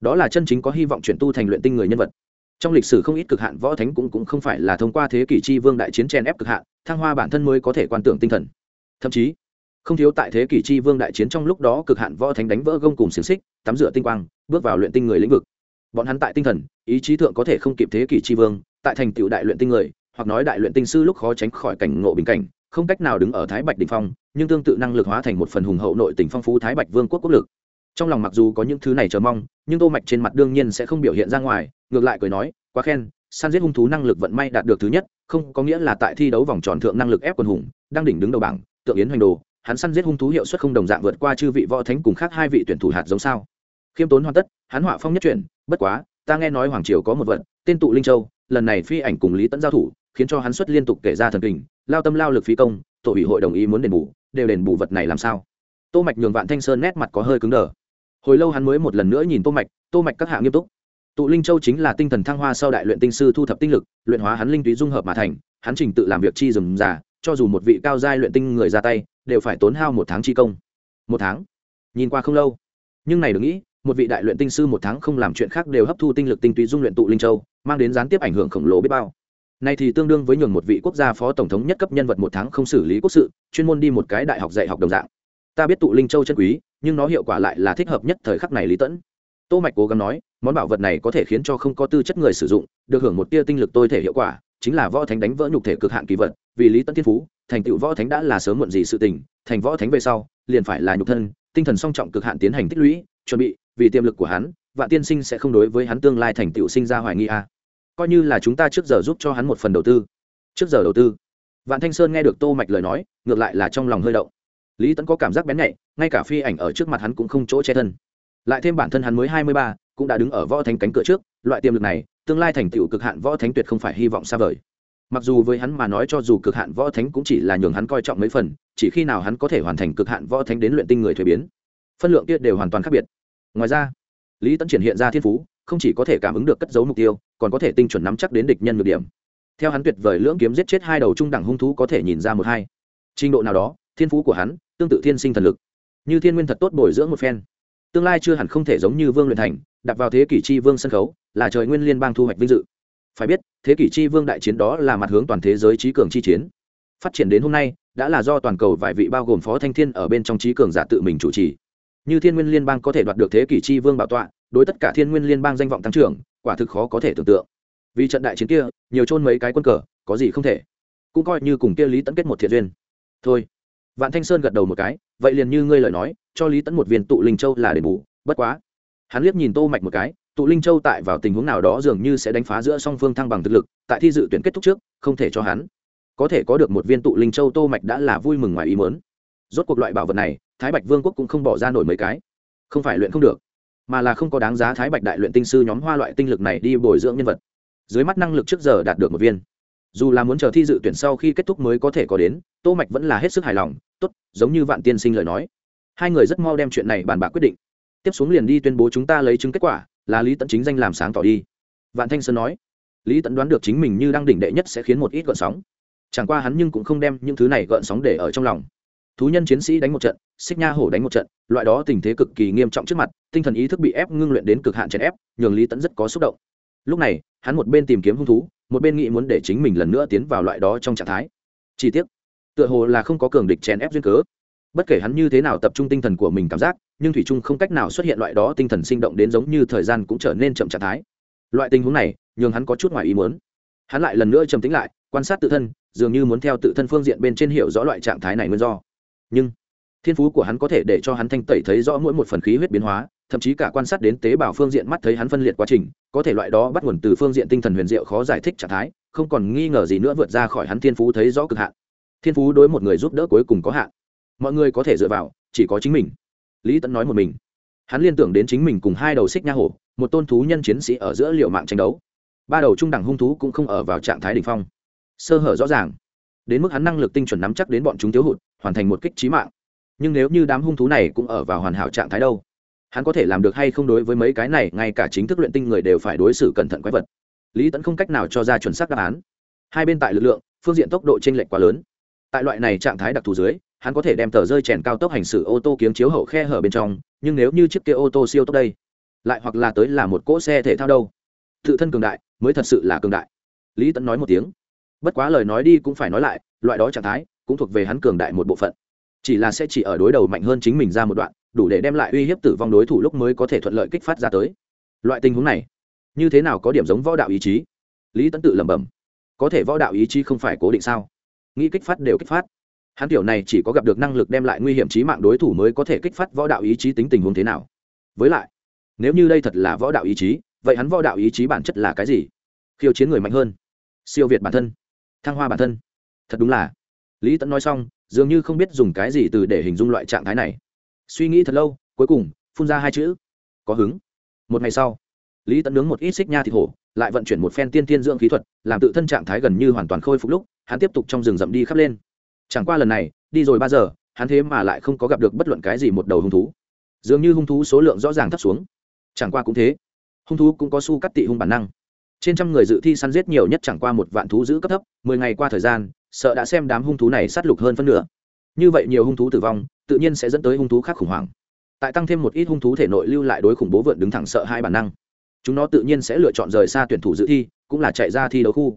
Đó là chân chính có hy vọng chuyển tu thành luyện tinh người nhân vật. Trong lịch sử không ít cực hạn võ thánh cũng cũng không phải là thông qua thế kỷ chi vương đại chiến chen ép cực hạn, thăng hoa bản thân mới có thể quan tưởng tinh thần. Thậm chí, không thiếu tại thế kỷ chi vương đại chiến trong lúc đó cực hạn võ thánh đánh vỡ gông cùng xiềng xích, tắm rửa tinh quang, bước vào luyện tinh người lĩnh vực bọn hắn tại tinh thần, ý chí thượng có thể không kịp thế kỷ chi vương, tại thành tựu đại luyện tinh người, hoặc nói đại luyện tinh sư lúc khó tránh khỏi cảnh ngộ bình cảnh, không cách nào đứng ở thái bạch đình phong, nhưng tương tự năng lực hóa thành một phần hùng hậu nội tỉnh phong phú thái bạch vương quốc quốc lực. Trong lòng mặc dù có những thứ này chờ mong, nhưng tô mạch trên mặt đương nhiên sẽ không biểu hiện ra ngoài, ngược lại cười nói, quá khen, săn giết hung thú năng lực vận may đạt được thứ nhất, không có nghĩa là tại thi đấu vòng tròn thượng năng lực ép quần hùng, đang đỉnh đứng đầu bảng, tượng yến hoành đồ, hắn săn giết hung thú hiệu suất không đồng dạng vượt qua chư vị võ thánh cùng khác hai vị tuyển thủ hạt giống sao. Khiêm tốn hoàn tất, hắn họa phong nhất chuyển bất quá, ta nghe nói hoàng triều có một vật, tên tụ linh châu, lần này phi ảnh cùng lý tẫn giao thủ, khiến cho hắn xuất liên tục kể ra thần kình lao tâm lao lực phí công, tổ ủy hội đồng ý muốn đền bù, đều đền bù vật này làm sao? Tô mạch nhường vạn thanh sơn nét mặt có hơi cứng đờ. Hồi lâu hắn mới một lần nữa nhìn tô mạch tô mạch các hạ nghiêm túc. Tụ linh châu chính là tinh thần thăng hoa sau đại luyện tinh sư thu thập tinh lực, luyện hóa hắn linh túy dung hợp mà thành, hắn trình tự làm việc chi dừng giả cho dù một vị cao giai luyện tinh người ra tay, đều phải tốn hao một tháng chi công. Một tháng? Nhìn qua không lâu. Nhưng này đừng nghĩ một vị đại luyện tinh sư một tháng không làm chuyện khác đều hấp thu tinh lực tinh túy dung luyện tụ linh châu, mang đến gián tiếp ảnh hưởng khổng lồ biết bao. Nay thì tương đương với nhường một vị quốc gia phó tổng thống nhất cấp nhân vật một tháng không xử lý quốc sự, chuyên môn đi một cái đại học dạy học đồng dạng. Ta biết tụ linh châu chân quý, nhưng nó hiệu quả lại là thích hợp nhất thời khắc này lý tẫn. Tô mạch cố gắng nói, món bảo vật này có thể khiến cho không có tư chất người sử dụng, được hưởng một tia tinh lực tôi thể hiệu quả, chính là võ thánh đánh vỡ nhục thể cực hạn kỳ vật, vì lý tẫn thiên phú, thành tựu võ thánh đã là sớm muộn gì sự tình, thành võ thánh về sau, liền phải là nhục thân, tinh thần song trọng cực hạn tiến hành tích lũy, chuẩn bị vì tiềm lực của hắn vạn tiên sinh sẽ không đối với hắn tương lai thành tựu sinh ra hoài nghi a coi như là chúng ta trước giờ giúp cho hắn một phần đầu tư. Trước giờ đầu tư. Vạn thanh sơn nghe được tô mạch lời nói ngược lại là trong lòng hơi động. Lý Tấn có cảm giác bén nhạy ngay cả phi ảnh ở trước mặt hắn cũng không chỗ che thân. Lại thêm bản thân hắn mới hai mươi ba, cũng đã đứng ở võ thánh cánh cửa trước loại tiềm lực này tương lai thành tựu cực hạn võ thánh tuyệt không phải hy vọng xa vời. Mặc dù với hắn mà nói cho dù cực hạn võ thánh cũng chỉ là nhường hắn coi trọng mấy phần chỉ khi nào hắn có thể hoàn thành cực hạn võ thánh đến luyện tinh người thuế biến. Phân lượng kia đều hoàn toàn khác biệt ngoài ra, lý tẫn triển hiện ra thiên phú, không chỉ có thể cảm ứng được cất giấu mục tiêu, còn có thể tinh chuẩn nắm chắc đến địch nhân ngược điểm. Theo hắn tuyệt vời lưỡng kiếm giết chết hai đầu trung đẳng hung thú có thể nhìn ra một hai. Trình độ nào đó, thiên phú của hắn, tương tự thiên sinh thần lực. Như thiên nguyên thật tốt bồi dưỡng một phen. Tương lai chưa hẳn không thể giống như vương luyện thành, đặt vào thế kỷ chi vương sân khấu, là trời nguyên liên bang thu hoạch vinh dự. Phải biết, thế kỷ chi vương đại chiến đó là mặt hướng toàn thế giới trí cường chi chiến. Phát triển đến hôm nay, đã là do toàn cầu vài vị bao gồm phó thanh thiên ở bên trong trí cường giả tự mình chủ trì như thiên nguyên liên bang có thể đoạt được thế kỷ chi vương bảo tọa, đối tất cả thiên nguyên liên bang danh vọng tăng trưởng, quả thực khó có thể tưởng tượng. Vì trận đại chiến kia, nhiều trôn mấy cái quân cờ, có gì không thể. Cũng coi như cùng kia lý tẫn kết một thiện duyên. Thôi. Vạn thanh sơn gật đầu một cái, vậy liền như ngươi lời nói, cho lý tẫn một viên tụ linh châu là đền bù, bất quá. Hắn liếc nhìn tô mạch một cái, tụ linh châu tại vào tình huống nào đó dường như sẽ đánh phá giữa song phương thăng bằng thực lực, tại thi dự tuyển kết thúc trước, không thể cho hắn. Có thể có được một viên tụ linh châu tô mạch đã là vui mừng ngoài ý muốn. Rốt cuộc loại bảo vật này thái bạch vương quốc cũng không bỏ ra nổi mấy cái. Không phải luyện không được, mà là không có đáng giá thái bạch đại luyện tinh sư nhóm hoa loại tinh lực này đi bồi dưỡng nhân vật. Dưới mắt năng lực trước giờ đạt được một viên. Dù là muốn chờ thi dự tuyển sau khi kết thúc mới có thể có đến, tô mạch vẫn là hết sức hài lòng, tốt, giống như vạn tiên sinh lời nói. Hai người rất mau đem chuyện này bàn bạc quyết định. Tiếp xuống liền đi tuyên bố chúng ta lấy chứng kết quả, là lý tận chính danh làm sáng tỏ đi. Vạn thanh sơn nói, lý tận đoán được chính mình như đang đỉnh đệ nhất sẽ khiến một ít gợn sóng. Chẳng qua hắn nhưng cũng không đem những thứ này gợn sóng để ở trong lòng thú nhân chiến sĩ đánh một trận, xích nha hổ đánh một trận, loại đó tình thế cực kỳ nghiêm trọng trước mặt, tinh thần ý thức bị ép ngưng luyện đến cực hạn chèn ép, nhường lý tẫn rất có xúc động. Lúc này, hắn một bên tìm kiếm hung thú, một bên nghĩ muốn để chính mình lần nữa tiến vào loại đó trong trạng thái. Chi tiết tựa hồ là không có cường địch chèn ép duyên cớ. Bất kể hắn như thế nào tập trung tinh thần của mình cảm giác, nhưng thủy trung không cách nào xuất hiện loại đó tinh thần sinh động đến giống như thời gian cũng trở nên chậm trạng thái. Loại tình huống này, nhường hắn có chút ngoài ý muốn. Hắn lại lần nữa trầm tính lại, quan sát tự thân, dường như muốn theo tự thân phương diện bên trên hiểu rõ loại trạng thái này nguyên do nhưng thiên phú của hắn có thể để cho hắn thanh tẩy thấy rõ mỗi một phần khí huyết biến hóa, thậm chí cả quan sát đến tế bào phương diện mắt thấy hắn phân liệt quá trình, có thể loại đó bắt nguồn từ phương diện tinh thần huyền diệu khó giải thích trạng thái, không còn nghi ngờ gì nữa vượt ra khỏi hắn thiên phú thấy rõ cực hạn. Thiên phú đối một người giúp đỡ cuối cùng có hạn. Mọi người có thể dựa vào, chỉ có chính mình. Lý tẫn nói một mình. Hắn liên tưởng đến chính mình cùng hai đầu xích nha hổ, một tôn thú nhân chiến sĩ ở giữa liệu mạng tranh đấu. Ba đầu trung đẳng hung thú cũng không ở vào trạng thái đ ỉ n h phong. Sơ hở rõ ràng. Đến mức hắn năng lực tinh chuẩn nắm chắc đến bọn chúng thiếu hụt hoàn thành một kích trí mạng. Nhưng nếu như đám hung thú này cũng ở vào hoàn hảo trạng thái đâu, hắn có thể làm được hay không đối với mấy cái này, ngay cả chính thức luyện tinh người đều phải đối xử cẩn thận quái vật. Lý tẫn không cách nào cho ra chuẩn xác đáp án. Hai bên tại lực lượng, phương diện tốc độ t r ê n lệch quá lớn. Tại loại này trạng thái đặc thù dưới, hắn có thể đem tờ rơi chèn cao tốc hành xử ô tô kiếm chiếu hậu khe hở bên trong, nhưng nếu như chiếc kia ô tô siêu tốc đây, lại hoặc là tới là một cỗ xe thể thao đâu. Tự thân cường đại, mới thật sự là cường đại. Lý tẫn nói một tiếng. Bất quá lời nói đi cũng phải nói lại, loại đó trạng thái cũng thuộc về hắn cường đại một bộ phận. Chỉ là sẽ chỉ ở đối đầu mạnh hơn chính mình ra một đoạn, đủ để đem lại uy hiếp tử vong đối thủ lúc mới có thể thuận lợi kích phát ra tới. Loại tình huống này, như thế nào có điểm giống võ đạo ý chí? Lý tấn tự lẩm bẩm. Có thể võ đạo ý chí không phải cố định sao? Nghĩ kích phát đều kích phát. Hắn tiểu này chỉ có gặp được năng lực đem lại nguy hiểm trí mạng đối thủ mới có thể kích phát võ đạo ý chí tính tình huống thế nào. Với lại, nếu như đây thật là võ đạo ý chí, vậy hắn võ đạo ý chí bản chất là cái gì? Khiêu chiến người mạnh hơn. Siêu việt bản thân. Thăng hoa bản thân. Thật đúng là lý tẫn nói xong, dường như không biết dùng cái gì từ để hình dung loại trạng thái này. Suy nghĩ thật lâu, cuối cùng, phun ra hai chữ. Có hứng. Một ngày sau, lý tẫn nướng một ít xích nha thịt hổ, lại vận chuyển một phen tiên tiên dưỡng khí thuật, làm tự thân trạng thái gần như hoàn toàn khôi phục lúc, hắn tiếp tục trong rừng rậm đi khắp lên. Chẳng qua lần này, đi rồi ba giờ, hắn thế mà lại không có gặp được bất luận cái gì một đầu hung thú. Dường như hung thú số lượng rõ ràng thấp xuống. Chẳng qua cũng thế. Hung thú cũng có su cắt tị hung bản năng. Trên trăm người dự thi săn giết nhiều nhất chẳng qua một vạn thú giữ cấp thấp, mười ngày qua thời gian sợ đã xem đám hung thú này sát lục hơn phân nửa. Như vậy nhiều hung thú tử vong, tự nhiên sẽ dẫn tới hung thú khác khủng hoảng. Tại tăng thêm một ít hung thú thể nội lưu lại đối khủng bố vượn đứng thẳng sợ hai bản năng. Chúng nó tự nhiên sẽ lựa chọn rời xa tuyển thủ dự thi, cũng là chạy ra thi đấu khu.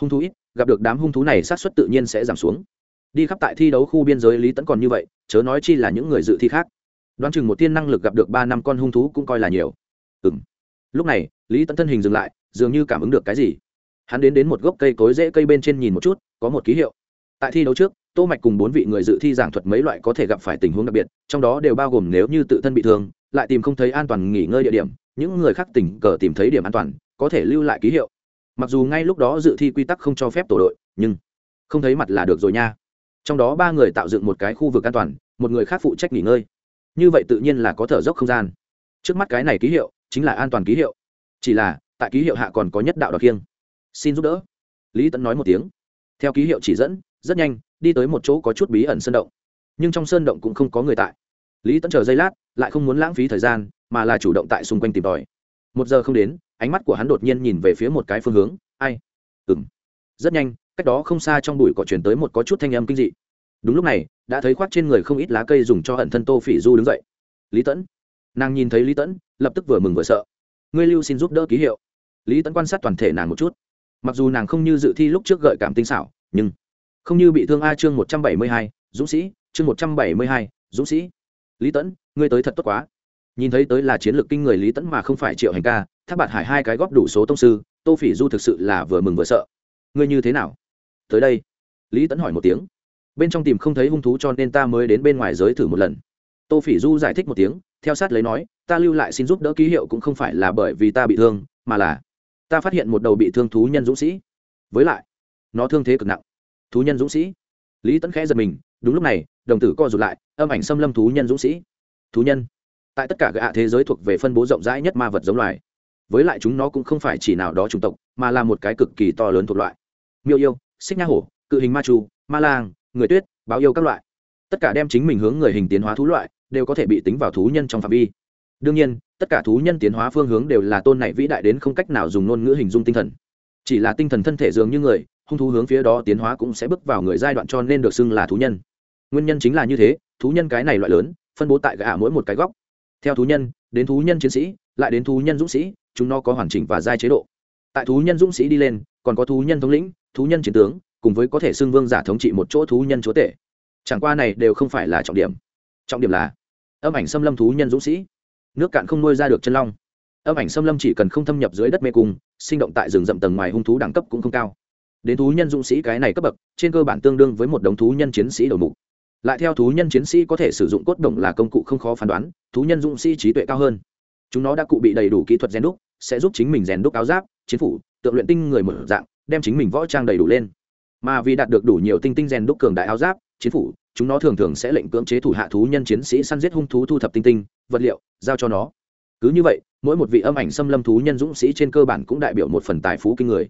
Hung thú ít, gặp được đám hung thú này sát xuất tự nhiên sẽ giảm xuống. Đi khắp tại thi đấu khu biên giới lý tẫn còn như vậy, chớ nói chi là những người dự thi khác. Đoán chừng một tiên năng lực gặp được ba năm con hung thú cũng coi là nhiều. Ừ m lúc này, lý tẫn thân hình dừng lại, dường như cảm ứng được cái gì hắn đến đến một gốc cây cối rễ cây bên trên nhìn một chút, có một ký hiệu. Tại thi đấu trước, tô mạch cùng bốn vị người dự thi giảng thuật mấy loại có thể gặp phải tình huống đặc biệt, trong đó đều bao gồm nếu như tự thân bị thương, lại tìm không thấy an toàn nghỉ ngơi địa điểm, những người khác tình cờ tìm thấy điểm an toàn, có thể lưu lại ký hiệu. Mặc dù ngay lúc đó dự thi quy tắc không cho phép tổ đội, nhưng không thấy mặt là được rồi nha. Trong đó ba người tạo dựng một cái khu vực an toàn, một người khác phụ trách nghỉ ngơi. Như vậy tự nhiên là có thở dốc không gian. Trước mắt cái này ký hiệu chính là an toàn ký hiệu. Chỉ là, tại ký hiệu hạ còn có nhất đạo đ kiêng xin giúp đỡ. Lý tẫn nói một tiếng. Theo ký hiệu chỉ dẫn, rất nhanh, đi tới một chỗ có chút bí ẩn sơn động. Nhưng trong sơn động cũng không có người tại. Lý tẫn chờ giây lát, lại không muốn lãng phí thời gian, mà là chủ động tại xung quanh tìm tòi. Một giờ không đến, ánh mắt của hắn đột nhiên nhìn về phía một cái phương hướng. Ai? Ừ m rất nhanh, cách đó không xa trong bụi cỏ chuyển tới một có chút thanh âm kinh dị. Đúng lúc này, đã thấy khoác trên người không ít lá cây dùng cho hận thân tô phỉ du đứng dậy. Lý tẫn nàng nhìn thấy lý tẫn lập tức vừa mừng vừa sợ. Ngươi lưu xin giúp đỡ ký hiệu. Lý tẫn quan sát toàn thể nàng một chút mặc dù nàng không như dự thi lúc trước gợi cảm tinh xảo, nhưng không như bị thương a chương một trăm bảy mươi hai, dũng sĩ, chương một trăm bảy mươi hai, dũng sĩ. Lý tẫn ngươi tới thật tốt quá. Nhìn thấy tới là chiến lược kinh người lý tẫn mà không phải triệu hành ca tháp bạt hải hai cái góp đủ số tông sư, tô phỉ du thực sự là vừa mừng vừa sợ. Ngươi như thế nào? Tới đây. Lý tẫn hỏi một tiếng. Bên trong tìm không thấy hung thú cho nên ta mới đến bên ngoài giới thử một lần. Tô phỉ du giải thích một tiếng, theo sát lấy nói, ta lưu lại xin giúp đỡ ký hiệu cũng không phải là bởi vì ta bị thương, mà là ta phát hiện một đầu bị thương thú nhân dũng sĩ. Với lại, nó thương thế cực nặng. Thú nhân dũng sĩ. Lý tẫn khẽ giật mình, đúng lúc này, đồng tử co rụt lại, âm ảnh xâm lâm thú nhân dũng sĩ. Thú nhân. Tại tất cả gạ thế giới thuộc về phân bố rộng rãi nhất ma vật giống loài. Với lại chúng nó cũng không phải chỉ nào đó chủng tộc, mà là một cái cực kỳ to lớn thuộc loại. Miêu yêu, xích nha hổ, cự hình ma chu, ma lang, người tuyết, báo yêu các loại. Tất cả đem chính mình hướng người hình tiến hóa thú loại, đều có thể bị tính vào thú nhân trong phạm vi. Đương nhiên tất cả thú nhân tiến hóa phương hướng đều là tôn này vĩ đại đến không cách nào dùng ngôn ngữ hình dung tinh thần. Chỉ là tinh thần thân thể dường như người, hung thú hướng phía đó tiến hóa cũng sẽ bước vào người giai đoạn cho nên được xưng là thú nhân. Nguyên nhân chính là như thế, thú nhân cái này loại lớn, phân bố tại gã mỗi một cái góc. Theo thú nhân, đến thú nhân chiến sĩ, lại đến thú nhân dũng sĩ, chúng nó có hoàn chỉnh và giai chế độ. Tại thú nhân dũng sĩ đi lên, còn có thú nhân thống lĩnh, thú nhân chiến tướng, cùng với có thể xưng vương giả thống trị một chỗ thú nhân chúa tể. Chẳng qua này đều không phải là trọng điểm. Trọng điểm là âm ảnh xâm lâm thú nhân dũng sĩ nước cạn không nuôi ra được chân long. Âm ảnh xâm lâm chỉ cần không thâm nhập dưới đất mê cung, sinh động tại rừng rậm tầng ngoài hung thú đẳng cấp cũng không cao. Đến thú nhân dũng sĩ cái này cấp bậc, trên cơ bản tương đương với một đống thú nhân chiến sĩ đầu mục. Lại theo thú nhân chiến sĩ có thể sử dụng cốt đồng là công cụ không khó phán đoán, thú nhân dũng sĩ trí tuệ cao hơn. Chúng nó đã cụ bị đầy đủ kỹ thuật rèn đúc, sẽ giúp chính mình rèn đúc áo giáp, chiến phủ, tượng luyện tinh người mở dạng, đem chính mình võ trang đầy đủ lên. Mà vì đạt được đủ nhiều tinh tinh rèn đúc cường đại áo giáp, chiến phủ chúng nó thường thường sẽ lệnh cưỡng chế thủ hạ thú nhân chiến sĩ săn giết hung thú thu thập tinh tinh, vật liệu, giao cho nó. Cứ như vậy, mỗi một vị âm ảnh xâm lâm thú nhân dũng sĩ trên cơ bản cũng đại biểu một phần tài phú kinh người.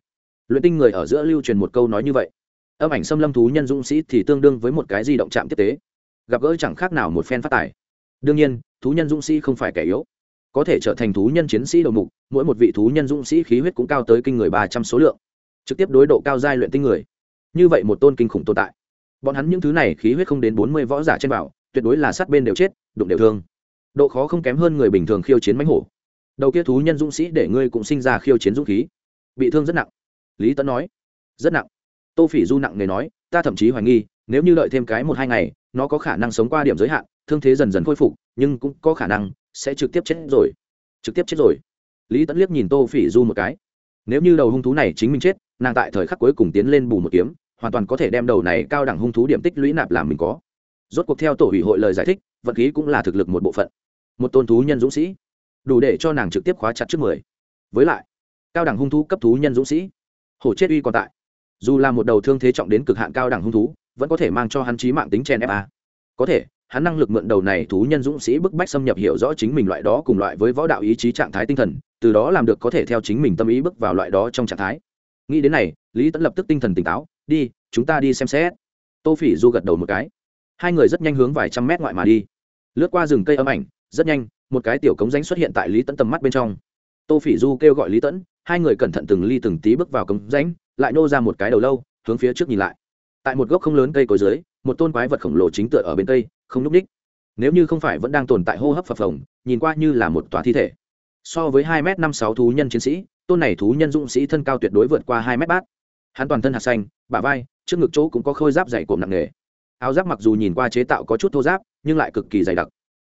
Luyện tinh người ở giữa lưu truyền một câu nói như vậy. Âm ảnh xâm lâm thú nhân dũng sĩ thì tương đương với một cái di động chạm tiếp tế. Gặp gỡ chẳng khác nào một phen phát tài. Đương nhiên, thú nhân dũng sĩ không phải kẻ yếu. Có thể trở thành thú nhân chiến sĩ đầu mục, mỗi một vị thú nhân dũng sĩ khí huyết cũng cao tới kinh người ba trăm số lượng. Trực tiếp đối độ cao giai luyện tinh người. Như vậy một tôn kinh khủng tồn tại bọn hắn những thứ này khí huyết không đến bốn mươi võ giả trên bảo, tuyệt đối là sát bên đều chết, đụng đều thương. Độ khó không kém hơn người bình thường khiêu chiến mánh hổ. Đầu kia thú nhân dũng sĩ để ngươi cũng sinh ra khiêu chiến dũng khí. Bị thương rất nặng. Lý tấn nói. Rất nặng. Tô phỉ du nặng nề nói, ta thậm chí hoài nghi, nếu như đợi thêm cái một hai ngày, nó có khả năng sống qua điểm giới hạn, thương thế dần dần khôi phục, nhưng cũng có khả năng sẽ trực tiếp chết rồi. Trực tiếp chết rồi. Lý tấn liếc nhìn tô phỉ du một cái. Nếu như đầu hung thú này chính mình chết, nàng tại thời khắc cuối cùng tiến lên bù một kiếm hoàn toàn có thể đem đầu này cao đẳng hung thú điểm tích lũy nạp làm mình có. Rốt cuộc theo tổ ủy hội lời giải thích vận khí cũng là thực lực một bộ phận. Một tôn thú nhân dũng sĩ, đủ để cho nàng trực tiếp khóa chặt trước mười. Với lại, cao đẳng hung thú cấp thú nhân dũng sĩ, hổ chết uy còn tại. Dù là một đầu thương thế trọng đến cực hạn cao đẳng hung thú, vẫn có thể mang cho hắn trí mạng tính chen fa có thể, hắn năng lực mượn đầu này thú nhân dũng sĩ bức bách xâm nhập hiểu rõ chính mình loại đó cùng loại với võ đạo ý chí trạng thái tinh thần, từ đó làm được có thể theo chính mình tâm ý bước vào loại đó trong trạng thái. Nghĩ đến này, lý tẫn lập tức tinh thần tỉnh táo đi, chúng ta đi xem xét. Tô phỉ du gật đầu một cái. Hai người rất nhanh hướng vài trăm mét ngoại mà đi. Lướt qua rừng cây âm ảnh, rất nhanh, một cái tiểu cống ránh xuất hiện tại lý tẫn tầm mắt bên trong. Tô phỉ du kêu gọi lý tẫn hai người cẩn thận từng ly từng tí bước vào cống ránh lại nô ra một cái đầu lâu, hướng phía trước nhìn lại. Tại một gốc không lớn cây cối dưới, một tôn quái vật khổng lồ chính tựa ở bên cây, không núp ních. Nếu như không phải vẫn đang tồn tại hô hấp phập phồng, nhìn qua như là một tòa thi thể. So với hai m năm sáu thú nhân chiến sĩ, tôn này thú nhân dũng sĩ thân cao tuyệt đối vượt qua hai m bát hắn toàn thân hạt xanh, bả vai, trước ngực chỗ cũng có khôi giáp dày cộm nặng nề. Áo giáp mặc dù nhìn qua chế tạo có chút thô giáp, nhưng lại cực kỳ dày đặc.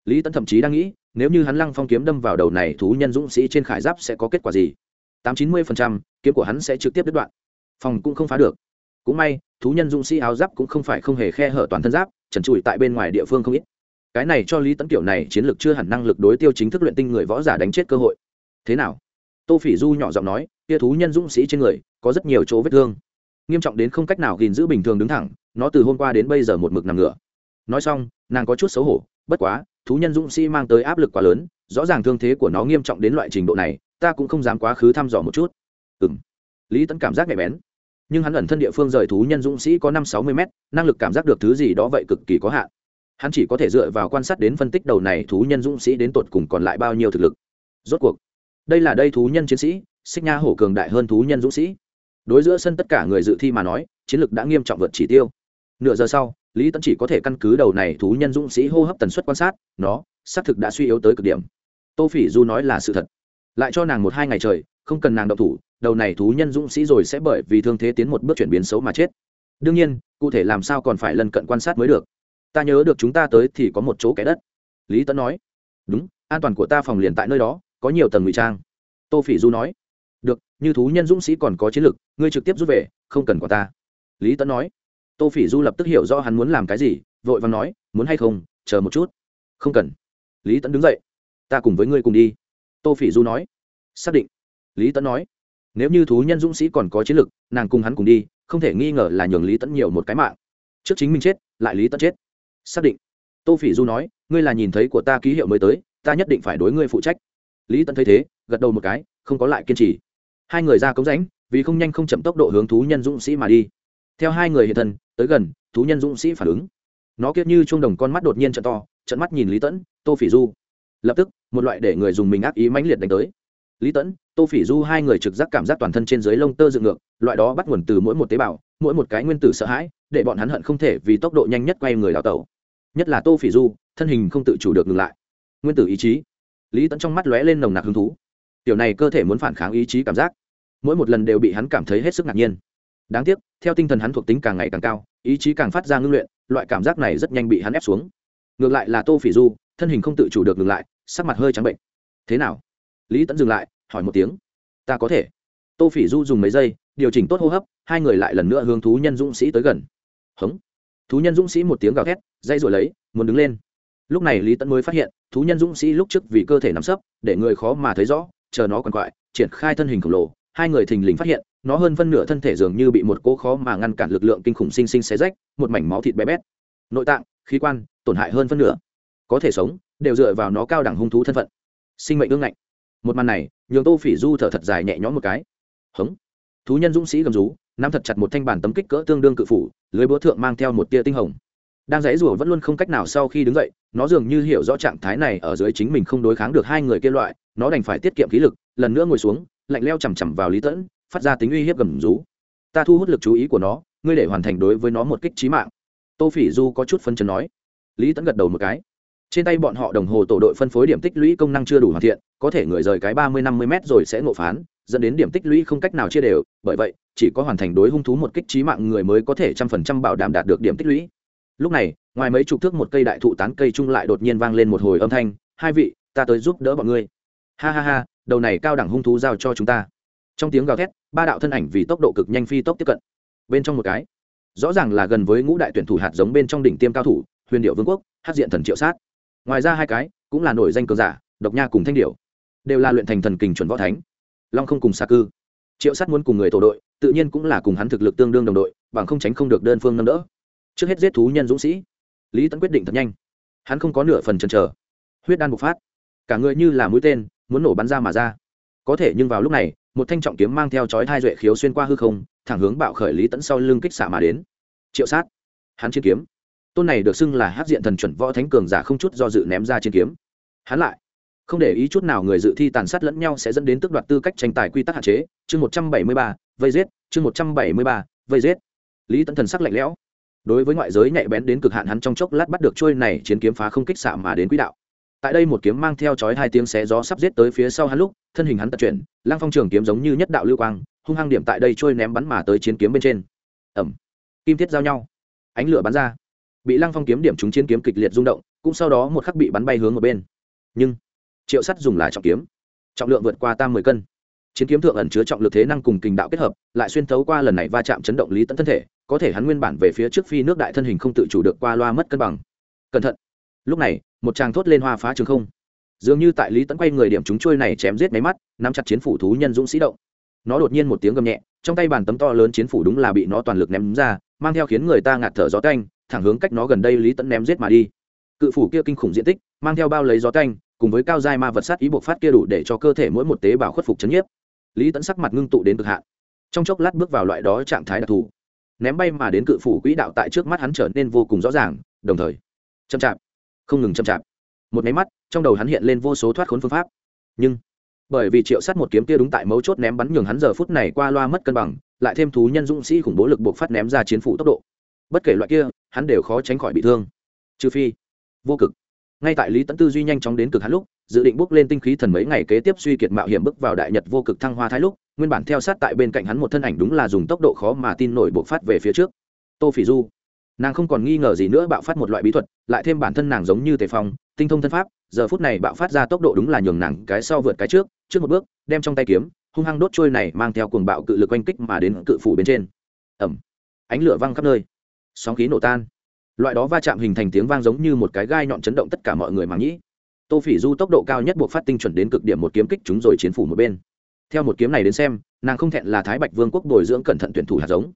Lý tấn thậm chí đang nghĩ, nếu như hắn lăng phong kiếm đâm vào đầu này thú nhân dũng sĩ trên khải giáp sẽ có kết quả gì? Tám chín mươi kiếm của hắn sẽ trực tiếp đứt đoạn. Phòng cũng không phá được. Cũng may, thú nhân dũng sĩ áo giáp cũng không phải không hề khe hở toàn thân giáp, trần trụi tại bên ngoài địa phương không ít. Cái này cho lý tấn kiểu này chiến lược chưa hẳn năng lực đối tiêu chính thức luyện tinh người võ giả đánh chết cơ hội. Thế nào? Tô phỉ du nhỏ giọng nói kia thú nhân dũng sĩ trên người có rất nhiều chỗ vết thương. Nghiêm trọng đến không cách nào gìn giữ bình thường đứng thẳng, nó từ hôm qua đến bây giờ một mực nằm ngửa. Nói xong, nàng có chút xấu hổ, bất quá, thú nhân dũng sĩ mang tới áp lực quá lớn, rõ ràng thương thế của nó nghiêm trọng đến loại trình độ này, ta cũng không dám quá khứ thăm dò một chút. Ừ m lý tẫn cảm giác nhạy bén. Nhưng hắn ẩn thân địa phương rời thú nhân dũng sĩ có năm sáu mươi m năng lực cảm giác được thứ gì đó vậy cực kỳ có hạn. Hắn chỉ có thể dựa vào quan sát đến phân tích đầu này thú nhân dũng sĩ đến tột cùng còn lại bao nhiêu thực lực. Rốt cuộc, đây là đây thú nhân chiến sĩ, xích nha hổ cường đại hơn thú nhân dũng sĩ đối giữa sân tất cả người dự thi mà nói, chiến lược đã nghiêm trọng vượt chỉ tiêu. Nửa giờ sau, lý tẫn chỉ có thể căn cứ đầu này thú nhân dũng sĩ hô hấp tần suất quan sát, nó, xác thực đã suy yếu tới cực điểm. Tô phỉ du nói là sự thật. Lại cho nàng một hai ngày trời, không cần nàng đậu thủ, đầu này thú nhân dũng sĩ rồi sẽ bởi vì thương thế tiến một bước chuyển biến xấu mà chết. Đương nhiên, cụ thể làm sao còn phải lần cận quan sát mới được. Ta nhớ được chúng ta tới thì có một chỗ kẻ đất. Lý tẫn nói, đúng, an toàn của ta phòng liền tại nơi đó, có nhiều tầng ngụy trang. Tô phỉ du nói được, như thú nhân dũng sĩ còn có chiến lược ngươi trực tiếp rút về, không cần quả ta. Lý tẫn nói. Tô phỉ du lập tức hiểu rõ hắn muốn làm cái gì, vội vàng nói, muốn hay không, chờ một chút. Không cần. Lý tẫn đứng dậy. Ta cùng với ngươi cùng đi. Tô phỉ du nói. Xác định. Lý tẫn nói. Nếu như thú nhân dũng sĩ còn có chiến lược nàng cùng hắn cùng đi, không thể nghi ngờ là nhường lý tẫn nhiều một cái mạng. Trước chính mình chết, lại lý tẫn chết. Xác định. Tô phỉ du nói. Ngươi là nhìn thấy của ta ký hiệu mới tới, ta nhất định phải đối ngươi phụ trách. Lý tẫn thấy thế, gật đầu một cái, không có lại kiên trì hai người ra cống rãnh, vì không nhanh không chậm tốc độ hướng thú nhân dũng sĩ mà đi. Theo hai người hiện thân, tới gần, thú nhân dũng sĩ phản ứng. Nó kiếp như chuông đồng con mắt đột nhiên trận to trận mắt nhìn lý tẫn, tô phỉ du. Lập tức, một loại để người dùng mình ác ý mãnh liệt đánh tới. Lý tẫn, tô phỉ du hai người trực giác cảm giác toàn thân trên dưới lông tơ dựng ngược, loại đó bắt nguồn từ mỗi một tế bào, mỗi một cái nguyên tử sợ hãi, để bọn hắn hận không thể vì tốc độ nhanh nhất quay người đào tẩu. Nhất là tô phỉ du, thân hình không tự chủ được ngừng lại. Nguyên tử ý chí. Lý tẫn trong mắt lóe lên nồng nặc hứng thú tiểu này cơ thể muốn phản kháng ý chí cảm giác. Mỗi một lần đều bị hắn cảm thấy hết sức ngạc nhiên. Đáng tiếc, theo tinh thần hắn thuộc tính càng ngày càng cao, ý chí càng phát ra ngưng luyện, loại cảm giác này rất nhanh bị hắn ép xuống. Ngược lại là tô phỉ du, thân hình không tự chủ được ngừng lại, sắc mặt hơi trắng bệnh. Thế nào? Lý tẫn dừng lại, hỏi một tiếng. Ta có thể. Tô phỉ du dùng mấy giây, điều chỉnh tốt hô hấp, hai người lại lần nữa hướng thú nhân dũng sĩ tới gần. Hống. Thú nhân dũng sĩ một tiếng gào thét dây rồi lấy, muốn đứng lên. Lúc này lý tẫn mới phát hiện, thú nhân dũng sĩ lúc trước vì cơ thể nắm sấp, để người khó mà thấy rõ chờ nó còn quại, triển khai thân hình khổng lồ, hai người thình lình phát hiện, nó hơn phân nửa thân thể dường như bị một cỗ khó mà ngăn cản lực lượng kinh khủng sinh sinh xé rách, một mảnh máu thịt bé bét. Nội tạng, khí quan, tổn hại hơn phân nửa. Có thể sống, đều dựa vào nó cao đẳng hung thú thân phận. Sinh mệnh ương ngạnh. Một màn này, nhường tô phỉ du thở thật dài nhẹ nhõm một cái. Hống. Thú nhân dũng sĩ gầm rú, nắm thật chặt một thanh bản tấm kích cỡ tương đương cự phủ, lưới búa thượng mang theo một tia tinh hồng đang dãy rủa vẫn luôn không cách nào sau khi đứng dậy, nó dường như hiểu rõ trạng thái này ở dưới chính mình không đối kháng được hai người kia loại, nó đành phải tiết kiệm khí lực, lần nữa ngồi xuống, lạnh leo chằm chằm vào lý tẫn, phát ra tính uy hiếp gầm rú. Ta thu hút lực chú ý của nó, ngươi để hoàn thành đối với nó một kích trí mạng. Tô phỉ du có chút phân chấn nói. Lý tẫn gật đầu một cái. Trên tay bọn họ đồng hồ tổ đội phân phối điểm tích lũy công năng chưa đủ hoàn thiện, có thể người rời cái ba mươi năm mươi m rồi sẽ ngộ phán, dẫn đến điểm tích lũy không cách nào chia đều, bởi vậy, chỉ có hoàn thành đối hung thú một kích trí mạng người mới có thể trăm phần trăm bảo đảm đạt được điểm tích lũy lúc này, ngoài mấy chục thước một cây đại thụ tán cây chung lại đột nhiên vang lên một hồi âm thanh, hai vị, ta tới giúp đỡ bọn ngươi. Ha ha ha, đầu này cao đẳng hung thú giao cho chúng ta. Trong tiếng gào thét, ba đạo thân ảnh vì tốc độ cực nhanh phi tốc tiếp cận. Bên trong một cái, rõ ràng là gần với ngũ đại tuyển thủ hạt giống bên trong đỉnh tiêm cao thủ, huyền điệu vương quốc hát diện thần triệu sát. Ngoài ra hai cái, cũng là nổi danh cường giả, độc nha cùng thanh điệu, đều là luyện thành thần kình chuẩn võ thánh. Long không cùng xa cư. Triệu sát muốn cùng người tổ đội, tự nhiên cũng là cùng hắn thực lực tương đương đồng đội, bằng không tránh không được đơn phương nâng đỡ trước hết giết thú nhân dũng sĩ. Lý tẫn quyết định thật nhanh. Hắn không có nửa phần chần chờ. Huyết đan bộc phát. Cả người như là mũi tên, muốn nổ bắn ra mà ra. Có thể nhưng vào lúc này, một thanh trọng kiếm mang theo chói thai duệ khiếu xuyên qua hư không, thẳng hướng bạo khởi lý tẫn sau lưng kích xạ mà đến. Triệu sát. Hắn chiến kiếm. Tôn này được xưng là hát diện thần chuẩn võ thánh cường giả không chút do dự ném ra chiến kiếm. Hắn lại không để ý chút nào người dự thi tàn sát lẫn nhau sẽ dẫn đến tước đoạt tư cách tranh tài quy tắc hạn chế. Chương một trăm bảy mươi ba, vây giết. Chương một trăm bảy mươi ba, vây giết. Lý tẫn thần sắc lạnh lẽo đối với ngoại giới nhạy bén đến cực hạn hắn trong chốc lát bắt được trôi này chiến kiếm phá không kích xạ mà đến quỹ đạo. Tại đây một kiếm mang theo chói hai tiếng xé gió sắp giết tới phía sau hắn lúc, thân hình hắn tật chuyển lang phong trường kiếm giống như nhất đạo lưu quang, hung hăng điểm tại đây trôi ném bắn mà tới chiến kiếm bên trên. Ẩm kim thiết giao nhau. Ánh lửa bắn ra. Bị lăng phong kiếm điểm trúng chiến kiếm kịch liệt rung động, cũng sau đó một khắc bị bắn bay hướng một bên. Nhưng, triệu sắt dùng là trọng kiếm. Trọng lượng vượt qua tam mười cân chiến kiếm thượng ẩn chứa trọng lực thế năng cùng kình đạo kết hợp, lại xuyên thấu qua lần này va chạm chấn động lý tận thân thể, có thể hắn nguyên bản về phía trước phi nước đại thân hình không tự chủ được qua loa mất cân bằng. Cẩn thận. Lúc này, một tràng thốt lên hoa phá trường không. Dường như tại lý tẫn quay người điểm chúng trôi này chém giết máy mắt, nắm chặt chiến phủ thú nhân dũng sĩ động. Nó đột nhiên một tiếng gầm nhẹ, trong tay bàn tấm to lớn chiến phủ đúng là bị nó toàn lực ném ra, mang theo khiến người ta ngạt thở gió canh thẳng hướng cách nó gần đây lý tẫn ném giết mà đi. Cự phủ kia kinh khủng diện tích, mang theo bao lấy gió canh cùng với cao dai ma vật sát ý buộc phát kia đủ để cho cơ thể mỗi một tế bào khuất phục chấn nhiếp lý tấn sắc mặt ngưng tụ đến cực hạn. Trong chốc lát bước vào loại đó trạng thái đặc thù. Ném bay mà đến cự phủ quỹ đạo tại trước mắt hắn trở nên vô cùng rõ ràng, đồng thời, chậm chạp, không ngừng chậm chạp. Một máy mắt, trong đầu hắn hiện lên vô số thoát khốn phương pháp. Nhưng, bởi vì triệu sát một kiếm kia đúng tại mấu chốt ném bắn nhường hắn giờ phút này qua loa mất cân bằng, lại thêm thú nhân dũng sĩ khủng bố lực buộc phát ném ra chiến phủ tốc độ. Bất kể loại kia, hắn đều khó tránh khỏi bị thương. Trừ phi, vô cực ngay tại lý tấn tư duy nhanh chóng đến cực hắn lúc, dự định bước lên tinh khí thần mấy ngày kế tiếp suy kiệt mạo hiểm bước vào đại nhật vô cực thăng hoa thái lúc, nguyên bản theo sát tại bên cạnh hắn một thân ảnh đúng là dùng tốc độ khó mà tin nổi buộc phát về phía trước. Tô phỉ du. Nàng không còn nghi ngờ gì nữa bạo phát một loại bí thuật, lại thêm bản thân nàng giống như tề phong, tinh thông thân pháp, giờ phút này bạo phát ra tốc độ đúng là nhường nàng cái sau vượt cái trước trước một bước, đem trong tay kiếm, hung hăng đốt trôi này mang theo cuồng bạo cự lực oanh kích mà đến cự phủ bên trên. Ẩm ánh lửa văng khắp nơi. Sóng khí nổ tan loại đó va chạm hình thành tiếng vang giống như một cái gai nhọn chấn động tất cả mọi người mà nghĩ. Tô phỉ du tốc độ cao nhất buộc phát tinh chuẩn đến cực điểm một kiếm kích chúng rồi chiến phủ một bên. Theo một kiếm này đến xem, nàng không thẹn là thái bạch vương quốc bồi dưỡng cẩn thận tuyển thủ hạt giống.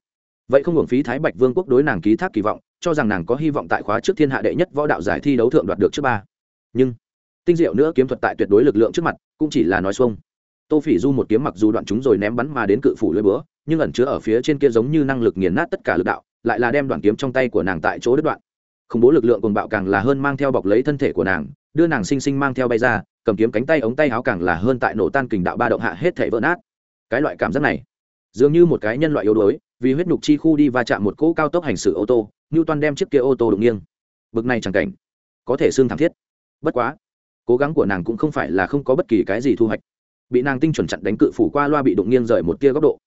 Vậy không hưởng phí thái bạch vương quốc đối nàng ký thác kỳ vọng, cho rằng nàng có hy vọng tại khóa trước thiên hạ đệ nhất võ đạo giải thi đấu thượng đoạt được trước ba. Nhưng, tinh diệu nữa kiếm thuật tại tuyệt đối lực lượng trước mặt, cũng chỉ là nói xuông. Tô phỉ du một kiếm mặc dù đoạn chúng rồi ném bắn mà đến cự phủ lưỡi búa, nhưng ẩn chứa ở phía trên kia giống như năng lực nghiền nát tất cả lực đạo lại là đem đoạn kiếm trong tay của nàng tại chỗ đứt đoạn. Khủng bố lực lượng cùng bạo càng là hơn mang theo bọc lấy thân thể của nàng, đưa nàng sinh sinh mang theo bay ra, cầm kiếm cánh tay ống tay áo càng là hơn tại nổ tan kình đạo ba động hạ hết thể vỡ nát. Cái loại cảm giác này, dường như một cái nhân loại yếu đuối, vì huyết nhục chi khu đi va chạm một cỗ cao tốc hành xử ô tô như toàn đem chiếc kia ô tô đụng nghiêng. Bực này chẳng cảnh, có thể xương thảm thiết. Bất quá, cố gắng của nàng cũng không phải là không có bất kỳ cái gì thu hoạch. Bị nàng tinh chuẩn chặn đánh cự phủ qua loa bị đụng nghiêng rời một tia góc độ.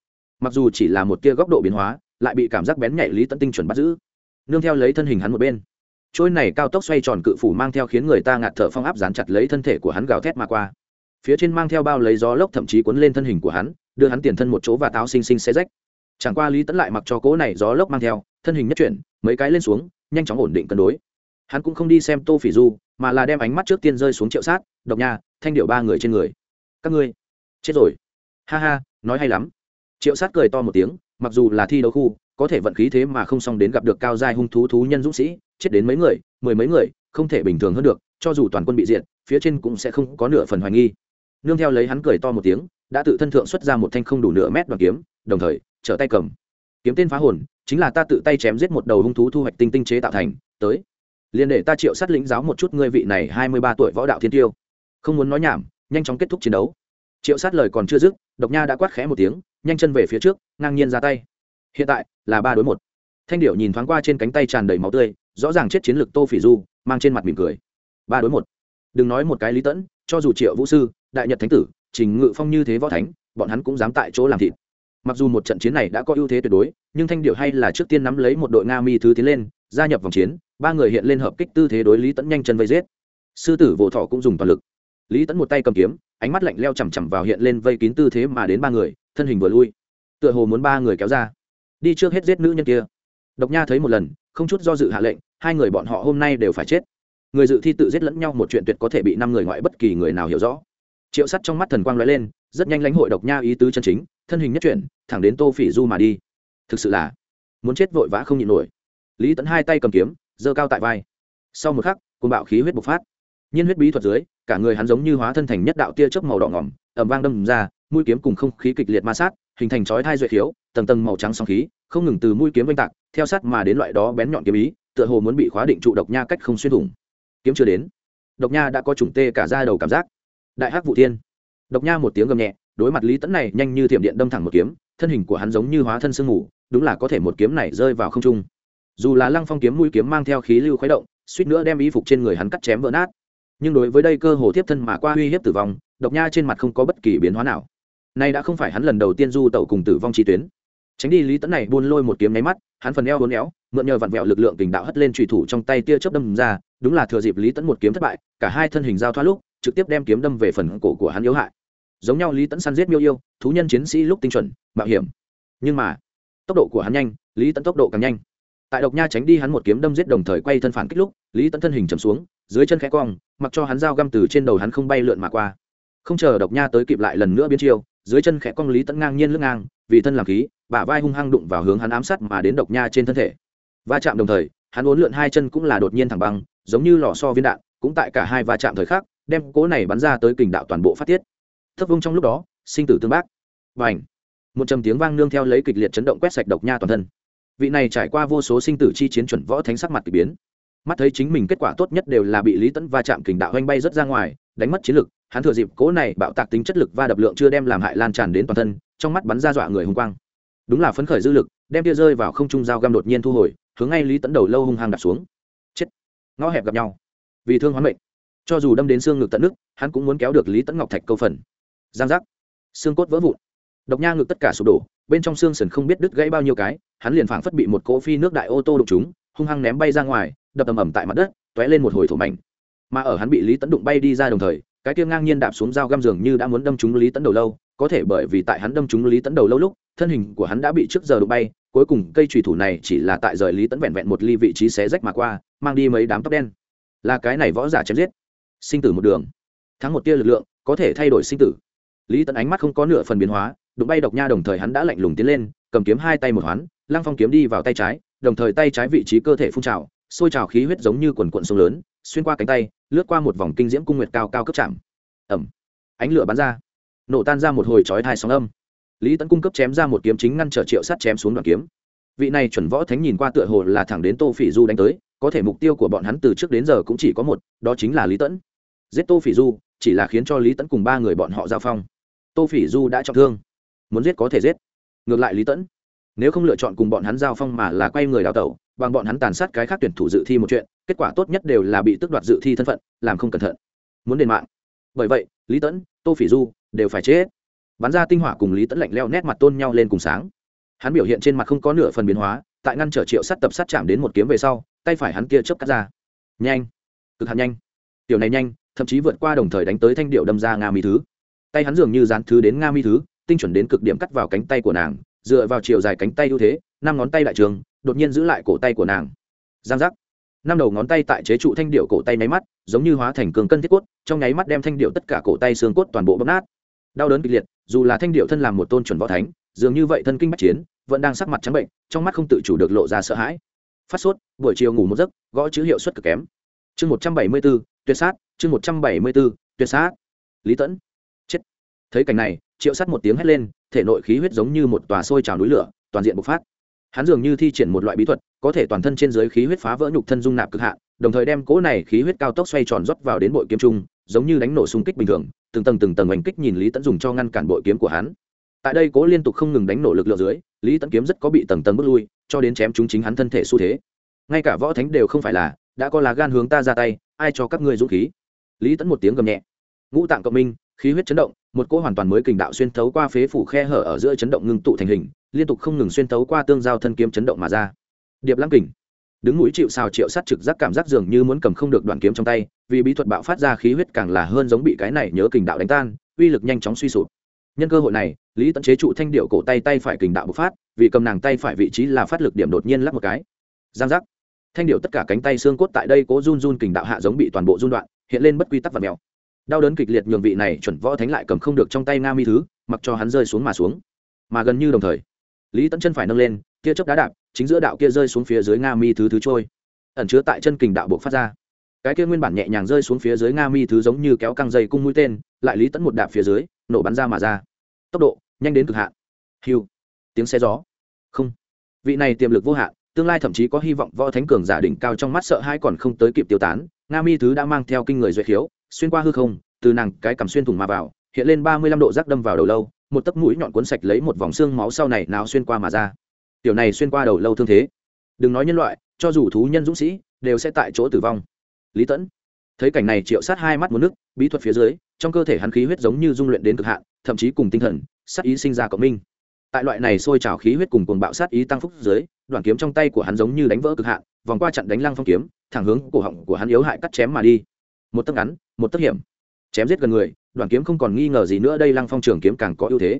Mặc dù chỉ là một tia góc độ biến hóa lại bị cảm giác bén nhạy lý tận tinh chuẩn bắt giữ. Nương theo lấy thân hình hắn một bên. Trôi này cao tốc xoay tròn cự phủ mang theo khiến người ta ngạt thở phong áp dán chặt lấy thân thể của hắn gào thét mà qua. Phía trên mang theo bao lấy gió lốc thậm chí cuốn lên thân hình của hắn, đưa hắn tiền thân một chỗ và táo xinh xinh xé rách. Chẳng qua lý tẫn lại mặc cho cố này gió lốc mang theo, thân hình nhất chuyển, mấy cái lên xuống, nhanh chóng ổn định cân đối. Hắn cũng không đi xem tô phỉ du, mà là đem ánh mắt trước tiên rơi xuống triệu sát, độc nha, thanh điệu ba người trên người. Các ngươi, chết rồi. Ha ha, nói hay lắm. Triệu sát cười to một tiếng mặc dù là thi đấu khu, có thể vận khí thế mà không xong đến gặp được cao giai hung thú thú nhân dũng sĩ, chết đến mấy người, mười mấy người, không thể bình thường hơn được, cho dù toàn quân bị diệt, phía trên cũng sẽ không có nửa phần hoài nghi. Nương theo lấy hắn cười to một tiếng, đã tự thân thượng xuất ra một thanh không đủ nửa mét đoàn kiếm, đồng thời, trở tay cầm. Kiếm tên phá hồn, chính là ta tự tay chém giết một đầu hung thú thu hoạch tinh tinh chế tạo thành, tới. Liền để ta triệu sát lĩnh giáo một chút ngươi vị này hai mươi ba tuổi võ đạo thiên tiêu. Không muốn nói nhảm, nhanh chóng kết thúc chiến đấu. Triệu sát lời còn chưa dứt, độc nha đã quát khẽ một tiếng, nhanh chân về phía trước ngang nhiên ra tay. Hiện tại, là ba đối một. Thanh điệu nhìn thoáng qua trên cánh tay tràn đầy máu tươi, rõ ràng chết chiến lược tô phỉ du, mang trên mặt mỉm cười. Ba đối một. Đừng nói một cái lý tẫn, cho dù triệu vũ sư, đại nhật thánh tử, trình ngự phong như thế võ thánh, bọn hắn cũng dám tại chỗ làm thịt. Mặc dù một trận chiến này đã có ưu thế tuyệt đối, nhưng thanh điệu hay là trước tiên nắm lấy một đội nga mi thứ tiến lên, gia nhập vòng chiến, ba người hiện lên hợp kích tư thế đối lý tẫn nhanh chân vây giết. Sư tử vỗ thọ cũng dùng toàn lực. Lý tẫn một tay cầm kiếm, ánh mắt lạnh leo chằm chằm vào hiện lên vây kín tư thế mà đến ba người, thân hình vừa lui tựa hồ muốn ba người kéo ra. Đi trước hết giết nữ nhân kia. Độc nha thấy một lần, không chút do dự hạ lệnh, hai người bọn họ hôm nay đều phải chết. Người dự thi tự giết lẫn nhau một chuyện tuyệt có thể bị năm người ngoại bất kỳ người nào hiểu rõ. Triệu sắt trong mắt thần quang lóe lên, rất nhanh lãnh hội độc nha ý tứ chân chính, thân hình nhất chuyển, thẳng đến tô phỉ du mà đi. Thực sự là, muốn chết vội vã không nhịn nổi. Lý tấn hai tay cầm kiếm, giơ cao tại vai. Sau một khắc côn bạo khí huyết bộc phát. Nhiên huyết bí thuật dưới, cả người hắn giống như hóa thân thành nhất đạo tia chớp màu đỏ ngỏm ẩm vang đâm ra mũi kiếm cùng không khí kịch liệt ma sát, hình thành chói thai duệ khiếu, tầng tầng màu trắng sóng khí, không ngừng từ mũi kiếm oanh tạc, theo sát mà đến loại đó bén nhọn kiếm ý, tựa hồ muốn bị khóa định trụ độc nha cách không xuyên thủng. Kiếm chưa đến. Độc nha đã có trùng tê cả ra đầu cảm giác. Đại hắc vụ thiên. Độc nha một tiếng gầm nhẹ, đối mặt lý tẫn này nhanh như thiểm điện đâm thẳng một kiếm, thân hình của hắn giống như hóa thân sương mù, đúng là có thể một kiếm này rơi vào không trung. Dù là lăng phong kiếm mũi kiếm mang theo khí lưu khuấy động, suýt nữa đem y phục trên người hắn cắt chém vỡ nát. Nhưng đối với đây cơ hồ tiếp thân mà qua uy hiếp tử vong, độc nha trên mặt không có bất kỳ biến hóa nào nay đã không phải hắn lần đầu tiên du tẩu cùng tử vong chi tuyến. Tránh đi lý tẫn này buôn lôi một kiếm nháy mắt, hắn phần eo hốn éo, mượn nhờ vặn vẹo lực lượng tình đạo hất lên trùy thủ trong tay tia chớp đâm ra, đúng là thừa dịp lý tẫn một kiếm thất bại, cả hai thân hình giao thoát lúc, trực tiếp đem kiếm đâm về phần cổ của hắn yếu hại. Giống nhau lý tẫn săn giết miêu yêu, thú nhân chiến sĩ lúc tinh chuẩn, mạo hiểm. Nhưng mà, tốc độ của hắn nhanh, lý tẫn tốc độ càng nhanh. Tại độc nha tránh đi hắn một kiếm đâm giết đồng thời quay thân phản kích lúc, lý tẫn thân hình chầm xuống, dưới chân khẽ cong, mặc cho hắn dao găm từ trên đầu hắn không bay lượn mà qua. Không chờ độc nha tới kịp lại lần nữa biến chiêu dưới chân khẽ cong lý tẫn ngang nhiên lưng ngang, vì thân làm khí, bả vai hung hăng đụng vào hướng hắn ám sát mà đến độc nha trên thân thể. Va chạm đồng thời, hắn uốn lượn hai chân cũng là đột nhiên thẳng băng, giống như lò so viên đạn, cũng tại cả hai va chạm thời khắc, đem cố này bắn ra tới kình đạo toàn bộ phát tiết. Thấp vung trong lúc đó, sinh tử tương bác. Và ảnh một trầm tiếng vang nương theo lấy kịch liệt chấn động quét sạch độc nha toàn thân. Vị này trải qua vô số sinh tử chi chiến chuẩn võ thánh sắc mặt k ỳ biến. Mắt thấy chính mình kết quả tốt nhất đều là bị lý tẫn va chạm kình đạo oanh bay rớt ra ngoài, đánh mất chiến lực hắn thừa dịp cố này bạo tạc tính chất lực va đập lượng chưa đem làm hại lan tràn đến toàn thân, trong mắt bắn ra dọa người hùng quang. Đúng là phấn khởi dư lực, đem tia rơi vào không trung dao găm đột nhiên thu hồi, hướng ngay lý tẫn đầu lâu hung hăng đạp xuống. Chết. Ngõ hẹp gặp nhau. Vì thương hoán mệnh. Cho dù đâm đến xương ngực tận nước, hắn cũng muốn kéo được lý tẫn ngọc thạch câu phần. Giang giác. Xương cốt vỡ vụn. Độc nha ngực tất cả sụp đổ, bên trong xương sần không biết đứt gãy bao nhiêu cái, hắn liền phảng phất bị một cỗ phi nước đại ô tô đụng chúng hung hăng ném bay ra ngoài, đập ầm ầm tại mặt đất t ó é lên một hồi thổ mảnh. Mà ở hắn bị lý tẫn đụng bay đi ra đồng thời cái kia ngang nhiên đạp xuống dao găm giường như đã muốn đâm trúng lý tẫn đầu lâu, có thể bởi vì tại hắn đâm trúng lý tẫn đầu lâu lúc, thân hình của hắn đã bị trước giờ đụng bay, cuối cùng cây trùy thủ này chỉ là tại rời lý tẫn vẹn vẹn một ly vị trí xé rách mà qua, mang đi mấy đám tóc đen. Là cái này võ giả chém giết. Sinh tử một đường. Thắng một tia lực lượng, có thể thay đổi sinh tử. Lý tẫn ánh mắt không có nửa phần biến hóa, đụng bay độc nha đồng thời hắn đã lạnh lùng tiến lên, cầm kiếm hai tay một hoán, lăng phong kiếm đi vào tay trái, đồng thời tay trái vị trí cơ thể phun trào sôi trào khí huyết giống như quần quận sông lớn, xuyên qua cánh tay, lướt qua một vòng kinh diễm cung nguyệt cao cao cấp chạm ẩm ánh lửa bắn ra. Nổ tan ra một hồi chói thai sóng âm. Lý tấn cung cấp chém ra một kiếm chính ngăn trở triệu sắt chém xuống đoạn kiếm. Vị này chuẩn võ thánh nhìn qua tựa hồ là thẳng đến tô phỉ du đánh tới, có thể mục tiêu của bọn hắn từ trước đến giờ cũng chỉ có một, đó chính là lý tẫn giết tô phỉ du, chỉ là khiến cho lý tẫn cùng ba người bọn họ giao phong. Tô phỉ du đã trọng thương. Muốn giết có thể giết. Ngược lại lý tẫn nếu không lựa chọn cùng bọn hắn giao phong mà là quay người đào tẩu bằng bọn hắn tàn sát cái khác tuyển thủ dự thi một chuyện, kết quả tốt nhất đều là bị tước đoạt dự thi thân phận, làm không cẩn thận. Muốn đền mạng. Bởi vậy, lý tẫn, tô phỉ du đều phải chết. Bắn ra tinh hỏa cùng lý tẫn lạnh leo nét mặt tôn nhau lên cùng sáng. Hắn biểu hiện trên mặt không có nửa phần biến hóa, tại ngăn trở triệu sắt tập sát chạm đến một kiếm về sau, tay phải hắn kia chớp cắt ra. Nhanh. Cực hạn nhanh. Tiểu này nhanh, thậm chí vượt qua đồng thời đánh tới thanh điệu đâm ra nga mi thứ. Tay hắn dường như dán thứ đến nga mi thứ, tinh chuẩn đến cực điểm cắt vào cánh tay của nàng, dựa vào chiều dài cánh tay ưu thế, năm ngón tay đại trường đột nhiên giữ lại cổ tay của nàng. Giang giác. Năm đầu ngón tay tại chế trụ thanh điệu cổ tay nháy mắt, giống như hóa thành cường cân thiết cốt, trong nháy mắt đem thanh điệu tất cả cổ tay xương cốt toàn bộ bóp nát. Đau đớn kịch liệt, dù là thanh điệu thân làm một tôn chuẩn võ thánh, dường như vậy thân kinh bách chiến, vẫn đang sắc mặt trắng bệnh, trong mắt không tự chủ được lộ ra sợ hãi. Phát sốt, buổi chiều ngủ một giấc, gõ chữ hiệu suất cực kém. Chương một trăm bảy mươi b ố tuyệt sát, chương một trăm bảy mươi b ố tuyệt sát. Lý tẫn. Chết. Thấy cảnh này, triệu sắt một tiếng hét lên, thể nội khí huyết giống như một tòa sôi trào núi lửa, toàn diện bộc phát hắn dường như thi triển một loại bí thuật, có thể toàn thân trên dưới khí huyết phá vỡ nhục thân dung nạp cực hạn, đồng thời đem cỗ này khí huyết cao tốc xoay tròn rót vào đến bội kiếm trung, giống như đánh nổ xung kích bình thường, từng tầng từng tầng oanh kích nhìn lý tẫn dùng cho ngăn cản bội kiếm của hắn. Tại đây cố liên tục không ngừng đánh nổ lực lượng dưới, lý tẫn kiếm rất có bị tầng tầng bước lui, cho đến chém chúng chính hắn thân thể xu thế. Ngay cả võ thánh đều không phải là, đã có là gan hướng ta ra tay, ai cho các ngươi dũng khí? Lý tẫn một tiếng gầm nhẹ. Ngũ tạng cộng minh, khí huyết chấn động một cỗ hoàn toàn mới kình đạo xuyên thấu qua phế phủ khe hở ở giữa chấn động ngưng tụ thành hình, liên tục không ngừng xuyên thấu qua tương giao thân kiếm chấn động mà ra. Điệp lăng kình, đứng mũi chịu xào triệu sát trực giác cảm giác dường như muốn cầm không được đoạn kiếm trong tay, vì bí thuật bạo phát ra khí huyết càng là hơn giống bị cái này nhớ kình đạo đánh tan, uy lực nhanh chóng suy sụp. Nhân cơ hội này, lý tận chế trụ thanh điệu cổ tay tay phải kình đạo bộc phát, vì cầm nàng tay phải vị trí là phát lực điểm đột nhiên lắp một cái. Giang giác. Thanh điệu tất cả cánh tay xương cốt tại đây cố run run kình đạo hạ giống bị toàn bộ run đoạn, hiện lên bất quy tắc và mèo đau đớn kịch liệt nhường vị này chuẩn võ thánh lại cầm không được trong tay nga mi thứ, mặc cho hắn rơi xuống mà xuống. Mà gần như đồng thời, lý tẫn chân phải nâng lên kia chốc đá đạp, chính giữa đạo kia rơi xuống phía dưới nga mi thứ thứ trôi. Ẩn chứa tại chân kình đạo buộc phát ra. Cái kia nguyên bản nhẹ nhàng rơi xuống phía dưới nga mi thứ giống như kéo căng dây cung mũi tên, lại lý tẫn một đạp phía dưới, nổ bắn ra mà ra. Tốc độ, nhanh đến cực hạn. Hiu tiếng xe gió. Không. Vị này tiềm lực vô hạn, tương lai thậm chí có hy vọng võ thánh cường giả đỉnh cao trong mắt sợ hai còn không tới kịp tiêu tán, nga mi thứ đã mang theo kinh người duệ khiếu xuyên qua hư không, từ nàng cái cầm xuyên thủng mà vào, hiện lên ba mươi lăm độ rác đâm vào đầu lâu, một tấc mũi nhọn cuốn sạch lấy một vòng xương máu sau này nào xuyên qua mà ra. Tiểu này xuyên qua đầu lâu thương thế. Đừng nói nhân loại, cho dù thú nhân dũng sĩ, đều sẽ tại chỗ tử vong. Lý tẫn. Thấy cảnh này triệu sát hai mắt một nước, bí thuật phía dưới, trong cơ thể hắn khí huyết giống như dung luyện đến cực hạn, thậm chí cùng tinh thần, sát ý sinh ra cộng minh. Tại loại này sôi trào khí huyết cùng cuồng bạo sát ý tăng phúc dưới, đoạn kiếm trong tay của hắn giống như đánh vỡ cực hạn, vòng qua chặn đánh lăng phong kiếm, thẳng hướng cổ họng của hắn yếu hại cắt chém mà đi một tấc ngắn, một tấc hiểm. Chém giết gần người, đoàn kiếm không còn nghi ngờ gì nữa, đây lăng phong trường kiếm càng có ưu thế.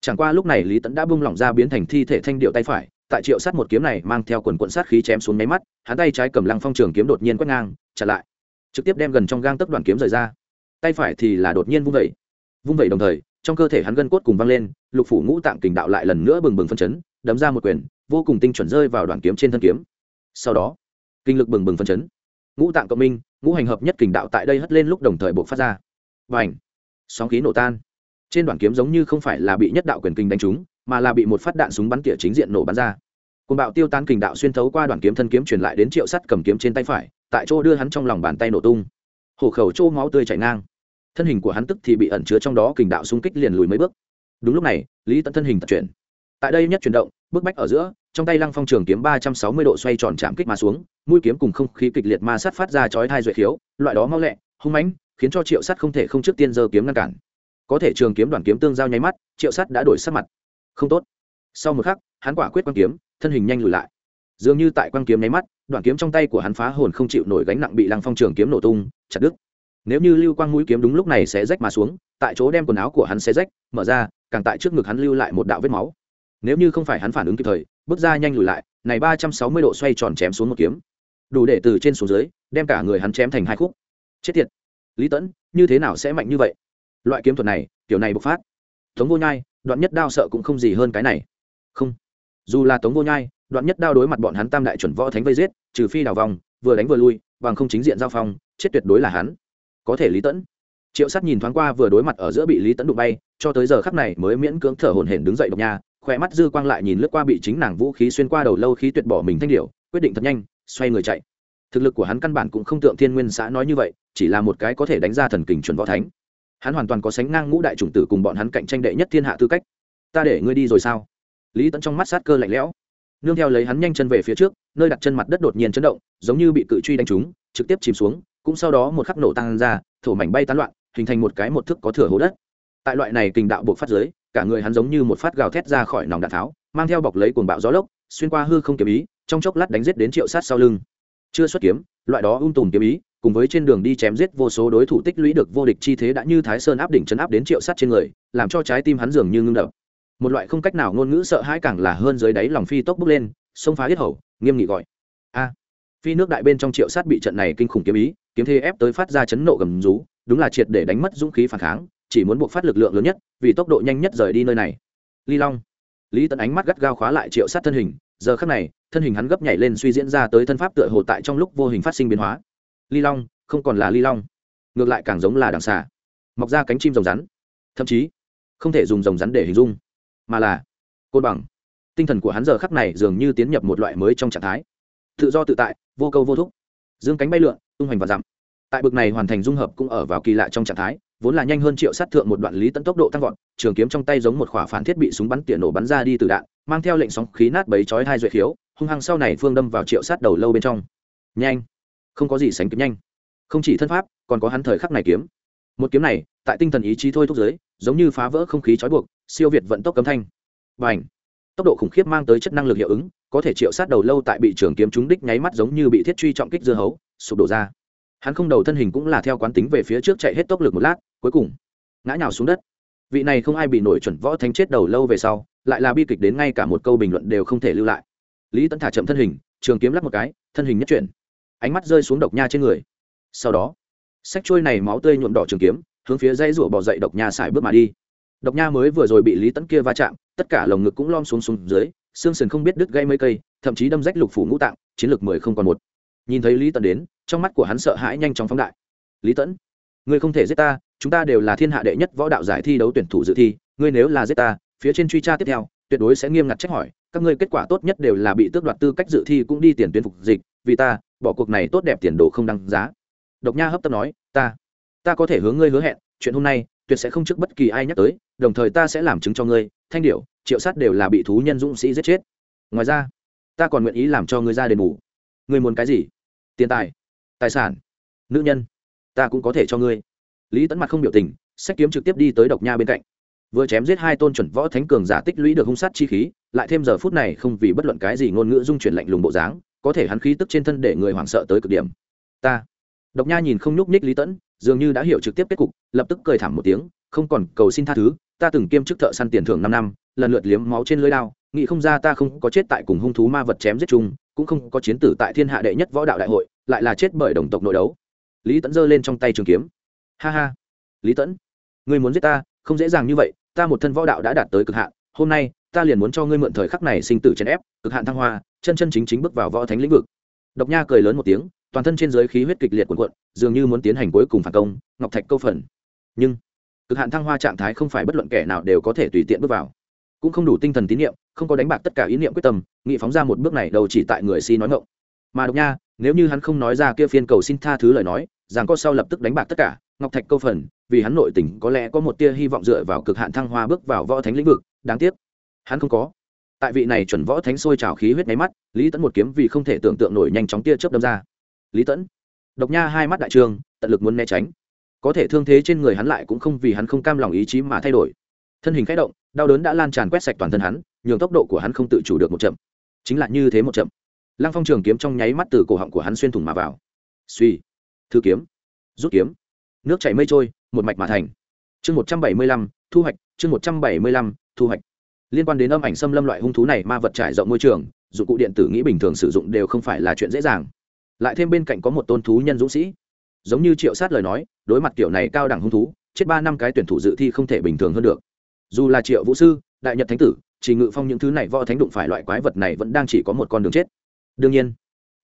Chẳng qua lúc này lý tẫn đã bung lỏng ra biến thành thi thể thanh điệu tay phải, tại triệu sát một kiếm này mang theo quần quận sát khí chém xuống máy mắt, hắn tay trái cầm lăng phong trường kiếm đột nhiên quét ngang, trả lại. Trực tiếp đem gần trong gang tấc đoàn kiếm rời ra. Tay phải thì là đột nhiên vung vẩy vung vẩy đồng thời, trong cơ thể hắn gân cốt cùng văng lên, lục phủ ngũ tạng kình đạo lại lần nữa bừng bừng phân chấn, đấm ra một quyền, vô cùng tinh chuẩn rơi vào đoàn kiếm trên thân kiếm. Sau đó, kinh lực bừng bừng phân chấn ngũ tạng cộng minh, ngũ hành hợp nhất kình đạo tại đây hất lên lúc đồng thời buộc phát ra. Và ảnh sóng khí nổ tan. Trên đoàn kiếm giống như không phải là bị nhất đạo quyền kinh đánh trúng, mà là bị một phát đạn súng bắn tỉa chính diện nổ bắn ra. Côn bạo tiêu tan kình đạo xuyên thấu qua đoàn kiếm thân kiếm truyền lại đến triệu sắt cầm kiếm trên tay phải, tại chỗ đưa hắn trong lòng bàn tay nổ tung. Hổ khẩu chỗ máu tươi chảy ngang. Thân hình của hắn tức thì bị ẩn chứa trong đó kình đạo xung kích liền lùi mấy bước. Đúng lúc này, lý tận thân hình tập chuyển. Tại đây nhất chuyển động bước bách ở giữa trong tay lăng phong trường kiếm ba trăm sáu mươi độ xoay tròn chạm kích mà xuống, mũi kiếm cùng không khí kịch liệt ma sát phát ra chói thai duệ khiếu, loại đó mau lẹ, hung mãnh, khiến cho triệu sắt không thể không trước tiên giơ kiếm ngăn cản. Có thể trường kiếm đoàn kiếm tương giao nháy mắt, triệu sắt đã đổi sắc mặt. Không tốt. Sau một khắc, hắn quả quyết quang kiếm, thân hình nhanh lùi lại. Dường như tại quang kiếm nháy mắt đoạn kiếm trong tay của hắn phá hồn không chịu nổi gánh nặng bị lăng phong trường kiếm nổ tung, chặt đứt. Nếu như lưu quang mũi kiếm đúng lúc này sẽ rách mà xuống, tại chỗ đem quần áo của hắn sẽ rách, mở ra, càng tại trước ngực hắn lưu lại một đạo vết máu. Nếu như không phải hắn phản ứng kịp thời bước ra nhanh lùi lại, này ba trăm sáu mươi độ xoay tròn chém xuống một kiếm. Đủ để từ trên xuống dưới, đem cả người hắn chém thành hai khúc. Chết tiệt. Lý tẫn, như thế nào sẽ mạnh như vậy? Loại kiếm thuật này, kiểu này bộc phát. Tống vô nhai, đoạn nhất đao sợ cũng không gì hơn cái này. Không. Dù là tống vô nhai, đoạn nhất đao đối mặt bọn hắn tam đại chuẩn võ thánh vây giết, trừ phi đào vòng, vừa đánh vừa lui, bằng không chính diện giao phong, chết tuyệt đối là hắn. Có thể lý tẫn. Triệu sắt nhìn thoáng qua vừa đối mặt ở giữa bị lý tẫn đụng bay, cho tới giờ khắc này mới miễn cưỡng thở hổn hển đứng dậy độc nhà khỏe mắt dư quang lại nhìn lướt qua bị chính nàng vũ khí xuyên qua đầu lâu khí tuyệt bỏ mình thanh điệu quyết định thật nhanh, xoay người chạy. Thực lực của hắn căn bản cũng không tượng thiên nguyên xã nói như vậy, chỉ là một cái có thể đánh ra thần kình chuẩn võ thánh. Hắn hoàn toàn có sánh ngang ngũ đại chủng tử cùng bọn hắn cạnh tranh đệ nhất thiên hạ tư cách. Ta để ngươi đi rồi sao? Lý tẫn trong mắt sát cơ lạnh lẽo. Nương theo lấy hắn nhanh chân về phía trước, nơi đặt chân mặt đất đột nhiên chấn động, giống như bị cự truy đánh trúng, trực tiếp chìm xuống, cũng sau đó một khắc nổ tăng ra, thổ mảnh bay tán loạn, hình thành một cái một thức có thừa hố đất. Tại loại này kình đạo buộc phát giới cả người hắn giống như một phát gào thét ra khỏi nòng đạn tháo, mang theo bọc lấy cuồng bạo gió lốc, xuyên qua hư không kiếm ý, trong chốc lát đánh giết đến triệu sát sau lưng. Chưa xuất kiếm, loại đó ung tùm kiếm ý, cùng với trên đường đi chém giết vô số đối thủ tích lũy được vô địch chi thế đã như thái sơn áp đỉnh chấn áp đến triệu sát trên người, làm cho trái tim hắn dường như ngưng đập. Một loại không cách nào ngôn ngữ sợ hãi càng là hơn dưới đáy lòng phi tốc bước lên, xông phá hết hầu, nghiêm nghị gọi. A. Phi nước đại bên trong triệu sát bị trận này kinh khủng kiếm ý, kiếm thế ép tới phát ra chấn nộ gầm rú, đúng là triệt để đánh mất dũng khí phản kháng chỉ muốn buộc phát lực lượng lớn nhất, vì tốc độ nhanh nhất rời đi nơi này. Ly long. Lý tấn ánh mắt gắt gao khóa lại triệu sát thân hình, giờ khắc này, thân hình hắn gấp nhảy lên suy diễn ra tới thân pháp tựa hồ tại trong lúc vô hình phát sinh biến hóa. Ly long, không còn là ly long. Ngược lại càng giống là đằng xà mọc ra cánh chim rồng rắn. Thậm chí, không thể dùng rồng rắn để hình dung, mà là côn bằng. Tinh thần của hắn giờ khắc này dường như tiến nhập một loại mới trong trạng thái. Tự do tự tại, vô câu vô thúc. Dương cánh bay lượn, tung hoành và dặm. Tại bực này hoàn thành dung hợp cũng ở vào kỳ lạ trong trạng thái vốn là nhanh hơn triệu sát thượng một đoạn lý tận tốc độ tăng vọt, trường kiếm trong tay giống một khỏa phản thiết bị súng bắn tỉa nổ bắn ra đi từ đạn, mang theo lệnh sóng khí nát bấy chói hai duệ khiếu, hung hăng sau này phương đâm vào triệu sát đầu lâu bên trong. Nhanh! Không có gì sánh kịp nhanh. Không chỉ thân pháp, còn có hắn thời khắc này kiếm. Một kiếm này, tại tinh thần ý chí thôi thúc giới, giống như phá vỡ không khí trói buộc, siêu việt vận tốc cấm thanh. Và ảnh tốc độ khủng khiếp mang tới chất năng lực hiệu ứng, có thể triệu sát đầu lâu tại bị trường kiếm trúng đích nháy mắt giống như bị thiết truy trọng kích dưa hấu, sụp đổ ra. Hắn không đầu thân hình cũng là theo quán tính về phía trước chạy hết tốc lực một lát cuối cùng, ngã nhào xuống đất. Vị này không ai bị nổi chuẩn võ thánh chết đầu lâu về sau, lại là bi kịch đến ngay cả một câu bình luận đều không thể lưu lại. Lý tấn thả chậm thân hình, trường kiếm lắp một cái, thân hình nhất chuyển. Ánh mắt rơi xuống độc nha trên người. Sau đó sách trôi này máu tươi nhuộm đỏ trường kiếm, hướng phía dây rủa bỏ dậy độc nha xài bước mà đi. Độc nha mới vừa rồi bị lý tấn kia va chạm, tất cả lồng ngực cũng lom xuống xuống dưới, xương sườn không biết đứt gây mấy cây, thậm chí đâm rách lục phủ ngũ tạng, chiến lược mười không còn một. Nhìn thấy lý tấn đến, trong mắt của hắn sợ hãi nhanh chóng phóng đại. Lý tẫn ngươi không thể giết ta, chúng ta đều là thiên hạ đệ nhất võ đạo giải thi đấu tuyển thủ dự thi, ngươi nếu là giết ta, phía trên truy tra tiếp theo, tuyệt đối sẽ nghiêm ngặt trách hỏi, các ngươi kết quả tốt nhất đều là bị tước đoạt tư cách dự thi cũng đi tiền tuyến phục dịch, vì ta, bỏ cuộc này tốt đẹp tiền đồ không đăng giá. Độc nha hấp tấp nói, ta ta có thể hướng ngươi hứa hẹn, chuyện hôm nay, tuyệt sẽ không trước bất kỳ ai nhắc tới, đồng thời ta sẽ làm chứng cho ngươi, thanh điệu triệu sát đều là bị thú nhân dũng sĩ giết chết. Ngoài ra, ta còn nguyện ý làm cho ngươi ra đền bù. Ngươi muốn cái gì? Tiền tài tài sản, nữ nhân ta cũng có thể cho ngươi. Lý tẫn mặt không biểu tình, sách kiếm trực tiếp đi tới độc nha bên cạnh. Vừa chém giết hai tôn chuẩn võ thánh cường giả tích lũy được hung sát chi khí, lại thêm giờ phút này không vì bất luận cái gì ngôn ngữ dung chuyển lạnh lùng bộ dáng, có thể hắn khí tức trên thân để người hoảng sợ tới cực điểm. Ta. Độc nha nhìn không nhúc nhích lý tẫn dường như đã hiểu trực tiếp kết cục, lập tức cười thảm một tiếng, không còn cầu xin tha thứ, ta từng kiêm chức thợ săn tiền thưởng năm năm, lần lượt liếm máu trên lưới đao, nghĩ không ra ta không có chết tại cùng hung thú ma vật chém giết chung, cũng không có chiến tử tại thiên hạ đệ nhất võ đạo đại hội, lại là chết bởi đồng tộc nội đấu lý tẫn giơ lên trong tay trường kiếm. Ha ha. Lý tẫn, ngươi muốn giết ta, không dễ dàng như vậy, ta một thân võ đạo đã đạt tới cực hạn, hôm nay, ta liền muốn cho ngươi mượn thời khắc này sinh tử chèn ép, cực hạn thăng hoa, chân chân chính chính bước vào võ thánh lĩnh vực. Độc nha cười lớn một tiếng, toàn thân trên giới khí huyết kịch liệt cuộn cuộn, dường như muốn tiến hành cuối cùng phản công, ngọc thạch câu phần. Nhưng, cực hạn thăng hoa trạng thái không phải bất luận kẻ nào đều có thể tùy tiện bước vào. Cũng không đủ tinh thần tín nhiệm không có đánh bạc tất cả ý niệm quyết tâm, nghị phóng ra một bước này đầu chỉ tại người si nói ngộng mà độc nha nếu như hắn không nói ra kia phiên cầu xin tha thứ lời nói, rằng có sau lập tức đánh bạc tất cả, ngọc thạch câu phần, vì hắn nội tình có lẽ có một tia hy vọng dựa vào cực hạn thăng hoa bước vào võ thánh lĩnh vực, đáng tiếc, hắn không có. Tại vị này chuẩn võ thánh sôi trào khí huyết máy mắt, lý tẫn một kiếm vì không thể tưởng tượng nổi nhanh chóng tia chớp đâm ra. Lý tẫn độc nha hai mắt đại trường, tận lực muốn né tránh. Có thể thương thế trên người hắn lại cũng không vì hắn không cam lòng ý chí mà thay đổi. Thân hình k h ẽ động, đau đớn đã lan tràn quét sạch toàn thân hắn, nhường tốc độ của hắn không tự chủ được một chậm. Chính là như thế một chậm lăng phong trường kiếm trong nháy mắt từ cổ họng của hắn xuyên thủng mà vào. Suy. Thư kiếm. Rút kiếm. Nước chảy mây trôi, một mạch mà thành. Chương một trăm bảy mươi lăm, thu hoạch. Chương một trăm bảy mươi lăm, thu hoạch. Liên quan đến âm ảnh xâm lâm loại hung thú này, ma vật trải rộng môi trường, dụng cụ điện tử nghĩ bình thường sử dụng đều không phải là chuyện dễ dàng. Lại thêm bên cạnh có một tôn thú nhân dũng sĩ. Giống như triệu sát lời nói, đối mặt kiểu này cao đẳng hung thú, chết ba năm cái tuyển thủ dự thi không thể bình thường hơn được. Dù là triệu vũ sư, đại nhật thánh tử chỉ ngự phong những thứ này võ thánh đụng phải loại quái vật này vẫn đang chỉ có một con đường chết đương nhiên,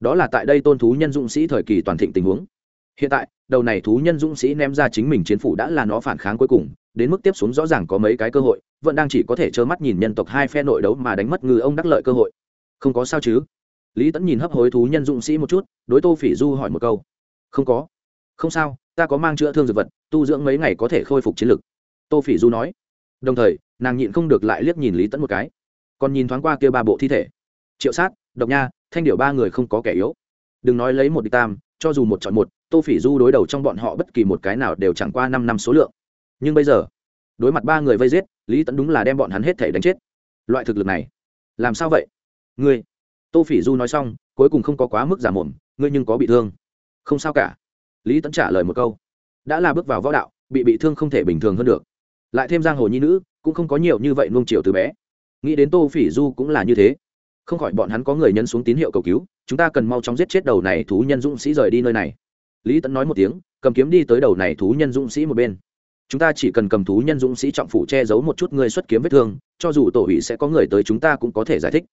đó là tại đây tôn thú nhân dũng sĩ thời kỳ toàn thịnh tình huống. Hiện tại, đầu này thú nhân dũng sĩ ném ra chính mình chiến phủ đã là nó phản kháng cuối cùng, đến mức tiếp xuống rõ ràng có mấy cái cơ hội, vẫn đang chỉ có thể trơ mắt nhìn nhân tộc hai phe nội đấu mà đánh mất ngư ông đắc lợi cơ hội. Không có sao chứ? Lý tẫn nhìn hấp hối thú nhân dũng sĩ một chút, đối tô phỉ du hỏi một câu. Không có. Không sao, ta có mang chữa thương dược vật, tu dưỡng mấy ngày có thể khôi phục chiến lực. Tô phỉ du nói. Đồng thời, nàng nhịn không được lại liếc nhìn lý tẫn một cái. Còn nhìn thoáng qua kia ba bộ thi thể. Triệu sát độc nha, thanh điệu ba người không có kẻ yếu. Đừng nói lấy một đi tam, cho dù một chọn một, tô phỉ du đối đầu trong bọn họ bất kỳ một cái nào đều chẳng qua năm năm số lượng. Nhưng bây giờ, đối mặt ba người vây giết, lý tẫn đúng là đem bọn hắn hết thể đánh chết. Loại thực lực này, làm sao vậy? Ngươi, tô phỉ du nói xong, cuối cùng không có quá mức giả mồm, ngươi nhưng có bị thương. Không sao cả. Lý tẫn trả lời một câu. Đã là bước vào võ đạo, bị bị thương không thể bình thường hơn được. Lại thêm giang hồ nhi nữ, cũng không có nhiều như vậy nuông chiều từ bé. Nghĩ đến tô phỉ du cũng là như thế không khỏi bọn hắn có người nhân xuống tín hiệu cầu cứu, chúng ta cần mau chóng giết chết đầu này thú nhân dũng sĩ rời đi nơi này. Lý tẫn nói một tiếng, cầm kiếm đi tới đầu này thú nhân dũng sĩ một bên. Chúng ta chỉ cần cầm thú nhân dũng sĩ trọng phủ che giấu một chút người xuất kiếm vết thương, cho dù tổ hủy sẽ có người tới chúng ta cũng có thể giải thích.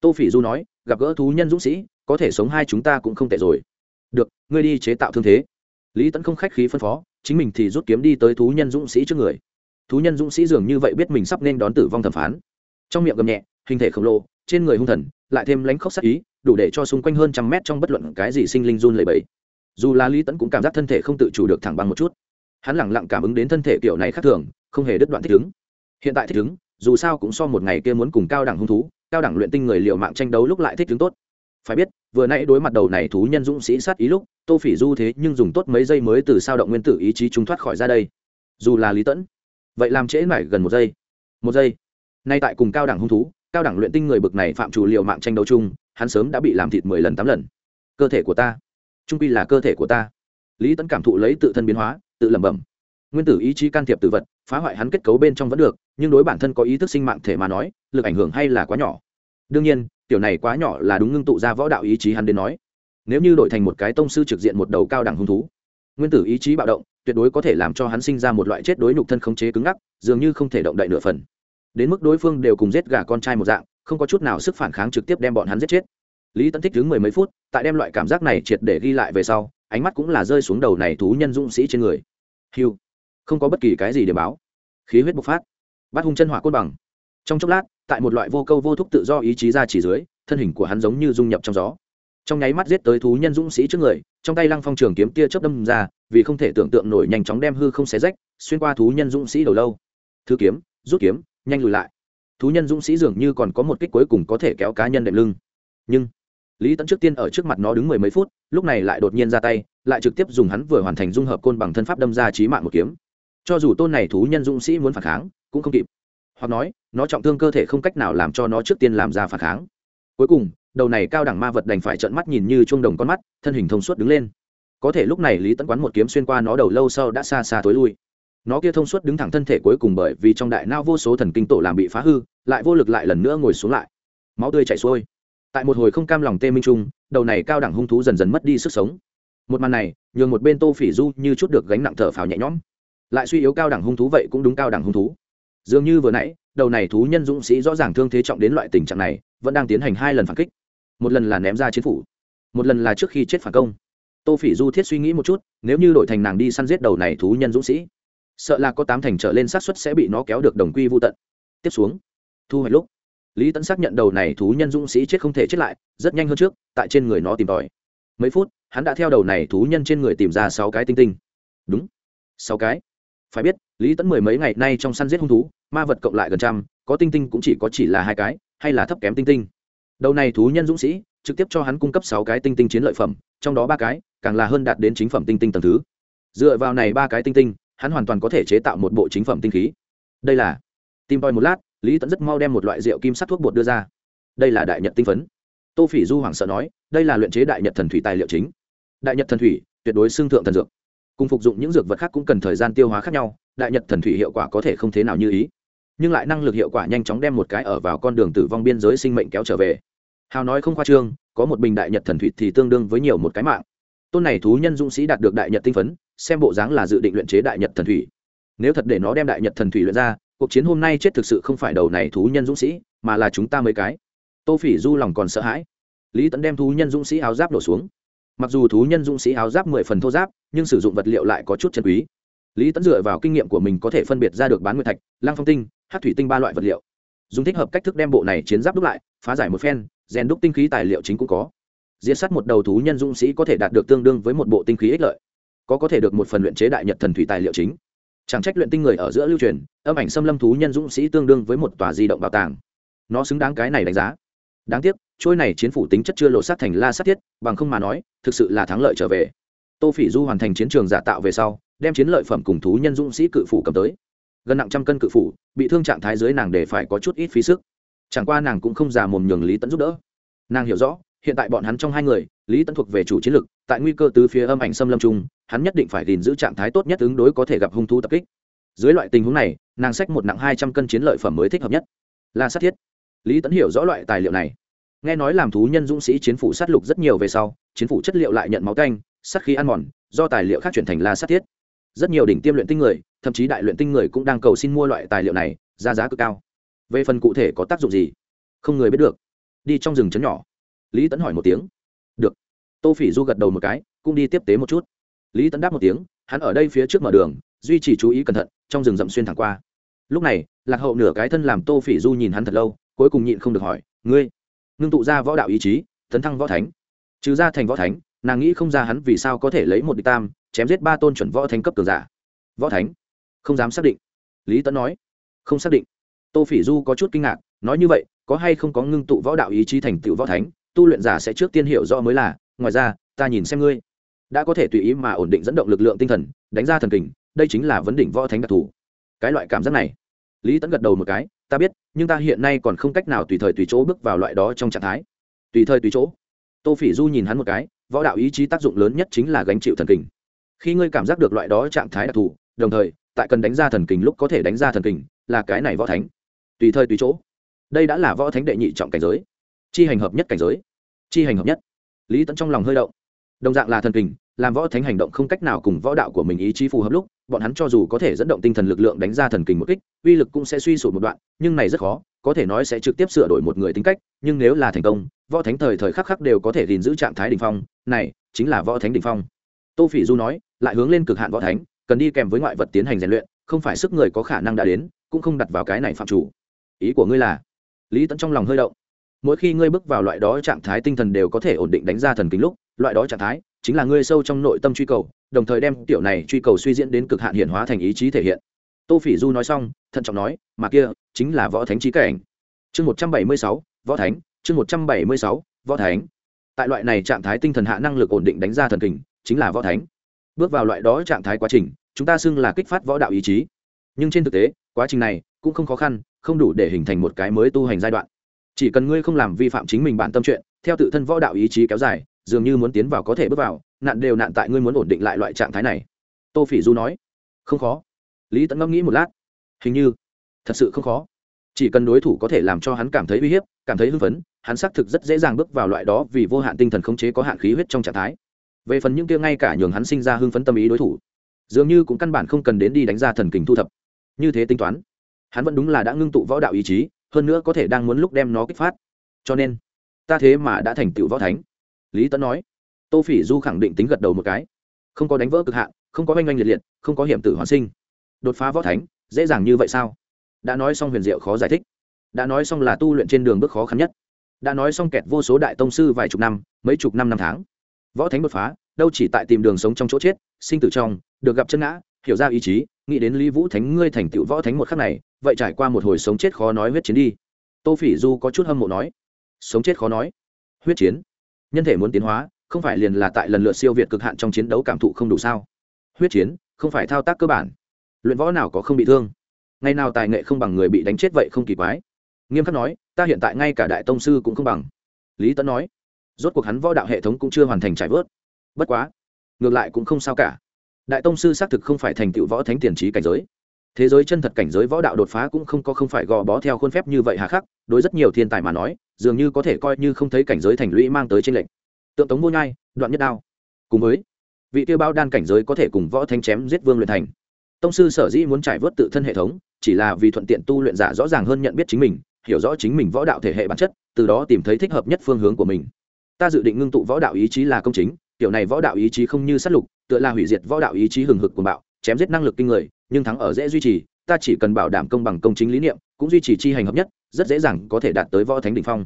Tô phỉ du nói, gặp gỡ thú nhân dũng sĩ, có thể sống hai chúng ta cũng không tệ rồi. Được, ngươi đi chế tạo thương thế. Lý tẫn không khách khí phân phó, chính mình thì rút kiếm đi tới thú nhân dũng sĩ trước người. Thú nhân dũng sĩ dường như vậy biết mình sắp nên đón tử vong thẩm phán. Trong miệng gầm nhẹ, hình thể khổng lồ trên người hung thần, lại thêm lánh khóc sắc ý, đủ để cho xung quanh hơn trăm mét trong bất luận cái gì sinh linh run lầy bẫy dù là lý tẫn cũng cảm giác thân thể không tự chủ được thẳng bằng một chút. Hắn lẳng lặng cảm ứng đến thân thể kiểu này khác thường, không hề đứt đoạn thích ứng. Hiện tại thích ứng, dù sao cũng so một ngày kia muốn cùng cao đẳng hung thú, cao đẳng luyện tinh người liệu mạng tranh đấu lúc lại thích ứng tốt. Phải biết, vừa nãy đối mặt đầu này thú nhân dũng sĩ sát ý lúc, tô phỉ du thế nhưng dùng tốt mấy giây mới từ sao động nguyên tử ý chí chúng thoát khỏi ra đây. Dù là lý tẫn vậy làm trễ mải gần một giây. Một giây. Nay tại cùng cao đẳng hung thú cao đẳng luyện tinh người bực này phạm chủ liệu mạng tranh đấu chung, hắn sớm đã bị làm thịt mười lần tám lần. Cơ thể của ta. Trung pi là cơ thể của ta. Lý Tấn cảm thụ lấy tự thân biến hóa, tự lẩm bẩm. Nguyên tử ý chí can thiệp tự vật, phá hoại hắn kết cấu bên trong vẫn được, nhưng đối bản thân có ý thức sinh mạng thể mà nói, lực ảnh hưởng hay là quá nhỏ. Đương nhiên, tiểu này quá nhỏ là đúng ngưng tụ ra võ đạo ý chí hắn đến nói. Nếu như đổi thành một cái tông sư trực diện một đầu cao đẳng hung thú, nguyên tử ý chí bạo động, tuyệt đối có thể làm cho hắn sinh ra một loại chết đối nhục thân khống chế cứng ngắc, dường như không thể động đậy nửa phần đến mức đối phương đều cùng giết gà con trai một dạng, không có chút nào sức phản kháng trực tiếp đem bọn hắn giết chết. Lý tấn thích đứng mười mấy phút, tại đem loại cảm giác này triệt để ghi lại về sau, ánh mắt cũng là rơi xuống đầu này thú nhân dũng sĩ trên người. Hiu không có bất kỳ cái gì để báo. Khí huyết bộc phát. Bắt hung chân hỏa côn bằng. Trong chốc lát, tại một loại vô câu vô thúc tự do ý chí ra chỉ dưới, thân hình của hắn giống như dung nhập trong gió. Trong nháy mắt giết tới thú nhân dũng sĩ trước người, trong tay lăng phong trường kiếm tia chớp đâm ra, vì không thể tưởng tượng nổi nhanh chóng đem hư không xé rách, xuyên qua thú nhân dũng sĩ đầu lâu. Thư kiếm, rút kiếm nhanh lùi lại. Thú nhân dũng sĩ dường như còn có một kích cuối cùng có thể kéo cá nhân đệm lưng. Nhưng, lý tẫn trước tiên ở trước mặt nó đứng mười mấy phút, lúc này lại đột nhiên ra tay, lại trực tiếp dùng hắn vừa hoàn thành dung hợp côn bằng thân pháp đâm ra trí mạng một kiếm. Cho dù tôn này thú nhân dũng sĩ muốn phản kháng, cũng không kịp. Hoặc nói, nó trọng thương cơ thể không cách nào làm cho nó trước tiên làm ra phản kháng. Cuối cùng, đầu này cao đẳng ma vật đành phải trợn mắt nhìn như chuông đồng con mắt, thân hình thông suốt đứng lên. Có thể lúc này lý tấn quán một kiếm xuyên qua nó đầu lâu sau đã xa xa tối lui nó kia thông suốt đứng thẳng thân thể cuối cùng bởi vì trong đại não vô số thần kinh tổ làm bị phá hư, lại vô lực lại lần nữa ngồi xuống lại. Máu tươi chảy xuôi. Tại một hồi không cam lòng tê minh trung đầu này cao đẳng hung thú dần dần mất đi sức sống. Một màn này, nhường một bên tô phỉ du như chút được gánh nặng thở phào nhẹ nhõm. Lại suy yếu cao đẳng hung thú vậy cũng đúng cao đẳng hung thú. Dường như vừa nãy, đầu này thú nhân dũng sĩ rõ ràng thương thế trọng đến loại tình trạng này, vẫn đang tiến hành hai lần phản kích. Một lần là ném ra chiến phủ, một lần là trước khi chết phản công. Tô phỉ du thiết suy nghĩ một chút, nếu như đổi thành nàng đi săn giết đầu này thú nhân dũng sĩ sợ là có tám thành trở lên xác suất sẽ bị nó kéo được đồng quy vô tận. Tiếp xuống, thu hoạch lúc, lý tẫn xác nhận đầu này thú nhân dũng sĩ chết không thể chết lại, rất nhanh hơn trước, tại trên người nó tìm tòi. Mấy phút, hắn đã theo đầu này thú nhân trên người tìm ra sáu cái tinh tinh. Đúng, sáu cái. Phải biết, lý tẫn mười mấy ngày nay trong săn giết hung thú, ma vật cộng lại gần trăm, có tinh tinh cũng chỉ có chỉ là hai cái, hay là thấp kém tinh tinh. Đầu này thú nhân dũng sĩ, trực tiếp cho hắn cung cấp sáu cái tinh tinh chiến lợi phẩm, trong đó ba cái, càng là hơn đạt đến chính phẩm tinh tinh tầng thứ. Dựa vào này ba cái tinh tinh hắn hoàn toàn có thể chế tạo một bộ chính phẩm tinh khí. Đây là, tìm tòi một lát, lý tẫn rất mau đem một loại rượu kim sắt thuốc bột đưa ra. Đây là đại nhật tinh phấn. Tô phỉ du hoảng sợ nói, đây là luyện chế đại nhật thần thủy tài liệu chính. Đại nhật thần thủy, tuyệt đối xương thượng thần dược. Cùng phục dụng những dược vật khác cũng cần thời gian tiêu hóa khác nhau, đại nhật thần thủy hiệu quả có thể không thế nào như ý. Nhưng lại năng lực hiệu quả nhanh chóng đem một cái ở vào con đường tử vong biên giới sinh mệnh kéo trở về. Hào nói không khoa trương, có một bình đại nhật thần thủy thì tương đương với nhiều một cái mạng. Tôn này thú nhân dũng sĩ đạt được đại nhật tinh phấn xem bộ dáng là dự định luyện chế đại nhật thần thủy. Nếu thật để nó đem đại nhật thần thủy luyện ra, cuộc chiến hôm nay chết thực sự không phải đầu này thú nhân dũng sĩ, mà là chúng ta mấy cái. Tô phỉ du lòng còn sợ hãi. Lý tẫn đem thú nhân dũng sĩ áo giáp đổ xuống. Mặc dù thú nhân dũng sĩ áo giáp mười phần thô giáp, nhưng sử dụng vật liệu lại có chút chân quý. Lý tẫn dựa vào kinh nghiệm của mình có thể phân biệt ra được bán nguyệt thạch, lăng phong tinh, hát thủy tinh ba loại vật liệu. Dùng thích hợp cách thức đem bộ này chiến giáp đúc lại, phá giải một phen, rèn đúc tinh khí tài liệu chính cũng có. Diệt sát một đầu thú nhân dũng sĩ có thể đạt được tương đương với một bộ tinh khí ích lợi có có thể được một phần luyện chế đại nhật thần thủy tài liệu chính. Chẳng trách luyện tinh người ở giữa lưu truyền, âm ảnh xâm lâm thú nhân dũng sĩ tương đương với một tòa di động bảo tàng. Nó xứng đáng cái này đánh giá. Đáng tiếc, trôi này chiến phủ tính chất chưa lộ sát thành la sát thiết, bằng không mà nói, thực sự là thắng lợi trở về. Tô phỉ du hoàn thành chiến trường giả tạo về sau, đem chiến lợi phẩm cùng thú nhân dũng sĩ cự phủ cầm tới. Gần nặng trăm cân cự phủ, bị thương trạng thái dưới nàng để phải có chút ít phí sức. Chẳng qua nàng cũng không già mồm nhường lý tẫn giúp đỡ. Nàng hiểu rõ hiện tại bọn hắn trong hai người, lý Tấn thuộc về chủ chiến lực, tại nguy cơ từ phía âm ảnh xâm lâm trung hắn nhất định phải gìn giữ trạng thái tốt nhất ứng đối có thể gặp hung thú tập kích. Dưới loại tình huống này, nàng sách một nặng hai trăm cân chiến lợi phẩm mới thích hợp nhất. Là sát thiết. Lý Tấn hiểu rõ loại tài liệu này. Nghe nói làm thú nhân dũng sĩ chiến phủ sát lục rất nhiều về sau, chiến phủ chất liệu lại nhận máu canh sát khí ăn mòn, do tài liệu khác chuyển thành la sát thiết. Rất nhiều đỉnh tiêm luyện tinh người, thậm chí đại luyện tinh người cũng đang cầu xin mua loại tài liệu này ra giá cực cao. Về phần cụ thể có tác dụng gì? Không người biết được. Đi trong rừng chấn nhỏ lý tẫn hỏi một tiếng. Được. Tô phỉ du gật đầu một cái, cũng đi tiếp tế một chút. Lý tẫn đáp một tiếng, hắn ở đây phía trước mở đường, duy trì chú ý cẩn thận, trong rừng rậm xuyên thẳng qua. Lúc này, lạc hậu nửa cái thân làm tô phỉ du nhìn hắn thật lâu, cuối cùng nhịn không được hỏi, ngươi? Ngưng tụ ra võ đạo ý chí, tấn thăng võ thánh. Trừ ra thành võ thánh, nàng nghĩ không ra hắn vì sao có thể lấy một địch tam, chém giết ba tôn chuẩn võ thánh cấp cường giả. Võ thánh? Không dám xác định. Lý tấn nói. Không xác định. Tô phỉ du có chút kinh ngạc, nói như vậy, có hay không có ngưng tụ võ đạo ý chí thành tựu võ thánh? Tu luyện giả sẽ trước tiên hiểu rõ mới là, ngoài ra, ta nhìn xem ngươi. Đã có thể tùy ý mà ổn định dẫn động lực lượng tinh thần, đánh ra thần kình, đây chính là vấn đỉnh võ thánh đặc thù. Cái loại cảm giác này. Lý tẫn gật đầu một cái, ta biết, nhưng ta hiện nay còn không cách nào tùy thời tùy chỗ bước vào loại đó trong trạng thái. Tùy thời tùy chỗ. Tô phỉ du nhìn hắn một cái, võ đạo ý chí tác dụng lớn nhất chính là gánh chịu thần kình. Khi ngươi cảm giác được loại đó trạng thái đặc thù, đồng thời, tại cần đánh ra thần kình lúc có thể đánh ra thần kình, là cái này võ thánh. Tùy thời tùy chỗ. Đây đã là võ thánh đệ nhị trọng cảnh giới. Chi hành hợp nhất cảnh giới chi hành hợp nhất. Lý tẫn trong lòng hơi động. Đồng dạng là thần kình, làm võ thánh hành động không cách nào cùng võ đạo của mình ý chí phù hợp lúc, bọn hắn cho dù có thể dẫn động tinh thần lực lượng đánh ra thần kình một kích, uy lực cũng sẽ suy sụp một đoạn, nhưng này rất khó, có thể nói sẽ trực tiếp sửa đổi một người tính cách, nhưng nếu là thành công, võ thánh thời thời khắc khắc đều có thể gìn giữ trạng thái đ ỉ n h phong, này chính là võ thánh đ ỉ n h phong. Tô phỉ du nói, lại hướng lên cực hạn võ thánh, cần đi kèm với ngoại vật tiến hành rèn luyện, không phải sức người có khả năng đã đến, cũng không đặt vào cái này phạm chủ. Ý của ngươi là? Lý tẫn trong lòng hơi động mỗi khi ngươi bước vào loại đó trạng thái tinh thần đều có thể ổn định đánh ra thần kính lúc, loại đó trạng thái chính là ngươi sâu trong nội tâm truy cầu, đồng thời đem tiểu này truy cầu suy diễn đến cực hạn hiện hóa thành ý chí thể hiện. Tô phỉ du nói xong, thận trọng nói, mà kia chính là võ thánh trí cảnh. Chương một trăm bảy mươi sáu, võ thánh, chương một trăm bảy mươi sáu, võ thánh. Tại loại này trạng thái tinh thần hạ năng lực ổn định đánh ra thần kình chính là võ thánh. Bước vào loại đó trạng thái quá trình, chúng ta xưng là kích phát võ đạo ý chí. Nhưng trên thực tế, quá trình này cũng không khó khăn, không đủ để hình thành một cái mới tu hành giai đoạn chỉ cần ngươi không làm vi phạm chính mình bản tâm chuyện, theo tự thân võ đạo ý chí kéo dài, dường như muốn tiến vào có thể bước vào, nạn đều nạn tại ngươi muốn ổn định lại loại trạng thái này. Tô phỉ du nói. Không khó. Lý tẫn ngẫm nghĩ một lát. Hình như, thật sự không khó. Chỉ cần đối thủ có thể làm cho hắn cảm thấy uy hiếp, cảm thấy hưng phấn, hắn xác thực rất dễ dàng bước vào loại đó vì vô hạn tinh thần khống chế có hạn khí huyết trong trạng thái. Về phần những kia ngay cả nhường hắn sinh ra hưng phấn tâm ý đối thủ, dường như cũng căn bản không cần đến đi đánh ra thần kình thu thập. Như thế tính toán, hắn vẫn đúng là đã ngưng tụ võ đạo ý chí hơn nữa có thể đang muốn lúc đem nó kích phát. Cho nên, ta thế mà đã thành tựu võ thánh. Lý tấn nói. Tô phỉ du khẳng định tính gật đầu một cái. Không có đánh vỡ cực hạn, không có oanh oanh liệt liệt, không có hiểm tử hoàn sinh. Đột phá võ thánh, dễ dàng như vậy sao? Đã nói xong huyền diệu khó giải thích. Đã nói xong là tu luyện trên đường bước khó khăn nhất. Đã nói xong kẹt vô số đại tông sư vài chục năm, mấy chục năm năm tháng. Võ thánh đột phá, đâu chỉ tại tìm đường sống trong chỗ chết, sinh tử trong, được gặp chân ngã, hiểu ra ý chí, nghĩ đến lý vũ thánh, ngươi thành tựu võ thánh một khắc này vậy trải qua một hồi sống chết khó nói huyết chiến đi. Tô phỉ du có chút hâm mộ nói. Sống chết khó nói. Huyết chiến? Nhân thể muốn tiến hóa, không phải liền là tại lần lượt siêu việt cực hạn trong chiến đấu cảm thụ không đủ sao? Huyết chiến, không phải thao tác cơ bản. Luyện võ nào có không bị thương? Ngày nào tài nghệ không bằng người bị đánh chết vậy không kỳ quái. Nghiêm khắc nói, ta hiện tại ngay cả đại tông sư cũng không bằng. Lý tấn nói, rốt cuộc hắn võ đạo hệ thống cũng chưa hoàn thành trải vớt. Bất quá, ngược lại cũng không sao cả. Đại tông sư xác thực không phải thành tựu võ thánh tiền trí cảnh giới thế giới chân thật cảnh giới võ đạo đột phá cũng không có không phải gò bó theo khuôn phép như vậy hà khắc, đối rất nhiều thiên tài mà nói, dường như có thể coi như không thấy cảnh giới thành lũy mang tới trên lệnh tượng tống vô nhai, đoạn nhất đao. Cùng với, vị tiêu bao đan cảnh giới có thể cùng võ thanh chém giết vương luyện thành. Tông sư sở dĩ muốn trải vớt tự thân hệ thống, chỉ là vì thuận tiện tu luyện giả rõ ràng hơn nhận biết chính mình, hiểu rõ chính mình võ đạo thể hệ bản chất, từ đó tìm thấy thích hợp nhất phương hướng của mình. Ta dự định ngưng tụ võ đạo ý chí là công chính, kiểu này võ đạo ý chí không như sát lục, tựa là hủy diệt võ đạo ý chí hừng hực của bạo chém giết năng lực kinh người, nhưng thắng ở dễ duy trì, ta chỉ cần bảo đảm công bằng công chính lý niệm, cũng duy trì chi hành hợp nhất, rất dễ dàng có thể đạt tới võ thánh đ ỉ n h phong.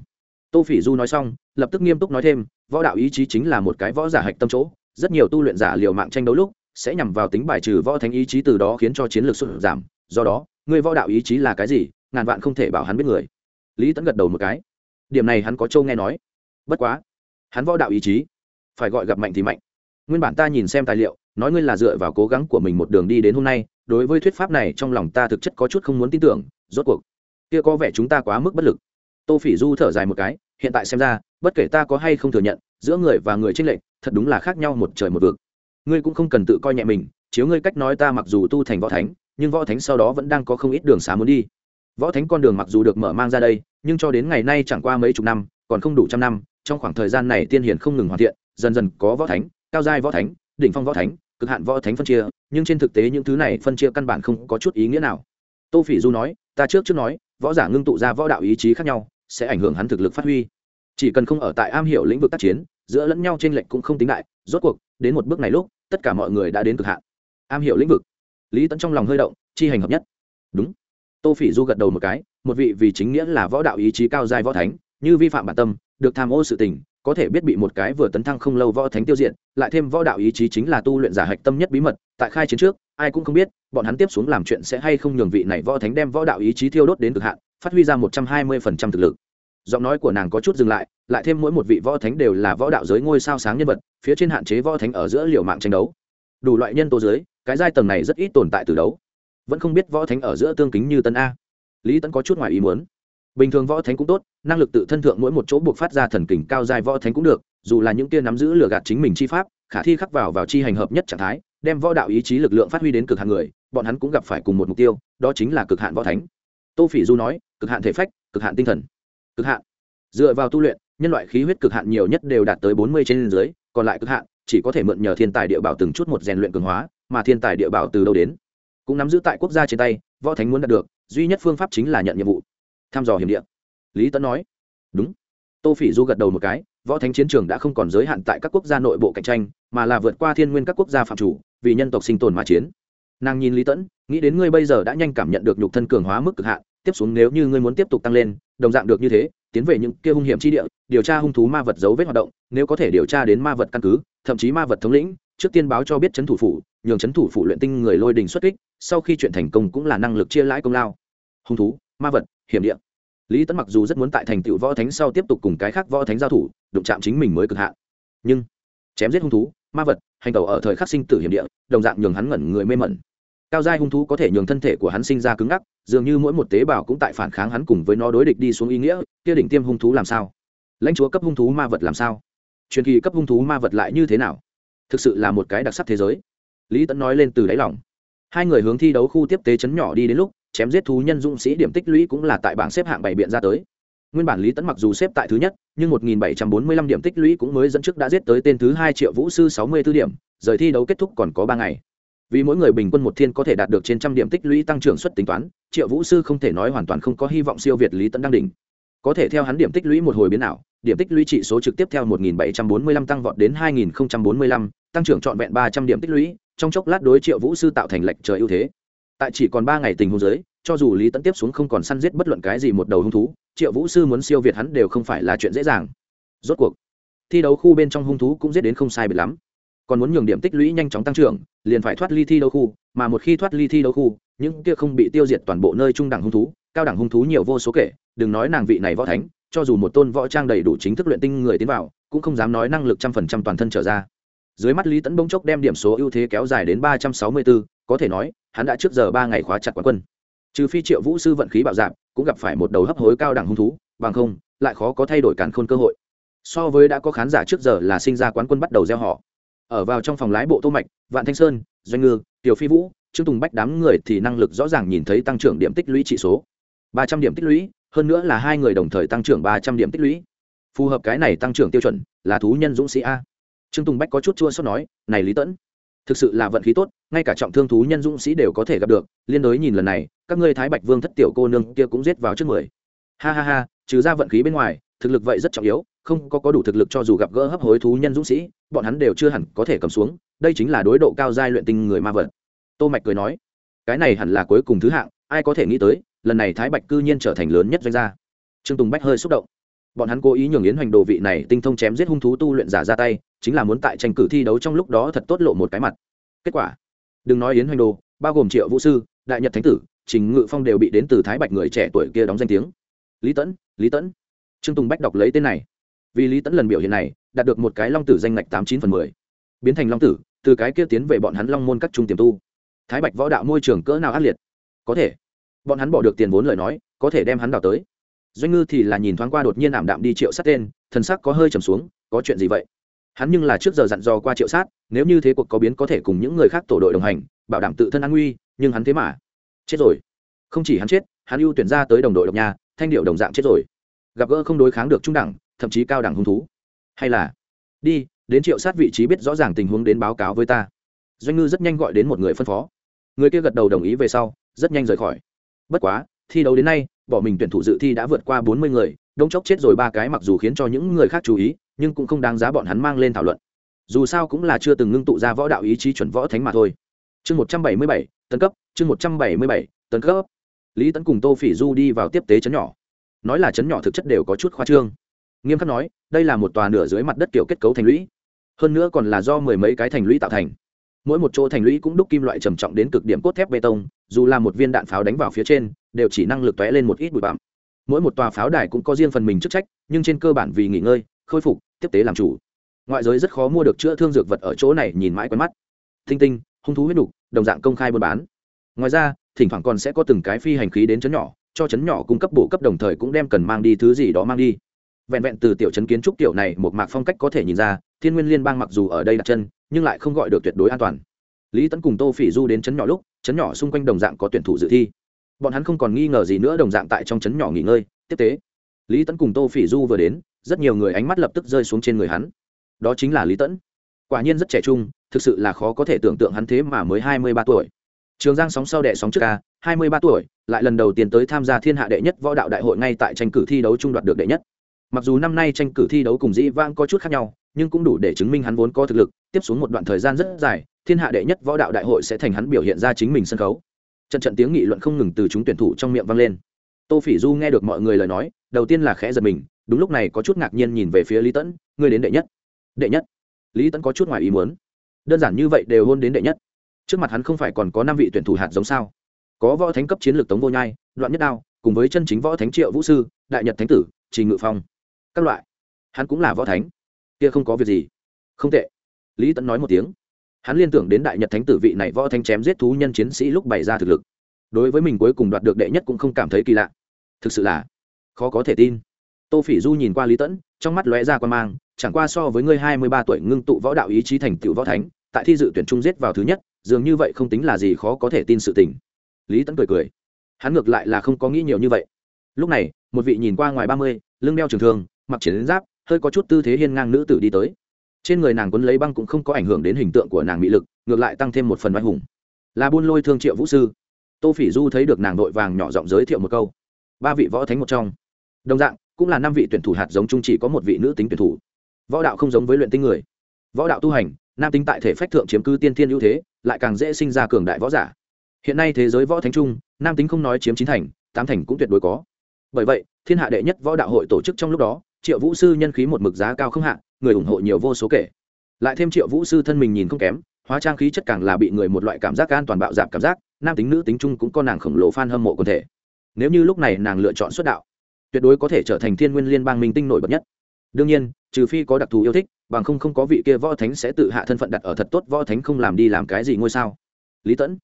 Tô phỉ du nói xong, lập tức nghiêm túc nói thêm, võ đạo ý chí chính là một cái võ giả hạch tâm chỗ, rất nhiều tu luyện giả liều mạng tranh đấu lúc, sẽ nhằm vào tính bài trừ võ thánh ý chí từ đó khiến cho chiến lược sụt giảm. Do đó, người võ đạo ý chí là cái gì, ngàn vạn không thể bảo hắn biết người. Lý tẫn gật đầu một cái. Điểm này hắn có châu nghe nói. Bất quá, hắn võ đạo ý chí phải gọi gặp mạnh thì mạnh. Nguyên bản ta nhìn xem tài liệu nói ngươi là dựa vào cố gắng của mình một đường đi đến hôm nay, đối với thuyết pháp này trong lòng ta thực chất có chút không muốn tin tưởng, rốt cuộc, kia có vẻ chúng ta quá mức bất lực. Tô phỉ du thở dài một cái, hiện tại xem ra, bất kể ta có hay không thừa nhận, giữa người và người tranh lệch, thật đúng là khác nhau một trời một vực. Ngươi cũng không cần tự coi nhẹ mình, chiếu ngươi cách nói ta mặc dù tu thành võ thánh, nhưng võ thánh sau đó vẫn đang có không ít đường xá muốn đi. Võ thánh con đường mặc dù được mở mang ra đây, nhưng cho đến ngày nay chẳng qua mấy chục năm, còn không đủ trăm năm, trong khoảng thời gian này tiên hiền không ngừng hoàn thiện, dần dần có võ thánh, cao giai võ thánh, đỉnh phong võ thánh cực hạn võ thánh phân chia, nhưng trên thực tế những thứ này phân chia căn bản không có chút ý nghĩa nào. Tô phỉ du nói, ta trước trước nói, võ giả ngưng tụ ra võ đạo ý chí khác nhau, sẽ ảnh hưởng hắn thực lực phát huy. Chỉ cần không ở tại am hiểu lĩnh vực tác chiến, giữa lẫn nhau trên lệnh cũng không tính đại, rốt cuộc, đến một bước này lúc, tất cả mọi người đã đến cực hạn. Am hiểu lĩnh vực. Lý tẫn trong lòng hơi động, chi hành hợp nhất. Đúng. Tô phỉ du gật đầu một cái, một vị vì chính nghĩa là võ đạo ý chí cao giai võ thánh, như vi phạm bản tâm, được tham ô sự tình có thể biết bị một cái vừa tấn thăng không lâu võ thánh tiêu diệt, lại thêm võ đạo ý chí chính là tu luyện giả hạch tâm nhất bí mật, tại khai chiến trước, ai cũng không biết, bọn hắn tiếp xuống làm chuyện sẽ hay không nhường vị này võ thánh đem võ đạo ý chí thiêu đốt đến cực hạn, phát huy ra một trăm hai mươi phần trăm thực lực. Giọng nói của nàng có chút dừng lại lại thêm mỗi một vị võ thánh đều là võ đạo giới ngôi sao sáng nhân vật, phía trên hạn chế võ thánh ở giữa liều mạng tranh đấu. Đủ loại nhân tố giới, cái giai tầng này rất ít tồn tại từ đấu. Vẫn không biết võ thánh ở giữa tương kính như tân a. Lý tấn có chút ngoài ý muốn bình thường võ thánh cũng tốt, năng lực tự thân thượng mỗi một chỗ buộc phát ra thần kình cao dài võ thánh cũng được, dù là những kia nắm giữ lừa gạt chính mình chi pháp, khả thi khắc vào vào chi hành hợp nhất trạng thái, đem võ đạo ý chí lực lượng phát huy đến cực hạn người, bọn hắn cũng gặp phải cùng một mục tiêu, đó chính là cực hạn võ thánh. Tô phỉ du nói, cực hạn thể phách, cực hạn tinh thần. Cực hạn. Dựa vào tu luyện, nhân loại khí huyết cực hạn nhiều nhất đều đạt tới bốn mươi trên dưới, còn lại cực hạn, chỉ có thể mượn nhờ thiên tài địa bảo từng chút một rèn luyện cường hóa, mà thiên tài địa bảo từ đâu đến? Cũng nắm giữ tại quốc gia trên tay, võ thánh muốn đạt được, duy nhất phương pháp chính là nhận nhiệm vụ thăm dò hiểm địa. Lý tấn nói, đúng. Tô phỉ du gật đầu một cái, võ thánh chiến trường đã không còn giới hạn tại các quốc gia nội bộ cạnh tranh, mà là vượt qua thiên nguyên các quốc gia phạm chủ, vì nhân tộc sinh tồn mà chiến. Nàng nhìn lý tẫn nghĩ đến ngươi bây giờ đã nhanh cảm nhận được nhục thân cường hóa mức cực hạn, tiếp xuống nếu như ngươi muốn tiếp tục tăng lên, đồng dạng được như thế, tiến về những kia hung hiểm chi địa, điều tra hung thú ma vật dấu vết hoạt động, nếu có thể điều tra đến ma vật căn cứ, thậm chí ma vật thống lĩnh, trước tiên báo cho biết chấn thủ phủ, nhường chấn thủ phủ luyện tinh người lôi đình xuất kích, sau khi chuyện thành công cũng là năng lực chia lãi công lao. Hung thú, ma vật hiểm địa. Lý tấn mặc dù rất muốn tại thành tựu võ thánh sau tiếp tục cùng cái khác võ thánh giao thủ, đụng chạm chính mình mới cực hạn. Nhưng, chém giết hung thú, ma vật, hành tẩu ở thời khắc sinh tử hiểm địa, đồng dạng nhường hắn ngẩn người mê mẩn. Cao giai hung thú có thể nhường thân thể của hắn sinh ra cứng ngắc, dường như mỗi một tế bào cũng tại phản kháng hắn cùng với nó đối địch đi xuống ý nghĩa, kia đỉnh tiêm hung thú làm sao? Lãnh chúa cấp hung thú ma vật làm sao? Truyền kỳ cấp hung thú ma vật lại như thế nào? Thực sự là một cái đặc sắc thế giới. Lý tẫn nói lên từ đáy lòng. Hai người hướng thi đấu khu tiếp tế chấn nhỏ đi đến lúc chém giết thú nhân dũng sĩ điểm tích lũy cũng là tại bảng xếp hạng bảy biện ra tới. Nguyên bản lý tấn mặc dù xếp tại thứ nhất nhưng 1.745 điểm tích lũy cũng mới dẫn trước đã giết tới tên thứ hai triệu vũ sư 64 điểm rời thi đấu kết thúc còn có ba ngày. Vì mỗi người bình quân một thiên có thể đạt được trên trăm điểm tích lũy tăng trưởng suất tính toán triệu vũ sư không thể nói hoàn toàn không có hy vọng siêu việt lý tấn đăng đỉnh. Có thể theo hắn điểm tích lũy một hồi biến ảo điểm tích lũy trị số trực tiếp theo 1.745 tăng vọt đến 2.045, tăng trưởng trọn vẹn 300 điểm tích lũy trong chốc lát đối triệu vũ sư tạo thành lệnh trời ưu thế tại chỉ còn ba ngày tình huống giới cho dù lý tẫn tiếp xuống không còn săn giết bất luận cái gì một đầu hung thú, triệu vũ sư muốn siêu việt hắn đều không phải là chuyện dễ dàng. Rốt cuộc, thi đấu khu bên trong hung thú cũng giết đến không sai biệt lắm. Còn muốn nhường điểm tích lũy nhanh chóng tăng trưởng, liền phải thoát ly thi đấu khu, mà một khi thoát ly thi đấu khu, những kia không bị tiêu diệt toàn bộ nơi trung đẳng hung thú, cao đẳng hung thú nhiều vô số kể, đừng nói nàng vị này võ thánh, cho dù một tôn võ trang đầy đủ chính thức luyện tinh người tiến vào, cũng không dám nói năng lực trăm phần trăm toàn thân trở ra. Dưới mắt lý tẫn bỗng chốc đem điểm số ưu thế kéo dài đến ba trăm sáu mươi bốn có thể nói, hắn đã trước giờ ba ngày khóa chặt quán quân. Trừ phi triệu vũ sư vận khí bạo dạp cũng gặp phải một đầu hấp hối cao đẳng hung thú, bằng không, lại khó có thay đổi cản khôn cơ hội. So với đã có khán giả trước giờ là sinh ra quán quân bắt đầu gieo họ. Ở vào trong phòng lái bộ tô mạch, vạn thanh sơn, doanh ngư, tiểu phi vũ, trương tùng bách đám người thì năng lực rõ ràng nhìn thấy tăng trưởng điểm tích lũy trị số. Ba trăm điểm tích lũy, hơn nữa là hai người đồng thời tăng trưởng ba trăm điểm tích lũy. Phù hợp cái này tăng trưởng tiêu chuẩn, là thú nhân dũng sĩ a. Trương tùng bách có chút chua xót nói, này lý tẫn thực sự là vận khí tốt, ngay cả trọng thương thú nhân dũng sĩ đều có thể gặp được. Liên đối nhìn lần này, các ngươi thái bạch vương thất tiểu cô nương kia cũng giết vào trước mười. Ha ha ha, trừ ra vận khí bên ngoài, thực lực vậy rất trọng yếu, không có có đủ thực lực cho dù gặp gỡ hấp hối thú nhân dũng sĩ, bọn hắn đều chưa hẳn có thể cầm xuống. Đây chính là đối độ cao giai luyện tinh người ma vật. Tô mạch cười nói, cái này hẳn là cuối cùng thứ hạng, ai có thể nghĩ tới, lần này thái bạch cư nhiên trở thành lớn nhất doanh gia. Trương tùng bách hơi xúc động bọn hắn cố ý nhường yến hoành đồ vị này tinh thông chém giết hung thú tu luyện giả ra tay, chính là muốn tại tranh cử thi đấu trong lúc đó thật tốt lộ một cái mặt. Kết quả, đừng nói yến hoành đồ, bao gồm triệu vũ sư, đại nhật thánh tử, trình ngự phong đều bị đến từ thái bạch người trẻ tuổi kia đóng danh tiếng. Lý tẫn lý tẫn trương tùng bách đọc lấy tên này. Vì lý tẫn lần biểu hiện này, đạt được một cái long tử danh ngạch tám chín phần mười. Biến thành long tử, từ cái kia tiến về bọn hắn long môn các trung tiềm tu. Thái bạch võ đạo môi trường cỡ nào ác liệt? Có thể. Bọn hắn bỏ được tiền vốn lời nói, có thể đem hắn đào tới doanh ngư thì là nhìn thoáng qua đột nhiên ảm đạm đi triệu sát tên, thần sắc có hơi trầm xuống, có chuyện gì vậy? Hắn nhưng là trước giờ dặn dò qua triệu sát, nếu như thế cuộc có biến có thể cùng những người khác tổ đội đồng hành, bảo đảm tự thân an nguy, nhưng hắn thế mà chết rồi. Không chỉ hắn chết, hắn ưu tuyển ra tới đồng đội độc nhà, thanh điệu đồng dạng chết rồi. Gặp gỡ không đối kháng được trung đẳng, thậm chí cao đẳng hung thú. Hay là, đi, đến triệu sát vị trí biết rõ ràng tình huống đến báo cáo với ta. Doanh ngư rất nhanh gọi đến một người phân phó. Người kia gật đầu đồng ý về sau, rất nhanh rời khỏi. Bất quá thi đấu đến nay, bỏ mình tuyển thủ dự thi đã vượt qua bốn mươi người, đông chốc chết rồi ba cái mặc dù khiến cho những người khác chú ý, nhưng cũng không đáng giá bọn hắn mang lên thảo luận. Dù sao cũng là chưa từng ngưng tụ ra võ đạo ý chí chuẩn võ thánh mà thôi. Chương một trăm bảy mươi bảy, tấn cấp, chương một trăm bảy mươi bảy, tấn cấp. Lý tấn cùng tô phỉ du đi vào tiếp tế chấn nhỏ. Nói là chấn nhỏ thực chất đều có chút khoa trương. Nghiêm khắc nói, đây là một tòa nửa dưới mặt đất kiểu kết cấu thành lũy. Hơn nữa còn là do mười mấy cái thành lũy tạo thành. Mỗi một chỗ thành lũy cũng đúc kim loại trầm trọng đến cực điểm cốt thép bê tông dù là một viên đạn pháo đánh vào phía trên, đều chỉ năng lực tóe lên một ít bụi bặm. Mỗi một tòa pháo đài cũng có riêng phần mình chức trách, nhưng trên cơ bản vì nghỉ ngơi, khôi phục, tiếp tế làm chủ. Ngoại giới rất khó mua được chữa thương dược vật ở chỗ này, nhìn mãi quen mắt. Thinh tinh, hung thú huyết đục đồng dạng công khai buôn bán. Ngoài ra, thỉnh thoảng còn sẽ có từng cái phi hành khí đến chấn nhỏ, cho chấn nhỏ cung cấp bổ cấp đồng thời cũng đem cần mang đi thứ gì đó mang đi. Vẹn vẹn từ tiểu chấn kiến trúc tiểu này một mạc phong cách có thể nhìn ra, thiên nguyên liên bang mặc dù ở đây đặt chân, nhưng lại không gọi được tuyệt đối an toàn lý tấn cùng tô phỉ du đến chấn nhỏ lúc chấn nhỏ xung quanh đồng dạng có tuyển thủ dự thi. Bọn hắn không còn nghi ngờ gì nữa, đồng dạng tại trong chấn nhỏ nghỉ ngơi, tiếp tế. Lý tấn cùng tô phỉ du vừa đến, rất nhiều người ánh mắt lập tức rơi xuống trên người hắn. Đó chính là lý tẫn quả nhiên rất trẻ trung, thực sự là khó có thể tưởng tượng hắn thế mà mới hai mươi ba tuổi. Trường giang sóng sau đệ sóng trước ca hai mươi ba tuổi, lại lần đầu tiên tới tham gia thiên hạ đệ nhất võ đạo đại hội ngay tại tranh cử thi đấu trung đoạt được đệ nhất. Mặc dù năm nay tranh cử thi đấu cùng dĩ vãng có chút khác nhau, nhưng cũng đủ để chứng minh hắn vốn có thực lực, tiếp xuống một đoạn thời gian rất dài thiên hạ đệ nhất võ đạo đại hội sẽ thành hắn biểu hiện ra chính mình sân khấu. Trận trận tiếng nghị luận không ngừng từ chúng tuyển thủ trong miệng vang lên. Tô phỉ du nghe được mọi người lời nói, đầu tiên là khẽ giật mình, đúng lúc này có chút ngạc nhiên nhìn về phía lý tẫn ngươi đến đệ nhất. Đệ nhất? Lý tẫn có chút ngoài ý muốn. Đơn giản như vậy đều hôn đến đệ nhất. Trước mặt hắn không phải còn có năm vị tuyển thủ hạt giống sao? Có võ thánh cấp chiến lược tống vô nhai, đoạn nhất đao, cùng với chân chính võ thánh triệu vũ sư, đại nhật thánh tử, trình ngự phong. Các loại. Hắn cũng là võ thánh. Kia không có việc gì. Không tệ. Lý tẫn nói một tiếng hắn liên tưởng đến đại nhật thánh tử vị này võ thánh chém giết thú nhân chiến sĩ lúc bày ra thực lực. Đối với mình cuối cùng đoạt được đệ nhất cũng không cảm thấy kỳ lạ. Thực sự là khó có thể tin. Tô phỉ du nhìn qua lý tẫn, trong mắt lóe ra quan mang, chẳng qua so với ngươi hai mươi ba tuổi ngưng tụ võ đạo ý chí thành tựu võ thánh, tại thi dự tuyển trung giết vào thứ nhất, dường như vậy không tính là gì khó có thể tin sự tình. Lý tẫn cười cười. Hắn ngược lại là không có nghĩ nhiều như vậy. Lúc này, một vị nhìn qua ngoài ba mươi, lưng đeo trường thương, mặc chiến giáp, hơi có chút tư thế hiên ngang nữ tử đi tới trên người nàng quấn lấy băng cũng không có ảnh hưởng đến hình tượng của nàng mỹ lực, ngược lại tăng thêm một phần oai hùng. Là buôn lôi thương triệu vũ sư. Tô phỉ du thấy được nàng đội vàng nhỏ giọng giới thiệu một câu. Ba vị võ thánh một trong. Đồng dạng, cũng là năm vị tuyển thủ hạt giống chung chỉ có một vị nữ tính tuyển thủ. Võ đạo không giống với luyện tinh người. Võ đạo tu hành, nam tính tại thể phách thượng chiếm cứ tiên thiên ưu thế, lại càng dễ sinh ra cường đại võ giả. Hiện nay thế giới võ thánh trung nam tính không nói chiếm chín thành, tám thành cũng tuyệt đối có. Bởi vậy, thiên hạ đệ nhất võ đạo hội tổ chức trong lúc đó, triệu vũ sư nhân khí một mực giá cao không hạ người ủng hộ nhiều vô số kể. Lại thêm triệu vũ sư thân mình nhìn không kém, hóa trang khí chất càng là bị người một loại cảm giác an toàn bạo dạp cảm giác, nam tính nữ tính chung cũng có nàng khổng lồ f a n hâm mộ quần thể. Nếu như lúc này nàng lựa chọn xuất đạo, tuyệt đối có thể trở thành thiên nguyên liên bang minh tinh nổi bật nhất. Đương nhiên, trừ phi có đặc thù yêu thích, bằng không không có vị kia võ thánh sẽ tự hạ thân phận đặt ở thật tốt võ thánh không làm đi làm cái gì ngôi sao. Lý tẫn,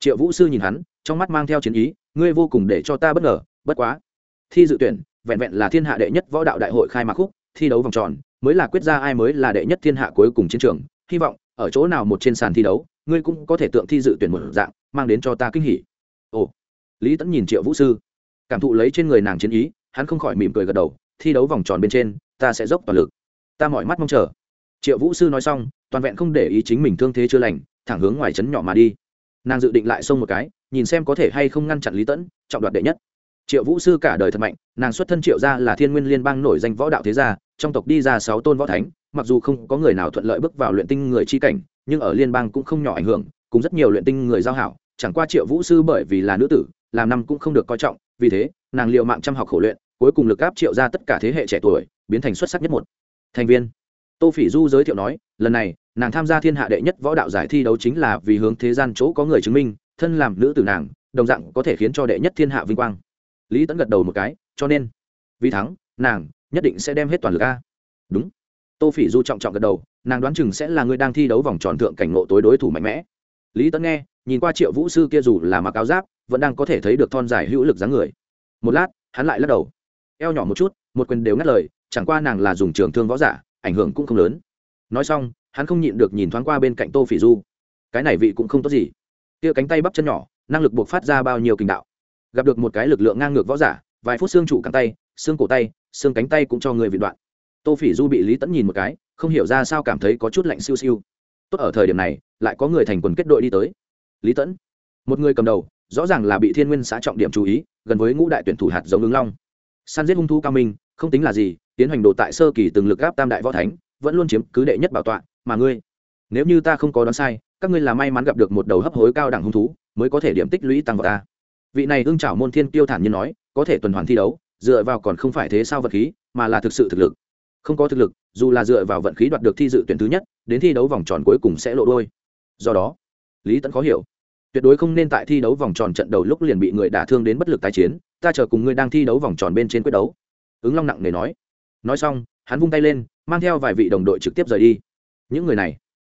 triệu vũ sư nhìn hắn, trong mắt mang theo chiến ý, ngươi vô cùng để cho ta bất ngờ, bất quá. Thi dự tuyển, vẹn vẹn là thiên hạ đệ nhất võ đạo đại hội khai mạc khúc thi đấu vòng tròn, mới là quyết ra ai mới là đệ nhất thiên hạ cuối cùng chiến trường. Hy vọng, ở chỗ nào một trên sàn thi đấu, ngươi cũng có thể tượng thi dự tuyển một dạng, mang đến cho ta kinh hỉ. Ồ, lý tẫn nhìn triệu vũ sư, cảm thụ lấy trên người nàng chiến ý, hắn không khỏi mỉm cười gật đầu, thi đấu vòng tròn bên trên, ta sẽ dốc toàn lực. Ta mọi mắt mong chờ. Triệu vũ sư nói xong, toàn vẹn không để ý chính mình thương thế chưa lành, thẳng hướng ngoài trấn nhỏ mà đi. Nàng dự định lại xông một cái, nhìn xem có thể hay không ngăn chặn lý tẫn trọng đoạt đệ nhất. Triệu vũ sư cả đời thật mạnh, nàng xuất thân triệu gia là thiên nguyên liên bang nổi danh võ đạo thế gia trong tộc đi ra sáu tôn võ thánh, mặc dù không có người nào thuận lợi bước vào luyện tinh người chi cảnh, nhưng ở liên bang cũng không nhỏ ảnh hưởng, cùng rất nhiều luyện tinh người giao hảo, chẳng qua triệu vũ sư bởi vì là nữ tử, làm năm cũng không được coi trọng, vì thế, nàng liệu mạng chăm học khổ luyện, cuối cùng lực áp triệu ra tất cả thế hệ trẻ tuổi, biến thành xuất sắc nhất một. Thành viên. Tô phỉ du giới thiệu nói, lần này, nàng tham gia thiên hạ đệ nhất võ đạo giải thi đấu chính là vì hướng thế gian chỗ có người chứng minh, thân làm nữ tử nàng, đồng dạng có thể khiến cho đệ nhất thiên hạ vinh quang. Lý tẫn gật đầu một cái, cho nên, vì thắng, nàng nhất định sẽ đem hết toàn lực a. Đúng. Tô phỉ du trọng trọng gật đầu, nàng đoán chừng sẽ là người đang thi đấu vòng tròn thượng cảnh ngộ tối đối thủ mạnh mẽ. Lý tấn nghe, nhìn qua triệu vũ sư kia dù là mặc áo giáp, vẫn đang có thể thấy được thon dài hữu lực dáng người. Một lát, hắn lại lắc đầu. Eo nhỏ một chút, một quyền đều ngắt lời, chẳng qua nàng là dùng trường thương võ giả, ảnh hưởng cũng không lớn. Nói xong, hắn không nhịn được nhìn thoáng qua bên cạnh tô phỉ du. Cái này vị cũng không tốt gì. Kia cánh tay bắp chân nhỏ, năng lực buộc phát ra bao nhiêu kinh đạo. Gặp được một cái lực lượng ngang ngược võ giả, vài phút xương trụ cẳng tay, xương cổ tay xương cánh tay cũng cho người vị đoạn. Tô phỉ du bị lý tẫn nhìn một cái, không hiểu ra sao cảm thấy có chút lạnh siêu siêu. Tốt ở thời điểm này, lại có người thành quần kết đội đi tới. Lý tẫn một người cầm đầu, rõ ràng là bị thiên nguyên xã trọng điểm chú ý, gần với ngũ đại tuyển thủ hạt giống ứng long. Săn giết hung thú cao minh, không tính là gì, tiến hành đồ tại sơ kỳ từng lực gáp tam đại võ thánh, vẫn luôn chiếm cứ đệ nhất bảo tọa, mà ngươi, nếu như ta không có đoán sai, các ngươi là may mắn gặp được một đầu hấp hối cao đẳng hung thú, mới có thể điểm tích lũy tăng vào ta. Vị này ưng trảo môn thiên tiêu thản nhiên nói, có thể tuần hoàn thi đấu dựa vào còn không phải thế sao vật khí, mà là thực sự thực lực. Không có thực lực, dù là dựa vào vận khí đoạt được thi dự tuyển thứ nhất, đến thi đấu vòng tròn cuối cùng sẽ lộ đôi. Do đó, lý tẫn khó hiểu. Tuyệt đối không nên tại thi đấu vòng tròn trận đầu lúc liền bị người đả thương đến bất lực tái chiến, ta chờ cùng ngươi đang thi đấu vòng tròn bên trên quyết đấu. Ứng long nặng nề nói. Nói xong, hắn vung tay lên, mang theo vài vị đồng đội trực tiếp rời đi. Những người này,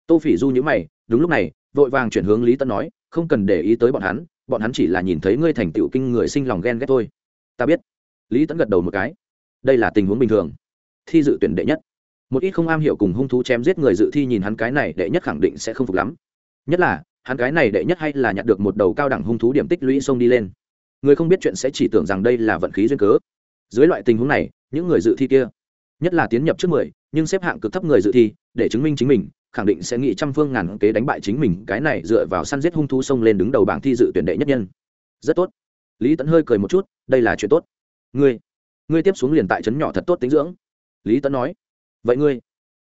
tô phỉ du nhữ mày, đúng lúc này, vội vàng chuyển hướng lý tân nói, không cần để ý tới bọn hắn bọn hắn chỉ là nhìn thấy ngươi thành tựu kinh người sinh lòng ghen ghét thôi. Ta biết lý tẫn gật đầu một cái đây là tình huống bình thường thi dự tuyển đệ nhất một ít không am hiểu cùng hung thú chém giết người dự thi nhìn hắn cái này đệ nhất khẳng định sẽ không phục lắm nhất là hắn cái này đệ nhất hay là nhặt được một đầu cao đẳng hung thú điểm tích lũy xông đi lên người không biết chuyện sẽ chỉ tưởng rằng đây là vận khí duyên cớ dưới loại tình huống này những người dự thi kia nhất là tiến nhập trước mười nhưng xếp hạng cực thấp người dự thi để chứng minh chính mình khẳng định sẽ nghĩ trăm phương ngàn kế đánh bại chính mình cái này dựa vào săn giết hung thú xông lên đứng đầu bảng thi dự tuyển đệ nhất nhân rất tốt lý tẫn hơi cười một chút đây là chuyện tốt ngươi ngươi tiếp xuống liền tại trấn nhỏ thật tốt tính dưỡng. Lý tấn nói. Vậy ngươi,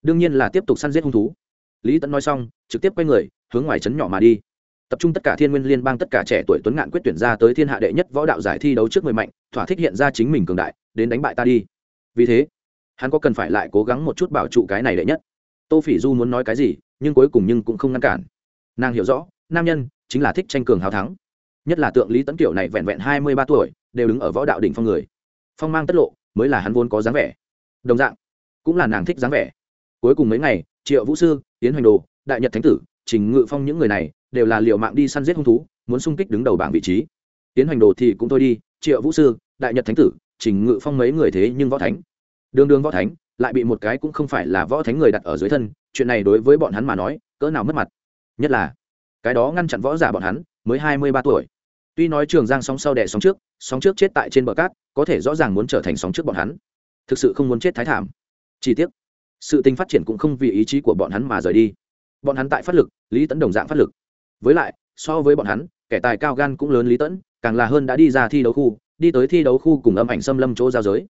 đương nhiên là tiếp tục săn giết hung thú. Lý tấn nói xong, trực tiếp quay người, hướng ngoài trấn nhỏ mà đi. Tập trung tất cả thiên nguyên liên bang tất cả trẻ tuổi tuấn ngạn quyết tuyển ra tới thiên hạ đệ nhất võ đạo giải thi đấu trước mười mạnh, thỏa thích hiện ra chính mình cường đại, đến đánh bại ta đi. Vì thế, hắn có cần phải lại cố gắng một chút bảo trụ cái này đệ nhất. Tô phỉ du muốn nói cái gì, nhưng cuối cùng nhưng cũng không ngăn cản. Nàng hiểu rõ, nam nhân chính là thích tranh cường hào thắng nhất là tượng lý tấn kiểu này vẹn vẹn hai mươi ba tuổi, đều đứng ở võ đạo đỉnh phong người. Phong mang tất lộ, mới là hắn vốn có dáng vẻ. Đồng dạng, cũng là nàng thích dáng vẻ. Cuối cùng mấy ngày, triệu vũ sư tiến hoành đồ, đại nhật thánh tử, trình ngự phong những người này đều là liệu mạng đi săn giết hung thú, muốn xung kích đứng đầu bảng vị trí. Tiến hoành đồ thì cũng thôi đi, triệu vũ sư, đại nhật thánh tử, trình ngự phong mấy người thế nhưng võ thánh. Đường đường võ thánh, lại bị một cái cũng không phải là võ thánh người đặt ở dưới thân, chuyện này đối với bọn hắn mà nói, cỡ nào mất mặt. Nhất là, cái đó ngăn chặn võ giả bọn hắn mới hai mươi ba tuổi. Tuy nói trường giang sóng sau đẻ sóng trước sóng trước chết tại trên bờ cát có thể rõ ràng muốn trở thành sóng trước bọn hắn. Thực sự không muốn chết thái thảm. Chỉ tiếc, sự tình phát triển cũng không vì ý chí của bọn hắn mà rời đi. Bọn hắn tại phát lực lý tẫn đồng dạng phát lực. Với lại so với bọn hắn kẻ tài cao gan cũng lớn lý tẫn càng là hơn đã đi ra thi đấu khu đi tới thi đấu khu cùng âm ảnh xâm lâm chỗ giao giới.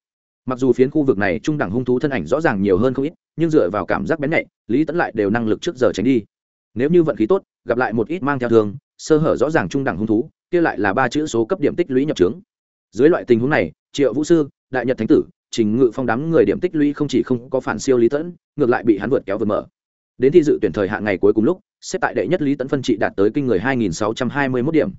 Mặc dù phiến khu vực này trung đẳng hung thú thân ảnh rõ ràng nhiều hơn không ít nhưng dựa vào cảm giác bén nhạy lý tẫn lại đều năng lực trước giờ tránh đi. Nếu như vận khí tốt gặp lại một ít mang theo thường sơ hở rõ ràng trung đẳng hung thú kia lại là ba chữ số cấp điểm tích lũy nhập trướng. Dưới loại tình huống này triệu vũ sư đại nhật thánh tử trình ngự phong đám người điểm tích lũy không chỉ không có phản siêu lý tẫn ngược lại bị hắn vượt kéo vượt mở. Đến thi dự tuyển thời hạn ngày cuối cùng lúc xếp tại đệ nhất lý tẫn phân trị đạt tới kinh người 2.621 điểm.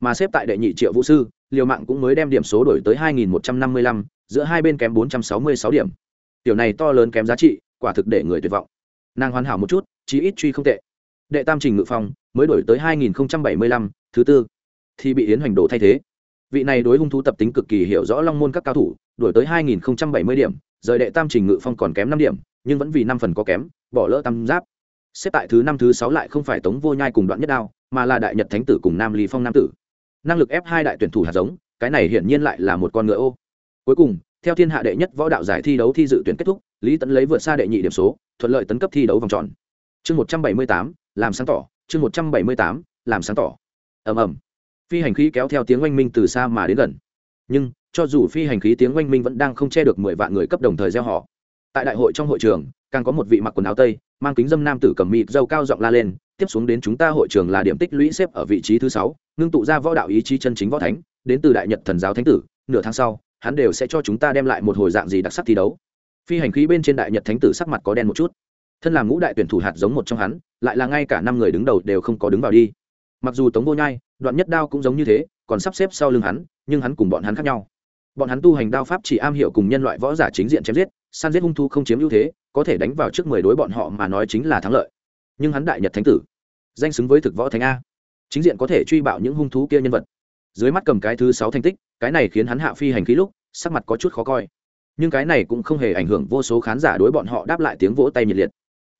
Mà xếp tại đệ nhị triệu vũ sư liều mạng cũng mới đem điểm số đổi tới 2.155, giữa hai bên kém 466 điểm. Tiểu này to lớn kém giá trị quả thực để người tuyệt vọng. Nàng hoàn hảo một chút chí ít truy không tệ. Đệ tam trình ngự phong mới đổi tới 2075, thứ tư thì bị yến hoành đồ thay thế. Vị này đối hung thú tập tính cực kỳ hiểu rõ long môn các cao thủ đổi tới 2070 điểm rời đệ tam trình ngự phong còn kém năm điểm nhưng vẫn vì năm phần có kém bỏ lỡ tam giáp. Xếp tại thứ năm thứ sáu lại không phải tống vô nhai cùng đoạn nhất đao mà là đại nhật thánh tử cùng nam lý phong nam tử. Năng lực ép hai đại tuyển thủ hạt giống cái này hiển nhiên lại là một con ngựa ô. Cuối cùng theo thiên hạ đệ nhất võ đạo giải thi đấu thi dự tuyển kết thúc lý tấn lấy vượt xa đệ nhị điểm số thuận lợi tấn cấp thi đấu vòng tròn. Chương một trăm bảy mươi tám làm sáng tỏ chương một trăm bảy mươi tám, làm sáng tỏ. Ầm ầm. Phi hành khí kéo theo tiếng oanh minh từ xa mà đến gần. Nhưng, cho dù phi hành khí tiếng oanh minh vẫn đang không che được mười vạn người cấp đồng thời gieo họ. Tại đại hội trong hội trường, càng có một vị mặc quần áo tây, mang kính dâm nam tử cầm mịt dâu cao giọng la lên, tiếp xuống đến chúng ta hội trường là điểm tích lũy xếp ở vị trí thứ sáu, ngưng tụ ra võ đạo ý chí chân chính võ thánh, đến từ đại nhật thần giáo thánh tử, nửa tháng sau, hắn đều sẽ cho chúng ta đem lại một hồi dạng gì đặc sắc thi đấu. Phi hành khí bên trên đại nhật thánh tử sắc mặt có đen một chút thân làm ngũ đại tuyển thủ hạt giống một trong hắn, lại là ngay cả năm người đứng đầu đều không có đứng vào đi. Mặc dù tống vô nhai, đoạn nhất đao cũng giống như thế, còn sắp xếp sau lưng hắn, nhưng hắn cùng bọn hắn khác nhau. Bọn hắn tu hành đao pháp chỉ am hiểu cùng nhân loại võ giả chính diện chém giết san giết hung thu không chiếm ưu thế, có thể đánh vào trước mười đối bọn họ mà nói chính là thắng lợi. Nhưng hắn đại nhật thánh tử, danh xứng với thực võ thánh a. Chính diện có thể truy bạo những hung thú kia nhân vật. Dưới mắt cầm cái thứ sáu thành tích, cái này khiến hắn hạ phi hành khí lúc, sắc mặt có chút khó coi. Nhưng cái này cũng không hề ảnh hưởng vô số khán giả đối bọn họ đáp lại tiếng vỗ tay nhiệt liệt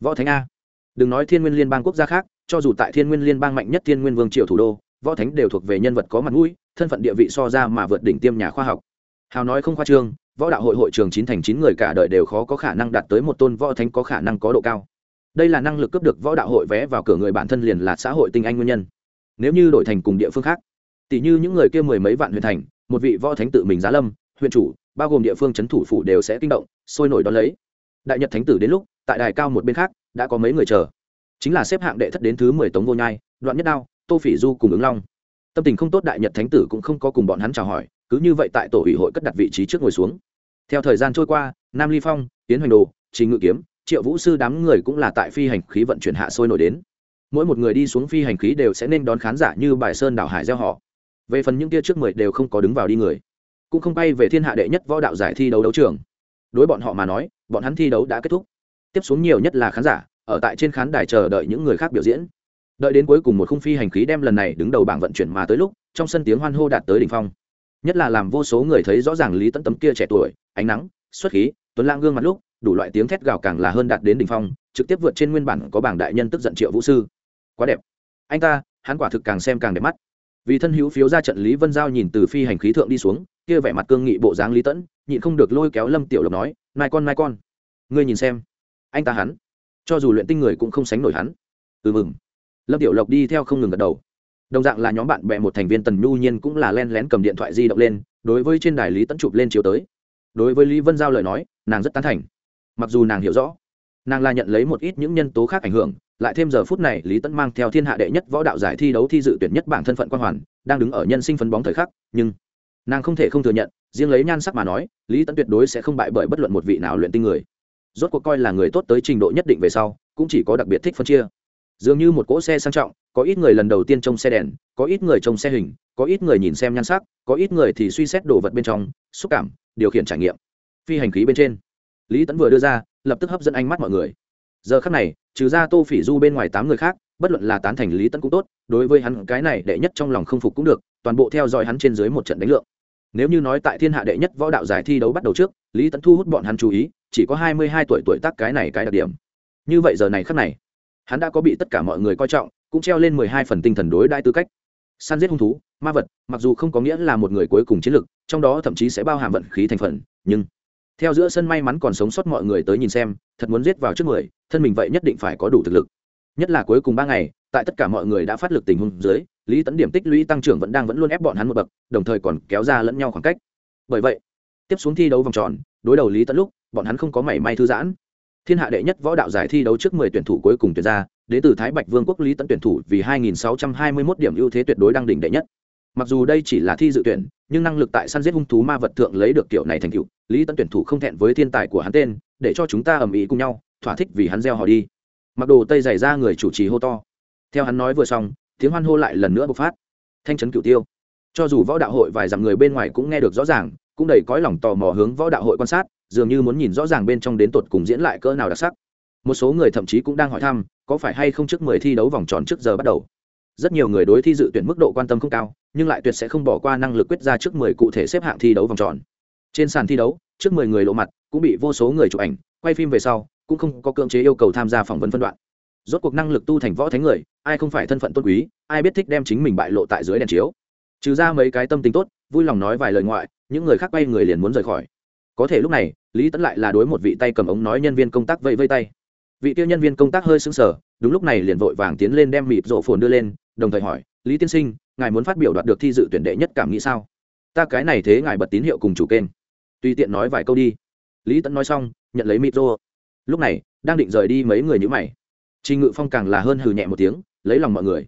võ thánh a. Đừng nói thiên nguyên liên bang quốc gia khác, cho dù tại thiên nguyên liên bang mạnh nhất thiên nguyên vương triều thủ đô, võ thánh đều thuộc về nhân vật có mặt mũi, thân phận địa vị so ra mà vượt đỉnh tiêm nhà khoa học. Hào nói không khoa trương, võ đạo hội hội trường chín thành chín người cả đời đều khó có khả năng đạt tới một tôn võ thánh có khả năng có độ cao. Đây là năng lực cấp được võ đạo hội vé vào cửa người bản thân liền là xã hội tinh anh nguyên nhân. Nếu như đổi thành cùng địa phương khác, tỷ như những người kia mười mấy vạn huyện thành, một vị võ thánh tự mình giá lâm, huyện chủ, bao gồm địa phương c h ấ n thủ phủ đều sẽ kinh động, sôi nổi đón lấy. Đại nhật thánh tử đến lúc tại đài cao một bên khác, đã có mấy người chờ. Chính là xếp hạng đệ thất đến thứ mười tống vô nhai, đoạn nhất đao, tô phỉ du cùng ứng long. Tâm tình không tốt đại nhật thánh tử cũng không có cùng bọn hắn chào hỏi, cứ như vậy tại tổ ủy hội cất đặt vị trí trước ngồi xuống. Theo thời gian trôi qua, nam ly phong tiến hoành đồ, trình ngự kiếm, triệu vũ sư đám người cũng là tại phi hành khí vận chuyển hạ sôi nổi đến. Mỗi một người đi xuống phi hành khí đều sẽ nên đón khán giả như bài sơn đảo hải gieo họ. Về phần những tia trước mười đều không có đứng vào đi người, cũng không bay về thiên hạ đệ nhất võ đạo giải thi đấu đấu trường. Đối bọn họ mà nói, bọn hắn thi đấu đã kết thúc tiếp xuống nhiều nhất là khán giả, ở tại trên khán đài chờ đợi những người khác biểu diễn. Đợi đến cuối cùng một khung phi hành khí đem lần này đứng đầu bảng vận chuyển mà tới lúc, trong sân tiếng hoan hô đạt tới đỉnh phong. Nhất là làm vô số người thấy rõ ràng lý tấn tấm kia trẻ tuổi, ánh nắng, xuất khí, tuấn lang gương mặt lúc, đủ loại tiếng thét gào càng là hơn đạt đến đỉnh phong, trực tiếp vượt trên nguyên bản có bảng đại nhân tức giận triệu vũ sư. Quá đẹp. Anh ta, hắn quả thực càng xem càng đẹp mắt. Vì thân hữu phiếu ra trận lý vân giao nhìn từ phi hành khí thượng đi xuống, kia vẻ mặt cương nghị bộ dáng lý tẫn nhịn không được lôi kéo lâm tiểu lộc nói, nai con nai con. Ngươi nhìn xem anh ta hắn. Cho dù luyện tinh người cũng không sánh nổi hắn. Ừ mừng. Lâm tiểu lộc đi theo không ngừng gật đầu. Đồng dạng là nhóm bạn bè một thành viên tần nhu nhiên cũng là len lén cầm điện thoại di động lên, đối với trên đài lý tẫn chụp lên chiếu tới. Đối với lý vân giao lời nói, nàng rất tán thành. Mặc dù nàng hiểu rõ, nàng là nhận lấy một ít những nhân tố khác ảnh hưởng, lại thêm giờ phút này lý tẫn mang theo thiên hạ đệ nhất võ đạo giải thi đấu thi dự tuyển nhất bảng thân phận quan hoàn, đang đứng ở nhân sinh phấn bóng thời khắc, nhưng nàng không thể không thừa nhận, riêng lấy nhan sắc mà nói, lý tẫn tuyệt đối sẽ không bại bởi bất luận một vị nào luyện tinh người rốt cuộc coi là người tốt tới trình độ nhất định về sau, cũng chỉ có đặc biệt thích phân chia. Dường như một cỗ xe sang trọng, có ít người lần đầu tiên trông xe đèn, có ít người trông xe hình, có ít người nhìn xem nhan sắc, có ít người thì suy xét đồ vật bên trong, xúc cảm, điều khiển trải nghiệm. Phi hành khí bên trên, lý Tấn vừa đưa ra, lập tức hấp dẫn ánh mắt mọi người. Giờ khắc này, trừ ra tô phỉ du bên ngoài tám người khác, bất luận là tán thành lý Tấn cũng tốt, đối với hắn cái này đệ nhất trong lòng không phục cũng được, toàn bộ theo dõi hắn trên dưới một trận đánh lượng nếu như nói tại thiên hạ đệ nhất võ đạo giải thi đấu bắt đầu trước, lý tẫn thu hút bọn hắn chú ý, chỉ có hai mươi hai tuổi tuổi tác cái này cái đặc điểm. Như vậy giờ này khắc này, hắn đã có bị tất cả mọi người coi trọng, cũng treo lên mười hai phần tinh thần đối đại tư cách. Săn giết hung thú, ma vật, mặc dù không có nghĩa là một người cuối cùng chiến lược trong đó thậm chí sẽ bao hàm vận khí thành phần, nhưng theo giữa sân may mắn còn sống sót mọi người tới nhìn xem, thật muốn giết vào trước mười, thân mình vậy nhất định phải có đủ thực lực. Nhất là cuối cùng ba ngày tại tất cả mọi người đã phát lực tình huống dưới, lý tấn điểm tích lũy tăng trưởng vẫn đang vẫn luôn ép bọn hắn một bậc, đồng thời còn kéo ra lẫn nhau khoảng cách. Bởi vậy, tiếp xuống thi đấu vòng tròn, đối đầu lý tấn lúc, bọn hắn không có mảy may thư giãn. Thiên hạ đệ nhất võ đạo giải thi đấu trước mười tuyển thủ cuối cùng tuyển ra, đến từ thái bạch vương quốc lý tấn tuyển thủ vì 2.621 điểm ưu thế tuyệt đối đang đỉnh đệ nhất. Mặc dù đây chỉ là thi dự tuyển, nhưng năng lực tại săn giết hung thú ma vật thượng lấy được kiểu này thành cựu lý tấn tuyển thủ không thẹn với thiên tài của hắn tên, để cho chúng ta ầm ĩ cùng nhau, thỏa thích vì hắn gieo họ đi. Mặc đồ tây dày ra người chủ trì hô to theo hắn nói vừa xong, tiếng hoan hô lại lần nữa bộc phát. Thanh trấn cửu tiêu. Cho dù võ đạo hội vài dặm người bên ngoài cũng nghe được rõ ràng, cũng đầy cõi lòng tò mò hướng võ đạo hội quan sát, dường như muốn nhìn rõ ràng bên trong đến tột cùng diễn lại cỡ nào đặc sắc. Một số người thậm chí cũng đang hỏi thăm, có phải hay không trước mười thi đấu vòng tròn trước giờ bắt đầu. Rất nhiều người đối thi dự tuyển mức độ quan tâm không cao, nhưng lại tuyệt sẽ không bỏ qua năng lực quyết ra trước mười cụ thể xếp hạng thi đấu vòng tròn. Trên sàn thi đấu, trước mười người lộ mặt, cũng bị vô số người chụp ảnh, quay phim về sau, cũng không có cưỡng chế yêu cầu tham gia phỏng vấn phân đoạn rốt cuộc năng lực tu thành võ thánh người, ai không phải thân phận tôn quý, ai biết thích đem chính mình bại lộ tại dưới đèn chiếu. Trừ ra mấy cái tâm tính tốt, vui lòng nói vài lời ngoại, những người khác quay người liền muốn rời khỏi. Có thể lúc này, lý tẫn lại là đối một vị tay cầm ống nói nhân viên công tác vây vây tay. Vị tiêu nhân viên công tác hơi sững sờ, đúng lúc này liền vội vàng tiến lên đem mịp rổ phồn đưa lên, đồng thời hỏi, lý tiên sinh, ngài muốn phát biểu đoạt được thi dự tuyển đệ nhất cảm nghĩ sao? Ta cái này thế ngài bật tín hiệu cùng chủ kênh. Tùy tiện nói vài câu đi. Lý tẫn nói xong, nhận lấy mịp rô lúc này, đang định rời đi mấy người như mày trình ngự phong càng là hơn hừ nhẹ một tiếng, lấy lòng mọi người.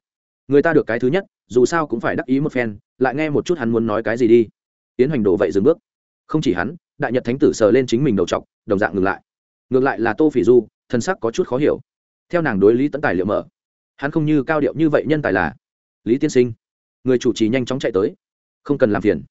Người ta được cái thứ nhất, dù sao cũng phải đắc ý một phen, lại nghe một chút hắn muốn nói cái gì đi. Tiến hành đồ vậy dừng bước. Không chỉ hắn, đại nhật thánh tử sờ lên chính mình đầu t đồng dạng ngừng lại. Ngược lại là tô phỉ du, thân sắc có chút khó hiểu. Theo nàng đối lý tấn tài liệu mở, hắn không như cao điệu như vậy nhân tài là lý tiên sinh. Người chủ trì nhanh chóng chạy tới. Không cần làm phiền.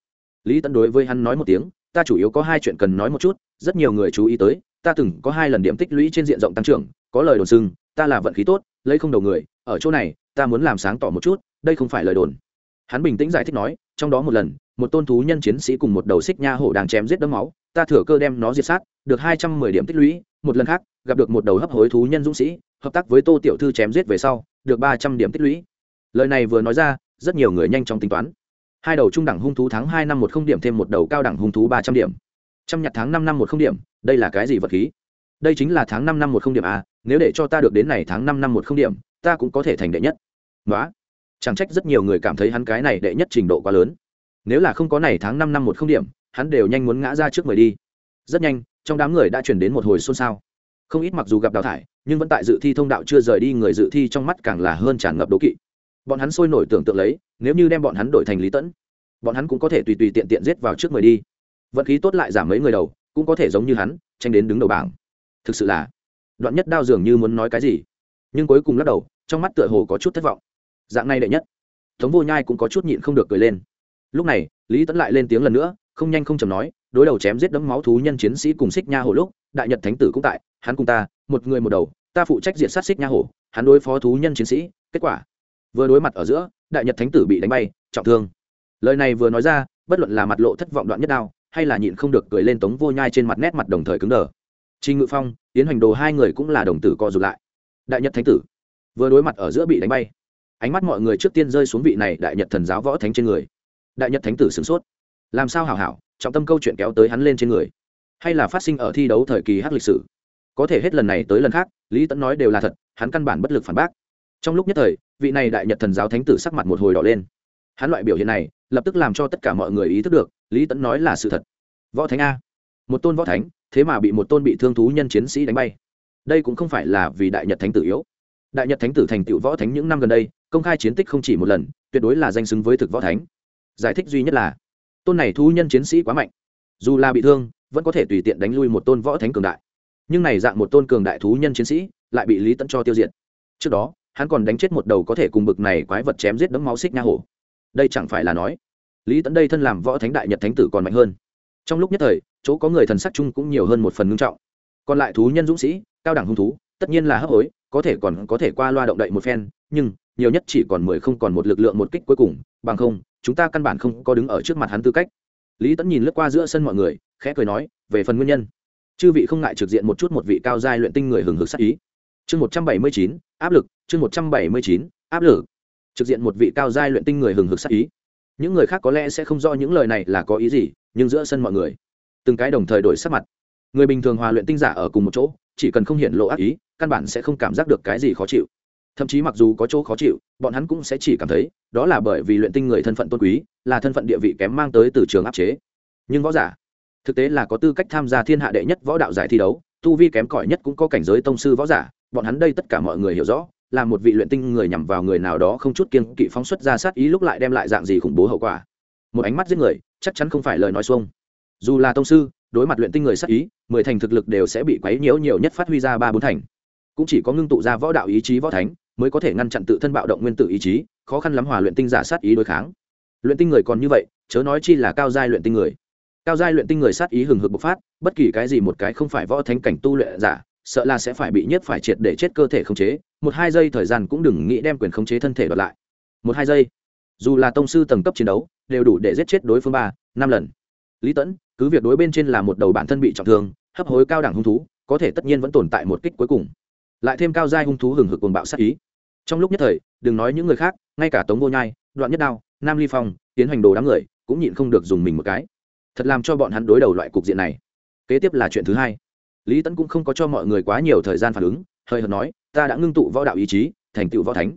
Lý tấn đối với hắn nói một tiếng, ta chủ yếu có hai chuyện cần nói một chút, rất nhiều người chú ý tới, ta từng có hai lần điểm tích lũy trên diện rộng tăng trưởng, có lời đồn xưng ta là vận khí tốt, lấy không đầu người, ở chỗ này, ta muốn làm sáng tỏ một chút, đây không phải lời đồn. Hắn bình tĩnh giải thích nói, trong đó một lần, một tôn thú nhân chiến sĩ cùng một đầu xích nha hổ đang chém giết đấm máu, ta thừa cơ đem nó diệt sát, được hai trăm mười điểm tích lũy, một lần khác, gặp được một đầu hấp hối thú nhân dũng sĩ, hợp tác với tô tiểu thư chém giết về sau, được ba trăm điểm tích lũy. Lời này vừa nói ra, rất nhiều người nhanh chóng tính toán. Hai đầu trung đẳng hung thú tháng hai năm một không điểm thêm một đầu cao đẳng hung thú ba trăm điểm. Trăm nhặt tháng năm năm một không điểm, đây là cái gì vật khí? Đây chính là tháng năm năm một không điểm a nếu để cho ta được đến này tháng năm năm một không điểm, ta cũng có thể thành đệ nhất. Ngoá. chẳng trách rất nhiều người cảm thấy hắn cái này đệ nhất trình độ quá lớn. Nếu là không có này tháng năm năm một không điểm, hắn đều nhanh muốn ngã ra trước mười đi. Rất nhanh, trong đám người đã chuyển đến một hồi xôn xao. Không ít mặc dù gặp đào thải, nhưng vẫn tại dự thi thông đạo chưa rời đi người dự thi trong mắt càng là hơn tràn ngập đố kỵ. Bọn hắn sôi nổi tưởng tượng lấy, nếu như đem bọn hắn đổi thành lý tẫn bọn hắn cũng có thể tùy tùy tiện tiện giết vào trước mười đi. Vận khí tốt lại giảm mấy người đầu, cũng có thể giống như hắn, tranh đến đứng đầu bảng. Thực sự là đoạn nhất đao dường như muốn nói cái gì, nhưng cuối cùng lắc đầu, trong mắt tựa hồ có chút thất vọng. Dạng này đệ nhất, tống vô nhai cũng có chút nhịn không được cười lên. Lúc này, lý tẫn lại lên tiếng lần nữa, không nhanh không chầm nói, đối đầu chém giết đấm máu thú nhân chiến sĩ cùng xích nha hổ lúc, đại nhật thánh tử cũng tại, hắn cùng ta, một người một đầu, ta phụ trách diện sát xích nha hổ, hắn đối phó thú nhân chiến sĩ, kết quả, vừa đối mặt ở giữa, đại nhật thánh tử bị đánh bay, trọng thương. Lời này vừa nói ra, bất luận là mặt lộ thất vọng đoạn nhất đao, hay là nhịn không được cười lên tống vô nhai trên mặt nét mặt đồng thời cứng đờ. Trình Ngự Phong, Tiến Hành Đồ hai người cũng là đồng tử co rụt lại. Đại Nhật Thánh tử vừa đối mặt ở giữa bị đánh bay. Ánh mắt mọi người trước tiên rơi xuống vị này Đại Nhật Thần giáo võ thánh trên người. Đại Nhật Thánh tử sửng sốt. Làm sao hảo hảo, trọng tâm câu chuyện kéo tới hắn lên trên người. Hay là phát sinh ở thi đấu thời kỳ hắc lịch sử. Có thể hết lần này tới lần khác, Lý Tấn nói đều là thật, hắn căn bản bất lực phản bác. Trong lúc nhất thời, vị này Đại Nhật Thần giáo thánh tử sắc mặt một hồi đỏ lên. Hắn loại biểu hiện này, lập tức làm cho tất cả mọi người ý thức được, Lý Tấn nói là sự thật. Võ thánh a, một tôn võ thánh, thế mà bị một tôn bị thương thú nhân chiến sĩ đánh bay. Đây cũng không phải là vì đại nhật thánh tử yếu. Đại nhật thánh tử thành tựu võ thánh những năm gần đây công khai chiến tích không chỉ một lần tuyệt đối là danh xứng với thực võ thánh. Giải thích duy nhất là tôn này thú nhân chiến sĩ quá mạnh. Dù là bị thương vẫn có thể tùy tiện đánh lui một tôn võ thánh cường đại. Nhưng này dạng một tôn cường đại thú nhân chiến sĩ lại bị lý tẫn cho tiêu diệt. Trước đó hắn còn đánh chết một đầu có thể cùng bực này quái vật chém giết đấm máu xích nha hổ. Đây chẳng phải là nói lý tẫn đây thân làm võ thánh đại nhật thánh tử còn mạnh hơn. Trong lúc nhất thời chỗ có người thần sắc chung cũng nhiều hơn một phần ngưng trọng. Còn lại thú nhân dũng sĩ, cao đẳng hung thú, tất nhiên là hấp hối, có thể còn có thể qua loa động đậy một phen, nhưng nhiều nhất chỉ còn mười không còn một lực lượng một kích cuối cùng, bằng không, chúng ta căn bản không có đứng ở trước mặt hắn tư cách. Lý tẫn nhìn lướt qua giữa sân mọi người, khẽ cười nói, về phần nguyên nhân. Chư vị không ngại trực diện một chút một vị cao giai luyện tinh người hừng hực sắc ý. Chương một trăm bảy mươi chín, áp lực, chương một trăm bảy mươi chín, áp lực. Trực diện một vị cao giai luyện tinh người hừng hực sắc ý. Những người khác có lẽ sẽ không rõ những lời này là có ý gì, nhưng giữa sân mọi người từng cái đồng thời đổi sắc mặt. Người bình thường hòa luyện tinh giả ở cùng một chỗ, chỉ cần không hiện lộ ác ý, căn bản sẽ không cảm giác được cái gì khó chịu. Thậm chí mặc dù có chỗ khó chịu, bọn hắn cũng sẽ chỉ cảm thấy, đó là bởi vì luyện tinh người thân phận tôn quý, là thân phận địa vị kém mang tới từ trường áp chế. Nhưng võ giả, thực tế là có tư cách tham gia thiên hạ đệ nhất võ đạo giải thi đấu, tu vi kém cỏi nhất cũng có cảnh giới tông sư võ giả, bọn hắn đây tất cả mọi người hiểu rõ, là một vị luyện tinh người nhằm vào người nào đó không chút kiên kỵ phóng xuất ra sát ý lúc lại đem lại dạng gì khủng bố hậu quả. Một ánh mắt giết người, chắc chắn không phải lời nói xuông dù là tông sư, đối mặt luyện tinh người sát ý, mười thành thực lực đều sẽ bị quấy nhiễu nhiều nhất phát huy ra ba bốn thành. Cũng chỉ có ngưng tụ ra võ đạo ý chí võ thánh, mới có thể ngăn chặn tự thân bạo động nguyên tử ý chí, khó khăn lắm hòa luyện tinh giả sát ý đối kháng. Luyện tinh người còn như vậy, chớ nói chi là cao giai luyện tinh người. Cao giai luyện tinh người sát ý hừng hực bộc phát, bất kỳ cái gì một cái không phải võ thánh cảnh tu luyện giả, sợ là sẽ phải bị nhất phải triệt để chết cơ thể khống chế, một hai giây thời gian cũng đừng nghĩ đem quyền khống chế thân thể đoạt lại. Một hai giây, dù là tông sư tầng cấp chiến đấu, đều đủ để giết chết đối phương ba, năm lần. Lý tẫn cứ việc đối bên trên là một đầu bản thân bị trọng thương, hấp hối cao đẳng hung thú, có thể tất nhiên vẫn tồn tại một kích cuối cùng. Lại thêm cao giai hung thú hừng hực cuồng bạo sát ý. Trong lúc nhất thời, đừng nói những người khác, ngay cả tống vô nhai, đoạn nhất đao, nam ly phong, tiến hành đồ đám người, cũng nhịn không được dùng mình một cái. Thật làm cho bọn hắn đối đầu loại cục diện này. Kế tiếp là chuyện thứ hai. Lý tẫn cũng không có cho mọi người quá nhiều thời gian phản ứng, hơi hợt nói, ta đã ngưng tụ võ đạo ý chí, thành tựu võ thánh.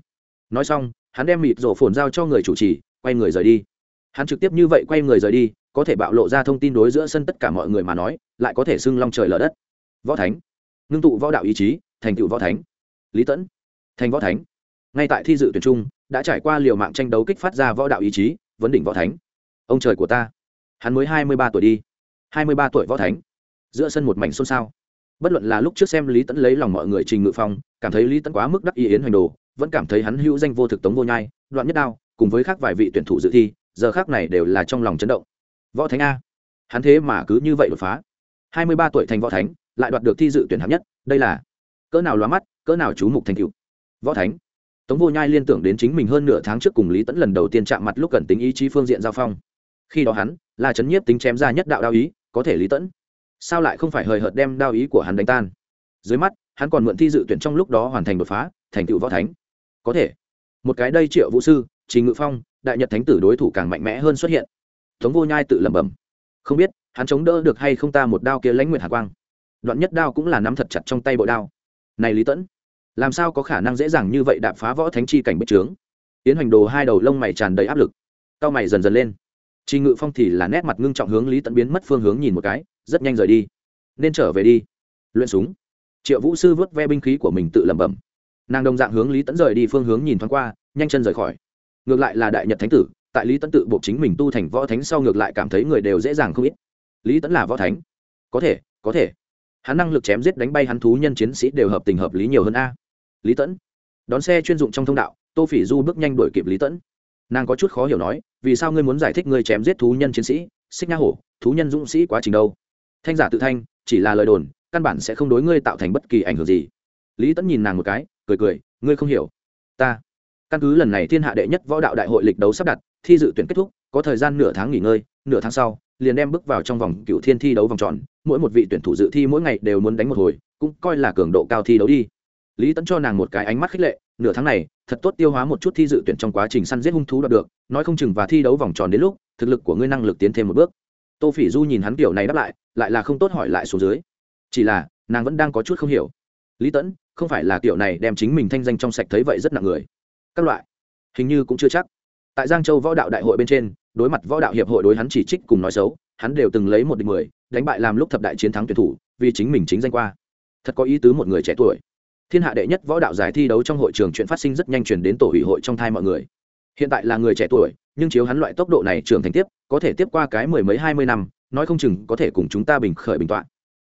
Nói xong, hắn đem mịt rổ phồn giao cho người chủ trì, quay người rời đi hắn trực tiếp như vậy quay người rời đi, có thể bạo lộ ra thông tin đối giữa sân tất cả mọi người mà nói, lại có thể xưng long trời lở đất. Võ thánh. Ngưng tụ võ đạo ý chí, thành tựu võ thánh. Lý tẫn. Thành võ thánh. Ngay tại thi dự tuyển trung, đã trải qua liều mạng tranh đấu kích phát ra võ đạo ý chí, vấn đỉnh võ thánh. Ông trời của ta. Hắn mới hai mươi ba tuổi đi. hai mươi ba tuổi võ thánh. Giữa sân một mảnh xôn xao. Bất luận là lúc trước xem lý tẫn lấy lòng mọi người trình ngự phong, cảm thấy lý tẫn quá mức đắc ý yến hoành đồ, vẫn cảm thấy hắn hữu danh vô thực tống vô nhai, đoạn nhất đao, cùng với khác vài vị tuyển thủ dự thi giờ khác này đều là trong lòng chấn động. Võ thánh a. Hắn thế mà cứ như vậy đột phá. Hai mươi ba tuổi thành võ thánh, lại đoạt được thi dự tuyển hạng nhất, đây là cỡ nào lóa mắt, cỡ nào chú mục thành cựu võ thánh. Tống vô nhai liên tưởng đến chính mình hơn nửa tháng trước cùng lý tẫn lần đầu tiên chạm mặt lúc cần tính ý chí phương diện giao phong. Khi đó hắn là chấn nhiếp tính chém ra nhất đạo đao ý, có thể lý tẫn sao lại không phải hời hợt đem đao ý của hắn đánh tan? Dưới mắt, hắn còn mượn thi dự tuyển trong lúc đó hoàn thành đột phá, thành tựu võ thánh. Có thể. Một cái đây triệu vũ sư, trình ngự phong đại nhật thánh tử đối thủ càng mạnh mẽ hơn xuất hiện tống vô nhai tự lẩm bẩm không biết hắn chống đỡ được hay không ta một đao kia lãnh nguyện hạ quang đoạn nhất đao cũng là nắm thật chặt trong tay bộ đao này lý tẫn làm sao có khả năng dễ dàng như vậy đạp phá võ thánh chi cảnh bích trướng tiến hành đồ hai đầu lông mày tràn đầy áp lực cao mày dần dần lên Trình Ngự Phong thì là nét mặt ngưng trọng hướng Lý Tẫn biến mất phương hướng nhìn một cái, rất nhanh rời đi. Nên trở về đi. Luyện súng. Triệu Vũ sư vớt ve binh khí của mình tự lẩm bẩm. Nàng đồng dạng hướng Lý Tẫn rời đi phương hướng nhìn thoáng qua, nhanh chân rời khỏi. Ngược lại là đại nhật thánh tử, tại Lý tấn tự buộc chính mình tu thành võ thánh sau ngược lại cảm thấy người đều dễ dàng không ít. Lý tấn là võ thánh. Có thể, có thể. Hắn năng lực chém giết đánh bay hắn thú nhân chiến sĩ đều hợp tình hợp lý nhiều hơn a. Lý Tẫn. Đón xe chuyên dụng trong thông đạo, Tô Phỉ Du bước nhanh đuổi kịp Lý Tẫn nàng có chút khó hiểu nói vì sao ngươi muốn giải thích ngươi chém giết thú nhân chiến sĩ xích nha hổ thú nhân dũng sĩ quá trình đâu thanh giả tự thanh chỉ là lời đồn căn bản sẽ không đối ngươi tạo thành bất kỳ ảnh hưởng gì lý tẫn nhìn nàng một cái cười cười ngươi không hiểu ta căn cứ lần này thiên hạ đệ nhất võ đạo đại hội lịch đấu sắp đặt, thi dự tuyển kết thúc, có thời gian nửa tháng nghỉ ngơi, nửa tháng sau, liền đem bước vào trong vòng cựu thiên thi đấu vòng tròn, mỗi một vị tuyển thủ dự thi mỗi ngày đều muốn đánh một hồi, cũng coi là cường độ cao thi đấu đi. Lý tẫn cho nàng một cái ánh mắt khích lệ, nửa tháng này, thật tốt tiêu hóa một chút thi dự tuyển trong quá trình săn giết hung thú đạt được, nói không chừng và thi đấu vòng tròn đến lúc, thực lực của ngươi năng lực tiến thêm một bước. Tô phỉ du nhìn hắn kiểu này đáp lại lại là không tốt hỏi lại xuống dưới. Chỉ là, nàng vẫn đang có chút không hiểu. Lý tẫn không phải là kiểu này đem chính mình thanh danh trong sạch thấy vậy rất nặng người các loại. Hình như cũng chưa chắc. Tại giang châu võ đạo đại hội bên trên, đối mặt võ đạo hiệp hội đối hắn chỉ trích cùng nói xấu, hắn đều từng lấy một địch mười, đánh bại làm lúc thập đại chiến thắng tuyển thủ, vì chính mình chính danh qua. Thật có ý tứ một người trẻ tuổi. Thiên hạ đệ nhất võ đạo giải thi đấu trong hội trường chuyện phát sinh rất nhanh chuyển đến tổ ủy hội trong thai mọi người. Hiện tại là người trẻ tuổi, nhưng chiếu hắn loại tốc độ này trưởng thành tiếp, có thể tiếp qua cái mười mấy hai mươi năm, nói không chừng có thể cùng chúng ta bình khởi bình t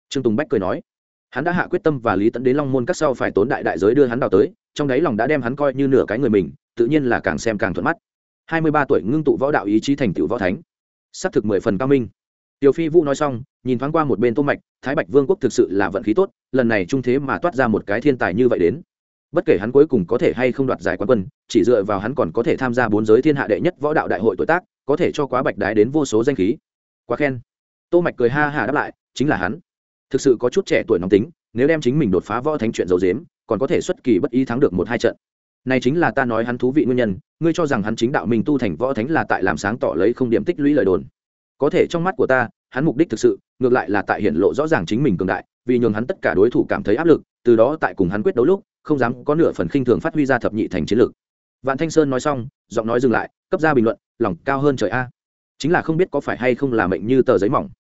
trương tùng bách cười nói hắn đã hạ quyết tâm và lý tẫn đến long môn các sau phải tốn đại đại giới đưa hắn đào tới, trong đáy lòng đã đem hắn coi như nửa cái người mình, tự nhiên là càng xem càng thuận mắt. Hai mươi ba tuổi ngưng tụ võ đạo ý chí thành tựu võ thánh. S ắ c thực mười phần cao minh. Tiểu phi vũ nói xong, nhìn thoáng qua một bên tô mạch, thái bạch vương quốc thực sự là vận khí tốt, lần này trung thế mà toát ra một cái thiên tài như vậy đến. Bất kể hắn cuối cùng có thể hay không đoạt giải quán quân, chỉ dựa vào hắn còn có thể tham gia bốn giới thiên hạ đệ nhất võ đạo đại hội tuổi tác, có thể cho quá bạch đái đến vô số danh khí. Quá khen. Tô mạch cười ha hà đáp lại, chính là hắn thực sự có chút trẻ tuổi nóng tính, nếu đem chính mình đột phá võ thánh chuyện dầu dếm còn có thể xuất kỳ bất ý thắng được một hai trận. Này chính là ta nói hắn thú vị nguyên nhân, ngươi cho rằng hắn chính đạo mình tu thành võ thánh là tại làm sáng tỏ lấy không điểm tích lũy lời đồn. Có thể trong mắt của ta, hắn mục đích thực sự, ngược lại là tại hiện lộ rõ ràng chính mình cường đại, vì nhường hắn tất cả đối thủ cảm thấy áp lực, từ đó tại cùng hắn quyết đấu lúc, không dám có nửa phần khinh thường phát huy ra thập nhị thành chiến lược vạn thanh sơn nói xong, giọng nói dừng lại, cấp ra bình luận, lòng cao hơn trời a. Chính là không biết có phải hay không là mệnh như tờ giấy mỏng.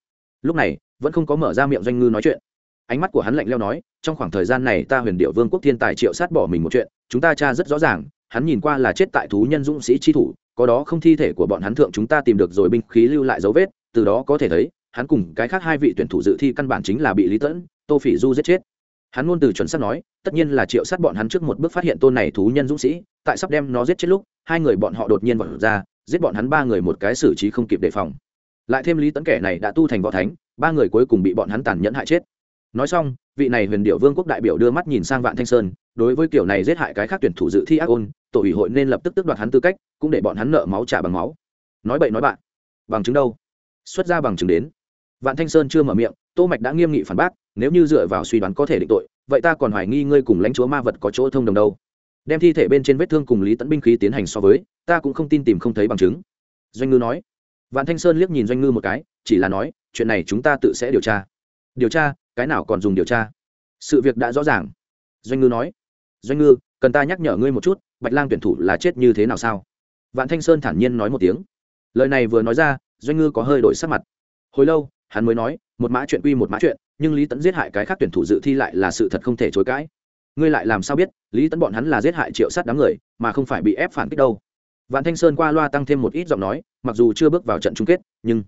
Lúc này vẫn không có mở ra miệng doanh ngư nói chuyện. Ánh mắt của hắn lạnh leo nói, trong khoảng thời gian này ta huyền điệu vương quốc thiên tài triệu sát bỏ mình một chuyện, chúng ta tra rất rõ ràng, hắn nhìn qua là chết tại thú nhân dũng sĩ chi thủ, có đó không thi thể của bọn hắn thượng chúng ta tìm được rồi binh khí lưu lại dấu vết, từ đó có thể thấy, hắn cùng cái khác hai vị tuyển thủ dự thi căn bản chính là bị lý tẫn, tô phỉ du giết chết. Hắn ngôn từ chuẩn xác nói, tất nhiên là triệu sát bọn hắn trước một bước phát hiện tôn này thú nhân dũng sĩ, tại sắp đem nó giết chết lúc, hai người bọn họ đột nhiên vọt ra, giết bọn hắn ba người một cái xử trí không kịp đề phòng. Lại thêm lý tẫn kẻ này đã tu thành võ thánh ba người cuối cùng bị bọn hắn tàn nhẫn hại chết. Nói xong, vị này huyền điệu vương quốc đại biểu đưa mắt nhìn sang vạn thanh sơn, đối với kiểu này giết hại cái khác tuyển thủ dự thi ác ôn, tổ ủy hội nên lập tức tước đoạt hắn tư cách, cũng để bọn hắn nợ máu trả bằng máu. Nói bậy nói bạn, bằng chứng đâu? Xuất ra bằng chứng đến. Vạn thanh sơn chưa mở miệng, tô mạch đã nghiêm nghị phản bác, nếu như dựa vào suy đoán có thể định tội, vậy ta còn hoài nghi ngươi cùng lãnh chúa ma vật có chỗ thông đồng đâu. Đem thi thể bên trên vết thương cùng lý tẫn binh khí tiến hành so với, ta cũng không tin tìm không thấy bằng chứng. Doanh ngư nói vạn thanh sơn liếc nhìn doanh ngư một cái, chỉ là nói, chuyện này chúng ta tự sẽ điều tra. Điều tra? Cái nào còn dùng điều tra? Sự việc đã rõ ràng. Doanh ngư nói. Doanh ngư, cần ta nhắc nhở ngươi một chút, bạch lang tuyển thủ là chết như thế nào sao? Vạn thanh sơn thản nhiên nói một tiếng. Lời này vừa nói ra, doanh ngư có hơi đổi sắc mặt. Hồi lâu, hắn mới nói, một mã chuyện quy một mã chuyện, nhưng lý tẫn giết hại cái khác tuyển thủ dự thi lại là sự thật không thể chối cãi. Ngươi lại làm sao biết, lý tẫn bọn hắn là giết hại triệu sát đám người, mà không phải bị ép phản kích đâu? Vạn thanh sơn qua loa tăng thêm một ít giọng nói mặc dù chưa bước vào trận chung kết, nhưng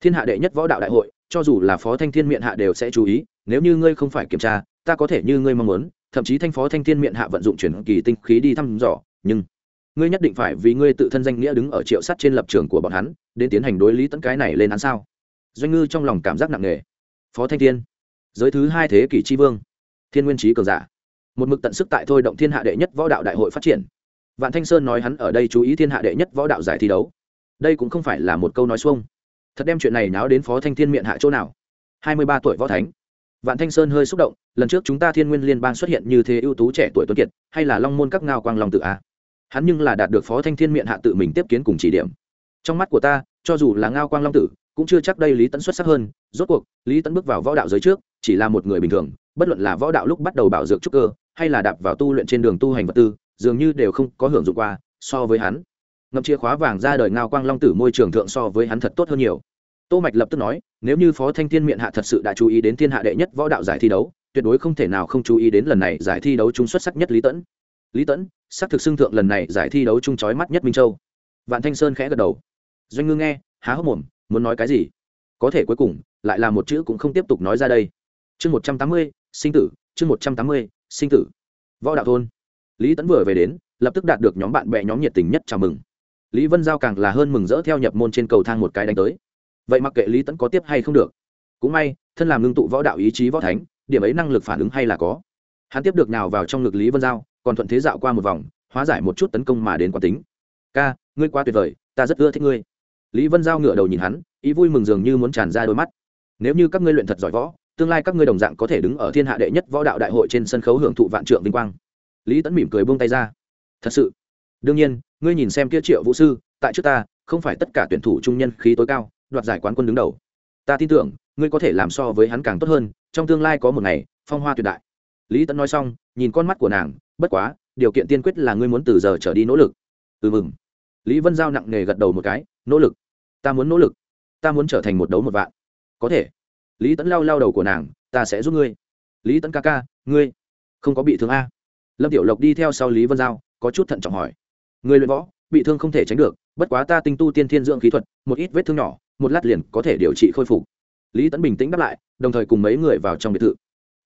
thiên hạ đệ nhất võ đạo đại hội, cho dù là phó thanh thiên miệng hạ đều sẽ chú ý, nếu như ngươi không phải kiểm tra, ta có thể như ngươi mong muốn, thậm chí thanh phó thanh thiên miệng hạ vận dụng chuyển kỳ tinh khí đi thăm dò, nhưng ngươi nhất định phải vì ngươi tự thân danh nghĩa đứng ở triệu sắt trên lập trường của bọn hắn, đến tiến hành đối lý tẫn cái này lên án sao? Doanh ngư trong lòng cảm giác nặng nề. Phó thanh thiên, giới thứ hai thế kỷ tri vương, thiên nguyên trí cường giả. Một mực tận sức tại thôi động thiên hạ đệ nhất võ đạo đại hội phát triển. Vạn thanh sơn nói hắn ở đây chú ý thiên hạ đệ nhất võ đạo giải thi đấu đây cũng không phải là một câu nói xuông. Thật đem chuyện này náo đến phó thanh thiên miệng hạ chỗ nào. Hai mươi ba tuổi võ thánh. Vạn thanh sơn hơi xúc động, lần trước chúng ta thiên nguyên liên bang xuất hiện như thế ưu tú trẻ tuổi tuấn kiệt, hay là long môn các ngao quang long tự a? Hắn nhưng là đạt được phó thanh thiên miệng hạ tự mình tiếp kiến cùng chỉ điểm. Trong mắt của ta, cho dù là ngao quang long tử, cũng chưa chắc đây lý tẫn xuất sắc hơn. Rốt cuộc, lý tẫn bước vào võ đạo giới trước, chỉ là một người bình thường, bất luận là võ đạo lúc bắt đầu bảo dược trúc cơ, hay là đạp vào tu luyện trên đường tu hành vật tư, dường như đều không có hưởng dụng qua so với hắn ngậm chìa khóa vàng ra đời ngao quang long tử môi trường thượng so với hắn thật tốt hơn nhiều. Tô mạch lập tức nói, nếu như phó thanh thiên miệng hạ thật sự đã chú ý đến thiên hạ đệ nhất võ đạo giải thi đấu, tuyệt đối không thể nào không chú ý đến lần này giải thi đấu chung xuất sắc nhất lý tẫn lý tẫn sắc thực xưng thượng lần này giải thi đấu chung chói mắt nhất minh châu. Vạn thanh sơn khẽ gật đầu. Doanh ngư nghe, há hốc mồm, muốn nói cái gì? Có thể cuối cùng, lại là một chữ cũng không tiếp tục nói ra đây. Chương một trăm tám mươi, sinh tử, chương một trăm tám mươi, sinh tử. Võ đạo thôn. Lý tẫn vừa về đến, lập tức đạt được nhóm bạn bè nhóm nhiệt tình nhất chào mừng lý vân giao càng là hơn mừng rỡ theo nhập môn trên cầu thang một cái đánh tới. Vậy mặc kệ lý tẫn có tiếp hay không được, cũng may, thân làm ngưng tụ võ đạo ý chí võ thánh, điểm ấy năng lực phản ứng hay là có. Hắn tiếp được nào vào trong ngực lý vân giao, còn thuận thế dạo qua một vòng, hóa giải một chút tấn công mà đến quán tính. Ca, ngươi quá tuyệt vời, ta rất ưa thích ngươi. Lý vân giao ngửa đầu nhìn hắn, ý vui mừng dường như muốn tràn ra đôi mắt. Nếu như các ngươi luyện thật giỏi võ, tương lai các ngươi đồng dạng có thể đứng ở thiên hạ đệ nhất võ đạo đại hội trên sân khấu hưởng thụ vạn trượng vinh quang. Lý tẫn mỉm cười buông tay ra. Thật sự? Đương nhiên ngươi nhìn xem kia triệu vũ sư, tại trước ta, không phải tất cả tuyển thủ trung nhân khí tối cao, đoạt giải quán quân đứng đầu. Ta tin tưởng, ngươi có thể làm so với hắn càng tốt hơn, trong tương lai có một ngày, phong hoa tuyệt đại. Lý Tấn nói xong, nhìn con mắt của nàng, bất quá, điều kiện tiên quyết là ngươi muốn từ giờ trở đi nỗ lực. Ừ mừng. Lý vân giao nặng nề gật đầu một cái, nỗ lực? Ta muốn nỗ lực. Ta muốn trở thành một đấu một vạn. Có thể. Lý Tấn lao lao đầu của nàng, ta sẽ giúp ngươi. Lý Tấn ca ca, ngươi không có bị thương a? Lâm tiểu lộc đi theo sau lý vân giao, có chút thận trọng hỏi người luyện võ, bị thương không thể tránh được, bất quá ta tinh tu tiên thiên dưỡng khí thuật, một ít vết thương nhỏ, một lát liền có thể điều trị khôi phục. Lý tấn bình tĩnh đáp lại, đồng thời cùng mấy người vào trong biệt thự.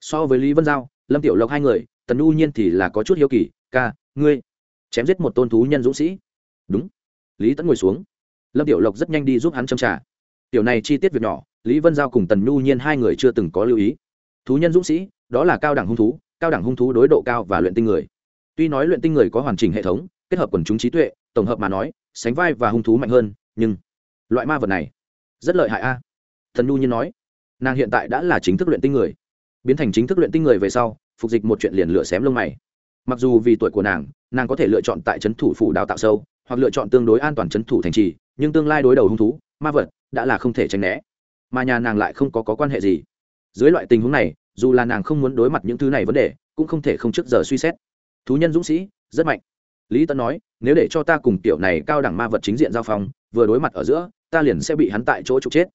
So với lý vân giao, lâm tiểu lộc hai người, tần U nhiên thì là có chút hiếu kỳ, ca, ngươi chém giết một tôn thú nhân dũng sĩ. Đúng. Lý tấn ngồi xuống. Lâm tiểu lộc rất nhanh đi giúp hắn châm trả tiểu này chi tiết việc nhỏ, lý vân giao cùng tần nhu nhiên hai người chưa từng có lưu ý. Thú nhân dũng sĩ, đó là cao đẳng hung thú, cao đẳng hung thú đối độ cao và luyện tinh người. Tuy nói luyện tinh người có hoàn chỉnh hệ thống kết hợp quần chúng trí tuệ tổng hợp mà nói sánh vai và hung thú mạnh hơn nhưng loại ma vật này rất lợi hại a. Thần nhu nhiên nói nàng hiện tại đã là chính thức luyện tinh người. Biến thành chính thức luyện tinh người về sau phục dịch một chuyện liền lửa xém lông mày. Mặc dù vì tuổi của nàng nàng có thể lựa chọn tại trấn thủ phủ đào tạo sâu hoặc lựa chọn tương đối an toàn trấn thủ thành trì nhưng tương lai đối đầu hung thú ma vật đã là không thể tránh né. Mà nhà nàng lại không có, có quan hệ gì. Dưới loại tình huống này dù là nàng không muốn đối mặt những thứ này vấn đề cũng không thể không trước giờ suy xét. Thú nhân dũng sĩ rất mạnh lý tân nói, nếu để cho ta cùng tiểu này cao đẳng ma vật chính diện giao phong, vừa đối mặt ở giữa, ta liền sẽ bị hắn tại chỗ trục chết.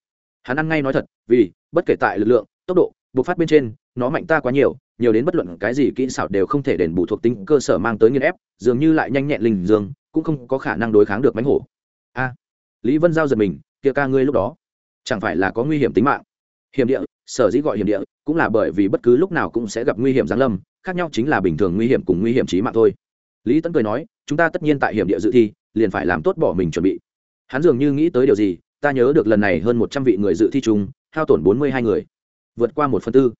Hắn ăn ngay nói thật, vì, bất kể tại lực lượng, tốc độ, bộc phát bên trên, nó mạnh ta quá nhiều nhiều đến bất luận cái gì kỹ xảo đều không thể đền bù thuộc tính cơ sở mang tới nghiên ép, dường như lại nhanh nhẹn linh dương, cũng không có khả năng đối kháng được mánh hổ. A. Lý vân giao giật mình, kia ca ngươi lúc đó, chẳng phải là có nguy hiểm tính mạng? Hiểm địa, sở dĩ gọi hiểm địa, cũng là bởi vì bất cứ lúc nào cũng sẽ gặp nguy hiểm giáng lâm, khác nhau chính là bình thường nguy hiểm cùng nguy hiểm trí mạng thôi lý tấn cười nói, chúng ta tất nhiên tại hiểm địa dự thi, liền phải làm tốt bỏ mình chuẩn bị. Hắn dường như nghĩ tới điều gì, ta nhớ được lần này hơn một trăm vị người dự thi chung, hao tổn bốn mươi hai người. Vượt qua một phần tư.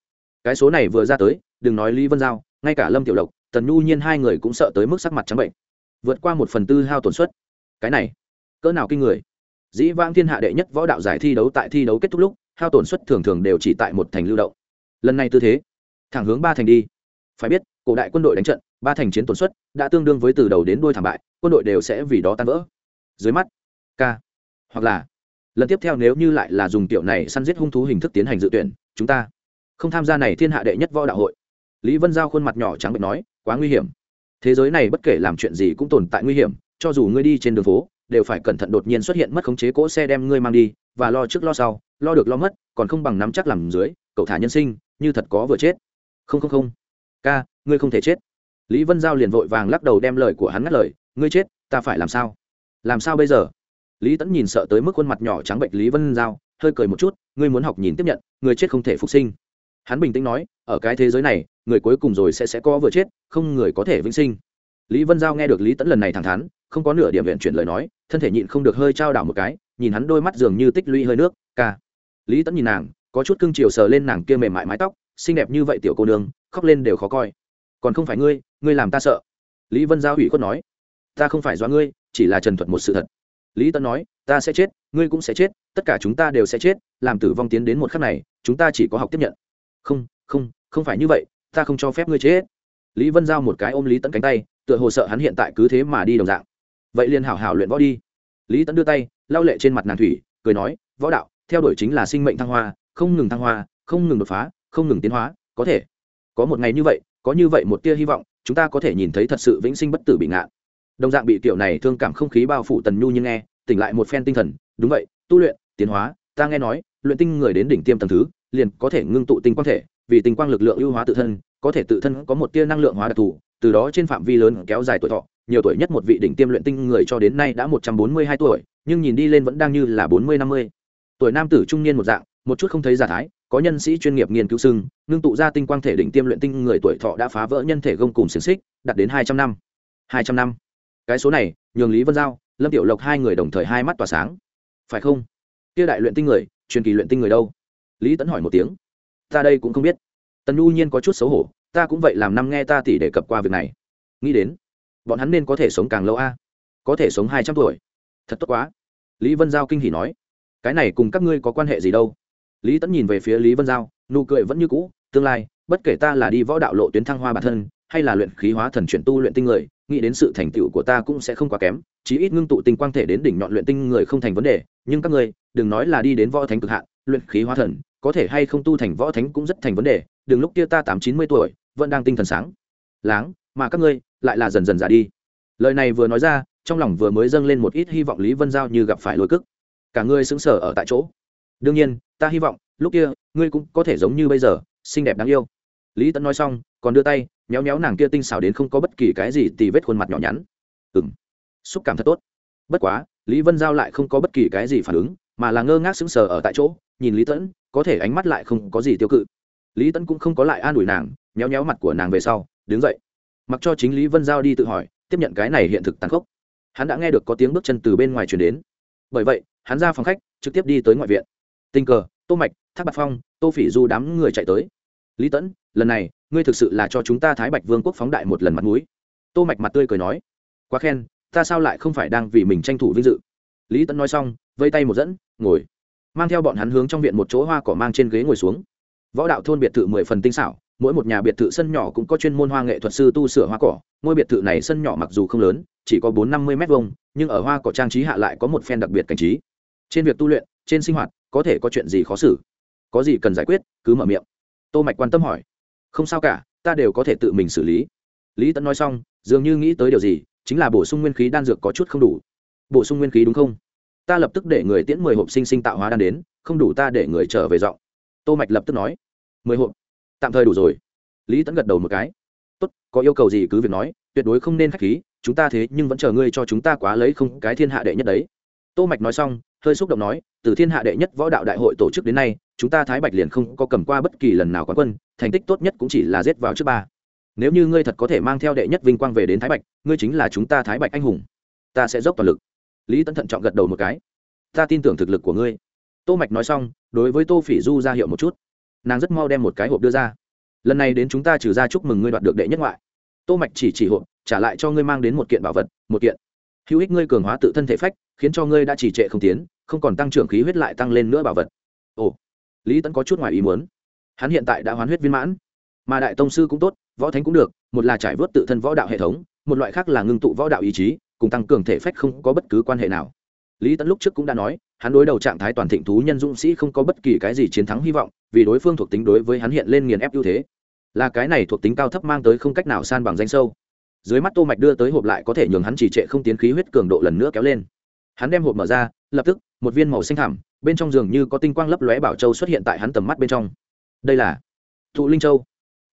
Cái số này vừa ra tới, đừng nói lý vân giao, ngay cả lâm tiểu lộc, tần nhu nhiên hai người cũng sợ tới mức sắc mặt trắng bệnh. Vượt qua một phần tư hao tổn suất. Cái này, cỡ nào kinh người. Dĩ vãng thiên hạ đệ nhất võ đạo giải thi đấu tại thi đấu kết thúc lúc, hao tổn suất thường thường đều chỉ tại một thành lưu động. Lần này tư thế, thẳng hướng ba thành đi. Phải biết, cổ đại quân đội đánh trận ba thành chiến tổn suất đã tương đương với từ đầu đến đuôi thảm bại, quân đội đều sẽ vì đó tan vỡ. Dưới mắt, k, hoặc là, lần tiếp theo nếu như lại là dùng tiểu này săn giết hung thú hình thức tiến hành dự tuyển, chúng ta không tham gia này thiên hạ đệ nhất võ đạo hội. Lý vân giao khuôn mặt nhỏ trắng bệnh nói, quá nguy hiểm. Thế giới này bất kể làm chuyện gì cũng tồn tại nguy hiểm, cho dù ngươi đi trên đường phố, đều phải cẩn thận đột nhiên xuất hiện mất khống chế cỗ xe đem ngươi mang đi, và lo trước lo sau, lo được lo mất, còn không bằng nắm chắc làm dưới, cậu thả nhân sinh, như thật có vừa chết. Không không không. Ca ngươi không thể chết lý vân giao liền vội vàng lắc đầu đem lời của hắn ngắt lời, ngươi chết, ta phải làm sao? Làm sao bây giờ? Lý tẫn nhìn sợ tới mức khuôn mặt nhỏ trắng bệnh lý vân giao, hơi cười một chút, ngươi muốn học nhìn tiếp nhận, người chết không thể phục sinh. Hắn bình tĩnh nói, ở cái thế giới này, người cuối cùng rồi sẽ sẽ có vừa chết, không người có thể vĩnh sinh. Lý vân giao nghe được lý tẫn lần này thẳng thắn, không có nửa điểm viện chuyển lời nói, thân thể nhịn không được hơi trao đảo một cái, nhìn hắn đôi mắt dường như tích lũy hơi nước, ca. Lý tẫn nhìn nàng, có chút cưng chiều sờ lên nàng kia mềm mại mái tóc, xinh đẹp như vậy tiểu cô nương, khóc lên đều khó coi còn không phải ngươi ngươi làm ta sợ. Lý vân giao ủy khuất nói. Ta không phải do ngươi, chỉ là trần thuật một sự thật. Lý tân nói, ta sẽ chết, ngươi cũng sẽ chết, tất cả chúng ta đều sẽ chết, làm tử vong tiến đến một khắc này, chúng ta chỉ có học tiếp nhận. Không không không phải như vậy, ta không cho phép ngươi chết. Lý vân giao một cái ôm lý tẫn cánh tay, tựa hồ sợ hắn hiện tại cứ thế mà đi đồng dạng. Vậy liền hảo hảo luyện võ đi. Lý tẫn đưa tay, lau lệ trên mặt nàng thủy, cười nói, võ đạo, theo đuổi chính là sinh mệnh thăng hoa, không ngừng thăng hoa, không ngừng đột phá, không ngừng tiến hóa, có thể. Có một ngày như vậy có như vậy một tia hy vọng, chúng ta có thể nhìn thấy thật sự vĩnh sinh bất tử bị ngạn. Đồng dạng bị kiểu này thương cảm không khí bao phủ tần nhu nhưng nghe, tỉnh lại một phen tinh thần, đúng vậy, tu luyện, tiến hóa, ta nghe nói, luyện tinh người đến đỉnh tiêm tầng thứ, liền có thể ngưng tụ tinh quang thể, vì tinh quang lực lượng ưu hóa tự thân, có thể tự thân có một tia năng lượng hóa đặc thù, từ đó trên phạm vi lớn kéo dài tuổi thọ, nhiều tuổi nhất một vị đỉnh tiêm luyện tinh người cho đến nay đã một trăm bốn mươi hai tuổi, nhưng nhìn đi lên vẫn đang như là bốn mươi năm mươi. Tuổi nam tử trung niên một dạng, một chút không thấy giả thái có nhân sĩ chuyên nghiệp nghiên cứu sưng ngưng tụ ra tinh quang thể đỉnh tiêm luyện tinh người tuổi thọ đã phá vỡ nhân thể gông cùng xiềng xích, đạt đến hai trăm năm. Hai trăm năm. Cái số này, nhường lý vân giao, lâm tiểu lộc hai người đồng thời hai mắt tỏa sáng. Phải không? Kia đại luyện tinh người, truyền kỳ luyện tinh người đâu? Lý tấn hỏi một tiếng. Ta đây cũng không biết. Tần nhu nhiên có chút xấu hổ, ta cũng vậy làm năm nghe ta tỉ đề cập qua việc này. Nghĩ đến, bọn hắn nên có thể sống càng lâu a. Có thể sống hai trăm tuổi. Thật tốt quá. Lý vân giao kinh hỉ nói. Cái này cùng các ngươi có quan hệ gì đâu? Lý tẫn nhìn về phía lý vân giao, nụ cười vẫn như cũ, tương lai, bất kể ta là đi võ đạo lộ tuyến thăng hoa bản thân, hay là luyện khí hóa thần chuyển tu luyện tinh người, nghĩ đến sự thành tựu của ta cũng sẽ không quá kém, chí ít ngưng tụ tinh quang thể đến đỉnh nhọn luyện tinh người không thành vấn đề. Nhưng các ngươi, đừng nói là đi đến võ thánh cực hạn, luyện khí hóa thần, có thể hay không tu thành võ thánh cũng rất thành vấn đề. Đừng lúc kia ta tám chín mươi tuổi, vẫn đang tinh thần sáng, láng, mà các ngươi, lại là dần dần già đi. Lời này vừa nói ra, trong lòng vừa mới dâng lên một ít hy vọng lý vân giao như gặp phải lôi cức cả ngươi xứng sở ở tại chỗ. Đương nhiên ta hy vọng, lúc kia, ngươi cũng có thể giống như bây giờ, xinh đẹp đáng yêu. Lý tẫn nói xong, còn đưa tay nhéo nhéo nàng kia tinh xảo đến không có bất kỳ cái gì tì vết khuôn mặt nhỏ nhắn. Ừng xúc cảm thật tốt. Bất quá, lý vân giao lại không có bất kỳ cái gì phản ứng, mà là ngơ ngác sững sờ ở tại chỗ, nhìn lý tẫn có thể ánh mắt lại không có gì tiêu cự. Lý tẫn cũng không có lại an ủi nàng nhéo nhéo mặt của nàng về sau, đứng dậy. Mặc cho chính lý vân giao đi tự hỏi, tiếp nhận cái này hiện thực tàn khốc. Hắn đã nghe được có tiếng bước chân từ bên ngoài chuyển đến. Bởi vậy, hắn ra phòng khách, trực tiếp đi tới ngoại viện tình cờ, tô mạch, thác bạc phong, tô phỉ du đám người chạy tới. Lý tẫn, lần này, ngươi thực sự là cho chúng ta thái bạch vương quốc phóng đại một lần mặt mũi. Tô mạch mặt tươi cười nói. Quá khen, ta sao lại không phải đang vì mình tranh thủ vinh dự? Lý tẫn nói xong, vây tay một dẫn, ngồi. Mang theo bọn hắn hướng trong viện một chỗ hoa cỏ mang trên ghế ngồi xuống. Võ đạo thôn biệt thự mười phần tinh xảo, mỗi một nhà biệt thự sân nhỏ cũng có chuyên môn hoa nghệ thuật sư tu sửa hoa cỏ. Ngôi biệt thự này sân nhỏ mặc dù không lớn, chỉ có bốn năm mươi m hai nhưng ở hoa cỏ trang trí hạ lại có một phen đặc biệt cảnh trí. Trên việc tu luyện trên sinh hoạt, có thể có chuyện gì khó xử? Có gì cần giải quyết, cứ mở miệng. Tô mạch quan tâm hỏi. Không sao cả, ta đều có thể tự mình xử lý. Lý tấn nói xong, dường như nghĩ tới điều gì, chính là bổ sung nguyên khí đan dược có chút không đủ. Bổ sung nguyên khí đúng không? Ta lập tức để người tiễn mười hộp sinh sinh tạo hóa đan đến, không đủ ta để người trở về giọng tô mạch lập tức nói. Mười hộp? Tạm thời đủ rồi. Lý tấn gật đầu một cái. Tốt, có yêu cầu gì cứ việc nói, tuyệt đối không nên khách khí, chúng ta thế nhưng vẫn chờ ngươi cho chúng ta quá lấy không cái thiên hạ đệ nhất đấy. Tô mạch nói xong hơi xúc động nói, từ thiên hạ đệ nhất võ đạo đại hội tổ chức đến nay, chúng ta thái bạch liền không có cầm qua bất kỳ lần nào quán quân, thành tích tốt nhất cũng chỉ là giết vào trước ba. Nếu như ngươi thật có thể mang theo đệ nhất vinh quang về đến thái bạch, ngươi chính là chúng ta thái bạch anh hùng. Ta sẽ dốc toàn lực. Lý tấn thận trọng gật đầu một cái. Ta tin tưởng thực lực của ngươi. Tô mạch nói xong, đối với tô phỉ du ra hiệu một chút. Nàng rất mau đem một cái hộp đưa ra. Lần này đến chúng ta trừ ra chúc mừng ngươi đoạt được đệ nhất ngoại. Tô mạch chỉ chỉ hộp, trả lại cho ngươi mang đến một kiện bảo vật, một kiện. Hữu ích ngươi cường hóa tự thân thể phách, khiến cho ngươi đã chỉ trệ không tiến không còn tăng trưởng khí huyết lại tăng lên nữa bảo vật. Ồ, lý tấn có chút ngoài ý muốn. Hắn hiện tại đã hoán huyết viên mãn, mà đại tông sư cũng tốt, võ thánh cũng được, một là trải vớt tự thân võ đạo hệ thống, một loại khác là ngưng tụ võ đạo ý chí, cùng tăng cường thể phách không có bất cứ quan hệ nào. Lý tấn lúc trước cũng đã nói, hắn đối đầu trạng thái toàn thịnh thú nhân dũng sĩ không có bất kỳ cái gì chiến thắng hy vọng, vì đối phương thuộc tính đối với hắn hiện lên nghiền ép ưu thế. Là cái này thuộc tính cao thấp mang tới không cách nào san bằng danh sâu. Dưới mắt tô mạch đưa tới hộp lại có thể nhường hắn chỉ trệ không tiến khí huyết cường độ lần nữa kéo lên. Hắn đem hộp mở ra lập tức, một viên màu xanh thẳm, bên trong giường như có tinh quang lấp lóe bảo châu xuất hiện tại hắn tầm mắt bên trong. Đây là thụ linh châu.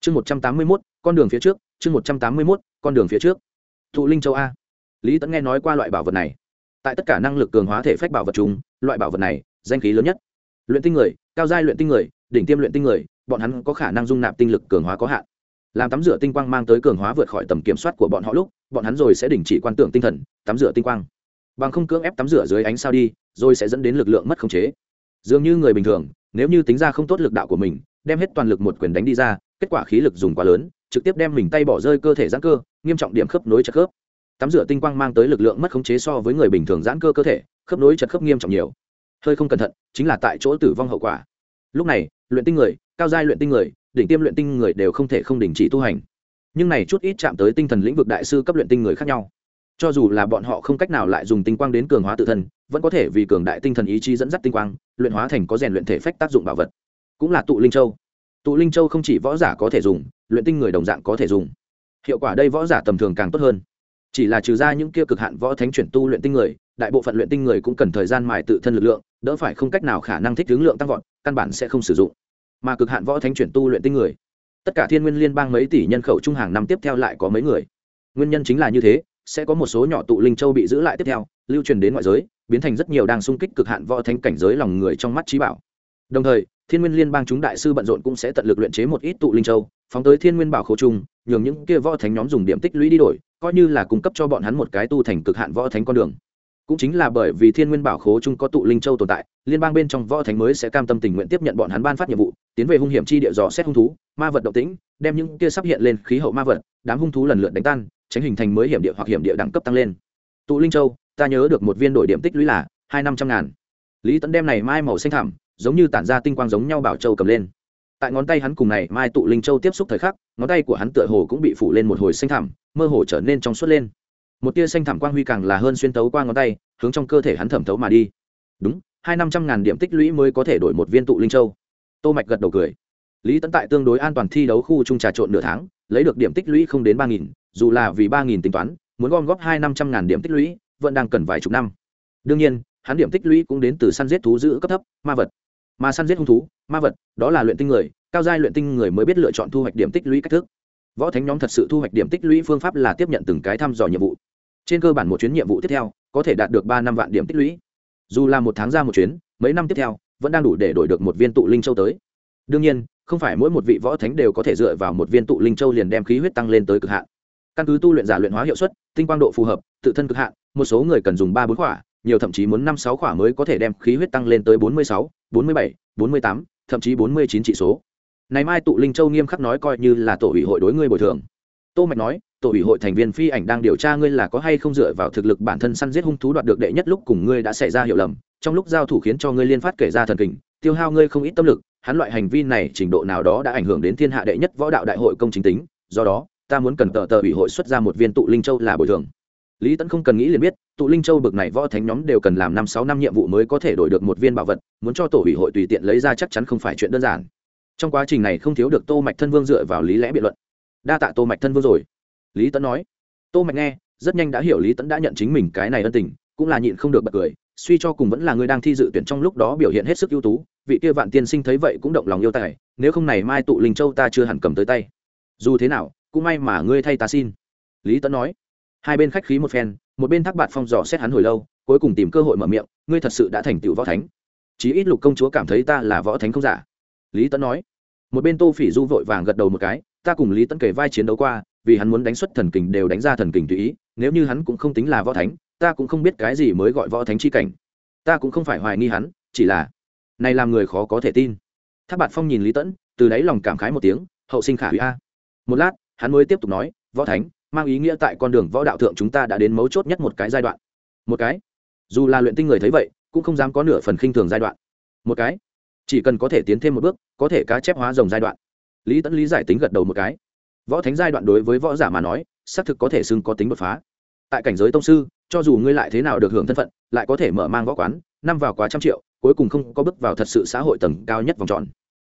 Chương một trăm tám mươi mốt, con đường phía trước, chương một trăm tám mươi mốt, con đường phía trước. Thụ linh châu a. Lý tẫn nghe nói qua loại bảo vật này. Tại tất cả năng lực cường hóa thể phách bảo vật chúng loại bảo vật này, danh khí lớn nhất. Luyện tinh người, cao giai luyện tinh người, đỉnh tiêm luyện tinh người, bọn hắn có khả năng dung nạp tinh lực cường hóa có hạn. Làm tắm rửa tinh quang mang tới cường hóa vượt khỏi tầm kiểm soát của bọn họ lúc, bọn hắn rồi sẽ đình chỉ quan tưởng tinh thần, tắm rửa tinh quang bằng không cưỡng ép tắm rửa dưới ánh sao đi, rồi sẽ dẫn đến lực lượng mất khống chế. Dường như người bình thường, nếu như tính ra không tốt lực đạo của mình, đem hết toàn lực một quyền đánh đi ra, kết quả khí lực dùng quá lớn, trực tiếp đem mình tay bỏ rơi cơ thể giãn cơ, nghiêm trọng điểm khớp nối chật khớp. Tắm rửa tinh quang mang tới lực lượng mất khống chế so với người bình thường giãn cơ cơ thể, khớp nối chật khớp nghiêm trọng nhiều. Hơi không cẩn thận, chính là tại chỗ tử vong hậu quả. Lúc này, luyện tinh người, cao giai luyện tinh người, đỉnh tiêm luyện tinh người đều không thể không đình chỉ tu hành. Nhưng này chút ít chạm tới tinh thần lĩnh vực đại sư cấp luyện tinh người khác nhau cho dù là bọn họ không cách nào lại dùng tinh quang đến cường hóa tự thân, vẫn có thể vì cường đại tinh thần ý chí dẫn dắt tinh quang, luyện hóa thành có rèn luyện thể phách tác dụng bảo vật. Cũng là tụ linh châu. Tụ linh châu không chỉ võ giả có thể dùng, luyện tinh người đồng dạng có thể dùng. Hiệu quả đây võ giả tầm thường càng tốt hơn. Chỉ là trừ ra những kia cực hạn võ thánh chuyển tu luyện tinh người, đại bộ phận luyện tinh người cũng cần thời gian mài tự thân lực lượng, đỡ phải không cách nào khả năng thích hướng lượng tăng vọt, căn bản sẽ không sử dụng. Mà cực hạn võ thánh chuyển tu luyện tinh người, tất cả thiên nguyên liên bang mấy tỷ nhân khẩu trung hàng năm tiếp theo lại có mấy người. Nguyên nhân chính là như thế sẽ có một số nhỏ tụ linh châu bị giữ lại tiếp theo, lưu truyền đến ngoại giới, biến thành rất nhiều đang xung kích cực hạn võ thánh cảnh giới lòng người trong mắt trí bảo. Đồng thời, thiên nguyên liên bang chúng đại sư bận rộn cũng sẽ tận lực luyện chế một ít tụ linh châu, phóng tới thiên nguyên bảo khấu trung, nhường những kia võ thánh nhóm dùng điểm tích lũy đi đổi, coi như là cung cấp cho bọn hắn một cái tu thành cực hạn võ thánh con đường. Cũng chính là bởi vì thiên nguyên bảo khố chung có tụ linh châu tồn tại, liên bang bên trong võ thánh mới sẽ cam tâm tình nguyện tiếp nhận bọn hắn ban phát nhiệm vụ, tiến về hung hiểm chi địa dò xét hung thú, ma vật động tĩnh, đem những kia sắp hiện lên khí hậu ma vật, đám hung thú lần lượt đánh tan tránh hình thành mới hiểm địa hoặc hiểm địa đẳng cấp tăng lên. Tụ linh châu, ta nhớ được một viên đổi điểm tích lũy là hai năm trăm ngàn. Lý tấn đem này mai màu xanh thảm giống như tản ra tinh quang giống nhau bảo châu cầm lên. Tại ngón tay hắn cùng này mai tụ linh châu tiếp xúc thời khắc, ngón tay của hắn tựa hồ cũng bị phủ lên một hồi xanh thảm mơ hồ trở nên trong suốt lên. Một tia xanh thảm quang huy càng là hơn xuyên tấu qua ngón tay, hướng trong cơ thể hắn thẩm thấu mà đi. Đúng, hai năm trăm ngàn điểm tích lũy mới có thể đổi một viên tụ linh châu. Tô mạch gật đầu cười. Lý tấn tại tương đối an toàn thi đấu khu trung trà trộn nửa tháng, lấy được điểm tích lũy không đến ba nghìn dù là vì ba nghìn tính toán, muốn gom góp hai năm trăm ngàn điểm tích lũy, vẫn đang cần vài chục năm. Đương nhiên, hắn điểm tích lũy cũng đến từ săn giết thú giữ cấp thấp, ma vật. Mà săn giết hung thú, ma vật, đó là luyện tinh người, cao giai luyện tinh người mới biết lựa chọn thu hoạch điểm tích lũy cách thức. Võ thánh nhóm thật sự thu hoạch điểm tích lũy phương pháp là tiếp nhận từng cái thăm dò nhiệm vụ. Trên cơ bản một chuyến nhiệm vụ tiếp theo, có thể đạt được ba năm vạn điểm tích lũy. Dù là một tháng ra một chuyến, mấy năm tiếp theo, vẫn đang đủ để đổi được một viên tụ linh châu tới. Đương nhiên, không phải mỗi một vị võ thánh đều có thể dựa vào một viên tụ linh châu liền đem khí huyết tăng lên tới cực hạn căn cứ tu luyện giả luyện hóa hiệu suất, tinh quang độ phù hợp, tự thân cực hạn, một số người cần dùng ba bốn khỏa, nhiều thậm chí muốn năm sáu khỏa mới có thể đem khí huyết tăng lên tới bốn mươi sáu, bốn mươi bảy, bốn mươi tám, thậm chí bốn mươi chín trị số. Này mai tụ linh châu nghiêm khắc nói coi như là tổ ủy hội đối ngươi bồi thường. Tô mạch nói, tổ ủy hội thành viên phi ảnh đang điều tra ngươi là có hay không dựa vào thực lực bản thân săn giết hung thú đoạt được đệ nhất lúc cùng ngươi đã xảy ra hiểu lầm, trong lúc giao thủ khiến cho ngươi liên phát kể ra thần kình, tiêu hao ngươi không ít tâm lực, hắn loại hành vi này trình độ nào đó đã ảnh hưởng đến thiên hạ đệ nhất võ đạo đại hội công chính tính, do đó ta muốn cần tờ tờ ủy hội xuất ra một viên tụ linh châu là bồi thường. Lý tẫn không cần nghĩ liền biết, tụ linh châu bực này võ thánh nhóm đều cần làm năm sáu năm nhiệm vụ mới có thể đổi được một viên bảo vật, muốn cho tổ ủy hội tùy tiện lấy ra chắc chắn không phải chuyện đơn giản. Trong quá trình này không thiếu được tô mạch thân vương dựa vào lý lẽ biện luận. Đa tạ tô mạch thân vương rồi. Lý tẫn nói. Tô mạch nghe, rất nhanh đã hiểu lý tẫn đã nhận chính mình cái này ân tình, cũng là nhịn không được bật cười, suy cho cùng vẫn là người đang thi dự tuyển trong lúc đó biểu hiện hết sức ưu tú, vị kia vạn tiên sinh thấy vậy cũng động lòng yêu tài, nếu không này mai tụ linh châu ta chưa hẳn cầm tới tay. Dù thế nào cũng may mà ngươi thay ta xin. Lý tẫn nói. Hai bên khách khí một phen, một bên thác bạt phong dò xét hắn hồi lâu, cuối cùng tìm cơ hội mở miệng, ngươi thật sự đã thành tựu võ thánh. Chí ít lục công chúa cảm thấy ta là võ thánh không giả. Lý tẫn nói. Một bên tô phỉ du vội vàng gật đầu một cái, ta cùng lý tẫn kể vai chiến đấu qua, vì hắn muốn đánh xuất thần kình đều đánh ra thần kình tùy ý, nếu như hắn cũng không tính là võ thánh, ta cũng không biết cái gì mới gọi võ thánh chi cảnh. Ta cũng không phải hoài nghi hắn, chỉ là này làm người khó có thể tin. Tháp bạt phong nhìn lý tẫn từ đáy lòng cảm khái một tiếng, hậu sinh khả hủy a. Một lát hắn mới tiếp tục nói, võ thánh, mang ý nghĩa tại con đường võ đạo thượng chúng ta đã đến mấu chốt nhất một cái giai đoạn. Một cái? Dù là luyện tinh người thấy vậy, cũng không dám có nửa phần khinh thường giai đoạn. Một cái? Chỉ cần có thể tiến thêm một bước, có thể cá chép hóa rồng giai đoạn. Lý tẫn lý giải tính gật đầu một cái. Võ thánh giai đoạn đối với võ giả mà nói, xác thực có thể xưng có tính đột phá. Tại cảnh giới tông sư, cho dù ngươi lại thế nào được hưởng thân phận, lại có thể mở mang võ quán, năm vào quá trăm triệu, cuối cùng không có bước vào thật sự xã hội tầng cao nhất vòng tròn.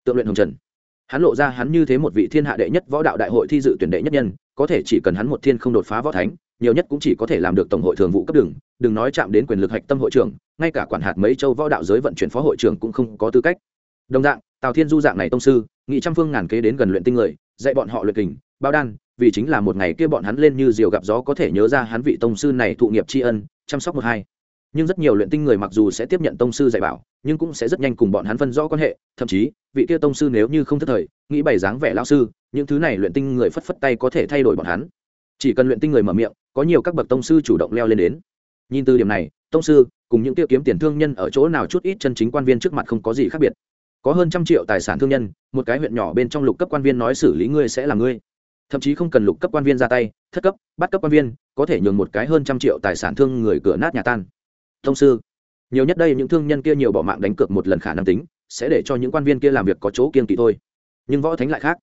Tượng luyện hồng trần hắn lộ ra hắn như thế một vị thiên hạ đệ nhất võ đạo đại hội thi dự tuyển đệ nhất nhân, có thể chỉ cần hắn một thiên không đột phá võ thánh, nhiều nhất cũng chỉ có thể làm được tổng hội thường vụ cấp đường, đừng nói chạm đến quyền lực hạch tâm hội trưởng, ngay cả quản hạt mấy châu võ đạo giới vận chuyển phó hội trưởng cũng không có tư cách. Đồng dạng, tào thiên du dạng này tông sư, nghị trăm phương ngàn kế đến gần luyện tinh người, dạy bọn họ luyện kình, bao đan, vì chính là một ngày kia bọn hắn lên như diều gặp gió có thể nhớ ra hắn vị tông sư này thụ nghiệp tri ân, chăm sóc một hai nhưng rất nhiều luyện tinh người mặc dù sẽ tiếp nhận tông sư dạy bảo, nhưng cũng sẽ rất nhanh cùng bọn hắn phân rõ quan hệ, thậm chí, vị kia tông sư nếu như không thất thời, nghĩ bày dáng vẻ lao sư, những thứ này luyện tinh người phất phất tay có thể thay đổi bọn hắn. Chỉ cần luyện tinh người mở miệng, có nhiều các bậc tông sư chủ động leo lên đến. Nhìn từ điểm này, tông sư, cùng những tiêu kiếm tiền thương nhân ở chỗ nào chút ít chân chính quan viên trước mặt không có gì khác biệt. Có hơn trăm triệu tài sản thương nhân, một cái huyện nhỏ bên trong lục cấp quan viên nói xử lý ngươi sẽ là ngươi. Thậm chí không cần lục cấp quan viên ra tay, thất cấp, bắt cấp quan viên, có thể nhường một cái hơn trăm triệu tài sản thương người cửa nát nhà tan thông sư. Nhiều nhất đây những thương nhân kia nhiều bỏ mạng đánh cược một lần khả năng tính, sẽ để cho những quan viên kia làm việc có chỗ kiên kỵ thôi. Nhưng võ thánh lại khác.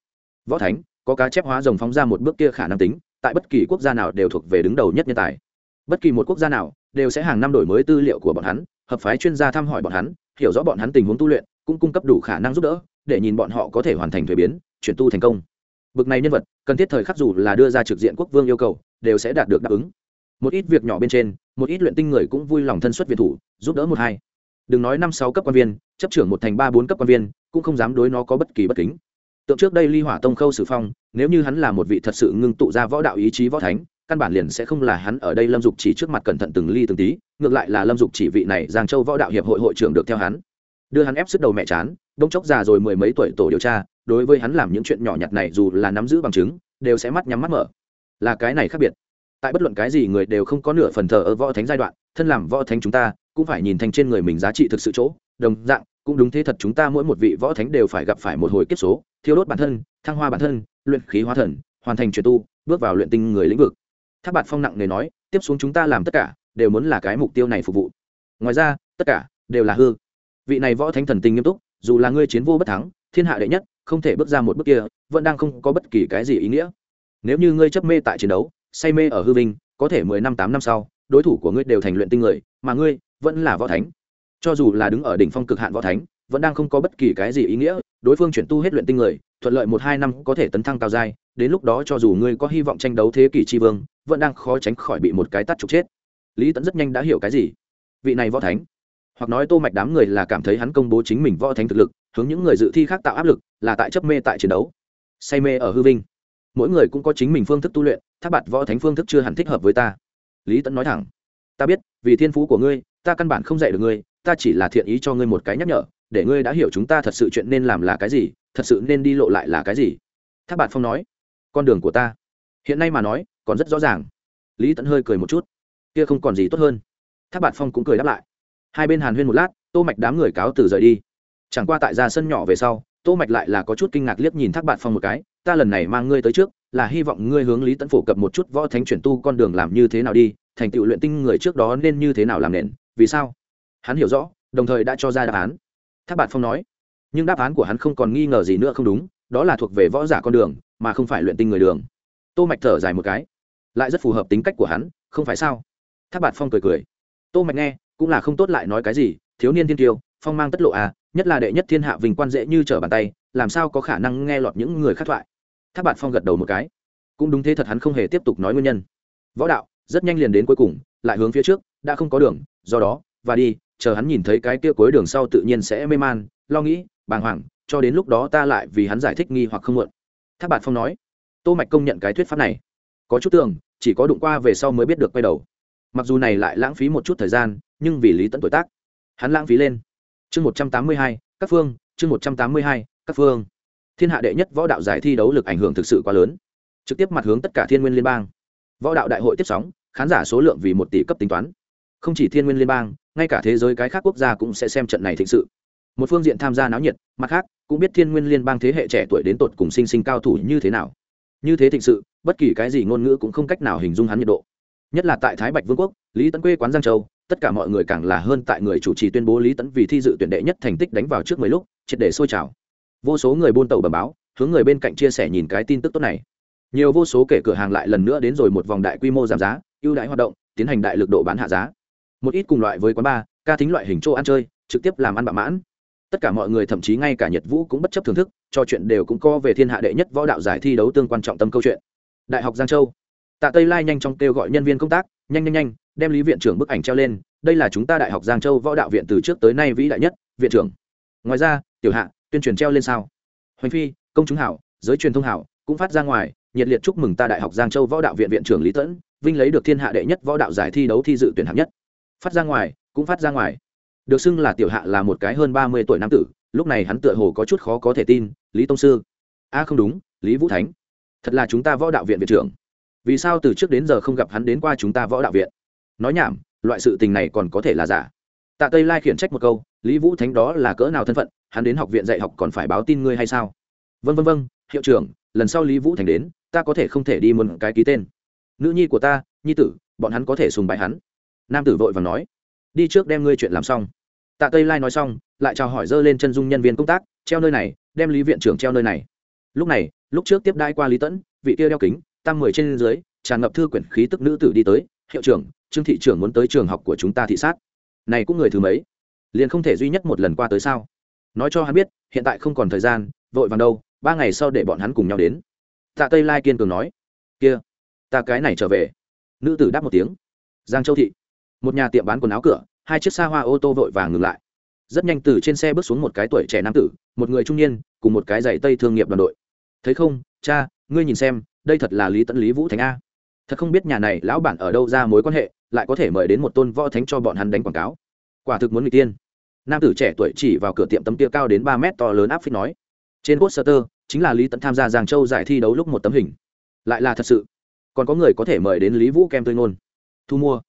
Võ thánh, có cá chép hóa rồng phóng ra một bước kia khả năng tính, tại bất kỳ quốc gia nào đều thuộc về đứng đầu nhất nhân tài. Bất kỳ một quốc gia nào đều sẽ hàng năm đổi mới tư liệu của bọn hắn, hợp phái chuyên gia thăm hỏi bọn hắn, hiểu rõ bọn hắn tình huống tu luyện, cũng cung cấp đủ khả năng giúp đỡ, để nhìn bọn họ có thể hoàn thành thuế biến, chuyển tu thành công. Bực này nhân vật, cần thiết thời khắc dù là đưa ra trực diện quốc vương yêu cầu, đều sẽ đạt được đáp ứng một ít việc nhỏ bên trên, một ít luyện tinh người cũng vui lòng thân xuất viện thủ, giúp đỡ một hai. Đừng nói năm sáu cấp quan viên, chấp trưởng một thành ba bốn cấp quan viên, cũng không dám đối nó có bất kỳ bất kính. Tượng trước đây ly hỏa tông khâu sử phong, nếu như hắn là một vị thật sự ngưng tụ ra võ đạo ý chí võ thánh, căn bản liền sẽ không là hắn ở đây lâm dục chỉ trước mặt cẩn thận từng ly từng tí, ngược lại là lâm dục chỉ vị này giang châu võ đạo hiệp hội hội trưởng được theo hắn. Đưa hắn ép sức đầu mẹ chán, đông chốc già rồi mười mấy tuổi tổ điều tra, đối với hắn làm những chuyện nhỏ nhặt này dù là nắm giữ bằng chứng, đều sẽ mắt nhắm mắt mở. Là cái này khác biệt tại bất luận cái gì người đều không có nửa phần thờ ở võ thánh giai đoạn, thân làm võ thánh chúng ta, cũng phải nhìn thành trên người mình giá trị thực sự chỗ. Đồng dạng, cũng đúng thế thật chúng ta mỗi một vị võ thánh đều phải gặp phải một hồi kiếp số, thiêu đốt bản thân, thăng hoa bản thân, luyện khí hóa thần, hoàn thành truyền tu, bước vào luyện tinh người lĩnh vực. Tháp bạt phong nặng người nói, tiếp xuống chúng ta làm tất cả, đều muốn là cái mục tiêu này phục vụ. Ngoài ra, tất cả đều là hư. Vị này võ thánh thần tình nghiêm túc, dù là ngươi chiến vô bất thắng, thiên hạ đệ nhất, không thể bước ra một bước kia, vẫn đang không có bất kỳ cái gì ý nghĩa. Nếu như ngươi chấp mê tại chiến đấu say mê ở hư vinh, có thể mười năm tám năm sau, đối thủ của ngươi đều thành luyện tinh người, mà ngươi vẫn là võ thánh. Cho dù là đứng ở đỉnh phong cực hạn võ thánh, vẫn đang không có bất kỳ cái gì ý nghĩa, đối phương chuyển tu hết luyện tinh người, thuận lợi một hai năm có thể tấn thăng cao dai đến lúc đó cho dù ngươi có hy vọng tranh đấu thế kỷ tri vương, vẫn đang khó tránh khỏi bị một cái tắt trục chết. Lý tẫn rất nhanh đã hiểu cái gì? Vị này võ thánh. Hoặc nói tô mạch đám người là cảm thấy hắn công bố chính mình võ thánh thực lực, hướng những người dự thi khác tạo áp lực, là tại chấp mê tại chiến đấu. Say mê ở hư vinh. Mỗi người cũng có chính mình phương thức tu luyện thác bạt võ thánh phương thức chưa hẳn thích hợp với ta. Lý tẫn nói thẳng, ta biết, vì thiên phú của ngươi, ta căn bản không dạy được ngươi, ta chỉ là thiện ý cho ngươi một cái nhắc nhở, để ngươi đã hiểu chúng ta thật sự chuyện nên làm là cái gì, thật sự nên đi lộ lại là cái gì. Thác bạt phong nói, con đường của ta. Hiện nay mà nói, còn rất rõ ràng. Lý tẫn hơi cười một chút, kia không còn gì tốt hơn. Thác bạt phong cũng cười đáp lại, hai bên hàn huyên một lát, tô mạch đám người cáo từ rời đi. Chẳng qua tại ra sân nhỏ về sau, tô mạch lại là có chút kinh ngạc liếc nhìn thác bạt phong một cái, ta lần này mang ngươi tới trước là hy vọng ngươi hướng lý tẫn phổ cập một chút võ thánh chuyển tu con đường làm như thế nào đi, thành tựu luyện tinh người trước đó nên như thế nào làm nền, vì sao? Hắn hiểu rõ, đồng thời đã cho ra đáp án. Thác bạt phong nói, nhưng đáp án của hắn không còn nghi ngờ gì nữa không đúng, đó là thuộc về võ giả con đường, mà không phải luyện tinh người đường. Tô mạch thở dài một cái, lại rất phù hợp tính cách của hắn, không phải sao? Thác bạt phong cười cười, tô mạch nghe, cũng là không tốt lại nói cái gì, thiếu niên thiên tiêu, phong mang tất lộ à nhất là đệ nhất thiên hạ vinh quan dễ như trở bàn tay, làm sao có khả năng nghe lọt những người khác thoại? Thác bạt phong gật đầu một cái. Cũng đúng thế thật hắn không hề tiếp tục nói nguyên nhân. Võ đạo, rất nhanh liền đến cuối cùng, lại hướng phía trước, đã không có đường, do đó, và đi, chờ hắn nhìn thấy cái kia cuối đường sau tự nhiên sẽ mê man, lo nghĩ, bàng hoàng, cho đến lúc đó ta lại vì hắn giải thích nghi hoặc không muộn. Thác bạt phong nói. Tô mạch công nhận cái thuyết pháp này. Có chút tưởng, chỉ có đụng qua về sau mới biết được quay đầu. Mặc dù này lại lãng phí một chút thời gian, nhưng vì lý tận tuổi tác, hắn lãng phí lên. Chương một trăm tám mươi hai, các phương, chương một trăm tám mươi hai, các phương thiên hạ đệ nhất võ đạo giải thi đấu lực ảnh hưởng thực sự quá lớn. Trực tiếp mặt hướng tất cả thiên nguyên liên bang. Võ đạo đại hội tiếp sóng, khán giả số lượng vì một tỷ cấp tính toán. Không chỉ thiên nguyên liên bang, ngay cả thế giới cái khác quốc gia cũng sẽ xem trận này thực sự. Một phương diện tham gia náo nhiệt, mặt khác, cũng biết thiên nguyên liên bang thế hệ trẻ tuổi đến tột cùng sinh sinh cao thủ như thế nào. Như thế thịnh sự, bất kỳ cái gì ngôn ngữ cũng không cách nào hình dung hắn nhiệt độ. Nhất là tại thái bạch vương quốc, lý tấn quê quán giang châu, tất cả mọi người càng là hơn tại người chủ trì tuyên bố lý tấn vì thi dự tuyển đệ nhất thành tích đánh vào trước mười lúc, triệt để sôi trào vô số người buôn tàu bẩm báo, hướng người bên cạnh chia sẻ nhìn cái tin tức tốt này. Nhiều vô số kể cửa hàng lại lần nữa đến rồi một vòng đại quy mô giảm giá, ưu đãi hoạt động, tiến hành đại lực độ bán hạ giá. Một ít cùng loại với quán bar, ca thính loại hình chỗ ăn chơi, trực tiếp làm ăn bạ mãn. Tất cả mọi người thậm chí ngay cả nhật vũ cũng bất chấp thưởng thức, cho chuyện đều cũng co về thiên hạ đệ nhất võ đạo giải thi đấu tương quan trọng tâm câu chuyện. Đại học giang châu. Tạ tây lai nhanh chóng kêu gọi nhân viên công tác, nhanh nhanh nhanh, đem lý viện trưởng bức ảnh treo lên, đây là chúng ta đại học giang châu võ đạo viện từ trước tới nay vĩ đại nhất, viện trưởng. Ngoài ra, tiểu hạ tuyên truyền treo lên sao? Hoành phi, công chúng hảo, giới truyền thông hảo, cũng phát ra ngoài, nhiệt liệt chúc mừng ta đại học giang châu võ đạo viện viện trưởng lý tẫn, vinh lấy được thiên hạ đệ nhất võ đạo giải thi đấu thi dự tuyển hạng nhất. Phát ra ngoài, cũng phát ra ngoài. Được xưng là tiểu hạ là một cái hơn ba mươi tuổi nam tử, lúc này hắn tựa hồ có chút khó có thể tin, lý tông sư. A, không đúng, lý vũ thánh. Thật là chúng ta võ đạo viện viện trưởng. Vì sao từ trước đến giờ không gặp hắn đến qua chúng ta võ đạo viện? Nói nhảm, loại sự tình này còn có thể là giả. Tạ tây lai khiển trách một câu lý vũ thánh đó là cỡ nào thân phận, hắn đến học viện dạy học còn phải báo tin ngươi hay sao? Vân vân vân hiệu trưởng, lần sau lý vũ thành đến, ta có thể không thể đi một cái ký tên. Nữ nhi của ta, nhi tử, bọn hắn có thể sùng bái hắn. Nam tử vội và nói. Đi trước đem ngươi chuyện làm xong. Tạ tây lai nói xong, lại chào hỏi dơ lên chân dung nhân viên công tác, treo nơi này, đem lý viện trưởng treo nơi này. Lúc này, lúc trước tiếp đai qua lý tẫn, vị kia đeo kính tăng mười trên dưới, tràn ngập thư quyển khí tức nữ tử đi tới. Hiệu trưởng, trương thị trưởng muốn tới trường học của chúng ta thị sát. Này cũng người thứ mấy? Liền không thể duy nhất một lần qua tới sao? Nói cho hắn biết, hiện tại không còn thời gian, vội vàng đâu, ba ngày sau để bọn hắn cùng nhau đến. Tạ tây lai kiên cường nói. Kia, ta cái này trở về. Nữ tử đáp một tiếng. Giang châu thị. Một nhà tiệm bán quần áo cửa, hai chiếc xa hoa ô tô vội vàng ngừng lại. Rất nhanh từ trên xe bước xuống một cái tuổi trẻ nam tử, một người trung niên, cùng một cái giày tây thương nghiệp đoàn đội. Thấy không, cha, ngươi nhìn xem, đây thật là lý tẫn lý vũ thánh a. Thật không biết nhà này lão bản ở đâu ra mối quan hệ, lại có thể mời đến một tôn võ thánh cho bọn hắn đánh quảng cáo. Quả thực muốn người tiên nam tử trẻ tuổi chỉ vào cửa tiệm tấm kia cao đến ba mét to lớn áp phích nói, trên poster, chính là lý tẫn tham gia giang châu giải thi đấu lúc một tấm hình. Lại là thật sự. Còn có người có thể mời đến lý vũ kem tươi ngôn. Thu mua.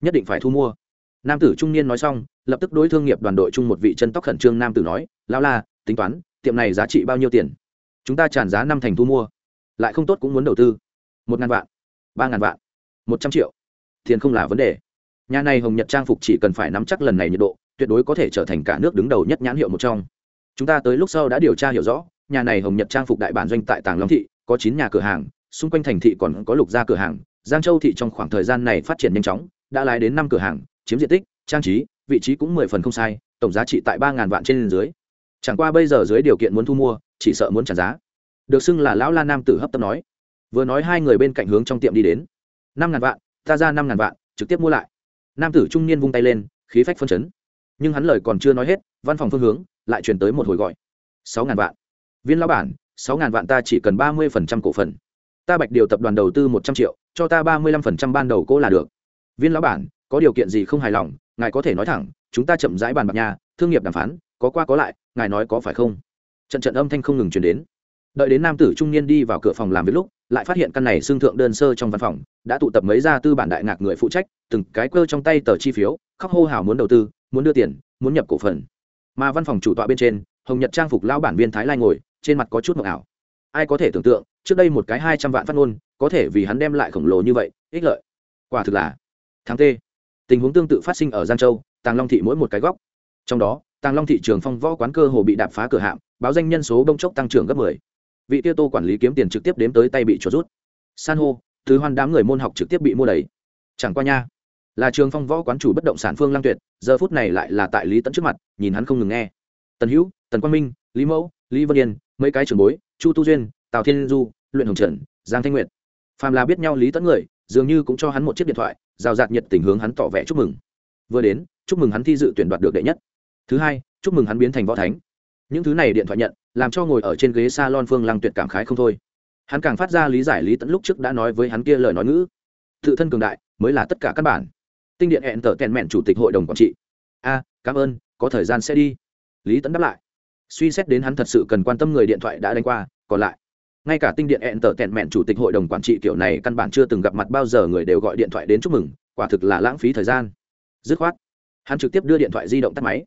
Nhất định phải thu mua. Nam tử trung niên nói xong, lập tức đối thương nghiệp đoàn đội chung một vị chân tóc khẩn trương nam tử nói lao la, tính toán, tiệm này giá trị bao nhiêu tiền? Chúng ta tràn giá năm thành thu mua. Lại không tốt cũng muốn đầu tư. Một ngàn vạn. Ba ngàn vạn. Một trăm triệu. Tiền không là vấn đề. Nhà này hồng nhật trang phục chỉ cần phải nắm chắc lần này nhiệt độ tuyệt đối có thể trở thành cả nước đứng đầu nhất nhãn hiệu một trong. Chúng ta tới lúc sau đã điều tra hiểu rõ, nhà này hồng nhật trang phục đại bản doanh tại tàng long thị, có chín nhà cửa hàng, xung quanh thành thị còn có lục gia cửa hàng. Giang châu thị trong khoảng thời gian này phát triển nhanh chóng, đã lái đến năm cửa hàng, chiếm diện tích, trang trí, vị trí cũng mười phần không sai, tổng giá trị tại ba ngàn vạn trên dưới. Chẳng qua bây giờ dưới điều kiện muốn thu mua, chỉ sợ muốn trả giá. Được xưng là lão la nam tử hấp tấp nói. Vừa nói hai người bên cạnh hướng trong tiệm đi đến. Năm ngàn vạn, ta ra năm ngàn vạn, trực tiếp mua lại. Nam tử trung niên vung tay lên, khí phách phân chấn nhưng hắn lời còn chưa nói hết, văn phòng phương hướng lại chuyển tới một hồi gọi. Sáu ngàn vạn. Viên lão bản, sáu ngàn vạn ta chỉ cần ba mươi phần trăm cổ phần. Ta bạch điều tập đoàn đầu tư một trăm triệu, cho ta ba mươi lăm phần trăm ban đầu cố là được. Viên lão bản, có điều kiện gì không hài lòng, ngài có thể nói thẳng, chúng ta chậm rãi bàn bạc nhà thương nghiệp đàm phán, có qua có lại, ngài nói có phải không? Trận trận âm thanh không ngừng chuyển đến. Đợi đến nam tử trung niên đi vào cửa phòng làm việc lúc, lại phát hiện căn này xương thượng đơn sơ trong văn phòng, đã tụ tập mấy gia tư bản đại ngạc người phụ trách, từng cái cơ trong tay tờ chi phiếu, khóc hô hào muốn đầu tư muốn đưa tiền, muốn nhập cổ phần. Mà văn phòng chủ tọa bên trên, hồng nhật trang phục lão bản viên thái lai ngồi, trên mặt có chút mộng ảo. Ai có thể tưởng tượng, trước đây một cái hai trăm vạn phát ngôn, có thể vì hắn đem lại khổng lồ như vậy, ích lợi. Quả thực là tháng t tình huống tương tự phát sinh ở giang châu, tàng long thị mỗi một cái góc. Trong đó, tàng long thị trường phong võ quán cơ hồ bị đạp phá cửa hạm, báo danh nhân số bông chốc tăng trưởng gấp 10. vị tiêu tô quản lý kiếm tiền trực tiếp đếm tới tay bị chuột rút. San hô, thứ hoan đám người môn học trực tiếp bị mua đầy. Chẳng qua nha là trường phong võ quán chủ bất động sản phương lang tuyệt, giờ phút này lại là tại lý tẫn trước mặt, nhìn hắn không ngừng nghe. Tần hữu, tần quang minh, lý mẫu, lý vân yên, mấy cái trường bối, chu tu duyên, tào thiên du, luyện hồng trần, giang thanh nguyệt. Phàm là biết nhau lý tẫn người, dường như cũng cho hắn một chiếc điện thoại, rào rạt nhiệt tình hướng hắn tỏ vẻ chúc mừng. Vừa đến, chúc mừng hắn thi dự tuyển đoạt được đệ nhất. Thứ hai, chúc mừng hắn biến thành võ thánh. Những thứ này điện thoại nhận, làm cho ngồi ở trên ghế s a lon phương lăng tuyệt cảm khái không thôi. Hắn càng phát ra lý giải lý tẫn lúc trước đã nói với hắn kia lời nói ngữ. Tự thân cường đại, mới là tất cả căn bản tinh điện hẹn tờ kèn mẹn chủ tịch hội đồng quản trị. A, cảm ơn, có thời gian sẽ đi. Lý tấn đáp lại. Suy xét đến hắn thật sự cần quan tâm người điện thoại đã đánh qua, còn lại. Ngay cả tinh điện hẹn tờ kèn mẹn chủ tịch hội đồng quản trị kiểu này căn bản chưa từng gặp mặt bao giờ người đều gọi điện thoại đến chúc mừng, quả thực là lãng phí thời gian. Dứt khoát, hắn trực tiếp đưa điện thoại di động tắt máy.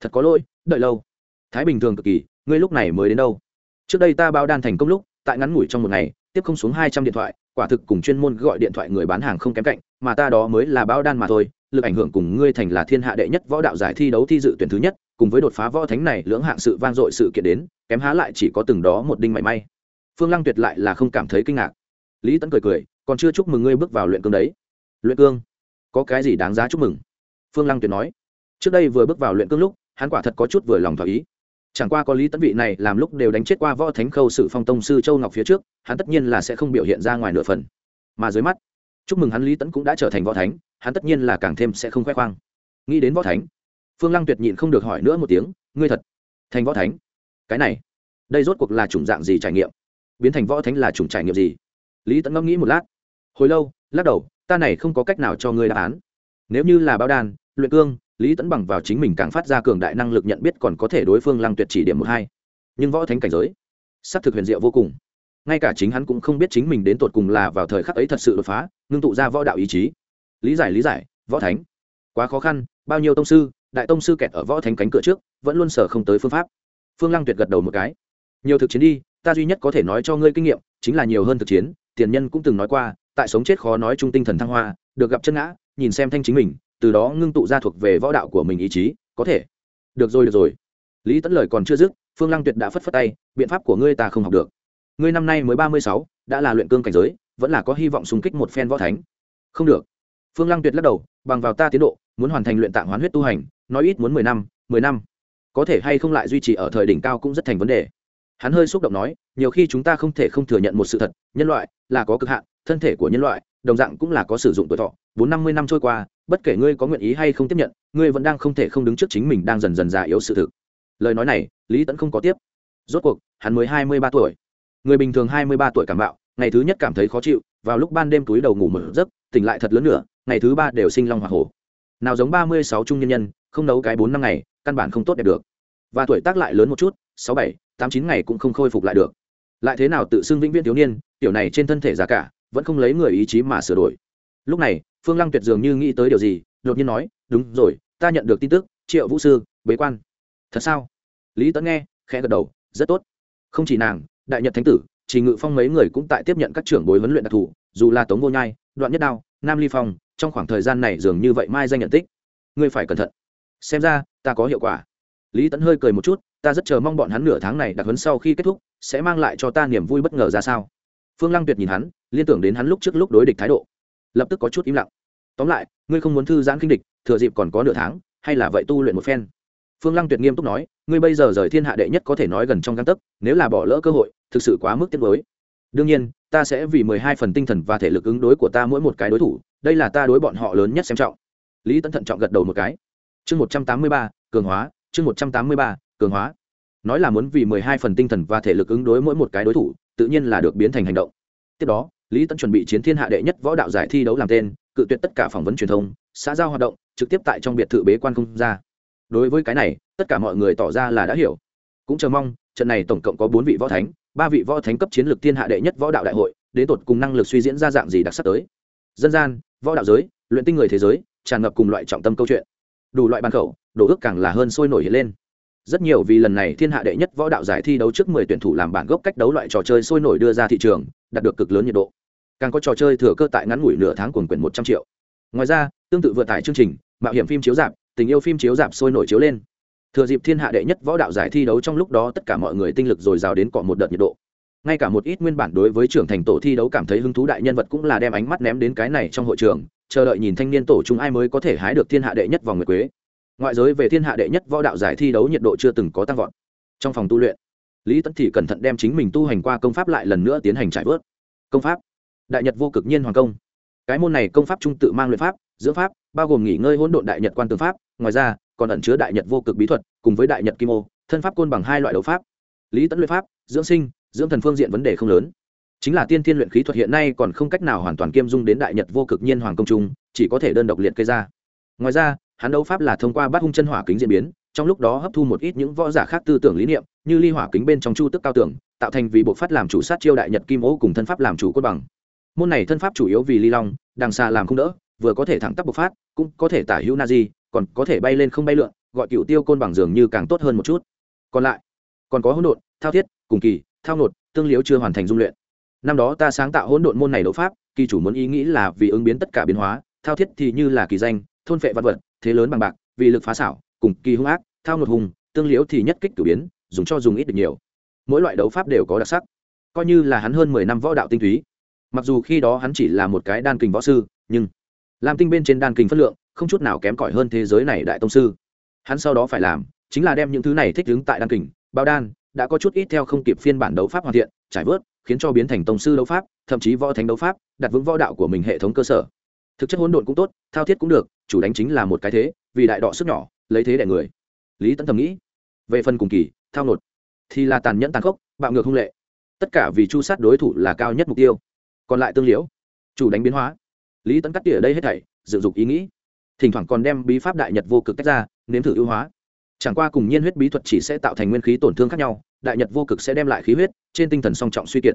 Thật có lỗi, đợi lâu. Thái bình thường cực kỳ, ngươi lúc này mới đến đâu? Trước đây ta bao đan thành công lúc tại ngắn ngủi trong một ngày, tiếp không xuống hai trăm điện thoại, quả thực cùng chuyên môn gọi điện thoại người bán hàng không kém cạnh, mà ta đó mới là bão đan mà thôi, lực ảnh hưởng cùng ngươi thành là thiên hạ đệ nhất võ đạo giải thi đấu thi dự tuyển thứ nhất, cùng với đột phá võ thánh này lưỡng hạng sự vang dội sự kiện đến, kém há lại chỉ có từng đó một đinh mảy may. Phương lăng tuyệt lại là không cảm thấy kinh ngạc. Lý tấn cười cười, còn chưa chúc mừng ngươi bước vào luyện cương đấy. Luyện cương? Có cái gì đáng giá chúc mừng? Phương lăng tuyệt nói. Trước đây vừa bước vào luyện cương lúc, hắn quả thật có chút vừa lòng thỏa ý chẳng qua có lý tấn vị này làm lúc đều đánh chết qua võ thánh khâu sự phong tông sư châu ngọc phía trước, hắn tất nhiên là sẽ không biểu hiện ra ngoài nửa phần. Mà dưới mắt, chúc mừng hắn lý tấn cũng đã trở thành võ thánh, hắn tất nhiên là càng thêm sẽ không khoe khoang. Nghĩ đến võ thánh, phương lăng tuyệt nhịn không được hỏi nữa một tiếng, ngươi thật thành võ thánh? Cái này, đây rốt cuộc là chủng dạng gì trải nghiệm? Biến thành võ thánh là chủng trải nghiệm gì? Lý tấn ngẫm nghĩ một lát, hồi lâu, lắc đầu, ta này không có cách nào cho ngươi đáp án. Nếu như là bao đàn, luyện cương lý tẫn bằng vào chính mình càng phát ra cường đại năng lực nhận biết còn có thể đối phương lăng tuyệt chỉ điểm một hai. Nhưng võ thánh cảnh giới s ắ c thực huyền diệu vô cùng. Ngay cả chính hắn cũng không biết chính mình đến tột cùng là vào thời khắc ấy thật sự đột phá, ngưng tụ ra võ đạo ý chí. Lý giải lý giải, võ thánh. Quá khó khăn, bao nhiêu tông sư, đại tông sư kẹt ở võ thánh cánh cửa trước, vẫn luôn sở không tới phương pháp. Phương lăng tuyệt gật đầu một cái. Nhiều thực chiến đi, ta duy nhất có thể nói cho ngươi kinh nghiệm, chính là nhiều hơn thực chiến, tiền nhân cũng từng nói qua, tại sống chết khó nói chung tinh thần thăng hoa, được gặp chân ngã, nhìn xem thanh chính mình từ đó ngưng tụ ra thuộc về võ đạo của mình ý chí, có thể. Được rồi được rồi. Lý tẫn lời còn chưa dứt, phương lăng tuyệt đã phất phất tay, biện pháp của ngươi ta không học được. Ngươi năm nay mới ba mươi sáu, đã là luyện cương cảnh giới, vẫn là có hy vọng xung kích một phen võ thánh. Không được. Phương lăng tuyệt lắc đầu, bằng vào ta tiến độ, muốn hoàn thành luyện tạng hoán huyết tu hành, nói ít muốn mười năm mười năm. Có thể hay không lại duy trì ở thời đỉnh cao cũng rất thành vấn đề. Hắn hơi xúc động nói, nhiều khi chúng ta không thể không thừa nhận một sự thật, nhân loại là có cực hạn, thân thể của nhân loại, đồng dạng cũng là có sử dụng tuổi thọ. Bốn năm mươi năm trôi qua bất kể ngươi có nguyện ý hay không tiếp nhận, ngươi vẫn đang không thể không đứng trước chính mình đang dần dần già yếu sự thực. Lời nói này, lý tẫn không có tiếp. Rốt cuộc, hắn mới hai mươi ba tuổi. Người bình thường hai mươi ba tuổi cảm bạo, ngày thứ nhất cảm thấy khó chịu, vào lúc ban đêm túi đầu ngủ mở giấc, tỉnh lại thật lớn nữa ngày thứ ba đều sinh long hoa hổ. Nào giống ba mươi sáu trung nhân nhân, không nấu cái bốn năm ngày, căn bản không tốt đẹp được. Và tuổi tác lại lớn một chút, sáu bảy, tám chín ngày cũng không khôi phục lại được. Lại thế nào tự xưng vĩnh viễn thiếu niên, tiểu này trên thân thể già cả, vẫn không lấy người ý chí mà sửa đổi. Lúc này phương lăng tuyệt dường như nghĩ tới điều gì, đột nhiên nói, đúng rồi, ta nhận được tin tức, triệu vũ sư, bế quan. Thật sao? Lý tấn nghe, khẽ gật đầu, rất tốt. Không chỉ nàng, đại nhật thánh tử chỉ ngự phong mấy người cũng tại tiếp nhận các trưởng bối huấn luyện đặc thù, dù là tống vô nhai, đoạn nhất đao, nam ly phong, trong khoảng thời gian này dường như vậy mai danh nhận tích. Ngươi phải cẩn thận. Xem ra, ta có hiệu quả. Lý tẫn hơi cười một chút, ta rất chờ mong bọn hắn nửa tháng này đặc huấn sau khi kết thúc, sẽ mang lại cho ta niềm vui bất ngờ ra sao? Phương lăng tuyệt nhìn hắn, liên tưởng đến hắn lúc trước lúc đối địch thái độ lập tức có chút im lặng. Tóm lại, ngươi không muốn thư giãn kinh địch, thừa dịp còn có nửa tháng, hay là vậy tu luyện một phen. Phương lăng tuyệt nghiêm túc nói, ngươi bây giờ rời thiên hạ đệ nhất có thể nói gần trong găng tấc, nếu là bỏ lỡ cơ hội, thực sự quá mức tiết mới đương nhiên, ta sẽ vì mười hai phần tinh thần và thể lực ứng đối của ta mỗi một cái đối thủ, đây là ta đối bọn họ lớn nhất xem trọng. Lý tấn thận trọng gật đầu một cái. Chương một trăm tám mươi ba, cường hóa, chương một trăm tám mươi ba, cường hóa. Nói là muốn vì mười hai phần tinh thần và thể lực ứng đối mỗi một cái đối thủ, tự nhiên là được biến thành hành động. Tiếp đó lý tẫn chuẩn bị chiến thiên hạ đệ nhất võ đạo giải thi đấu làm tên, cự tuyệt tất cả phỏng vấn truyền thông, xã giao hoạt động, trực tiếp tại trong biệt thự bế quan không ra. Đối với cái này, tất cả mọi người tỏ ra là đã hiểu. Cũng chờ mong, trận này tổng cộng có bốn vị võ thánh, ba vị võ thánh cấp chiến lược thiên hạ đệ nhất võ đạo đại hội, đến tột cùng năng lực suy diễn ra dạng gì đặc sắc tới. Dân gian, võ đạo giới, luyện tinh người thế giới, tràn ngập cùng loại trọng tâm câu chuyện. Đủ loại bàn khẩu, đồ ước càng là hơn sôi nổi hiện lên. Rất nhiều vì lần này thiên hạ đệ nhất võ đạo giải thi đấu trước mười tuyển thủ làm bản gốc cách đấu loại trò chơi sôi nổi đưa ra thị trường, đạt được cực lớn nhiệt độ càng có trò chơi thừa cơ tại ngắn ngủi nửa tháng cuồng quyển một trăm triệu. Ngoài ra, tương tự vừa tải chương trình, mạo hiểm phim chiếu dạp tình yêu phim chiếu dạp sôi nổi chiếu lên. Thừa dịp thiên hạ đệ nhất võ đạo giải thi đấu trong lúc đó tất cả mọi người tinh lực dồi dào đến cọ một đợt nhiệt độ. Ngay cả một ít nguyên bản đối với trưởng thành tổ thi đấu cảm thấy hứng thú đại nhân vật cũng là đem ánh mắt ném đến cái này trong hội trường, chờ đợi nhìn thanh niên tổ chúng ai mới có thể hái được thiên hạ đệ nhất vòng nguyệt quế. Ngoại giới về thiên hạ đệ nhất võ đạo giải thi đấu nhiệt độ chưa từng có tăng vọt. Trong phòng tu luyện, lý tấn thì cẩn thận đem chính mình tu hành qua công pháp lại lần nữa tiến hành trải vớt. Công pháp đại nhật vô cực nhiên hoàng công. Cái môn này công pháp trung tự mang luyện pháp, dưỡng pháp, bao gồm nghỉ ngơi hỗn độn đại nhật quan tư pháp, ngoài ra, còn ẩn chứa đại nhật vô cực bí thuật, cùng với đại nhật kim ô, thân pháp côn bằng hai loại đấu pháp. Lý tấn luyện pháp, dưỡng sinh, dưỡng thần phương diện vấn đề không lớn. Chính là tiên thiên luyện khí thuật hiện nay còn không cách nào hoàn toàn kiêm dung đến đại nhật vô cực nhiên hoàng công trung, chỉ có thể đơn độc liệt kê ra. Ngoài ra, hắn đấu pháp là thông qua bắt hung chân hỏa kính diễn biến, trong lúc đó hấp thu một ít những võ giả khác tư tưởng lý niệm, như ly hỏa kính bên trong chu tức cao tưởng tạo thành vì bộ phát làm chủ sát chiêu đại nhật kim ô cùng thân pháp làm chủ cốt bằng môn này thân pháp chủ yếu vì ly long, đằng xa làm không đỡ, vừa có thể thẳng tắp bộc phát, cũng có thể tả hữu na di còn có thể bay lên không bay lượn, gọi cựu tiêu côn bằng dường như càng tốt hơn một chút. Còn lại, còn có hỗn độn, thao thiết, cùng kỳ, thao nột tương liếu chưa hoàn thành dung luyện. Năm đó ta sáng tạo hỗn độn môn này đấu pháp, kỳ chủ muốn ý nghĩ là vì ứng biến tất cả biến hóa, thao thiết thì như là kỳ danh, thôn phệ vật vật, thế lớn bằng bạc, vì lực phá xảo, cùng kỳ hung ác, thao nột hùng, tương liếu thì nhất kích cử biến, dùng cho dùng ít được nhiều. Mỗi loại đấu pháp đều có đặc sắc, coi như là hắn hơn mười năm võ đạo tinh túy mặc dù khi đó hắn chỉ là một cái đan kình võ sư, nhưng làm tinh bên trên đan kình phất lượng không chút nào kém cỏi hơn thế giới này đại tông sư. Hắn sau đó phải làm chính là đem những thứ này thích ứng tại đan kình, bao đan, đã có chút ít theo không kịp phiên bản đấu pháp hoàn thiện, trải vớt, khiến cho biến thành tông sư đấu pháp, thậm chí võ thánh đấu pháp, đặt vững võ đạo của mình hệ thống cơ sở. Thực chất hỗn độn cũng tốt, thao thiết cũng được, chủ đánh chính là một cái thế, vì đại đọ sức nhỏ, lấy thế đẻ người. Lý tấn thầm nghĩ, về phần cùng kỳ, thao nột thì là tàn nhẫn tàn khốc, bạo ngược hung lệ. Tất cả vì chu sát đối thủ là cao nhất mục tiêu còn lại tương liễu. Chủ đánh biến hóa. Lý tấn cắt tỉa đây hết thảy, dựng dục ý nghĩ. Thỉnh thoảng còn đem bí pháp đại nhật vô cực tách ra, nếm thử ưu hóa. Chẳng qua cùng nhiên huyết bí thuật chỉ sẽ tạo thành nguyên khí tổn thương khác nhau, đại nhật vô cực sẽ đem lại khí huyết, trên tinh thần song trọng suy kiệt.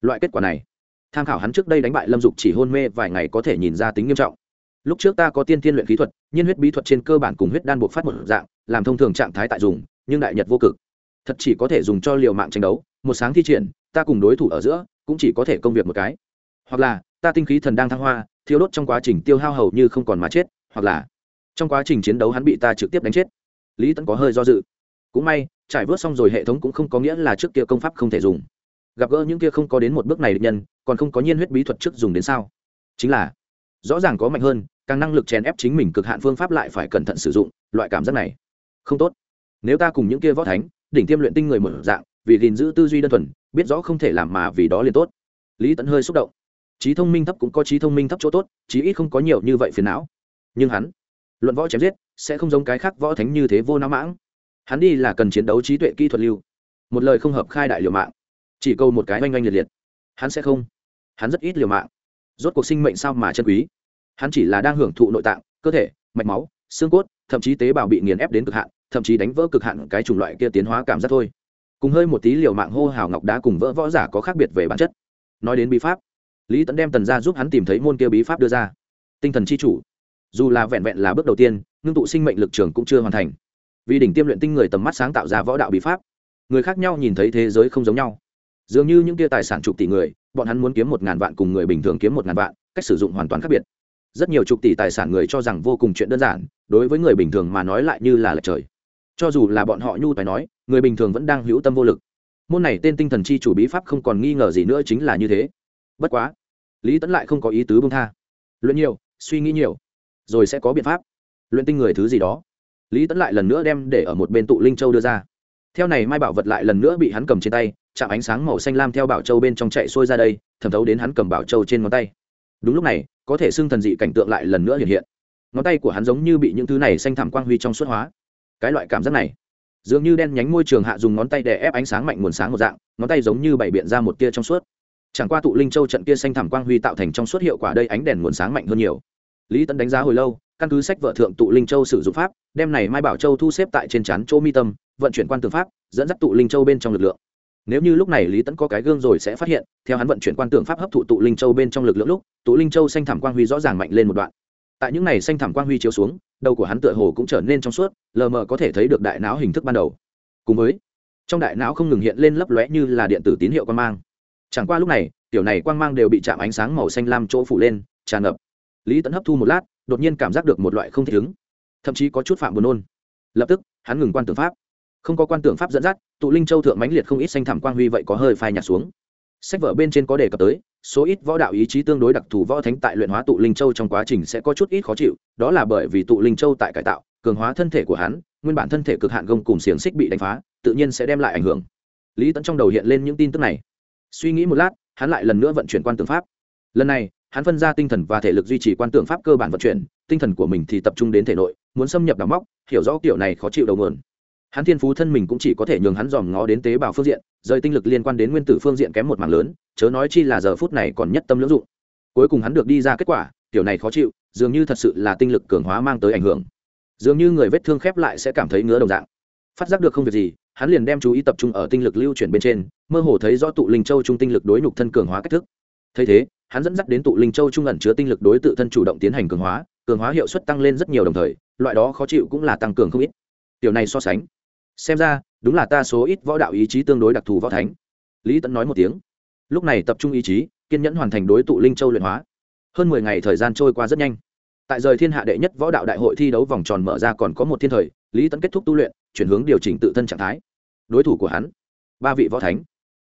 Loại kết quả này, tham khảo hắn trước đây đánh bại lâm dục chỉ hôn mê vài ngày có thể nhìn ra tính nghiêm trọng. Lúc trước ta có tiên tiên luyện khí thuật, nhiên huyết bí thuật trên cơ bản cùng huyết đan buộc phát một dạng, làm thông thường trạng thái tại dùng, nhưng đại nhật vô cực, thật chỉ có thể dùng cho liều mạng tranh đấu, một sáng thi triển, ta cùng đối thủ ở giữa, cũng chỉ có thể công việc một cái hoặc là ta tinh khí thần đang thăng hoa thiếu đốt trong quá trình tiêu hao hầu như không còn mà chết, hoặc là trong quá trình chiến đấu hắn bị ta trực tiếp đánh chết. Lý tẫn có hơi do dự. Cũng may, trải vớt xong rồi hệ thống cũng không có nghĩa là trước kia công pháp không thể dùng. Gặp gỡ những kia không có đến một bước này định nhân, còn không có nhiên huyết bí thuật trước dùng đến sao? Chính là, rõ ràng có mạnh hơn, càng năng lực chèn ép chính mình cực hạn phương pháp lại phải cẩn thận sử dụng, loại cảm giác này, không tốt. Nếu ta cùng những kia võ thánh, đỉnh tiêm luyện tinh người mở dạng, vì gìn giữ tư duy đơn thuần, biết rõ không thể làm mà vì đó liền tốt. Lý tẫn hơi xúc động trí thông minh thấp cũng có trí thông minh thấp chỗ tốt, chí ít không có nhiều như vậy phiền não. Nhưng hắn, luận võ chém giết, sẽ không giống cái khác võ thánh như thế vô não mãng. Hắn đi là cần chiến đấu trí tuệ kỹ thuật lưu. Một lời không hợp khai đại liều mạng. Chỉ câu một cái oanh oanh liệt liệt. Hắn sẽ không. Hắn rất ít liều mạng. Rốt cuộc sinh mệnh sao mà chân quý. Hắn chỉ là đang hưởng thụ nội tạng, cơ thể, mạch máu, xương cốt, thậm chí tế bào bị nghiền ép đến cực hạn, thậm chí đánh vỡ cực hạn cái chủng loại kia tiến hóa cảm giác thôi. Cùng hơi một tí liều mạng hô hào ngọc đá cùng vỡ võ giả có khác biệt về bản chất. Nói đến bí pháp lý tẫn đem tần ra giúp hắn tìm thấy môn kia bí pháp đưa ra. Tinh thần c h i chủ. Dù là vẹn vẹn là bước đầu tiên, ngưng tụ sinh mệnh lực trường cũng chưa hoàn thành. Vì đỉnh tiêm luyện tinh người tầm mắt sáng tạo ra võ đạo bí pháp, người khác nhau nhìn thấy thế giới không giống nhau. Dường như những kia tài sản chục tỷ người, bọn hắn muốn kiếm một ngàn vạn cùng người bình thường kiếm một ngàn vạn, cách sử dụng hoàn toàn khác biệt. Rất nhiều chục tỷ tài sản người cho rằng vô cùng chuyện đơn giản, đối với người bình thường mà nói lại như là lệch trời. Cho dù là bọn họ nhu tài nói, người bình thường vẫn đang hữu tâm vô lực. Môn này tên tinh thần chi chủ bí pháp không còn nghi ngờ gì nữa chính là như thế bất quá, lý tẫn lại không có ý tứ bông tha. Luyện nhiều, suy nghĩ nhiều, rồi sẽ có biện pháp. Luyện tinh người thứ gì đó. Lý tẫn lại lần nữa đem để ở một bên tụ linh châu đưa ra. Theo này mai bảo vật lại lần nữa bị hắn cầm trên tay, chạm ánh sáng màu xanh lam theo bảo châu bên trong chạy xuôi ra đây, thẩm thấu đến hắn cầm bảo châu trên ngón tay. Đúng lúc này, có thể xưng thần dị cảnh tượng lại lần nữa hiện hiện. Ngón tay của hắn giống như bị những thứ này xanh thảm quang huy trong suốt hóa. Cái loại cảm giác này, dường như đen nhánh môi trường hạ dùng ngón tay để ép ánh sáng mạnh nguồn sáng một dạng, ngón tay giống như bày biện ra một tia trong suốt chẳng qua tụ linh châu trận kia xanh thảm quang huy tạo thành trong suốt hiệu quả đây ánh đèn nguồn sáng mạnh hơn nhiều. Lý tấn đánh giá hồi lâu, căn cứ sách vợ thượng tụ linh châu sử dụng pháp, đem này mai bảo châu thu xếp tại trên chán chỗ mi tâm, vận chuyển quan tư pháp, dẫn dắt tụ linh châu bên trong lực lượng. Nếu như lúc này lý tấn có cái gương rồi sẽ phát hiện, theo hắn vận chuyển quan tưởng pháp hấp thụ tụ linh châu bên trong lực lượng lúc, tụ linh châu xanh thảm quang huy rõ ràng mạnh lên một đoạn. Tại những này xanh thảm quang huy chiếu xuống, đầu của hắn tựa hồ cũng trở nên trong suốt, lờ mờ có thể thấy được đại não hình thức ban đầu. Cùng với, trong đại não không ngừng hiện lên lấp lóe như là điện tử tín hiệu quan mang chẳng qua lúc này, tiểu này quang mang đều bị chạm ánh sáng màu xanh lam chỗ phủ lên, tràn ngập. Lý tẫn hấp thu một lát, đột nhiên cảm giác được một loại không thể ứng. Thậm chí có chút phạm buồn nôn. Lập tức, hắn ngừng quan tưởng pháp. Không có quan tưởng pháp dẫn dắt, tụ linh châu thượng mãnh liệt không ít xanh thảm quang huy vậy có hơi phai nhạt xuống. Sách vở bên trên có đề cập tới, số ít võ đạo ý chí tương đối đặc thù võ thánh tại luyện hóa tụ linh châu trong quá trình sẽ có chút ít khó chịu, đó là bởi vì tụ linh châu tại cải tạo, cường hóa thân thể của hắn, nguyên bản thân thể cực hạn gông cùng xiềng xích bị đánh phá, tự nhiên sẽ đem lại ảnh hưởng. Lý tẫn trong đầu hiện lên những tin tức này suy nghĩ một lát, hắn lại lần nữa vận chuyển quan tưởng pháp. Lần này, hắn phân ra tinh thần và thể lực duy trì quan tưởng pháp cơ bản vận chuyển, tinh thần của mình thì tập trung đến thể nội, muốn xâm nhập đào móc, hiểu rõ kiểu này khó chịu đầu nguồn. Hắn thiên phú thân mình cũng chỉ có thể nhường hắn dòm ngó đến tế bào phương diện, rời tinh lực liên quan đến nguyên tử phương diện kém một mảng lớn, chớ nói chi là giờ phút này còn nhất tâm lưỡng dụng. Cuối cùng hắn được đi ra kết quả, kiểu này khó chịu, dường như thật sự là tinh lực cường hóa mang tới ảnh hưởng. Dường như người vết thương khép lại sẽ cảm thấy ngứa đồng dạng. Phát giác được không việc gì hắn liền đem chú ý tập trung ở tinh lực lưu chuyển bên trên, mơ hồ thấy do tụ linh châu trung tinh lực đối nhục thân cường hóa cách thức. Thấy thế, hắn dẫn dắt đến tụ linh châu trung ẩn chứa tinh lực đối tự thân chủ động tiến hành cường hóa cường hóa hiệu suất tăng lên rất nhiều đồng thời, loại đó khó chịu cũng là tăng cường không ít. Điều này so sánh, xem ra, đúng là ta số ít võ đạo ý chí tương đối đặc thù võ thánh. Lý tẫn nói một tiếng. Lúc này tập trung ý chí, kiên nhẫn hoàn thành đối tụ linh châu luyện hóa. Hơn mười ngày thời gian trôi qua rất nhanh. Tại rời thiên hạ đệ nhất võ đạo đại hội thi đấu vòng tròn mở ra còn có một thiên thời, lý tẫn kết thúc tu luyện, chuyển hướng điều chỉnh tự thân trạng thái đối thủ của hắn. Ba vị võ thánh.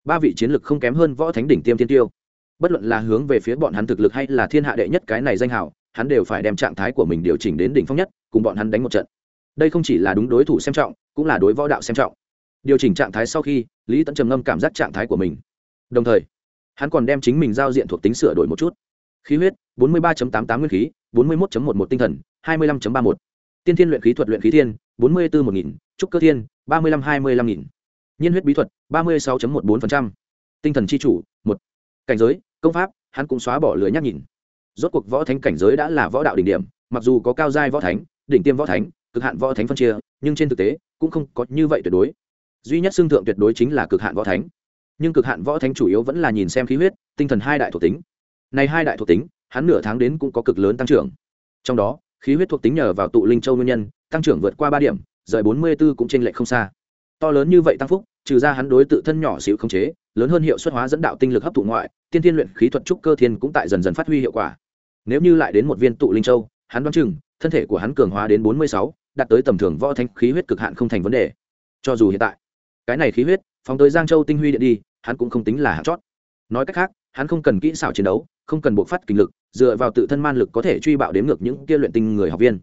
Ba vị chiến lực không kém hơn võ thánh đỉnh tiêm thiên tiêu. Bất luận là hướng về phía bọn hắn thực lực hay là thiên hạ đệ nhất cái này danh hào, hắn đều phải đem trạng thái của mình điều chỉnh đến đỉnh phong nhất, cùng bọn hắn đánh một trận. Đây không chỉ là đúng đối thủ xem trọng, cũng là đối võ đạo xem trọng. Điều chỉnh trạng thái sau khi, lý tẫn trầm ngâm cảm giác trạng thái của mình. Đồng thời, hắn còn đem chính mình giao diện thuộc tính sửa đổi một chút. Khí huyết 43.88 nguyên khí 41.11 tinh thần 25.31. tiên thiên luyện khí thuật luyện khí thiên 44 một nghìn, trúc cơ thiên 35 25 nghìn. Nhiên huyết bí thuật 36.14%. tinh thần chi chủ, một. Cảnh giới, công pháp, hắn cũng xóa bỏ lưới nhắc nhìn. Rốt cuộc võ thánh cảnh giới đã là võ đạo đỉnh điểm, mặc dù có cao giai võ thánh, đỉnh tiêm võ thánh, cực hạn võ thánh phân chia, nhưng trên thực tế, cũng không có như vậy tuyệt đối. Duy nhất xương thượng tuyệt đối chính là cực hạn võ thánh. Nhưng cực hạn võ thánh chủ yếu vẫn là nhìn xem khí huyết, tinh thần hai đại thuộc tính. Này hai đại thuộc tính, hắn nửa tháng đến cũng có cực lớn tăng trưởng. Trong đó, khí huyết thuộc tính nhờ vào tụ linh châu nguyên nhân, tăng trưởng vượt qua ba điểm rời bốn mươi b ố cũng chênh lệch không xa. To lớn như vậy tăng phúc, trừ ra hắn đối tự thân nhỏ xíu không chế, lớn hơn hiệu suất hóa dẫn đạo tinh lực hấp thụ ngoại, tiên thiên luyện khí thuật trúc cơ thiên cũng tại dần dần phát huy hiệu quả. Nếu như lại đến một viên tụ linh châu, hắn đoán chừng, thân thể của hắn cường hóa đến bốn mươi sáu, đạt tới tầm thường võ thanh khí huyết cực hạn không thành vấn đề. Cho dù hiện tại, cái này khí huyết, phóng tới giang châu tinh huy điện đi, hắn cũng không tính là hạng chót. Nói cách khác, hắn không cần kỹ xảo chiến đấu, không cần buộc phát kinh lực, dựa vào tự thân man lực có thể truy bạo đến ngược những kia luyện tinh người học viên.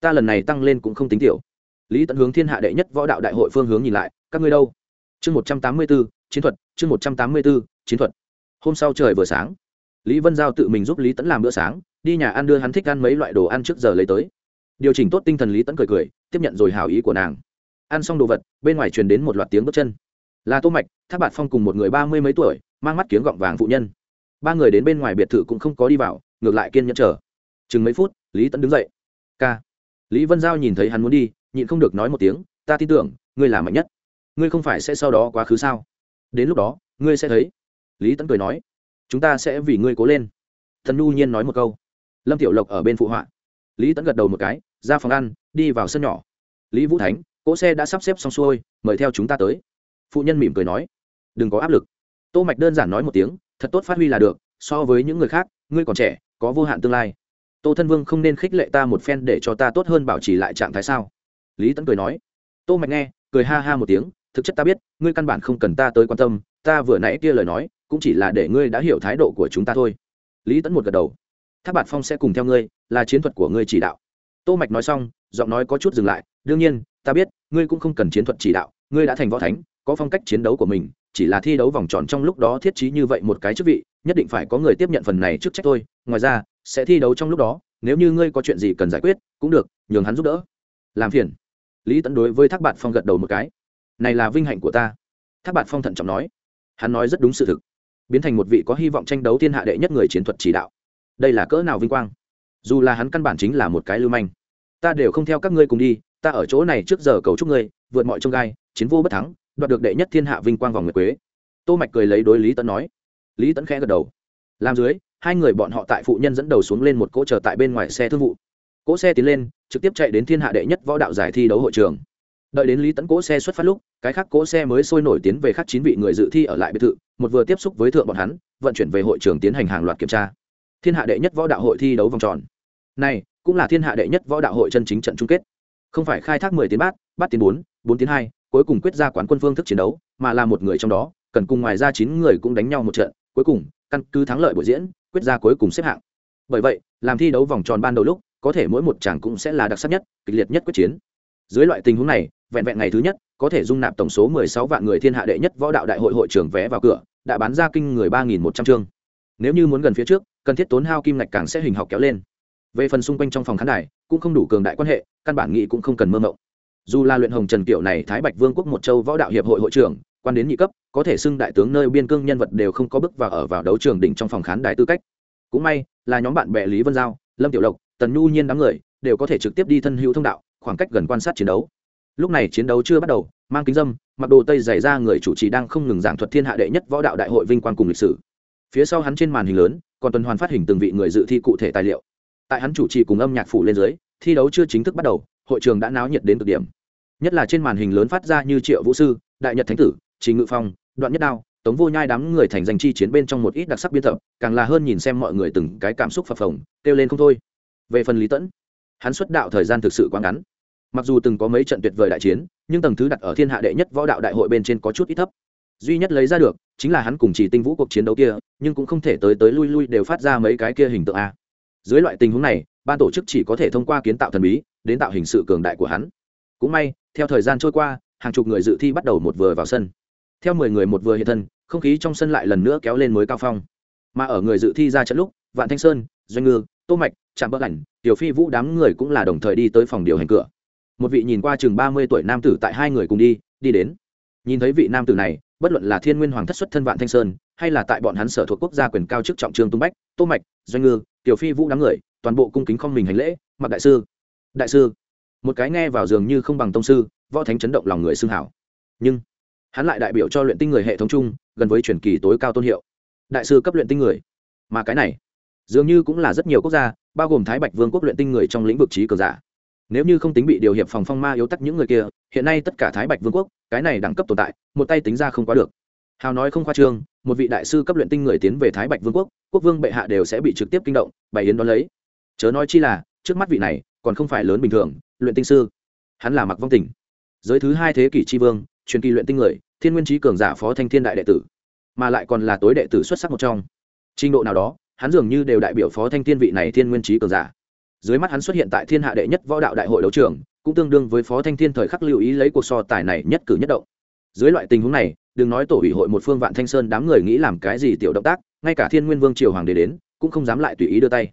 Ta lần này tăng lên cũng không tính tiểu lý tận hướng thiên hạ đệ nhất võ đạo đại hội phương hướng nhìn lại, các ngươi đâu? Chương một trăm tám mươi b ố chiến thuật, chương một trăm tám mươi b ố chiến thuật. Hôm sau trời vừa sáng, lý vân giao tự mình giúp lý tẫn làm bữa sáng, đi nhà ăn đưa hắn thích ăn mấy loại đồ ăn trước giờ lấy tới. Điều chỉnh tốt tinh thần lý tẫn cười cười, tiếp nhận rồi hảo ý của nàng. Ăn xong đồ vật, bên ngoài truyền đến một loạt tiếng bước chân. Là tô mạch, thác bạt phong cùng một người ba mươi mấy tuổi, mang mắt kiếng gọng vàng phụ nhân. Ba người đến bên ngoài biệt thự cũng không có đi vào, ngược lại kiên nhẫn chờ. Chừng mấy phút, lý tẫn đứng dậy. Ca. Lý vân giao nhìn thấy hắn muốn đi nhịn không được nói một tiếng, ta tin tưởng, ngươi là mạnh nhất. Ngươi không phải sẽ sau đó quá khứ sao? Đến lúc đó, ngươi sẽ thấy. Lý Tấn cười nói, chúng ta sẽ vì ngươi cố lên. Thần nhu nhiên nói một câu. Lâm tiểu lộc ở bên phụ họa. Lý Tấn gật đầu một cái, ra phòng ăn, đi vào sân nhỏ. Lý vũ thánh, cỗ xe đã sắp xếp xong xuôi, mời theo chúng ta tới. Phụ nhân mỉm cười nói, đừng có áp lực. Tô mạch đơn giản nói một tiếng, thật tốt phát huy là được, so với những người khác, ngươi còn trẻ, có vô hạn tương lai. Tô thân vương không nên khích lệ ta một phen để cho ta tốt hơn bảo trì lại trạng thái sao? Lý tấn cười nói. Tô mạch nghe, cười ha ha một tiếng, thực chất ta biết, ngươi căn bản không cần ta tới quan tâm, ta vừa nãy kia lời nói, cũng chỉ là để ngươi đã hiểu thái độ của chúng ta thôi. Lý tấn một gật đầu. Tháp bạt phong sẽ cùng theo ngươi, là chiến thuật của ngươi chỉ đạo. Tô mạch nói xong, giọng nói có chút dừng lại. Đương nhiên, ta biết, ngươi cũng không cần chiến thuật chỉ đạo, ngươi đã thành võ thánh, có phong cách chiến đấu của mình, chỉ là thi đấu vòng tròn trong lúc đó thiết trí như vậy một cái chức vị, nhất định phải có người tiếp nhận phần này trước trách tôi ngoài ra, sẽ thi đấu trong lúc đó, nếu như ngươi có chuyện gì cần giải quyết, cũng được, nhường hắn giúp đỡ. Làm phiền lý tẫn đối với thác bạn phong gật đầu một cái. Này là vinh hạnh của ta. Thác bạn phong thận trọng nói. Hắn nói rất đúng sự thực. Biến thành một vị có hy vọng tranh đấu thiên hạ đệ nhất người chiến thuật chỉ đạo. Đây là cỡ nào vinh quang? Dù là hắn căn bản chính là một cái lưu manh. Ta đều không theo các ngươi cùng đi, ta ở chỗ này trước giờ cầu chúc ngươi, vượt mọi trông gai, chiến vô bất thắng, đoạt được đệ nhất thiên hạ vinh quang vòng nguyệt quế. Tô mạch cười lấy đối lý tấn nói. Lý tấn khẽ gật đầu. Làm dưới, hai người bọn họ tại phụ nhân dẫn đầu xuống lên một cỗ chờ tại bên ngoài xe thương vụ cỗ xe tiến lên, trực tiếp chạy đến thiên hạ đệ nhất võ đạo giải thi đấu hội trường. Đợi đến lý tấn cỗ xe xuất phát lúc, cái khác cỗ xe mới sôi nổi tiến về khắc chín vị người dự thi ở lại biệt thự, một vừa tiếp xúc với thượng bọn hắn, vận chuyển về hội trường tiến hành hàng loạt kiểm tra. Thiên hạ đệ nhất võ đạo hội thi đấu vòng tròn. Này, cũng là thiên hạ đệ nhất võ đạo hội chân chính trận chung kết. Không phải khai thác mười tiến bát bát tiến bốn bốn tiến hai, cuối cùng quyết ra quán quân phương thức chiến đấu, mà là một người trong đó, cần cùng ngoài ra chín người cũng đánh nhau một trận, cuối cùng, căn cứ thắng lợi buổi diễn, quyết ra cuối cùng xếp hạng. Bởi vậy, làm thi đấu vòng tròn ban đầu lúc có thể mỗi một chàng cũng sẽ là đặc sắc nhất, kịch liệt nhất quyết chiến. Dưới loại tình huống này, vẹn vẹn ngày thứ nhất, có thể dung nạp tổng số 16 vạn người thiên hạ đệ nhất võ đạo đại hội hội trưởng vé vào cửa, đã bán ra kinh người 3.100 chương. Nếu như muốn gần phía trước, cần thiết tốn hao kim ngạch càng sẽ hình học kéo lên. Về phần xung quanh trong phòng khán đài, cũng không đủ cường đại quan hệ, căn bản nghị cũng không cần mơ mộng. Dù là luyện hồng trần tiểu này thái bạch vương quốc một châu võ đạo hiệp hội hội trưởng, quan đến nhị cấp, có thể xưng đại tướng nơi biên cương nhân vật đều không có bước vào ở vào đấu trường đỉnh trong phòng khán đài tư cách. Cũng may, là nhóm bạn bè lý vân giao, lâm tiểu lộc tần nhu nhiên đám người đều có thể trực tiếp đi thân hữu thông đạo, khoảng cách gần quan sát chiến đấu. Lúc này chiến đấu chưa bắt đầu, mang kính dâm, mặc đồ tây dày ra người chủ trì đang không ngừng giảng thuật thiên hạ đệ nhất võ đạo đại hội vinh quang cùng lịch sử. Phía sau hắn trên màn hình lớn, còn tuần hoàn phát hình từng vị người dự thi cụ thể tài liệu. Tại hắn chủ trì cùng âm nhạc phủ lên dưới, thi đấu chưa chính thức bắt đầu, hội trường đã náo nhiệt đến cực điểm. Nhất là trên màn hình lớn phát ra như triệu vũ sư, đại nhật thánh tử, trình ngự phong, đoạn nhất đao, tống vô nhai đám người thành danh chi chiến bên trong một ít đặc sắc biên tập, càng là hơn nhìn xem mọi người từng cái cảm xúc phập phồng, kêu lên không thôi về phần lý tẫn, hắn xuất đạo thời gian thực sự quá ngắn. Mặc dù từng có mấy trận tuyệt vời đại chiến, nhưng tầng thứ đặt ở thiên hạ đệ nhất võ đạo đại hội bên trên có chút ít thấp. Duy nhất lấy ra được, chính là hắn cùng chỉ tinh vũ cuộc chiến đấu kia, nhưng cũng không thể tới tới lui lui đều phát ra mấy cái kia hình tượng a. Dưới loại tình huống này, ban tổ chức chỉ có thể thông qua kiến tạo thần bí, đến tạo hình sự cường đại của hắn. Cũng may, theo thời gian trôi qua, hàng chục người dự thi bắt đầu một vừa vào sân. Theo mười người một vừa hiện thân, không khí trong sân lại lần nữa kéo lên mới cao phong. Mà ở người dự thi ra trận lúc, vạn thanh sơn, doanh ngư tô mạch, trạm bỡ ảnh tiểu phi vũ đám người cũng là đồng thời đi tới phòng điều hành cửa. Một vị nhìn qua chừng ba mươi tuổi nam tử tại hai người cùng đi đi đến. Nhìn thấy vị nam tử này, bất luận là thiên nguyên hoàng thất xuất thân vạn thanh sơn, hay là tại bọn hắn sở thuộc quốc gia quyền cao chức trọng trương tung bách, tô mạch, doanh ngư, tiểu phi vũ đám người, toàn bộ cung kính không mình hành lễ, mặc đại sư đại sư. Một cái nghe vào dường như không bằng tông sư, võ thánh chấn động lòng người xưng hảo nhưng, hắn lại đại biểu cho luyện tinh người hệ thống chung, gần với truyền kỳ tối cao tôn hiệu. Đại sư cấp luyện tinh người. Mà cái này dường như cũng là rất nhiều quốc gia, bao gồm thái bạch vương quốc luyện tinh người trong lĩnh vực trí cờ giả. Nếu như không tính bị điều hiệp phòng phong ma yếu tắc những người kia, hiện nay tất cả thái bạch vương quốc, cái này đẳng cấp tồn tại, một tay tính ra không quá được. Hào nói không khoa trương, một vị đại sư cấp luyện tinh người tiến về thái bạch vương quốc quốc vương bệ hạ đều sẽ bị trực tiếp kinh động, bày yến đón lấy. Chớ nói chi là, trước mắt vị này, còn không phải lớn bình thường, luyện tinh sư. Hắn là mặc vong tình, giới thứ hai thế kỷ tri vương, truyền kỳ luyện tinh người, thiên nguyên trí cường giả phó thanh thiên đại đệ tử, mà lại còn là tối đệ tử xuất sắc một trong. Trình độ nào đó hắn dường như đều đại biểu phó thanh thiên vị này thiên nguyên trí cường giả. Dưới mắt hắn xuất hiện tại thiên hạ đệ nhất võ đạo đại hội đấu trường, cũng tương đương với phó thanh thiên thời khắc lưu ý lấy cuộc so tài này nhất cử nhất động. Dưới loại tình huống này, đừng nói tổ ủy hội một phương vạn thanh sơn đám người nghĩ làm cái gì tiểu động tác, ngay cả thiên nguyên vương triều hoàng đế đến, cũng không dám lại tùy ý đưa tay.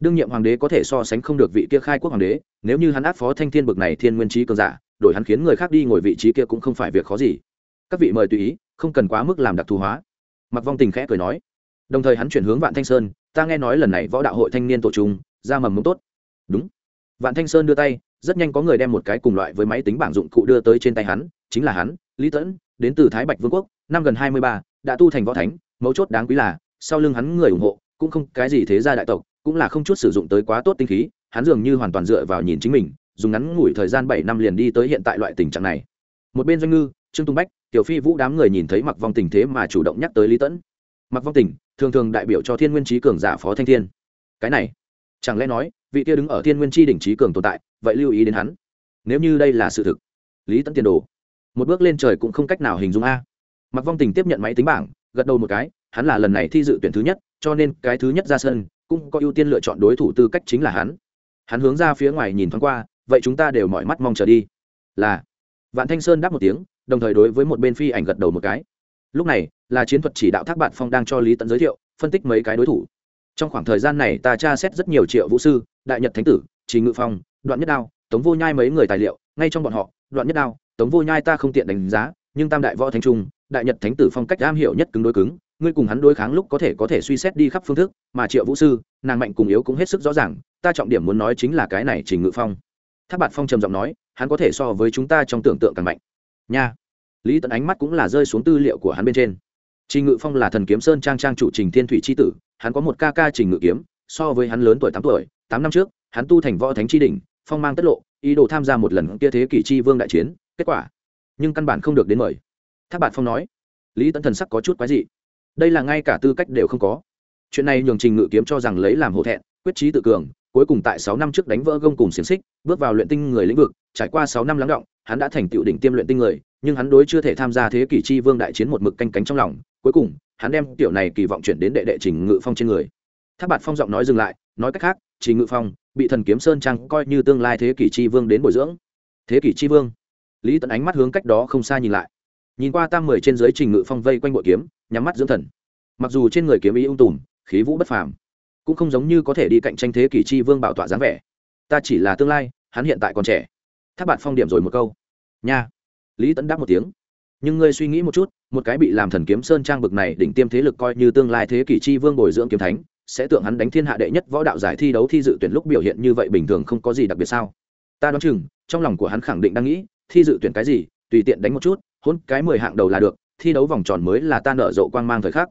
Đương nhiệm hoàng đế có thể so sánh không được vị kia khai quốc hoàng đế, nếu như hắn áp phó thanh thiên bực này thiên nguyên trí cường giả, đổi hắn khiến người khác đi ngồi vị trí kia cũng không phải việc khó gì. Các vị mời tùy ý, không cần quá mức làm đặc thù hóa. Mặc vong tình khẽ cười nói đồng thời hắn chuyển hướng vạn thanh sơn ta nghe nói lần này võ đạo hội thanh niên tổ trung, ra mầm mông tốt. Đúng. Vạn thanh sơn đưa tay, rất nhanh có người đem một cái cùng loại với máy tính bảng dụng cụ đưa tới trên tay hắn, chính là hắn, lý tẫn, đến từ thái bạch vương quốc, năm gần hai mươi ba, đã tu thành võ thánh, mấu chốt đáng quý là, sau lưng hắn người ủng hộ, cũng không cái gì thế gia đại tộc, cũng là không chút sử dụng tới quá tốt tinh khí, hắn dường như hoàn toàn dựa vào nhìn chính mình, dùng ngắn ngủi thời gian bảy năm liền đi tới hiện tại loại tình trạng này. Một bên doanh ngư, trương tung bách, tiểu phi vũ đám người nhìn thấy mặc vong tình thế mà chủ động nhắc tới lý tẫn mặc vong tình, thường thường đại biểu cho thiên nguyên trí cường giả phó thanh thiên. Cái này, chẳng lẽ nói, vị kia đứng ở thiên nguyên chi đỉnh trí cường tồn tại, vậy lưu ý đến hắn? Nếu như đây là sự thực, lý tẫn tiền đồ, một bước lên trời cũng không cách nào hình dung a. Mặc vong tình tiếp nhận máy tính bảng, gật đầu một cái, hắn là lần này thi dự tuyển thứ nhất, cho nên cái thứ nhất ra sân, cũng có ưu tiên lựa chọn đối thủ tư cách chính là hắn. Hắn hướng ra phía ngoài nhìn thoáng qua, vậy chúng ta đều mọi mắt mong chờ đi. Là, vạn thanh sơn đáp một tiếng, đồng thời đối với một bên phi ảnh gật đầu một cái. Lúc này là chiến thuật chỉ đạo thác bạn phong đang cho lý tận giới thiệu, phân tích mấy cái đối thủ. Trong khoảng thời gian này ta tra xét rất nhiều triệu vũ sư, đại nhật thánh tử trí ngự phong, đoạn nhất đao, tống vô nhai mấy người tài liệu, ngay trong bọn họ, đoạn nhất đao, tống vô nhai ta không tiện đánh giá, nhưng tam đại võ thánh trung, đại nhật thánh tử phong cách am hiểu nhất cứng đối cứng, ngươi cùng hắn đối kháng lúc có thể có thể suy xét đi khắp phương thức, mà triệu vũ sư, nàng mạnh cùng yếu cũng hết sức rõ ràng, ta trọng điểm muốn nói chính là cái này trình ngự phong. Tháp bạt phong trầm giọng nói, hắn có thể so với chúng ta trong tưởng tượng càng mạnh. Nha. Lý tận ánh mắt cũng là rơi xuống tư liệu của hắn bên trên trình ngự phong là thần kiếm sơn trang trang chủ trình thiên thủy c h i tử, hắn có một ca ca trình ngự kiếm, so với hắn lớn tuổi tám tuổi, tám năm trước, hắn tu thành võ thánh tri đình phong mang tất lộ, ý đồ tham gia một lần kia thế kỷ chi vương đại chiến, kết quả, nhưng căn bản không được đến mời. Tháp bạt phong nói, lý tấn thần sắc có chút quái dị. Đây là ngay cả tư cách đều không có. Chuyện này nhường trình ngự kiếm cho rằng lấy làm hổ thẹn, quyết trí tự cường, cuối cùng tại sáu năm trước đánh vỡ gông cùng xiềng xích, bước vào luyện tinh người lĩnh vực, trải qua sáu năm lắng động, hắn đã thành tựu đỉnh tiêm luyện tinh người nhưng hắn đối chưa thể tham gia thế kỷ chi vương đại chiến một mực canh cánh trong lòng, cuối cùng, hắn đem tiểu này kỳ vọng chuyển đến đệ đệ trình ngự phong trên người. Tháp bạt phong giọng nói dừng lại, nói cách khác, trình ngự phong, bị thần kiếm sơn trang coi như tương lai thế kỷ chi vương đến bồi dưỡng. Thế kỷ chi vương? Lý tận ánh mắt hướng cách đó không xa nhìn lại. Nhìn qua tam mười trên dưới trình ngự phong vây quanh bội kiếm, nhắm mắt dưỡng thần. Mặc dù trên người kiếm ý ung tùm, khí vũ bất phàm, cũng không giống như có thể đi cạnh tranh thế kỷ chi vương bảo tọa dáng vẻ. Ta chỉ là tương lai, hắn hiện tại còn trẻ. Tháp bạn phong điểm rồi một câu. Nha lý tấn đáp một tiếng. Nhưng ngươi suy nghĩ một chút, một cái bị làm thần kiếm sơn trang bực này đỉnh tiêm thế lực coi như tương lai thế kỷ chi vương bồi dưỡng kiếm thánh, sẽ tưởng hắn đánh thiên hạ đệ nhất võ đạo giải thi đấu thi dự tuyển lúc biểu hiện như vậy bình thường không có gì đặc biệt sao? Ta đoán chừng, trong lòng của hắn khẳng định đang nghĩ, thi dự tuyển cái gì, tùy tiện đánh một chút, hôn cái mười hạng đầu là được, thi đấu vòng tròn mới là ta nở rộ quang mang thời khắc.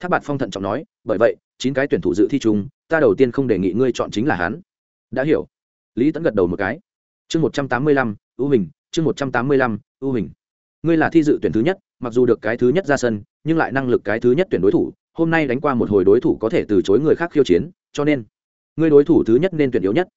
Tháp bạt phong thận trọng nói, bởi vậy, chín cái tuyển thủ dự thi chung, ta đầu tiên không đề nghị ngươi chọn chính là hắn. Đã hiểu. Lý tẫn gật đầu một cái. Chương một trăm tám mươi lăm ưu hình, chương một trăm tám mươi lăm ưu hình ngươi là thi dự tuyển thứ nhất, mặc dù được cái thứ nhất ra sân, nhưng lại năng lực cái thứ nhất tuyển đối thủ, hôm nay đánh qua một hồi đối thủ có thể từ chối người khác khiêu chiến, cho nên, ngươi đối thủ thứ nhất nên tuyển yếu nhất.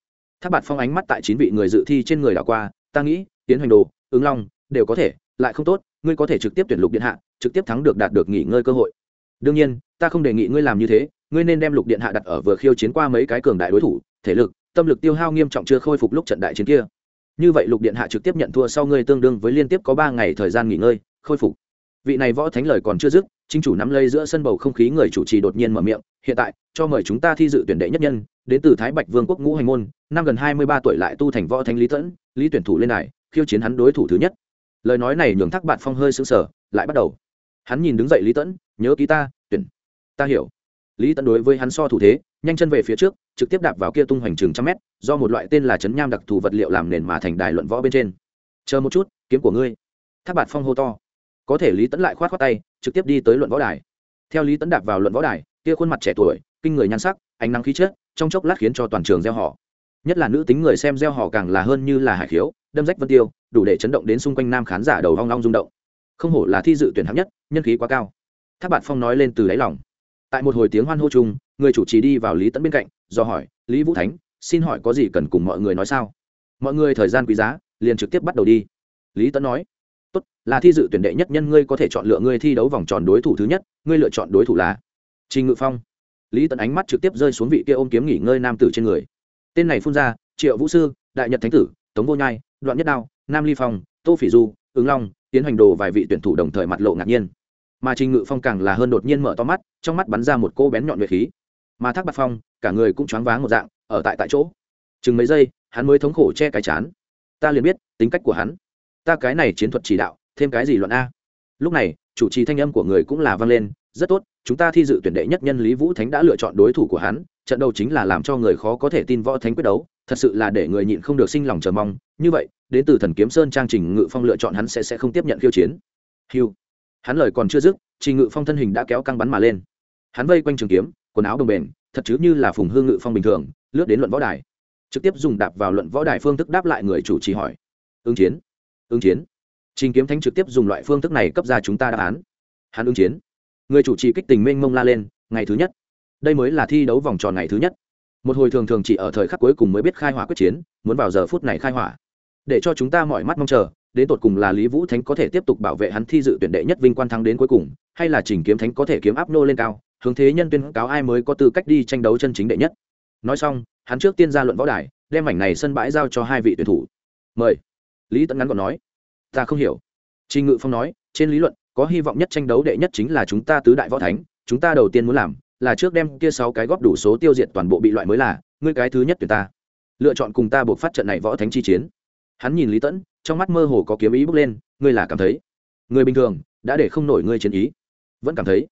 Tháp bạt phong ánh mắt tại chín vị người dự thi trên người đảo qua, ta nghĩ, tiến hành đồ, ứng long, đều có thể, lại không tốt, ngươi có thể trực tiếp tuyển lục điện hạ, trực tiếp thắng được đạt được nghỉ ngơi cơ hội. Đương nhiên, ta không đề nghị ngươi làm như thế, ngươi nên đem lục điện hạ đặt ở vừa khiêu chiến qua mấy cái cường đại đối thủ, thể lực, tâm lực tiêu hao nghiêm trọng chưa khôi phục lúc trận đại chiến kia như vậy lục điện hạ trực tiếp nhận thua sau ngươi tương đương với liên tiếp có ba ngày thời gian nghỉ ngơi, khôi phục. Vị này võ thánh lời còn chưa dứt, chính chủ nắm lây giữa sân bầu không khí người chủ trì đột nhiên mở miệng, hiện tại, cho mời chúng ta thi dự tuyển đệ nhất nhân, đến từ thái bạch vương quốc ngũ hành môn, năm gần hai mươi ba tuổi lại tu thành võ thánh lý tẫn, lý tuyển thủ lên này khiêu chiến hắn đối thủ thứ nhất. Lời nói này nhường thác bạn phong hơi sững sờ, lại bắt đầu. Hắn nhìn đứng dậy lý tẫn, nhớ ký ta, tuyển, ta hiểu. Lý tẫn đối với hắn so thủ thế, nhanh chân về phía trước, trực tiếp đạp vào kia tung hoành trường trăm mét do một loại tên là chấn nham đặc thù vật liệu làm nền mà thành đài luận võ bên trên. Chờ một chút, kiếm của ngươi. Tháp bạt phong hô to. Có thể lý tẫn lại khoát khoát tay, trực tiếp đi tới luận võ đài. Theo lý tẫn đạp vào luận võ đài, kia khuôn mặt trẻ tuổi, kinh người nhan sắc, ánh nắng khí chết trong chốc lát khiến cho toàn trường gieo họ. Nhất là nữ tính người xem gieo họ càng là hơn như là hải khiếu, đâm rách vân tiêu, đủ để chấn động đến xung quanh nam khán giả đầu hoang long rung động. Không hổ là thi dự tuyển hạng nhất, nhân khí quá cao. Tháp bạt phong nói lên từ đáy lòng. Tại một hồi tiếng hoan hô chung, người chủ trì đi vào lý tẫn bên cạnh, do hỏi, lý vũ thánh xin hỏi có gì cần cùng mọi người nói sao? Mọi người thời gian quý giá, liền trực tiếp bắt đầu đi. Lý Tấn nói, tốt, là thi dự tuyển đệ nhất nhân ngươi có thể chọn lựa ngươi thi đấu vòng tròn đối thủ thứ nhất, ngươi lựa chọn đối thủ là? Trình ngự phong. Lý Tấn ánh mắt trực tiếp rơi xuống vị kia ôm kiếm nghỉ ngơi nam tử trên người. Tên này phun ra, triệu vũ sư, đại nhật thánh tử, tống vô nhai, đoạn nhất đao, nam ly phong, tô phỉ du, ứng long, tiến hành đồ vài vị tuyển thủ đồng thời mặt lộ ngạc nhiên. Mà trình ngự phong càng là hơn đột nhiên mở to mắt, trong mắt bắn ra một cô bén nhọn nhuệ khí. Mà thác bạc phong, cả người cũng choáng váng một dạng ở tại tại chỗ. Chừng mấy giây, hắn mới thống khổ che cái chán. Ta liền biết, tính cách của hắn. Ta cái này chiến thuật chỉ đạo, thêm cái gì luận a? Lúc này, chủ trì thanh âm của người cũng là vang lên, rất tốt, chúng ta thi dự tuyển đệ nhất nhân lý vũ thánh đã lựa chọn đối thủ của hắn, trận đấu chính là làm cho người khó có thể tin võ thánh quyết đấu, thật sự là để người nhịn không được sinh lòng chờ mong. Như vậy, đến từ thần kiếm sơn trang trình ngự phong lựa chọn hắn sẽ sẽ không tiếp nhận khiêu chiến. Hiu hắn lời còn chưa dứt trình ngự phong thân hình đã kéo căng bắn mà lên. Hắn vây quanh trường kiếm, quần áo đồng bền, thật chứ như là phùng hương ngự phong bình thường lướt đến luận võ đài. Trực tiếp dùng đạp vào luận võ đài phương thức đáp lại người chủ trì hỏi. Ứng chiến ứng chiến. Trình kiếm thánh trực tiếp dùng loại phương thức này cấp ra chúng ta đáp án. Hắn ứng chiến. Người chủ trì kích tình mênh mông la lên, ngày thứ nhất. Đây mới là thi đấu vòng tròn ngày thứ nhất. Một hồi thường thường chỉ ở thời khắc cuối cùng mới biết khai hỏa quyết chiến, muốn vào giờ phút này khai hỏa. Để cho chúng ta mọi mắt mong chờ, đến tột cùng là lý vũ thánh có thể tiếp tục bảo vệ hắn thi dự tuyển đệ nhất vinh quan thắng đến cuối cùng, hay là trình kiếm thánh có thể kiếm áp nô lên cao, hướng thế nhân tuyên cáo ai mới có tư cách đi tranh đấu chân chính đệ nhất nói xong, hắn trước tiên ra luận võ đài, đem ảnh này sân bãi giao cho hai vị tuyển thủ. Mời. Lý tấn ngắn còn nói. Ta không hiểu. Trình ngự phong nói, trên lý luận, có hy vọng nhất tranh đấu đệ nhất chính là chúng ta tứ đại võ thánh, chúng ta đầu tiên muốn làm là trước đem kia sáu cái góp đủ số tiêu diệt toàn bộ bị loại mới là, ngươi cái thứ nhất tuyển ta. Lựa chọn cùng ta buộc phát trận này võ thánh chi chiến. Hắn nhìn lý tẫn trong mắt mơ hồ có kiếm ý bước lên, ngươi là cảm thấy? Người bình thường, đã để không nổi ngươi chiến ý. Vẫn cảm thấy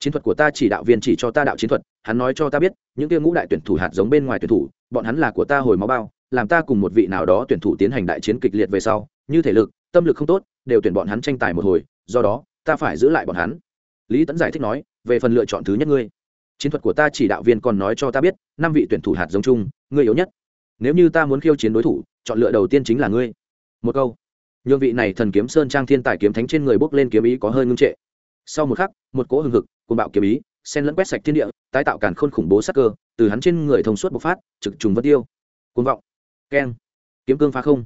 chiến thuật của ta chỉ đạo viên chỉ cho ta đạo chiến thuật, hắn nói cho ta biết, những kia ngũ đại tuyển thủ hạt giống bên ngoài tuyển thủ, bọn hắn là của ta hồi máu bao, làm ta cùng một vị nào đó tuyển thủ tiến hành đại chiến kịch liệt về sau, như thể lực, tâm lực không tốt, đều tuyển bọn hắn tranh tài một hồi, do đó, ta phải giữ lại bọn hắn. Lý tẫn giải thích nói, về phần lựa chọn thứ nhất ngươi, chiến thuật của ta chỉ đạo viên còn nói cho ta biết, năm vị tuyển thủ hạt giống chung, ngươi yếu nhất. Nếu như ta muốn khiêu chiến đối thủ, chọn lựa đầu tiên chính là ngươi. Một câu. Nhường vị này thần kiếm sơn trang thiên tài kiếm thánh trên người bốc lên kiếm ý có hơi ngưng trệ. Sau một khắc, một cỗ hừng hực cùng bạo kiếm ý sen lẫn quét sạch thiên địa tái tạo càn khôn khủng bố sắc cơ từ hắn trên người thông suốt bộc phát trực trùng vân tiêu. Côn vọng. Keng. Kiếm cương phá không.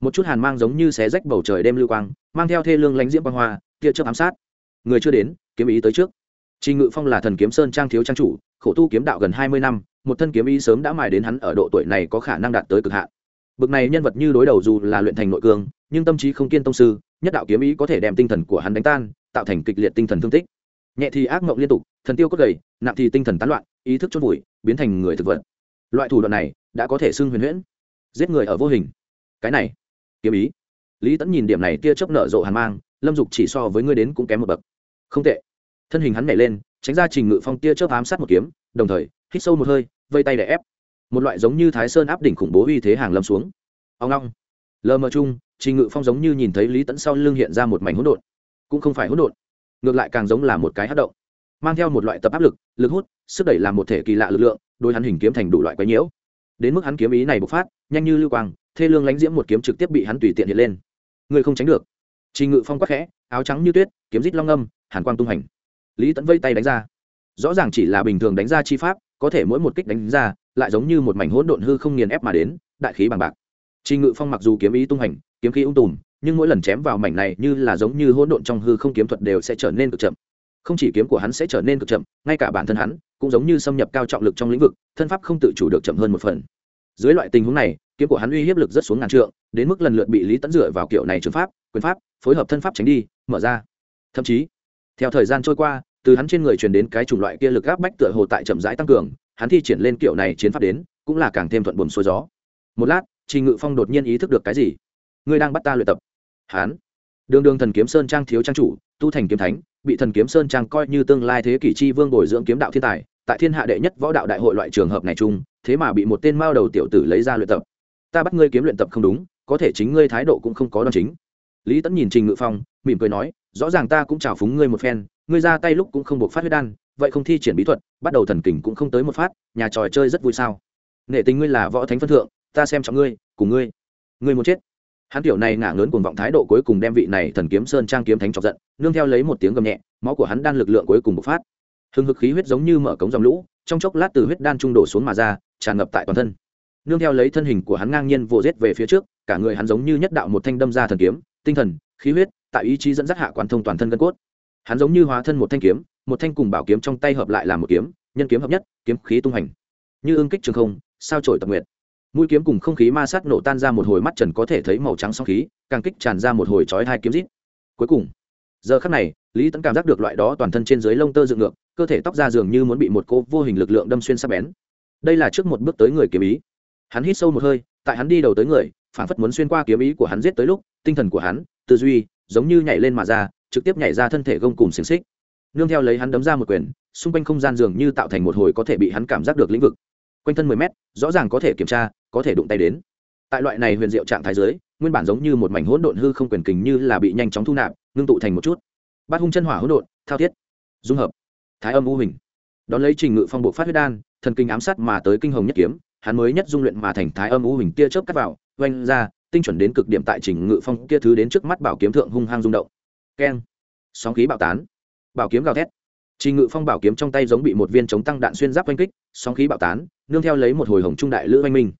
Một chút hàn mang giống như xé rách bầu trời đêm lưu quang mang theo thê lương lãnh diễm quang hoa tia chớp ám sát. Người chưa đến kiếm ý tới trước. Trình Ngự Phong là thần kiếm sơn trang thiếu trang chủ, khổ tu kiếm đạo gần hai mươi năm, một thân kiếm ý sớm đã mài đến hắn ở độ tuổi này có khả năng đạt tới cực hạn. Bực này nhân vật như đối đầu dù là luyện thành nội cương, nhưng tâm trí không kiên tông sư, nhất đạo kiếm ý có thể đem tinh thần của hắn đánh tan, tạo thành kịch liệt tinh thần thương tích. Nhẹ thì ác mộng liên tục, thần tiêu cốt gầy, nặng thì tinh thần tán loạn, ý thức chôn vùi, biến thành người thực vật. Loại thủ đoạn này đã có thể xưng huyền huyễn, giết người ở vô hình. Cái này, kiếm ý. Lý Tẫn nhìn điểm này tia chớp nở rộ hàn mang, Lâm Dục chỉ so với ngươi đến cũng kém một bậc. Không tệ thân hình hắn nhảy lên tránh ra trình ngự phong tia chớp ám sát một kiếm đồng thời hít sâu một hơi vây tay để ép một loại giống như thái sơn áp đỉnh khủng bố uy thế hàng lâm xuống ông long lờ mờ chung trình ngự phong giống như nhìn thấy lý tẫn sau lưng hiện ra một mảnh hỗn độn cũng không phải hỗn độn ngược lại càng giống là một cái hát động. Mang theo một loại tập áp lực lực hút sức đẩy làm một thể kỳ lạ lực lượng đôi hắn hình kiếm thành đủ loại quái nhiễu. Đến mức hắn kiếm ý này bộc phát nhanh như lưu quang thê lương lánh diễm một kiếm trực tiếp bị hắn tùy tiện hiện lên. Người không tránh được. Trình ngự phong quắc khẽ áo trắng như tuyết kiếm rít long âm hàn quang tung hành. Lý tẫn vây tay đánh ra. Rõ ràng chỉ là bình thường đánh ra chi pháp có thể mỗi một kích đánh ra lại giống như một mảnh hỗn độn hư không nghiền ép mà đến đại khí bằng bạc. Trình Ngự Phong mặc dù kiếm ý tung hành, kiếm khí ung tùm, nhưng mỗi lần chém vào mảnh này như là giống như hỗn độn trong hư không kiếm thuật đều sẽ trở nên cực chậm. Không chỉ kiếm của hắn sẽ trở nên cực chậm, ngay cả bản thân hắn cũng giống như xâm nhập cao trọng lực trong lĩnh vực, thân pháp không tự chủ được chậm hơn một phần. Dưới loại tình huống này, kiếm của hắn uy hiếp lực rất xuống ngàn trượng, đến mức lần lượt bị Lý Tấn dựa vào kiểu này trường pháp, quyền pháp, phối hợp thân pháp tránh đi, mở ra. Thậm chí, theo thời gian trôi qua từ hắn trên người truyền đến cái chủng loại kia lực áp bách tựa hồ tại chậm rãi tăng cường hắn thi triển lên kiểu này chiến pháp đến cũng là càng thêm thuận buồm xuôi gió một lát trình ngự phong đột nhiên ý thức được cái gì ngươi đang bắt ta luyện tập Hán, đường đường thần kiếm sơn trang thiếu trang chủ tu thành kiếm thánh bị thần kiếm sơn trang coi như tương lai thế kỷ chi vương bồi dưỡng kiếm đạo thiên tài tại thiên hạ đệ nhất võ đạo đại hội loại trường hợp này chung thế mà bị một tên mao đầu tiểu tử lấy ra luyện tập. Ta bắt ngươi kiếm luyện tập không đúng có thể chính ngươi thái độ cũng không có đòn chính. Lý tẫn nhìn trình ngự phong mỉm cười nói rõ ràng ta cũng chào phúng ngươi một phen ngươi ra tay lúc cũng không buộc phát huyết đan vậy không thi triển bí thuật bắt đầu thần kình cũng không tới một phát nhà trò chơi rất vui sao? Nghệ tình ngươi là võ thánh phân thượng ta xem trọng ngươi cùng ngươi. Ngươi muốn chết hắn tiểu này ngả ngớn cuồng vọng thái độ cuối cùng đem vị này thần kiếm sơn trang kiếm thánh chọc giận, nương theo lấy một tiếng gầm nhẹ, máu của hắn đan lực lượng cuối cùng bộc phát. Hừng hực khí huyết giống như mở cống dòng lũ, trong chốc lát từ huyết đan trung đổ xuống mà ra, tràn ngập tại toàn thân. Nương theo lấy thân hình của hắn ngang nhiên vồ rết về phía trước, cả người hắn giống như nhất đạo một thanh đâm ra thần kiếm, tinh thần, khí huyết, tại ý chí dẫn dắt hạ quán thông toàn thân gân cốt. Hắn giống như hóa thân một thanh kiếm, một thanh cùng bảo kiếm trong tay hợp lại làm một kiếm, nhân kiếm hợp nhất, kiếm khí tung hành như ương kích trường không, sao trổi tập nguyện mũi kiếm cùng không khí ma sát nổ tan ra một hồi mắt trần có thể thấy màu trắng sóng khí, càng kích tràn ra một hồi chói hai kiếm rít. Cuối cùng, giờ khắc này, lý tẫn cảm giác được loại đó toàn thân trên dưới lông tơ dựng ngược, cơ thể tóc ra dường như muốn bị một cô vô hình lực lượng đâm xuyên sắp bén. Đây là trước một bước tới người kiếm ý. Hắn hít sâu một hơi, tại hắn đi đầu tới người, phản phất muốn xuyên qua kiếm ý của hắn giết tới lúc, tinh thần của hắn, tư duy, giống như nhảy lên mà ra, trực tiếp nhảy ra thân thể gông cùng xiềng xích. Nương theo lấy hắn đấm ra một quyền, xung quanh không gian dường như tạo thành một hồi có thể bị hắn cảm giác được lĩnh vực quanh thân mười mét, rõ ràng có thể kiểm tra, có thể đụng tay đến. Tại loại này huyền diệu trạng thái giới nguyên bản giống như một mảnh hỗn độn hư không quyền kình như là bị nhanh chóng thu nạp, ngưng tụ thành một chút. Bát hung chân hỏa hỗn độn, thao thiết, dung hợp. Thái âm u hình. Đón lấy trình ngự phong bộ phát huyết đan, thần kinh ám sát mà tới kinh hồng nhất kiếm, hắn mới nhất dung luyện mà thành thái âm u hình tia chớp cắt vào oanh ra, tinh chuẩn đến cực điểm tại trình ngự phong kia thứ đến trước mắt bảo kiếm thượng hung hăng rung động. Keng. Sóng khí bạo tán. Bảo kiếm gào thét trình ngự phong bảo kiếm trong tay giống bị một viên chống tăng đạn xuyên giáp oanh kích sóng khí bạo tán nương theo lấy một hồi hồng trung đại lư oanh minh.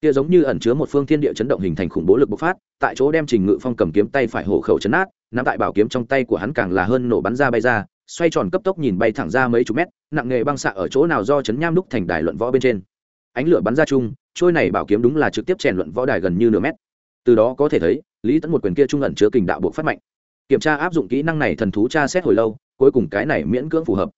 Kia giống như ẩn chứa một phương thiên địa chấn động hình thành khủng bố lực bộc phát tại chỗ đem trình ngự phong cầm kiếm tay phải hổ khẩu chấn nát, nắm tại bảo kiếm trong tay của hắn càng là hơn nổ bắn ra bay ra xoay tròn cấp tốc nhìn bay thẳng ra mấy chục mét nặng nghề băng xạ ở chỗ nào do chấn nham đúc thành đài luận võ bên trên. Ánh lửa bắn ra chung trôi này bảo kiếm đúng là trực tiếp chèn luận võ đài gần như nửa mét. Từ đó có thể thấy lý Tấn một quyền kia trung ẩn chứa kình đạo bộ phát mạnh. Kiểm tra áp dụng kỹ năng này thần thú tra xét hồi lâu cuối cùng cái này miễn cưỡng phù hợp.